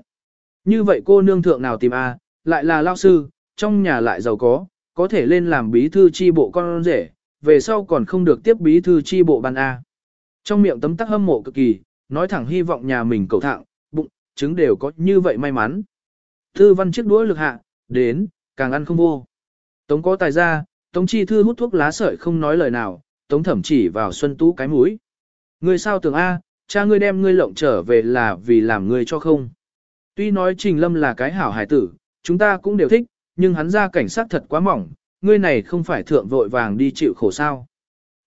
Như vậy cô nương thượng nào tìm a, lại là lao sư, trong nhà lại giàu có, có thể lên làm bí thư chi bộ con rể, về sau còn không được tiếp bí thư chi bộ ban A. Trong miệng tấm tắc hâm mộ cực kỳ, nói thẳng hy vọng nhà mình cầu thạng, bụng, trứng đều có như vậy may mắn. Thư văn chiếc đũa lực hạ, đến, càng ăn không vô. Tống có tài ra, Tống chi thư hút thuốc lá sợi không nói lời nào, Tống thẩm chỉ vào Xuân Tú cái mũi. Ngươi sao tưởng A, cha ngươi đem ngươi lộng trở về là vì làm ngươi cho không. Tuy nói Trình Lâm là cái hảo hải tử, chúng ta cũng đều thích, nhưng hắn ra cảnh sát thật quá mỏng, ngươi này không phải thượng vội vàng đi chịu khổ sao.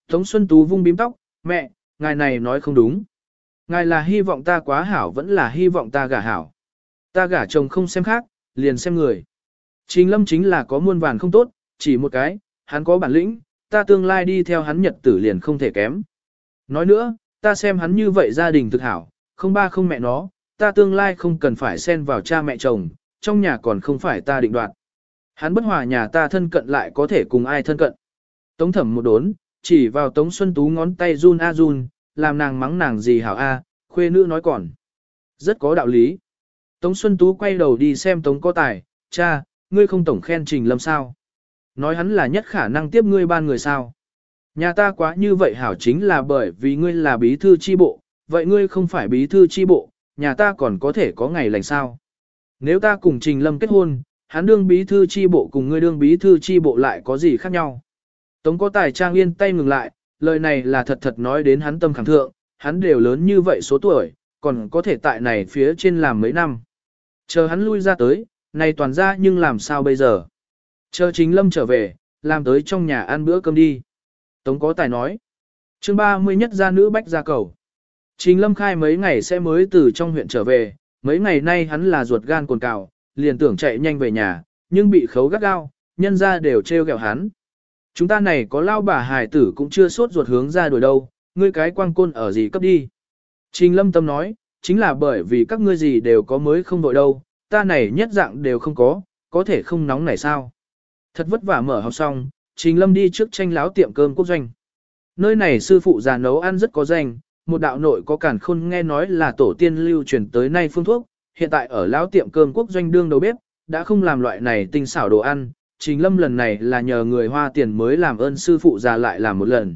Tống Xuân Tú vung bím tóc, mẹ, ngài này nói không đúng. Ngài là hy vọng ta quá hảo vẫn là hy vọng ta gả hảo. Ta gả chồng không xem khác, liền xem người. Trình lâm chính là có muôn vàn không tốt, chỉ một cái, hắn có bản lĩnh, ta tương lai đi theo hắn nhật tử liền không thể kém. Nói nữa, ta xem hắn như vậy gia đình thực hảo, không ba không mẹ nó, ta tương lai không cần phải xen vào cha mẹ chồng, trong nhà còn không phải ta định đoạt. Hắn bất hòa nhà ta thân cận lại có thể cùng ai thân cận. Tống thẩm một đốn, chỉ vào Tống Xuân Tú ngón tay run a run, làm nàng mắng nàng gì hảo a, khuê nữ nói còn. Rất có đạo lý. Tống Xuân Tú quay đầu đi xem Tống có tài, cha, ngươi không tổng khen trình lâm sao. Nói hắn là nhất khả năng tiếp ngươi ban người sao. Nhà ta quá như vậy hảo chính là bởi vì ngươi là bí thư chi bộ, vậy ngươi không phải bí thư chi bộ, nhà ta còn có thể có ngày lành sao. Nếu ta cùng trình lâm kết hôn, hắn đương bí thư chi bộ cùng ngươi đương bí thư chi bộ lại có gì khác nhau. Tống có tài trang yên tay ngừng lại, lời này là thật thật nói đến hắn tâm khẳng thượng, hắn đều lớn như vậy số tuổi, còn có thể tại này phía trên làm mấy năm. Chờ hắn lui ra tới, này toàn ra nhưng làm sao bây giờ? Chờ chính lâm trở về, làm tới trong nhà ăn bữa cơm đi. Tống có tài nói. chương 30 nhất gia nữ bách gia cầu. chính lâm khai mấy ngày sẽ mới từ trong huyện trở về, mấy ngày nay hắn là ruột gan cồn cào, liền tưởng chạy nhanh về nhà, nhưng bị khấu gắt gao, nhân ra đều trêu ghẹo hắn. Chúng ta này có lao bà hài tử cũng chưa sốt ruột hướng ra đuổi đâu, ngươi cái quang côn ở gì cấp đi. Trình lâm tâm nói, chính là bởi vì các ngươi gì đều có mới không đội đâu, ta này nhất dạng đều không có, có thể không nóng này sao. Thật vất vả mở học xong, Trình lâm đi trước tranh láo tiệm cơm quốc doanh. Nơi này sư phụ già nấu ăn rất có danh, một đạo nội có cản khôn nghe nói là tổ tiên lưu truyền tới nay phương thuốc, hiện tại ở lão tiệm cơm quốc doanh đương đầu bếp, đã không làm loại này tinh xảo đồ ăn, Trình Lâm lần này là nhờ người hoa tiền mới làm ơn sư phụ già lại làm một lần.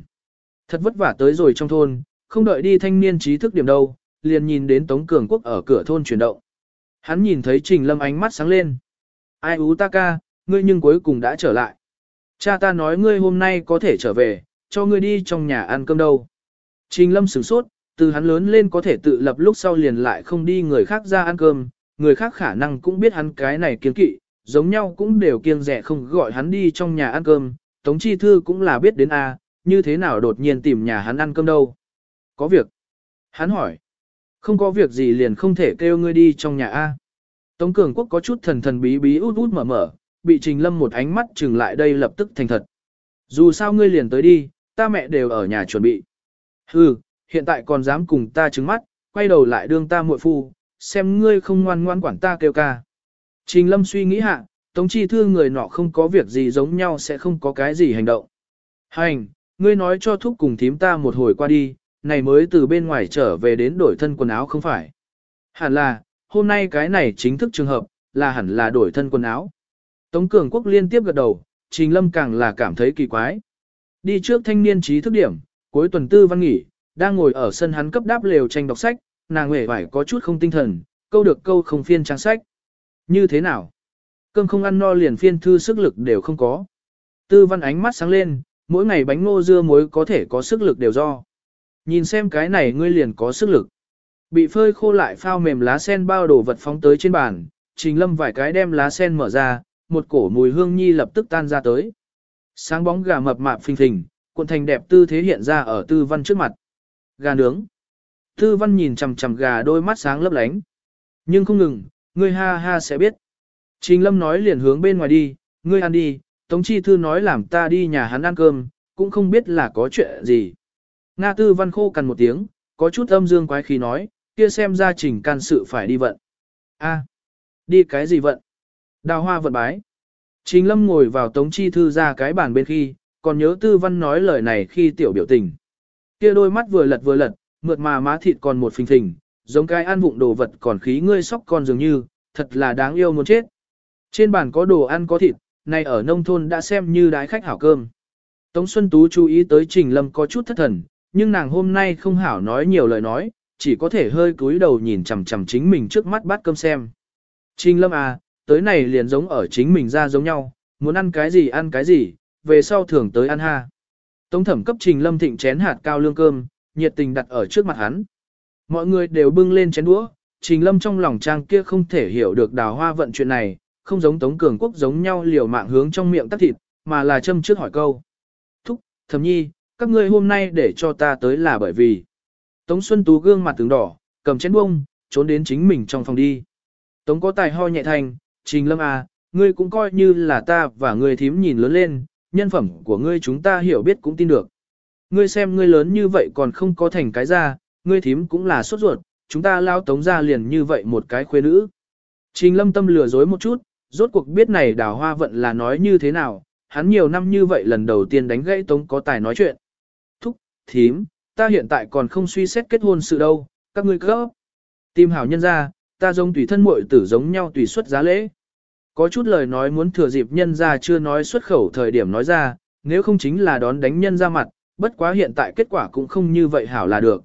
Thật vất vả tới rồi trong thôn, không đợi đi thanh niên trí thức điểm đâu, liền nhìn đến Tống Cường Quốc ở cửa thôn chuyển động. Hắn nhìn thấy Trình Lâm ánh mắt sáng lên. Ai ú ta ca, ngươi nhưng cuối cùng đã trở lại. Cha ta nói ngươi hôm nay có thể trở về, cho ngươi đi trong nhà ăn cơm đâu. Trình Lâm sửng sốt, từ hắn lớn lên có thể tự lập lúc sau liền lại không đi người khác ra ăn cơm, người khác khả năng cũng biết hắn cái này kiên kỵ, giống nhau cũng đều kiêng rẻ không gọi hắn đi trong nhà ăn cơm, Tống Chi Thư cũng là biết đến a, như thế nào đột nhiên tìm nhà hắn ăn cơm đâu. Có việc. Hắn hỏi. Không có việc gì liền không thể kêu ngươi đi trong nhà A. Tống Cường Quốc có chút thần thần bí bí út út mở mở, bị Trình Lâm một ánh mắt chừng lại đây lập tức thành thật. Dù sao ngươi liền tới đi, ta mẹ đều ở nhà chuẩn bị. Hừ, hiện tại còn dám cùng ta trứng mắt, quay đầu lại đương ta muội phu, xem ngươi không ngoan ngoan quản ta kêu ca. Trình Lâm suy nghĩ hạ, Tống Chi Thư người nọ không có việc gì giống nhau sẽ không có cái gì hành động. Hành, ngươi nói cho thúc cùng thím ta một hồi qua đi, này mới từ bên ngoài trở về đến đổi thân quần áo không phải. Hẳn là, hôm nay cái này chính thức trường hợp, là hẳn là đổi thân quần áo. Tống Cường Quốc liên tiếp gật đầu, Trình Lâm càng là cảm thấy kỳ quái. Đi trước thanh niên trí thức điểm, cuối tuần tư văn nghỉ, đang ngồi ở sân hắn cấp đáp lều tranh đọc sách, nàng hề phải có chút không tinh thần, câu được câu không phiên trang sách. Như thế nào? Cơm không ăn no liền phiên thư sức lực đều không có. Tư văn ánh mắt sáng lên, mỗi ngày bánh ngô dưa muối có thể có sức lực đều do. Nhìn xem cái này ngươi liền có sức lực. Bị phơi khô lại phao mềm lá sen bao đồ vật phóng tới trên bàn, trình lâm vài cái đem lá sen mở ra, một cổ mùi hương nhi lập tức tan ra tới. Sáng bóng gà mập mạp phình phình, cuộn thành đẹp tư thế hiện ra ở tư văn trước mặt. Gà nướng. Tư văn nhìn chằm chằm gà đôi mắt sáng lấp lánh. Nhưng không ngừng, ngươi ha ha sẽ biết. Trình lâm nói liền hướng bên ngoài đi, ngươi ăn đi, Tống Chi Thư nói làm ta đi nhà hắn ăn cơm, cũng không biết là có chuyện gì. Nga tư văn khô cằn một tiếng, có chút âm dương quái khí nói, kia xem ra trình can sự phải đi vận. a đi cái gì vận? Đào hoa vận bái. Trình lâm ngồi vào tống chi thư ra cái bàn bên khi, còn nhớ tư văn nói lời này khi tiểu biểu tình. Kia đôi mắt vừa lật vừa lật, mượt mà má thịt còn một phình phình, giống cái ăn vụng đồ vật còn khí ngươi sóc con dường như, thật là đáng yêu muốn chết. Trên bàn có đồ ăn có thịt, này ở nông thôn đã xem như đái khách hảo cơm. Tống Xuân Tú chú ý tới Trình Lâm có chút thất thần, nhưng nàng hôm nay không hảo nói nhiều lời nói, chỉ có thể hơi cúi đầu nhìn chằm chằm chính mình trước mắt bát cơm xem. Trình Lâm à, tới này liền giống ở chính mình ra giống nhau, muốn ăn cái gì ăn cái gì, về sau thường tới ăn ha. Tống thẩm cấp Trình Lâm thịnh chén hạt cao lương cơm, nhiệt tình đặt ở trước mặt hắn. Mọi người đều bưng lên chén đũa, Trình Lâm trong lòng trang kia không thể hiểu được đào hoa vận chuyện này, không giống Tống Cường Quốc giống nhau liều mạng hướng trong miệng tắt thịt, mà là châm trước hỏi câu. Thúc, thẩm nhi, các ngươi hôm nay để cho ta tới là bởi vì. Tống Xuân Tú gương mặt tướng đỏ, cầm chén bông, trốn đến chính mình trong phòng đi. Tống có tài ho nhẹ thành, Trình Lâm à, ngươi cũng coi như là ta và ngươi thím nhìn lớn lên, nhân phẩm của ngươi chúng ta hiểu biết cũng tin được. Ngươi xem ngươi lớn như vậy còn không có thành cái ra, ngươi thím cũng là sốt ruột, chúng ta lao tống ra liền như vậy một cái khuê nữ. Trình Lâm tâm lừa dối một chút, rốt cuộc biết này đào hoa vận là nói như thế nào, hắn nhiều năm như vậy lần đầu tiên đánh gãy tống có tài nói chuyện thúc, thím, ta hiện tại còn không suy xét kết hôn sự đâu, các ngươi cấp. Tìm hảo nhân ra, ta giống tùy thân muội tử giống nhau tùy xuất giá lễ. Có chút lời nói muốn thừa dịp nhân ra chưa nói xuất khẩu thời điểm nói ra, nếu không chính là đón đánh nhân ra mặt, bất quá hiện tại kết quả cũng không như vậy hảo là được.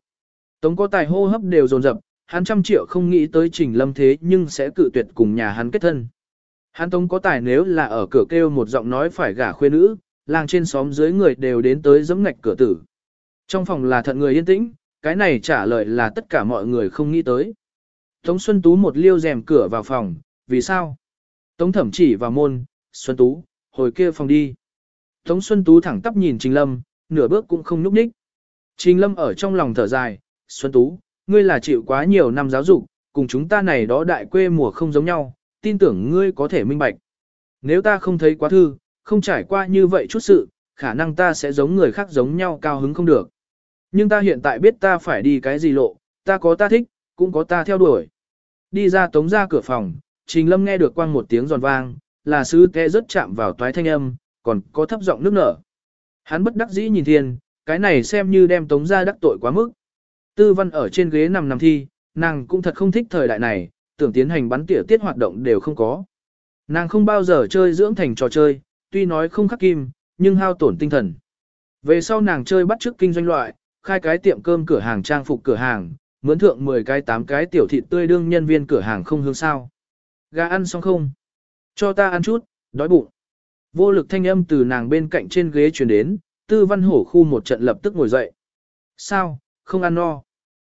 Tống có tài hô hấp đều dồn dập, hắn trăm triệu không nghĩ tới trình lâm thế nhưng sẽ cự tuyệt cùng nhà hắn kết thân. Hắn tống có tài nếu là ở cửa kêu một giọng nói phải gả khuê nữ, làng trên xóm dưới người đều đến tới giẫm ngạch cửa tử. Trong phòng là thận người yên tĩnh, cái này trả lời là tất cả mọi người không nghĩ tới. Tống Xuân Tú một liêu rèm cửa vào phòng, vì sao? Tống thẩm chỉ vào môn, Xuân Tú, hồi kia phòng đi. Tống Xuân Tú thẳng tắp nhìn Trình Lâm, nửa bước cũng không nhúc nhích. Trình Lâm ở trong lòng thở dài, Xuân Tú, ngươi là chịu quá nhiều năm giáo dục, cùng chúng ta này đó đại quê mùa không giống nhau, tin tưởng ngươi có thể minh bạch. Nếu ta không thấy quá thư, không trải qua như vậy chút sự, khả năng ta sẽ giống người khác giống nhau cao hứng không được. Nhưng ta hiện tại biết ta phải đi cái gì lộ, ta có ta thích, cũng có ta theo đuổi. Đi ra tống ra cửa phòng, Trình Lâm nghe được quang một tiếng giòn vang, là sứ kẽ rất chạm vào toái thanh âm, còn có thấp giọng nước nở. Hắn bất đắc dĩ nhìn thiên, cái này xem như đem tống ra đắc tội quá mức. Tư văn ở trên ghế nằm nằm thi, nàng cũng thật không thích thời đại này, tưởng tiến hành bắn tỉa tiết hoạt động đều không có. Nàng không bao giờ chơi dưỡng thành trò chơi, tuy nói không khắc kim, nhưng hao tổn tinh thần. Về sau nàng chơi bắt chước kinh doanh loại, khai cái tiệm cơm cửa hàng trang phục cửa hàng, mướn thượng 10 cái 8 cái tiểu thịt tươi đương nhân viên cửa hàng không hương sao. Gà ăn xong không? Cho ta ăn chút, đói bụng. Vô lực thanh âm từ nàng bên cạnh trên ghế truyền đến, tư văn hổ khu một trận lập tức ngồi dậy. Sao, không ăn no?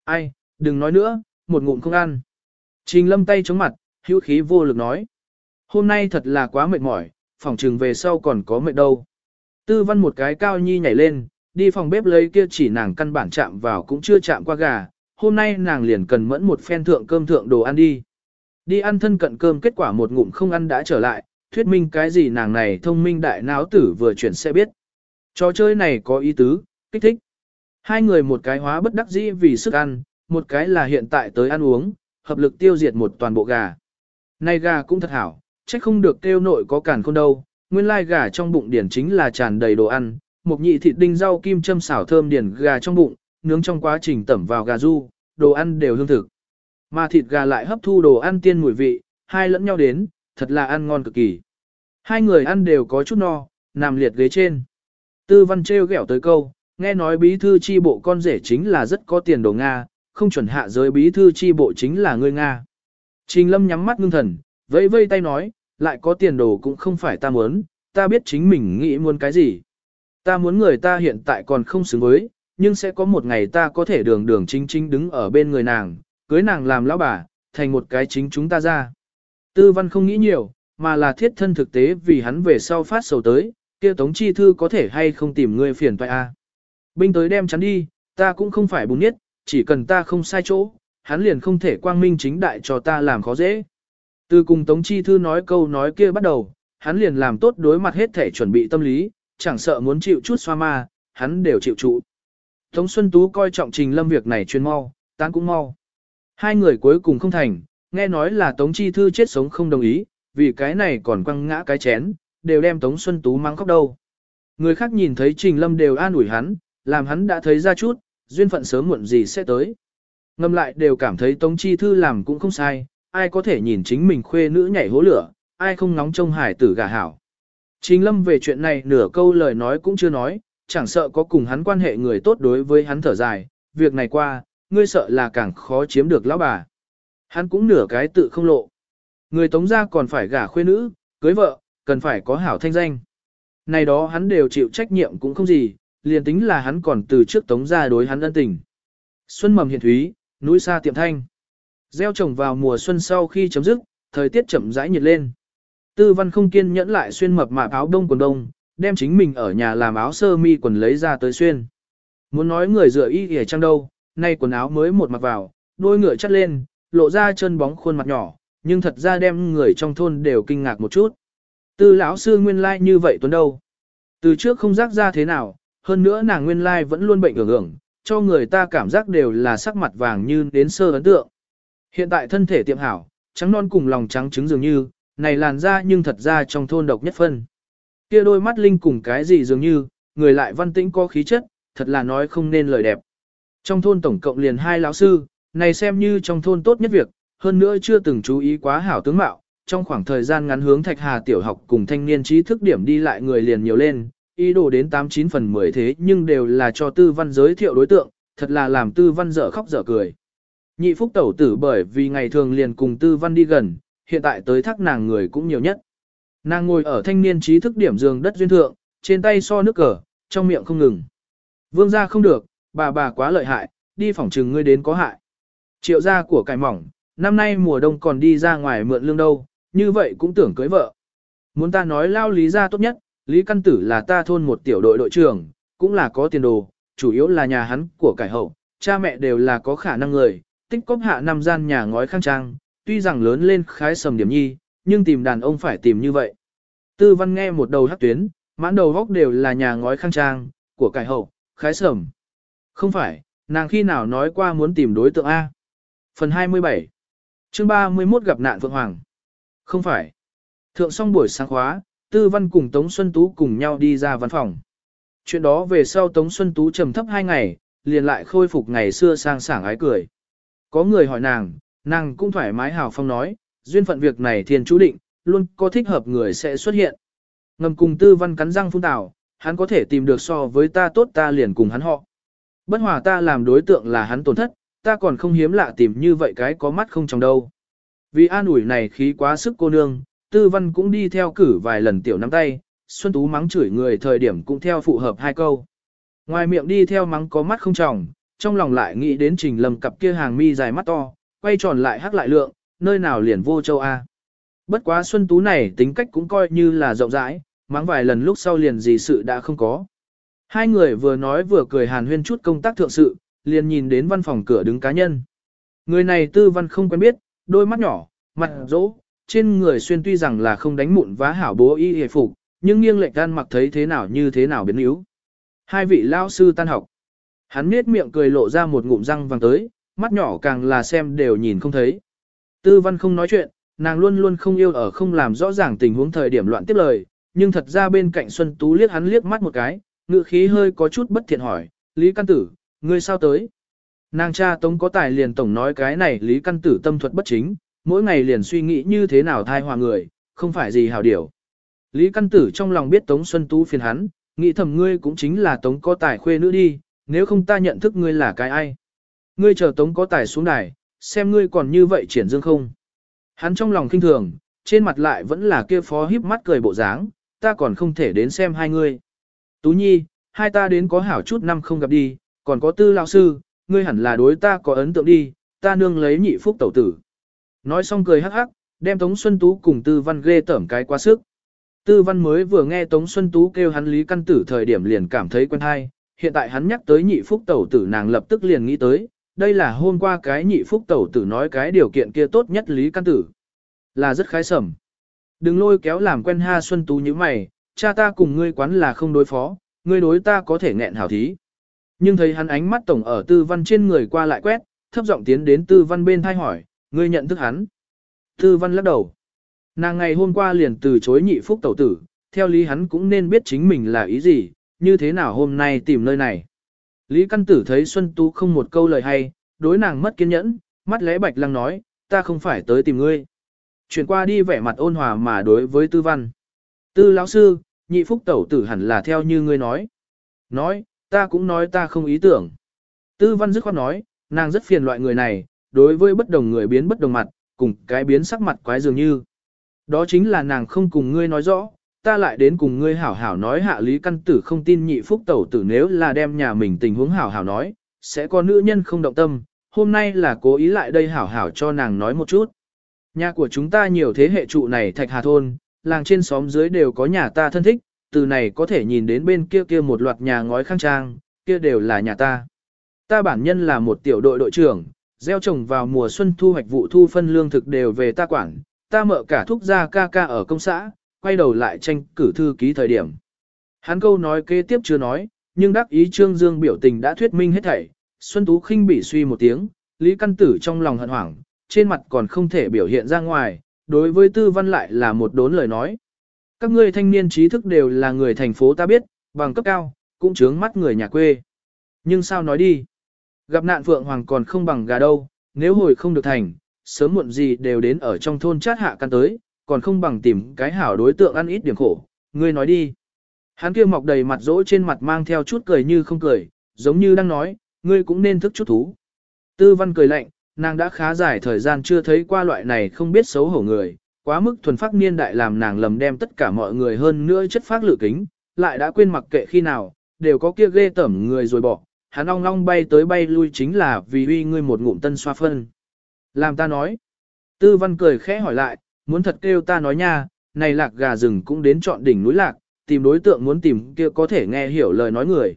Ai, đừng nói nữa, một ngụm không ăn. Trình lâm tay chống mặt, hữu khí vô lực nói. Hôm nay thật là quá mệt mỏi, phòng trừng về sau còn có mệt đâu. Tư văn một cái cao nhi nhảy lên, đi phòng bếp lấy kia chỉ nàng căn bản chạm vào cũng chưa chạm qua gà, hôm nay nàng liền cần mẫn một phen thượng cơm thượng đồ ăn đi. Đi ăn thân cận cơm kết quả một ngụm không ăn đã trở lại, thuyết minh cái gì nàng này thông minh đại não tử vừa chuyển sẽ biết. Trò chơi này có ý tứ, kích thích. Hai người một cái hóa bất đắc dĩ vì sức ăn, một cái là hiện tại tới ăn uống, hợp lực tiêu diệt một toàn bộ gà. Này gà cũng thật hảo, chắc không được kêu nội có cản con đâu, nguyên lai gà trong bụng điển chính là tràn đầy đồ ăn, một nhị thịt đinh rau kim châm xảo thơm điển gà trong bụng, nướng trong quá trình tẩm vào gà du, đồ ăn đều hương thực. Mà thịt gà lại hấp thu đồ ăn tiên mùi vị, hai lẫn nhau đến, thật là ăn ngon cực kỳ. Hai người ăn đều có chút no, nằm liệt ghế trên. Tư văn treo ghẹo tới câu, nghe nói bí thư chi bộ con rể chính là rất có tiền đồ Nga, không chuẩn hạ giới bí thư chi bộ chính là người Nga. Trình lâm nhắm mắt ngưng thần, vẫy vây tay nói, lại có tiền đồ cũng không phải ta muốn, ta biết chính mình nghĩ muốn cái gì. Ta muốn người ta hiện tại còn không xứng với, nhưng sẽ có một ngày ta có thể đường đường chính chính đứng ở bên người nàng, cưới nàng làm lão bà, thành một cái chính chúng ta ra. Tư văn không nghĩ nhiều, mà là thiết thân thực tế vì hắn về sau phát sầu tới, kia tống chi thư có thể hay không tìm ngươi phiền toại a. À? Binh tới đem chắn đi, ta cũng không phải bùn nhất, chỉ cần ta không sai chỗ, hắn liền không thể quang minh chính đại cho ta làm khó dễ. Từ cùng tống chi thư nói câu nói kia bắt đầu, hắn liền làm tốt đối mặt hết thể chuẩn bị tâm lý, chẳng sợ muốn chịu chút xoa ma, hắn đều chịu trụ. Tống Xuân Tú coi trọng Trình Lâm việc này chuyên mau, tán cũng mau. Hai người cuối cùng không thành, nghe nói là Tống Chi Thư chết sống không đồng ý, vì cái này còn quăng ngã cái chén, đều đem Tống Xuân Tú mang khóc đâu. Người khác nhìn thấy Trình Lâm đều an ủi hắn, làm hắn đã thấy ra chút, duyên phận sớm muộn gì sẽ tới. Ngâm lại đều cảm thấy Tống Chi Thư làm cũng không sai, ai có thể nhìn chính mình khuê nữ nhảy hố lửa, ai không nóng trông hải tử gà hảo. Trình Lâm về chuyện này nửa câu lời nói cũng chưa nói, chẳng sợ có cùng hắn quan hệ người tốt đối với hắn thở dài, việc này qua, ngươi sợ là càng khó chiếm được lão bà. Hắn cũng nửa cái tự không lộ. Người tống gia còn phải gả khuê nữ, cưới vợ, cần phải có hảo thanh danh. Này đó hắn đều chịu trách nhiệm cũng không gì, liền tính là hắn còn từ trước tống gia đối hắn ân tình. Xuân mầm hiền thúy, núi xa tiệm thanh. Gieo trồng vào mùa xuân sau khi chấm dứt, thời tiết chậm rãi nhiệt lên. Tư văn không kiên nhẫn lại xuyên mập mạp áo đông quần đông, đem chính mình ở nhà làm áo sơ mi quần lấy ra tới xuyên. Muốn nói người dựa y hề trăng đâu, nay quần áo mới một mặc vào, đôi ngựa chắt lên, lộ ra chân bóng khuôn mặt nhỏ, nhưng thật ra đem người trong thôn đều kinh ngạc một chút. Tư lão sư nguyên lai like như vậy tuấn đâu. Từ trước không rác ra thế nào, hơn nữa nàng nguyên lai like vẫn luôn bệnh hưởng hưởng, cho người ta cảm giác đều là sắc mặt vàng như đến sơ ấn tượng. Hiện tại thân thể tiệm hảo, trắng non cùng lòng trắng trứng dường như, này làn da nhưng thật ra trong thôn độc nhất phân. Kia đôi mắt linh cùng cái gì dường như, người lại văn tĩnh có khí chất, thật là nói không nên lời đẹp. Trong thôn tổng cộng liền hai lão sư, này xem như trong thôn tốt nhất việc, hơn nữa chưa từng chú ý quá hảo tướng mạo, trong khoảng thời gian ngắn hướng Thạch Hà tiểu học cùng thanh niên trí thức điểm đi lại người liền nhiều lên, ý đồ đến 89 phần 10 thế nhưng đều là cho tư văn giới thiệu đối tượng, thật là làm tư văn dở khóc dở cười. Nhị phúc tẩu tử bởi vì ngày thường liền cùng tư văn đi gần, hiện tại tới thác nàng người cũng nhiều nhất. Nàng ngồi ở thanh niên trí thức điểm giường đất duyên thượng, trên tay so nước cờ, trong miệng không ngừng. Vương gia không được, bà bà quá lợi hại, đi phỏng trừng ngươi đến có hại. Triệu gia của cải mỏng, năm nay mùa đông còn đi ra ngoài mượn lương đâu, như vậy cũng tưởng cưới vợ. Muốn ta nói lao lý gia tốt nhất, lý căn tử là ta thôn một tiểu đội đội trưởng, cũng là có tiền đồ, chủ yếu là nhà hắn của cải hậu, cha mẹ đều là có khả năng người, tích cóp hạ năm gian nhà ngói khang trang, tuy rằng lớn lên khái sầm điểm nhi, nhưng tìm đàn ông phải tìm như vậy. Tư văn nghe một đầu hắc tuyến, mãn đầu góc đều là nhà ngói khang trang, của cải hậu, khái sầm. Không phải, nàng khi nào nói qua muốn tìm đối tượng A. Phần 27 chương 31 gặp nạn Phượng Hoàng. Không phải. Thượng xong buổi sáng khóa, Tư Văn cùng Tống Xuân Tú cùng nhau đi ra văn phòng. Chuyện đó về sau Tống Xuân Tú trầm thấp hai ngày, liền lại khôi phục ngày xưa sang sảng ái cười. Có người hỏi nàng, nàng cũng thoải mái hào phong nói, duyên phận việc này thiên chú định, luôn có thích hợp người sẽ xuất hiện. Ngầm cùng Tư Văn cắn răng phun tảo, hắn có thể tìm được so với ta tốt ta liền cùng hắn họ. Bất hòa ta làm đối tượng là hắn tổn thất, ta còn không hiếm lạ tìm như vậy cái có mắt không trong đâu. Vì an ủi này khí quá sức cô nương, tư văn cũng đi theo cử vài lần tiểu nắm tay, Xuân Tú mắng chửi người thời điểm cũng theo phụ hợp hai câu. Ngoài miệng đi theo mắng có mắt không tròng, trong lòng lại nghĩ đến trình lầm cặp kia hàng mi dài mắt to, quay tròn lại hắc lại lượng, nơi nào liền vô châu A. Bất quá Xuân Tú này tính cách cũng coi như là rộng rãi, mắng vài lần lúc sau liền gì sự đã không có. Hai người vừa nói vừa cười hàn huyên chút công tác thượng sự, liền nhìn đến văn phòng cửa đứng cá nhân. Người này tư văn không quen biết, đôi mắt nhỏ, mặt rỗ, trên người xuyên tuy rằng là không đánh mụn vá hảo bố y hề phục, nhưng nghiêng lệch gan mặc thấy thế nào như thế nào biến yếu. Hai vị lao sư tan học. Hắn nết miệng cười lộ ra một ngụm răng vàng tới, mắt nhỏ càng là xem đều nhìn không thấy. Tư văn không nói chuyện, nàng luôn luôn không yêu ở không làm rõ ràng tình huống thời điểm loạn tiếp lời, nhưng thật ra bên cạnh Xuân Tú liếc hắn liếc mắt một cái, ngự khí hơi có chút bất thiện hỏi, Lý Căn Tử, ngươi sao tới? Nàng cha tống có tài liền tổng nói cái này Lý Căn Tử tâm thuật bất chính, mỗi ngày liền suy nghĩ như thế nào thai hòa người, không phải gì hào điều. Lý Căn Tử trong lòng biết Tống Xuân Tú phiền hắn, nghĩ thầm ngươi cũng chính là Tống có tài khuê nữ đi, nếu không ta nhận thức ngươi là cái ai. Ngươi chờ Tống có tài xuống đài, xem ngươi còn như vậy triển dương không. Hắn trong lòng kinh thường, trên mặt lại vẫn là kia phó híp mắt cười bộ dáng, ta còn không thể đến xem hai ngươi. Tú Nhi, hai ta đến có hảo chút năm không gặp đi, còn có tư lão sư, ngươi hẳn là đối ta có ấn tượng đi, ta nương lấy nhị phúc tẩu tử. Nói xong cười hắc hắc, đem Tống Xuân Tú cùng Tư Văn ghê tởm cái quá sức. Tư Văn mới vừa nghe Tống Xuân Tú kêu hắn Lý Căn Tử thời điểm liền cảm thấy quen hay, hiện tại hắn nhắc tới nhị phúc tẩu tử nàng lập tức liền nghĩ tới, đây là hôm qua cái nhị phúc tẩu tử nói cái điều kiện kia tốt nhất Lý Căn Tử. Là rất khái sẩm, Đừng lôi kéo làm quen ha Xuân Tú như mày, cha ta cùng ngươi quán là không đối phó, ngươi đối ta có thể nghẹn hảo thí. Nhưng thấy hắn ánh mắt tổng ở tư văn trên người qua lại quét, thấp giọng tiến đến tư văn bên thay hỏi, ngươi nhận thức hắn. Tư văn lắc đầu. Nàng ngày hôm qua liền từ chối nhị phúc tẩu tử, theo lý hắn cũng nên biết chính mình là ý gì, như thế nào hôm nay tìm nơi này. Lý Căn Tử thấy Xuân Tú không một câu lời hay, đối nàng mất kiên nhẫn, mắt lẽ bạch lăng nói, ta không phải tới tìm ngươi. Chuyển qua đi vẻ mặt ôn hòa mà đối với tư văn. Tư lão sư, nhị phúc tẩu tử hẳn là theo như ngươi nói. Nói, ta cũng nói ta không ý tưởng. Tư văn dứt khoát nói, nàng rất phiền loại người này, đối với bất đồng người biến bất đồng mặt, cùng cái biến sắc mặt quái dường như. Đó chính là nàng không cùng ngươi nói rõ, ta lại đến cùng ngươi hảo hảo nói hạ lý căn tử không tin nhị phúc tẩu tử nếu là đem nhà mình tình huống hảo hảo nói, sẽ có nữ nhân không động tâm, hôm nay là cố ý lại đây hảo hảo cho nàng nói một chút. Nhà của chúng ta nhiều thế hệ trụ này thạch hà thôn, làng trên xóm dưới đều có nhà ta thân thích, từ này có thể nhìn đến bên kia kia một loạt nhà ngói khang trang, kia đều là nhà ta. Ta bản nhân là một tiểu đội đội trưởng, gieo trồng vào mùa xuân thu hoạch vụ thu phân lương thực đều về ta quản, ta mợ cả thúc gia ca ca ở công xã, quay đầu lại tranh cử thư ký thời điểm. Hắn câu nói kế tiếp chưa nói, nhưng đắc ý Trương Dương biểu tình đã thuyết minh hết thảy, Xuân Tú khinh bị suy một tiếng, Lý Căn Tử trong lòng hận hoảng, trên mặt còn không thể biểu hiện ra ngoài, đối với Tư Văn lại là một đốn lời nói. Các ngươi thanh niên trí thức đều là người thành phố ta biết, bằng cấp cao, cũng chướng mắt người nhà quê. Nhưng sao nói đi? Gặp nạn Phượng Hoàng còn không bằng gà đâu, nếu hồi không được thành, sớm muộn gì đều đến ở trong thôn chát hạ căn tới, còn không bằng tìm cái hảo đối tượng ăn ít điểm khổ. Ngươi nói đi. Hắn kia mọc đầy mặt rỗ trên mặt mang theo chút cười như không cười, giống như đang nói, ngươi cũng nên thức chút thú. Tư văn cười lạnh, nàng đã khá dài thời gian chưa thấy qua loại này không biết xấu hổ người, quá mức thuần phát niên đại làm nàng lầm đem tất cả mọi người hơn nữa chất phát lự kính, lại đã quên mặc kệ khi nào, đều có kia ghê tẩm người rồi bỏ, hắn ong ong bay tới bay lui chính là vì uy ngươi một ngụm tân xoa phân. Làm ta nói. Tư văn cười khẽ hỏi lại, muốn thật kêu ta nói nha, này lạc gà rừng cũng đến chọn đỉnh núi lạc, tìm đối tượng muốn tìm kia có thể nghe hiểu lời nói người.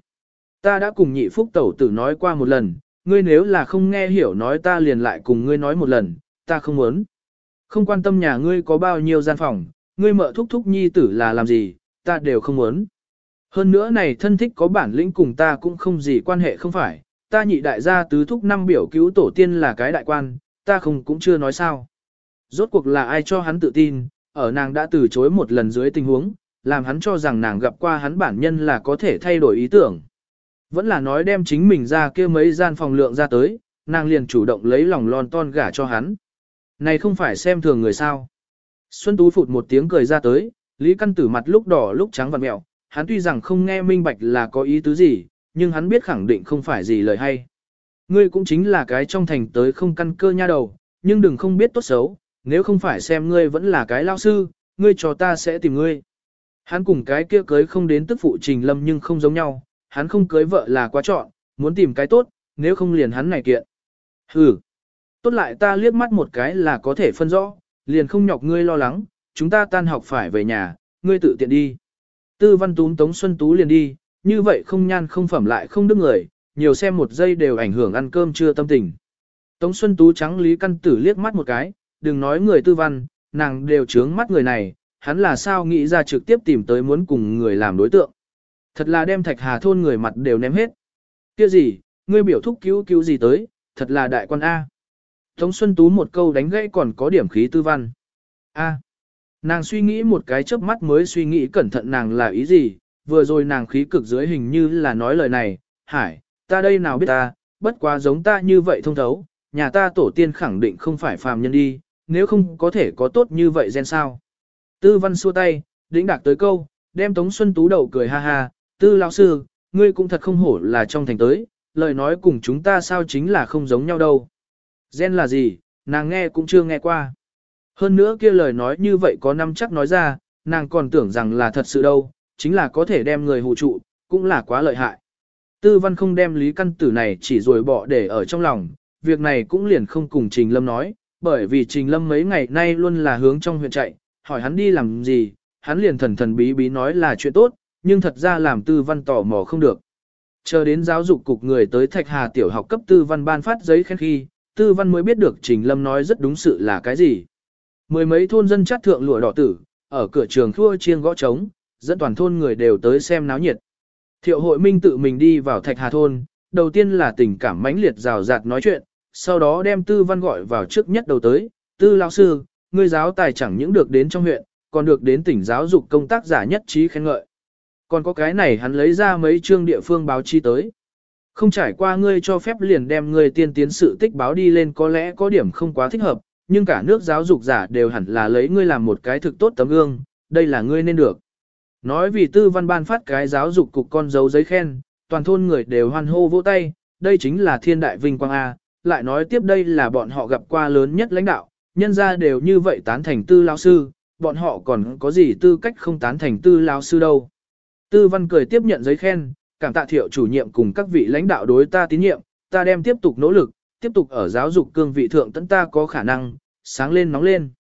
Ta đã cùng nhị phúc tẩu tử nói qua một lần, ngươi nếu là không nghe hiểu nói ta liền lại cùng ngươi nói một lần, ta không muốn. Không quan tâm nhà ngươi có bao nhiêu gian phòng, ngươi mợ thúc thúc nhi tử là làm gì, ta đều không muốn. Hơn nữa này thân thích có bản lĩnh cùng ta cũng không gì quan hệ không phải, ta nhị đại gia tứ thúc năm biểu cứu tổ tiên là cái đại quan, ta không cũng chưa nói sao. Rốt cuộc là ai cho hắn tự tin, ở nàng đã từ chối một lần dưới tình huống, làm hắn cho rằng nàng gặp qua hắn bản nhân là có thể thay đổi ý tưởng. Vẫn là nói đem chính mình ra kia mấy gian phòng lượng ra tới, nàng liền chủ động lấy lòng lon ton gả cho hắn. Này không phải xem thường người sao. Xuân Tú phụt một tiếng cười ra tới, Lý Căn Tử mặt lúc đỏ lúc trắng vặn mẹo, hắn tuy rằng không nghe minh bạch là có ý tứ gì, nhưng hắn biết khẳng định không phải gì lời hay. Ngươi cũng chính là cái trong thành tới không căn cơ nha đầu, nhưng đừng không biết tốt xấu, nếu không phải xem ngươi vẫn là cái lao sư, ngươi cho ta sẽ tìm ngươi. Hắn cùng cái kia cưới không đến tức phụ trình lâm nhưng không giống nhau, hắn không cưới vợ là quá chọn, muốn tìm cái tốt, nếu không liền hắn này kiện. Hừ, tốt lại ta liếc mắt một cái là có thể phân rõ, liền không nhọc ngươi lo lắng, chúng ta tan học phải về nhà, ngươi tự tiện đi. Tư văn túm Tống Xuân Tú liền đi, như vậy không nhan không phẩm lại không đức người, nhiều xem một giây đều ảnh hưởng ăn cơm chưa tâm tình. Tống Xuân Tú trắng Lý Căn Tử liếc mắt một cái, đừng nói người tư văn, nàng đều trướng mắt người này, hắn là sao nghĩ ra trực tiếp tìm tới muốn cùng người làm đối tượng. Thật là đem thạch hà thôn người mặt đều ném hết. Kia gì, ngươi biểu thúc cứu cứu gì tới, thật là đại quan A. Tống Xuân Tú một câu đánh gãy còn có điểm khí tư văn. A. Nàng suy nghĩ một cái chớp mắt mới suy nghĩ cẩn thận nàng là ý gì, vừa rồi nàng khí cực dưới hình như là nói lời này, hải, ta đây nào biết ta, bất quá giống ta như vậy thông thấu, nhà ta tổ tiên khẳng định không phải phàm nhân đi, nếu không có thể có tốt như vậy gen sao. Tư văn xua tay, đĩnh đạc tới câu, đem Tống Xuân Tú đầu cười ha ha, tư lão sư, ngươi cũng thật không hổ là trong thành tới, lời nói cùng chúng ta sao chính là không giống nhau đâu. Gen là gì, nàng nghe cũng chưa nghe qua. Hơn nữa kia lời nói như vậy có năm chắc nói ra, nàng còn tưởng rằng là thật sự đâu, chính là có thể đem người hù trụ, cũng là quá lợi hại. Tư văn không đem lý căn tử này chỉ rồi bỏ để ở trong lòng, việc này cũng liền không cùng Trình Lâm nói, bởi vì Trình Lâm mấy ngày nay luôn là hướng trong huyện chạy, hỏi hắn đi làm gì, hắn liền thần thần bí bí nói là chuyện tốt, nhưng thật ra làm tư văn tò mò không được. Chờ đến giáo dục cục người tới Thạch Hà tiểu học cấp tư văn ban phát giấy khen khi, tư văn mới biết được Trình Lâm nói rất đúng sự là cái gì. Mười mấy thôn dân chát thượng lụa đỏ tử, ở cửa trường khua chiêng gõ trống, dẫn toàn thôn người đều tới xem náo nhiệt. Thiệu hội minh tự mình đi vào Thạch Hà thôn, đầu tiên là tình cảm mãnh liệt rào rạt nói chuyện, sau đó đem tư văn gọi vào trước nhất đầu tới, tư lão sư, ngươi giáo tài chẳng những được đến trong huyện, còn được đến tỉnh giáo dục công tác giả nhất trí khen ngợi. Còn có cái này hắn lấy ra mấy chương địa phương báo chi tới. Không trải qua ngươi cho phép liền đem ngươi tiên tiến sự tích báo đi lên có lẽ có điểm không quá thích hợp, nhưng cả nước giáo dục giả đều hẳn là lấy ngươi làm một cái thực tốt tấm gương, đây là ngươi nên được. Nói vì tư văn ban phát cái giáo dục cục con dấu giấy khen, toàn thôn người đều hoan hô vỗ tay, đây chính là thiên đại vinh quang A, lại nói tiếp đây là bọn họ gặp qua lớn nhất lãnh đạo, nhân ra đều như vậy tán thành tư lao sư, bọn họ còn có gì tư cách không tán thành tư lao sư đâu. Tư văn cười tiếp nhận giấy khen, cảm tạ thiệu chủ nhiệm cùng các vị lãnh đạo đối ta tín nhiệm, ta đem tiếp tục nỗ lực, tiếp tục ở giáo dục cương vị thượng tấn ta có khả năng, sáng lên nóng lên.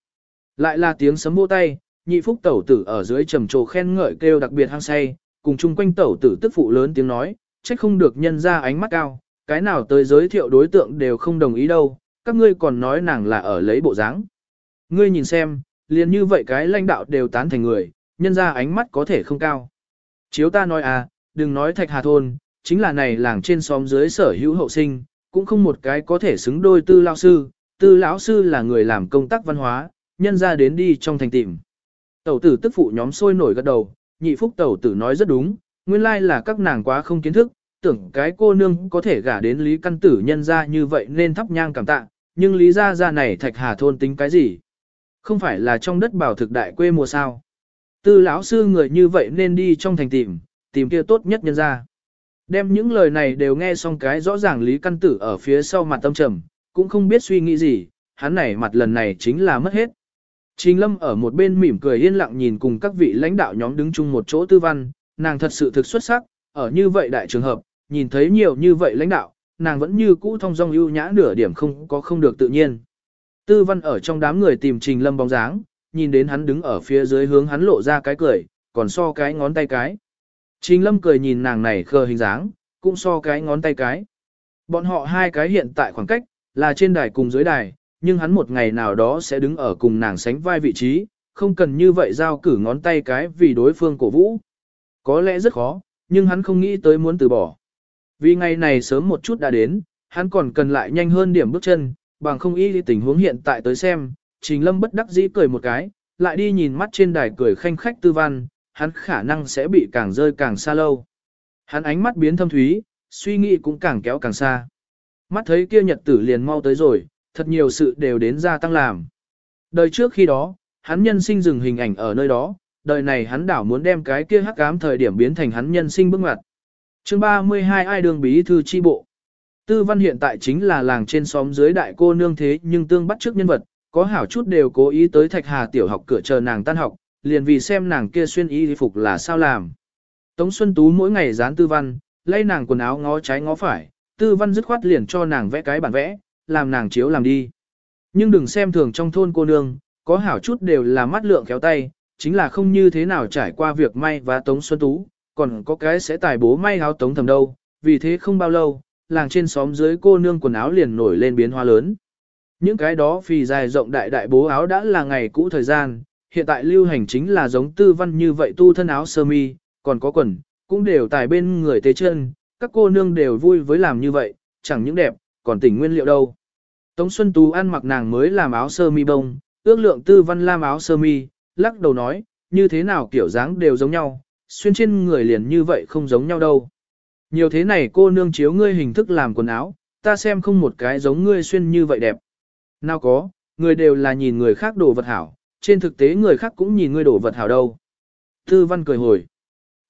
Lại là tiếng sấm vỗ tay, nhị phúc tẩu tử ở dưới trầm trồ khen ngợi kêu đặc biệt hăng say, cùng chung quanh tẩu tử tức phụ lớn tiếng nói, trách không được nhân ra ánh mắt cao, cái nào tới giới thiệu đối tượng đều không đồng ý đâu, các ngươi còn nói nàng là ở lấy bộ dáng. Ngươi nhìn xem, liền như vậy cái lãnh đạo đều tán thành người, nhân ra ánh mắt có thể không cao. Chiếu ta nói à, đừng nói thạch hà thôn, chính là này làng trên xóm dưới sở hữu hậu sinh, cũng không một cái có thể xứng đôi tư lão sư, tư lão sư là người làm công tác văn hóa, nhân ra đến đi trong thành tìm. Tẩu tử tức phụ nhóm sôi nổi gật đầu, nhị phúc tẩu tử nói rất đúng, nguyên lai là các nàng quá không kiến thức, tưởng cái cô nương có thể gả đến lý căn tử nhân ra như vậy nên thắp nhang cảm tạ, nhưng lý gia gia này thạch hà thôn tính cái gì? Không phải là trong đất bảo thực đại quê mùa sao? Tư lão sư người như vậy nên đi trong thành tìm, tìm kia tốt nhất nhân ra. Đem những lời này đều nghe xong cái rõ ràng lý căn tử ở phía sau mặt tâm trầm, cũng không biết suy nghĩ gì, hắn này mặt lần này chính là mất hết. Trình Lâm ở một bên mỉm cười yên lặng nhìn cùng các vị lãnh đạo nhóm đứng chung một chỗ tư văn, nàng thật sự thực xuất sắc, ở như vậy đại trường hợp, nhìn thấy nhiều như vậy lãnh đạo, nàng vẫn như cũ thông dong ưu nhã nửa điểm không có không được tự nhiên. Tư văn ở trong đám người tìm Trình Lâm bóng dáng, nhìn đến hắn đứng ở phía dưới hướng hắn lộ ra cái cười, còn so cái ngón tay cái. Trình Lâm cười nhìn nàng này khờ hình dáng, cũng so cái ngón tay cái. Bọn họ hai cái hiện tại khoảng cách, là trên đài cùng dưới đài, nhưng hắn một ngày nào đó sẽ đứng ở cùng nàng sánh vai vị trí, không cần như vậy giao cử ngón tay cái vì đối phương cổ vũ. Có lẽ rất khó, nhưng hắn không nghĩ tới muốn từ bỏ. Vì ngày này sớm một chút đã đến, hắn còn cần lại nhanh hơn điểm bước chân, bằng không y tình huống hiện tại tới xem, Trình Lâm bất đắc dĩ cười một cái, lại đi nhìn mắt trên đài cười khanh khách tư văn, hắn khả năng sẽ bị càng rơi càng xa lâu. Hắn ánh mắt biến thâm thúy, suy nghĩ cũng càng kéo càng xa. Mắt thấy kia nhật tử liền mau tới rồi, thật nhiều sự đều đến gia tăng làm. Đời trước khi đó, hắn nhân sinh dừng hình ảnh ở nơi đó, đời này hắn đảo muốn đem cái kia hắc ám thời điểm biến thành hắn nhân sinh bước ngoặt. Chương 32 ai đường bí thư chi bộ. Tư văn hiện tại chính là làng trên xóm dưới đại cô nương thế nhưng tương bắt trước nhân vật, có hảo chút đều cố ý tới thạch hà tiểu học cửa chờ nàng tan học, liền vì xem nàng kia xuyên y phục là sao làm. Tống Xuân Tú mỗi ngày dán tư văn, lấy nàng quần áo ngó trái ngó phải, tư văn dứt khoát liền cho nàng vẽ cái bản vẽ, làm nàng chiếu làm đi. Nhưng đừng xem thường trong thôn cô nương, có hảo chút đều là mắt lượng kéo tay, chính là không như thế nào trải qua việc may và Tống Xuân Tú, còn có cái sẽ tài bố may áo Tống thầm đâu, vì thế không bao lâu, làng trên xóm dưới cô nương quần áo liền nổi lên biến hoa lớn. Những cái đó phì dài rộng đại đại bố áo đã là ngày cũ thời gian, hiện tại lưu hành chính là giống tư văn như vậy tu thân áo sơ mi, còn có quần, cũng đều tài bên người tế chân, các cô nương đều vui với làm như vậy, chẳng những đẹp, còn tỉnh nguyên liệu đâu. Tống Xuân Tú ăn mặc nàng mới làm áo sơ mi bông, ước lượng tư văn lam áo sơ mi, lắc đầu nói, như thế nào kiểu dáng đều giống nhau, xuyên trên người liền như vậy không giống nhau đâu. Nhiều thế này cô nương chiếu ngươi hình thức làm quần áo, ta xem không một cái giống ngươi xuyên như vậy đẹp. Nào có, người đều là nhìn người khác đổ vật hảo, trên thực tế người khác cũng nhìn ngươi đổ vật hảo đâu. Tư văn cười hồi.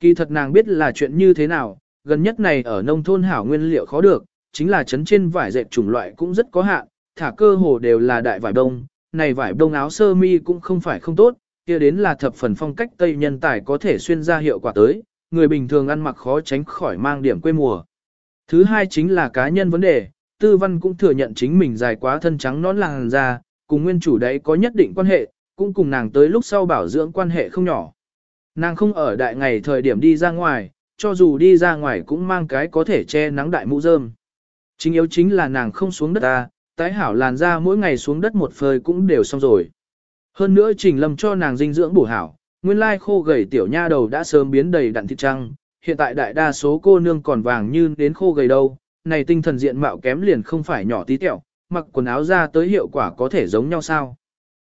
Kỳ thật nàng biết là chuyện như thế nào, gần nhất này ở nông thôn hảo nguyên liệu khó được, chính là chấn trên vải dệt chủng loại cũng rất có hạn, thả cơ hồ đều là đại vải đông, này vải đông áo sơ mi cũng không phải không tốt, kia đến là thập phần phong cách Tây nhân tài có thể xuyên ra hiệu quả tới, người bình thường ăn mặc khó tránh khỏi mang điểm quê mùa. Thứ hai chính là cá nhân vấn đề, tư văn cũng thừa nhận chính mình dài quá thân trắng nón làng ra, cùng nguyên chủ đấy có nhất định quan hệ, cũng cùng nàng tới lúc sau bảo dưỡng quan hệ không nhỏ. Nàng không ở đại ngày thời điểm đi ra ngoài, cho dù đi ra ngoài cũng mang cái có thể che nắng đại mũ rơm. Chính yếu chính là nàng không xuống đất ta, tái hảo làn ra mỗi ngày xuống đất một phơi cũng đều xong rồi. Hơn nữa trình lâm cho nàng dinh dưỡng bổ hảo, nguyên lai khô gầy tiểu nha đầu đã sớm biến đầy đặn thịt trăng, hiện tại đại đa số cô nương còn vàng như đến khô gầy đâu, này tinh thần diện mạo kém liền không phải nhỏ tí tẹo, mặc quần áo ra tới hiệu quả có thể giống nhau sao.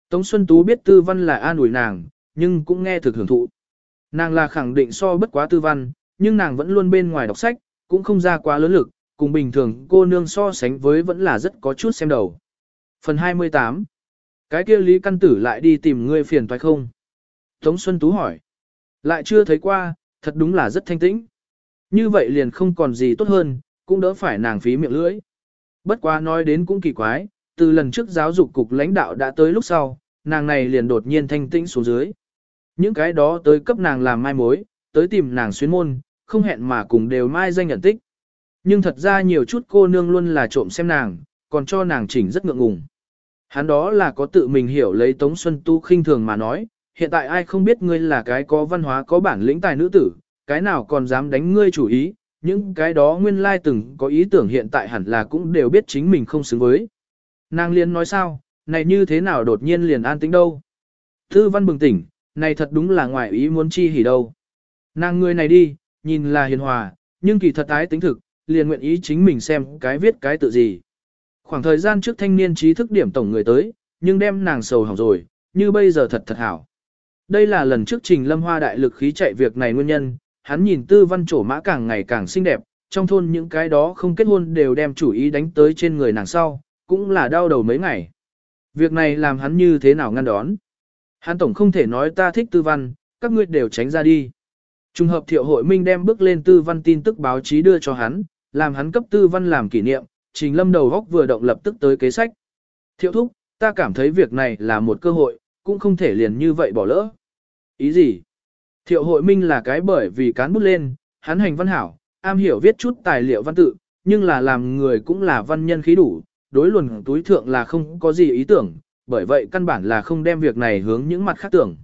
Tống Xuân Tú biết tư văn là an ủi nàng, nhưng cũng nghe thực hưởng thụ. Nàng là khẳng định so bất quá tư văn, nhưng nàng vẫn luôn bên ngoài đọc sách, cũng không ra quá lớn lực, cùng bình thường cô nương so sánh với vẫn là rất có chút xem đầu. Phần 28 Cái kia Lý Căn Tử lại đi tìm ngươi phiền toái không? Tống Xuân Tú hỏi. Lại chưa thấy qua, thật đúng là rất thanh tĩnh. Như vậy liền không còn gì tốt hơn, cũng đỡ phải nàng phí miệng lưỡi. Bất quá nói đến cũng kỳ quái, từ lần trước giáo dục cục lãnh đạo đã tới lúc sau, nàng này liền đột nhiên thanh tĩnh xuống dưới. Những cái đó tới cấp nàng làm mai mối, tới tìm nàng xuyên môn, không hẹn mà cùng đều mai danh nhận tích. Nhưng thật ra nhiều chút cô nương luôn là trộm xem nàng, còn cho nàng chỉnh rất ngượng ngùng. Hắn đó là có tự mình hiểu lấy Tống Xuân Tu khinh thường mà nói, hiện tại ai không biết ngươi là cái có văn hóa có bản lĩnh tài nữ tử, cái nào còn dám đánh ngươi chủ ý, những cái đó nguyên lai từng có ý tưởng hiện tại hẳn là cũng đều biết chính mình không xứng với. Nàng liên nói sao, này như thế nào đột nhiên liền an tĩnh đâu. Thư văn bừng tỉnh, này thật đúng là ngoài ý muốn chi hỉ đâu. Nàng người này đi, nhìn là hiền hòa, nhưng kỳ thật ái tính thực, liền nguyện ý chính mình xem cái viết cái tự gì. Khoảng thời gian trước thanh niên trí thức điểm tổng người tới, nhưng đem nàng sầu hỏng rồi, như bây giờ thật thật hảo. Đây là lần trước trình lâm hoa đại lực khí chạy việc này nguyên nhân, hắn nhìn tư văn trổ mã càng ngày càng xinh đẹp, trong thôn những cái đó không kết hôn đều đem chủ ý đánh tới trên người nàng sau, cũng là đau đầu mấy ngày. Việc này làm hắn như thế nào ngăn đón. Hắn tổng không thể nói ta thích tư văn, các ngươi đều tránh ra đi. Trung hợp thiệu hội minh đem bước lên tư văn tin tức báo chí đưa cho hắn, làm hắn cấp tư văn làm kỷ niệm, trình lâm đầu góc vừa động lập tức tới kế sách. Thiệu thúc, ta cảm thấy việc này là một cơ hội, cũng không thể liền như vậy bỏ lỡ. Ý gì? Thiệu hội minh là cái bởi vì cán bút lên, hắn hành văn hảo, am hiểu viết chút tài liệu văn tự, nhưng là làm người cũng là văn nhân khí đủ, đối luận túi thượng là không có gì ý tưởng, bởi vậy căn bản là không đem việc này hướng những mặt khác tưởng.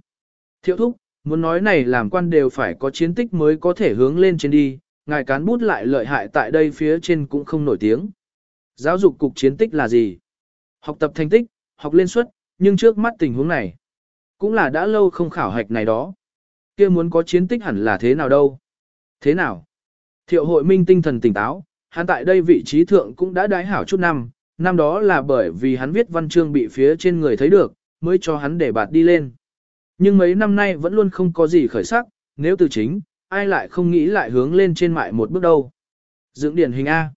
Thiệu thúc, muốn nói này làm quan đều phải có chiến tích mới có thể hướng lên trên đi, ngài cán bút lại lợi hại tại đây phía trên cũng không nổi tiếng. Giáo dục cục chiến tích là gì? Học tập thành tích, học lên suất, nhưng trước mắt tình huống này, cũng là đã lâu không khảo hạch này đó kia muốn có chiến tích hẳn là thế nào đâu? Thế nào? Thiệu hội minh tinh thần tỉnh táo, hắn tại đây vị trí thượng cũng đã đái hảo chút năm, năm đó là bởi vì hắn viết văn chương bị phía trên người thấy được, mới cho hắn để bạt đi lên. Nhưng mấy năm nay vẫn luôn không có gì khởi sắc, nếu từ chính, ai lại không nghĩ lại hướng lên trên mại một bước đâu. Dưỡng điển hình A.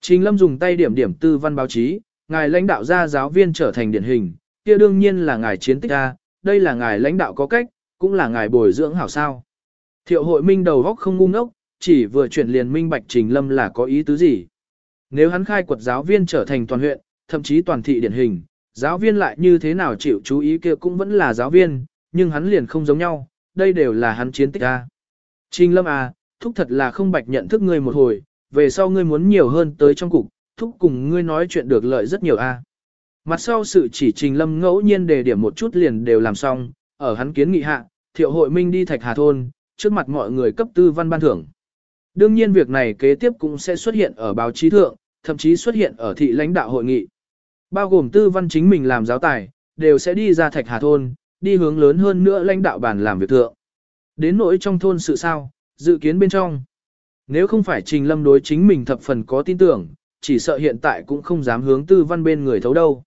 Trình Lâm dùng tay điểm điểm tư văn báo chí, ngài lãnh đạo ra giáo viên trở thành điển hình, kia đương nhiên là ngài chiến tích A, đây là ngài lãnh đạo có cách, cũng là ngài bồi dưỡng hảo sao. Thiệu hội minh đầu góc không ngu ngốc, chỉ vừa chuyển liền minh bạch Trình Lâm là có ý tứ gì. Nếu hắn khai quật giáo viên trở thành toàn huyện, thậm chí toàn thị điển hình, giáo viên lại như thế nào chịu chú ý kia cũng vẫn là giáo viên, nhưng hắn liền không giống nhau, đây đều là hắn chiến tích A. Trình Lâm à, thúc thật là không bạch nhận thức ngươi một hồi, về sau ngươi muốn nhiều hơn tới trong cục, thúc cùng ngươi nói chuyện được lợi rất nhiều a. Mặt sau sự chỉ Trình Lâm ngẫu nhiên đề điểm một chút liền đều làm xong, ở hắn kiến nghị hạ, thiệu hội minh đi thạch hà thôn, trước mặt mọi người cấp tư văn ban thưởng. Đương nhiên việc này kế tiếp cũng sẽ xuất hiện ở báo chí thượng, thậm chí xuất hiện ở thị lãnh đạo hội nghị. Bao gồm tư văn chính mình làm giáo tài, đều sẽ đi ra thạch hà thôn, đi hướng lớn hơn nữa lãnh đạo bàn làm việc thượng. Đến nỗi trong thôn sự sao, dự kiến bên trong. Nếu không phải Trình Lâm đối chính mình thập phần có tin tưởng, chỉ sợ hiện tại cũng không dám hướng tư văn bên người thấu đâu.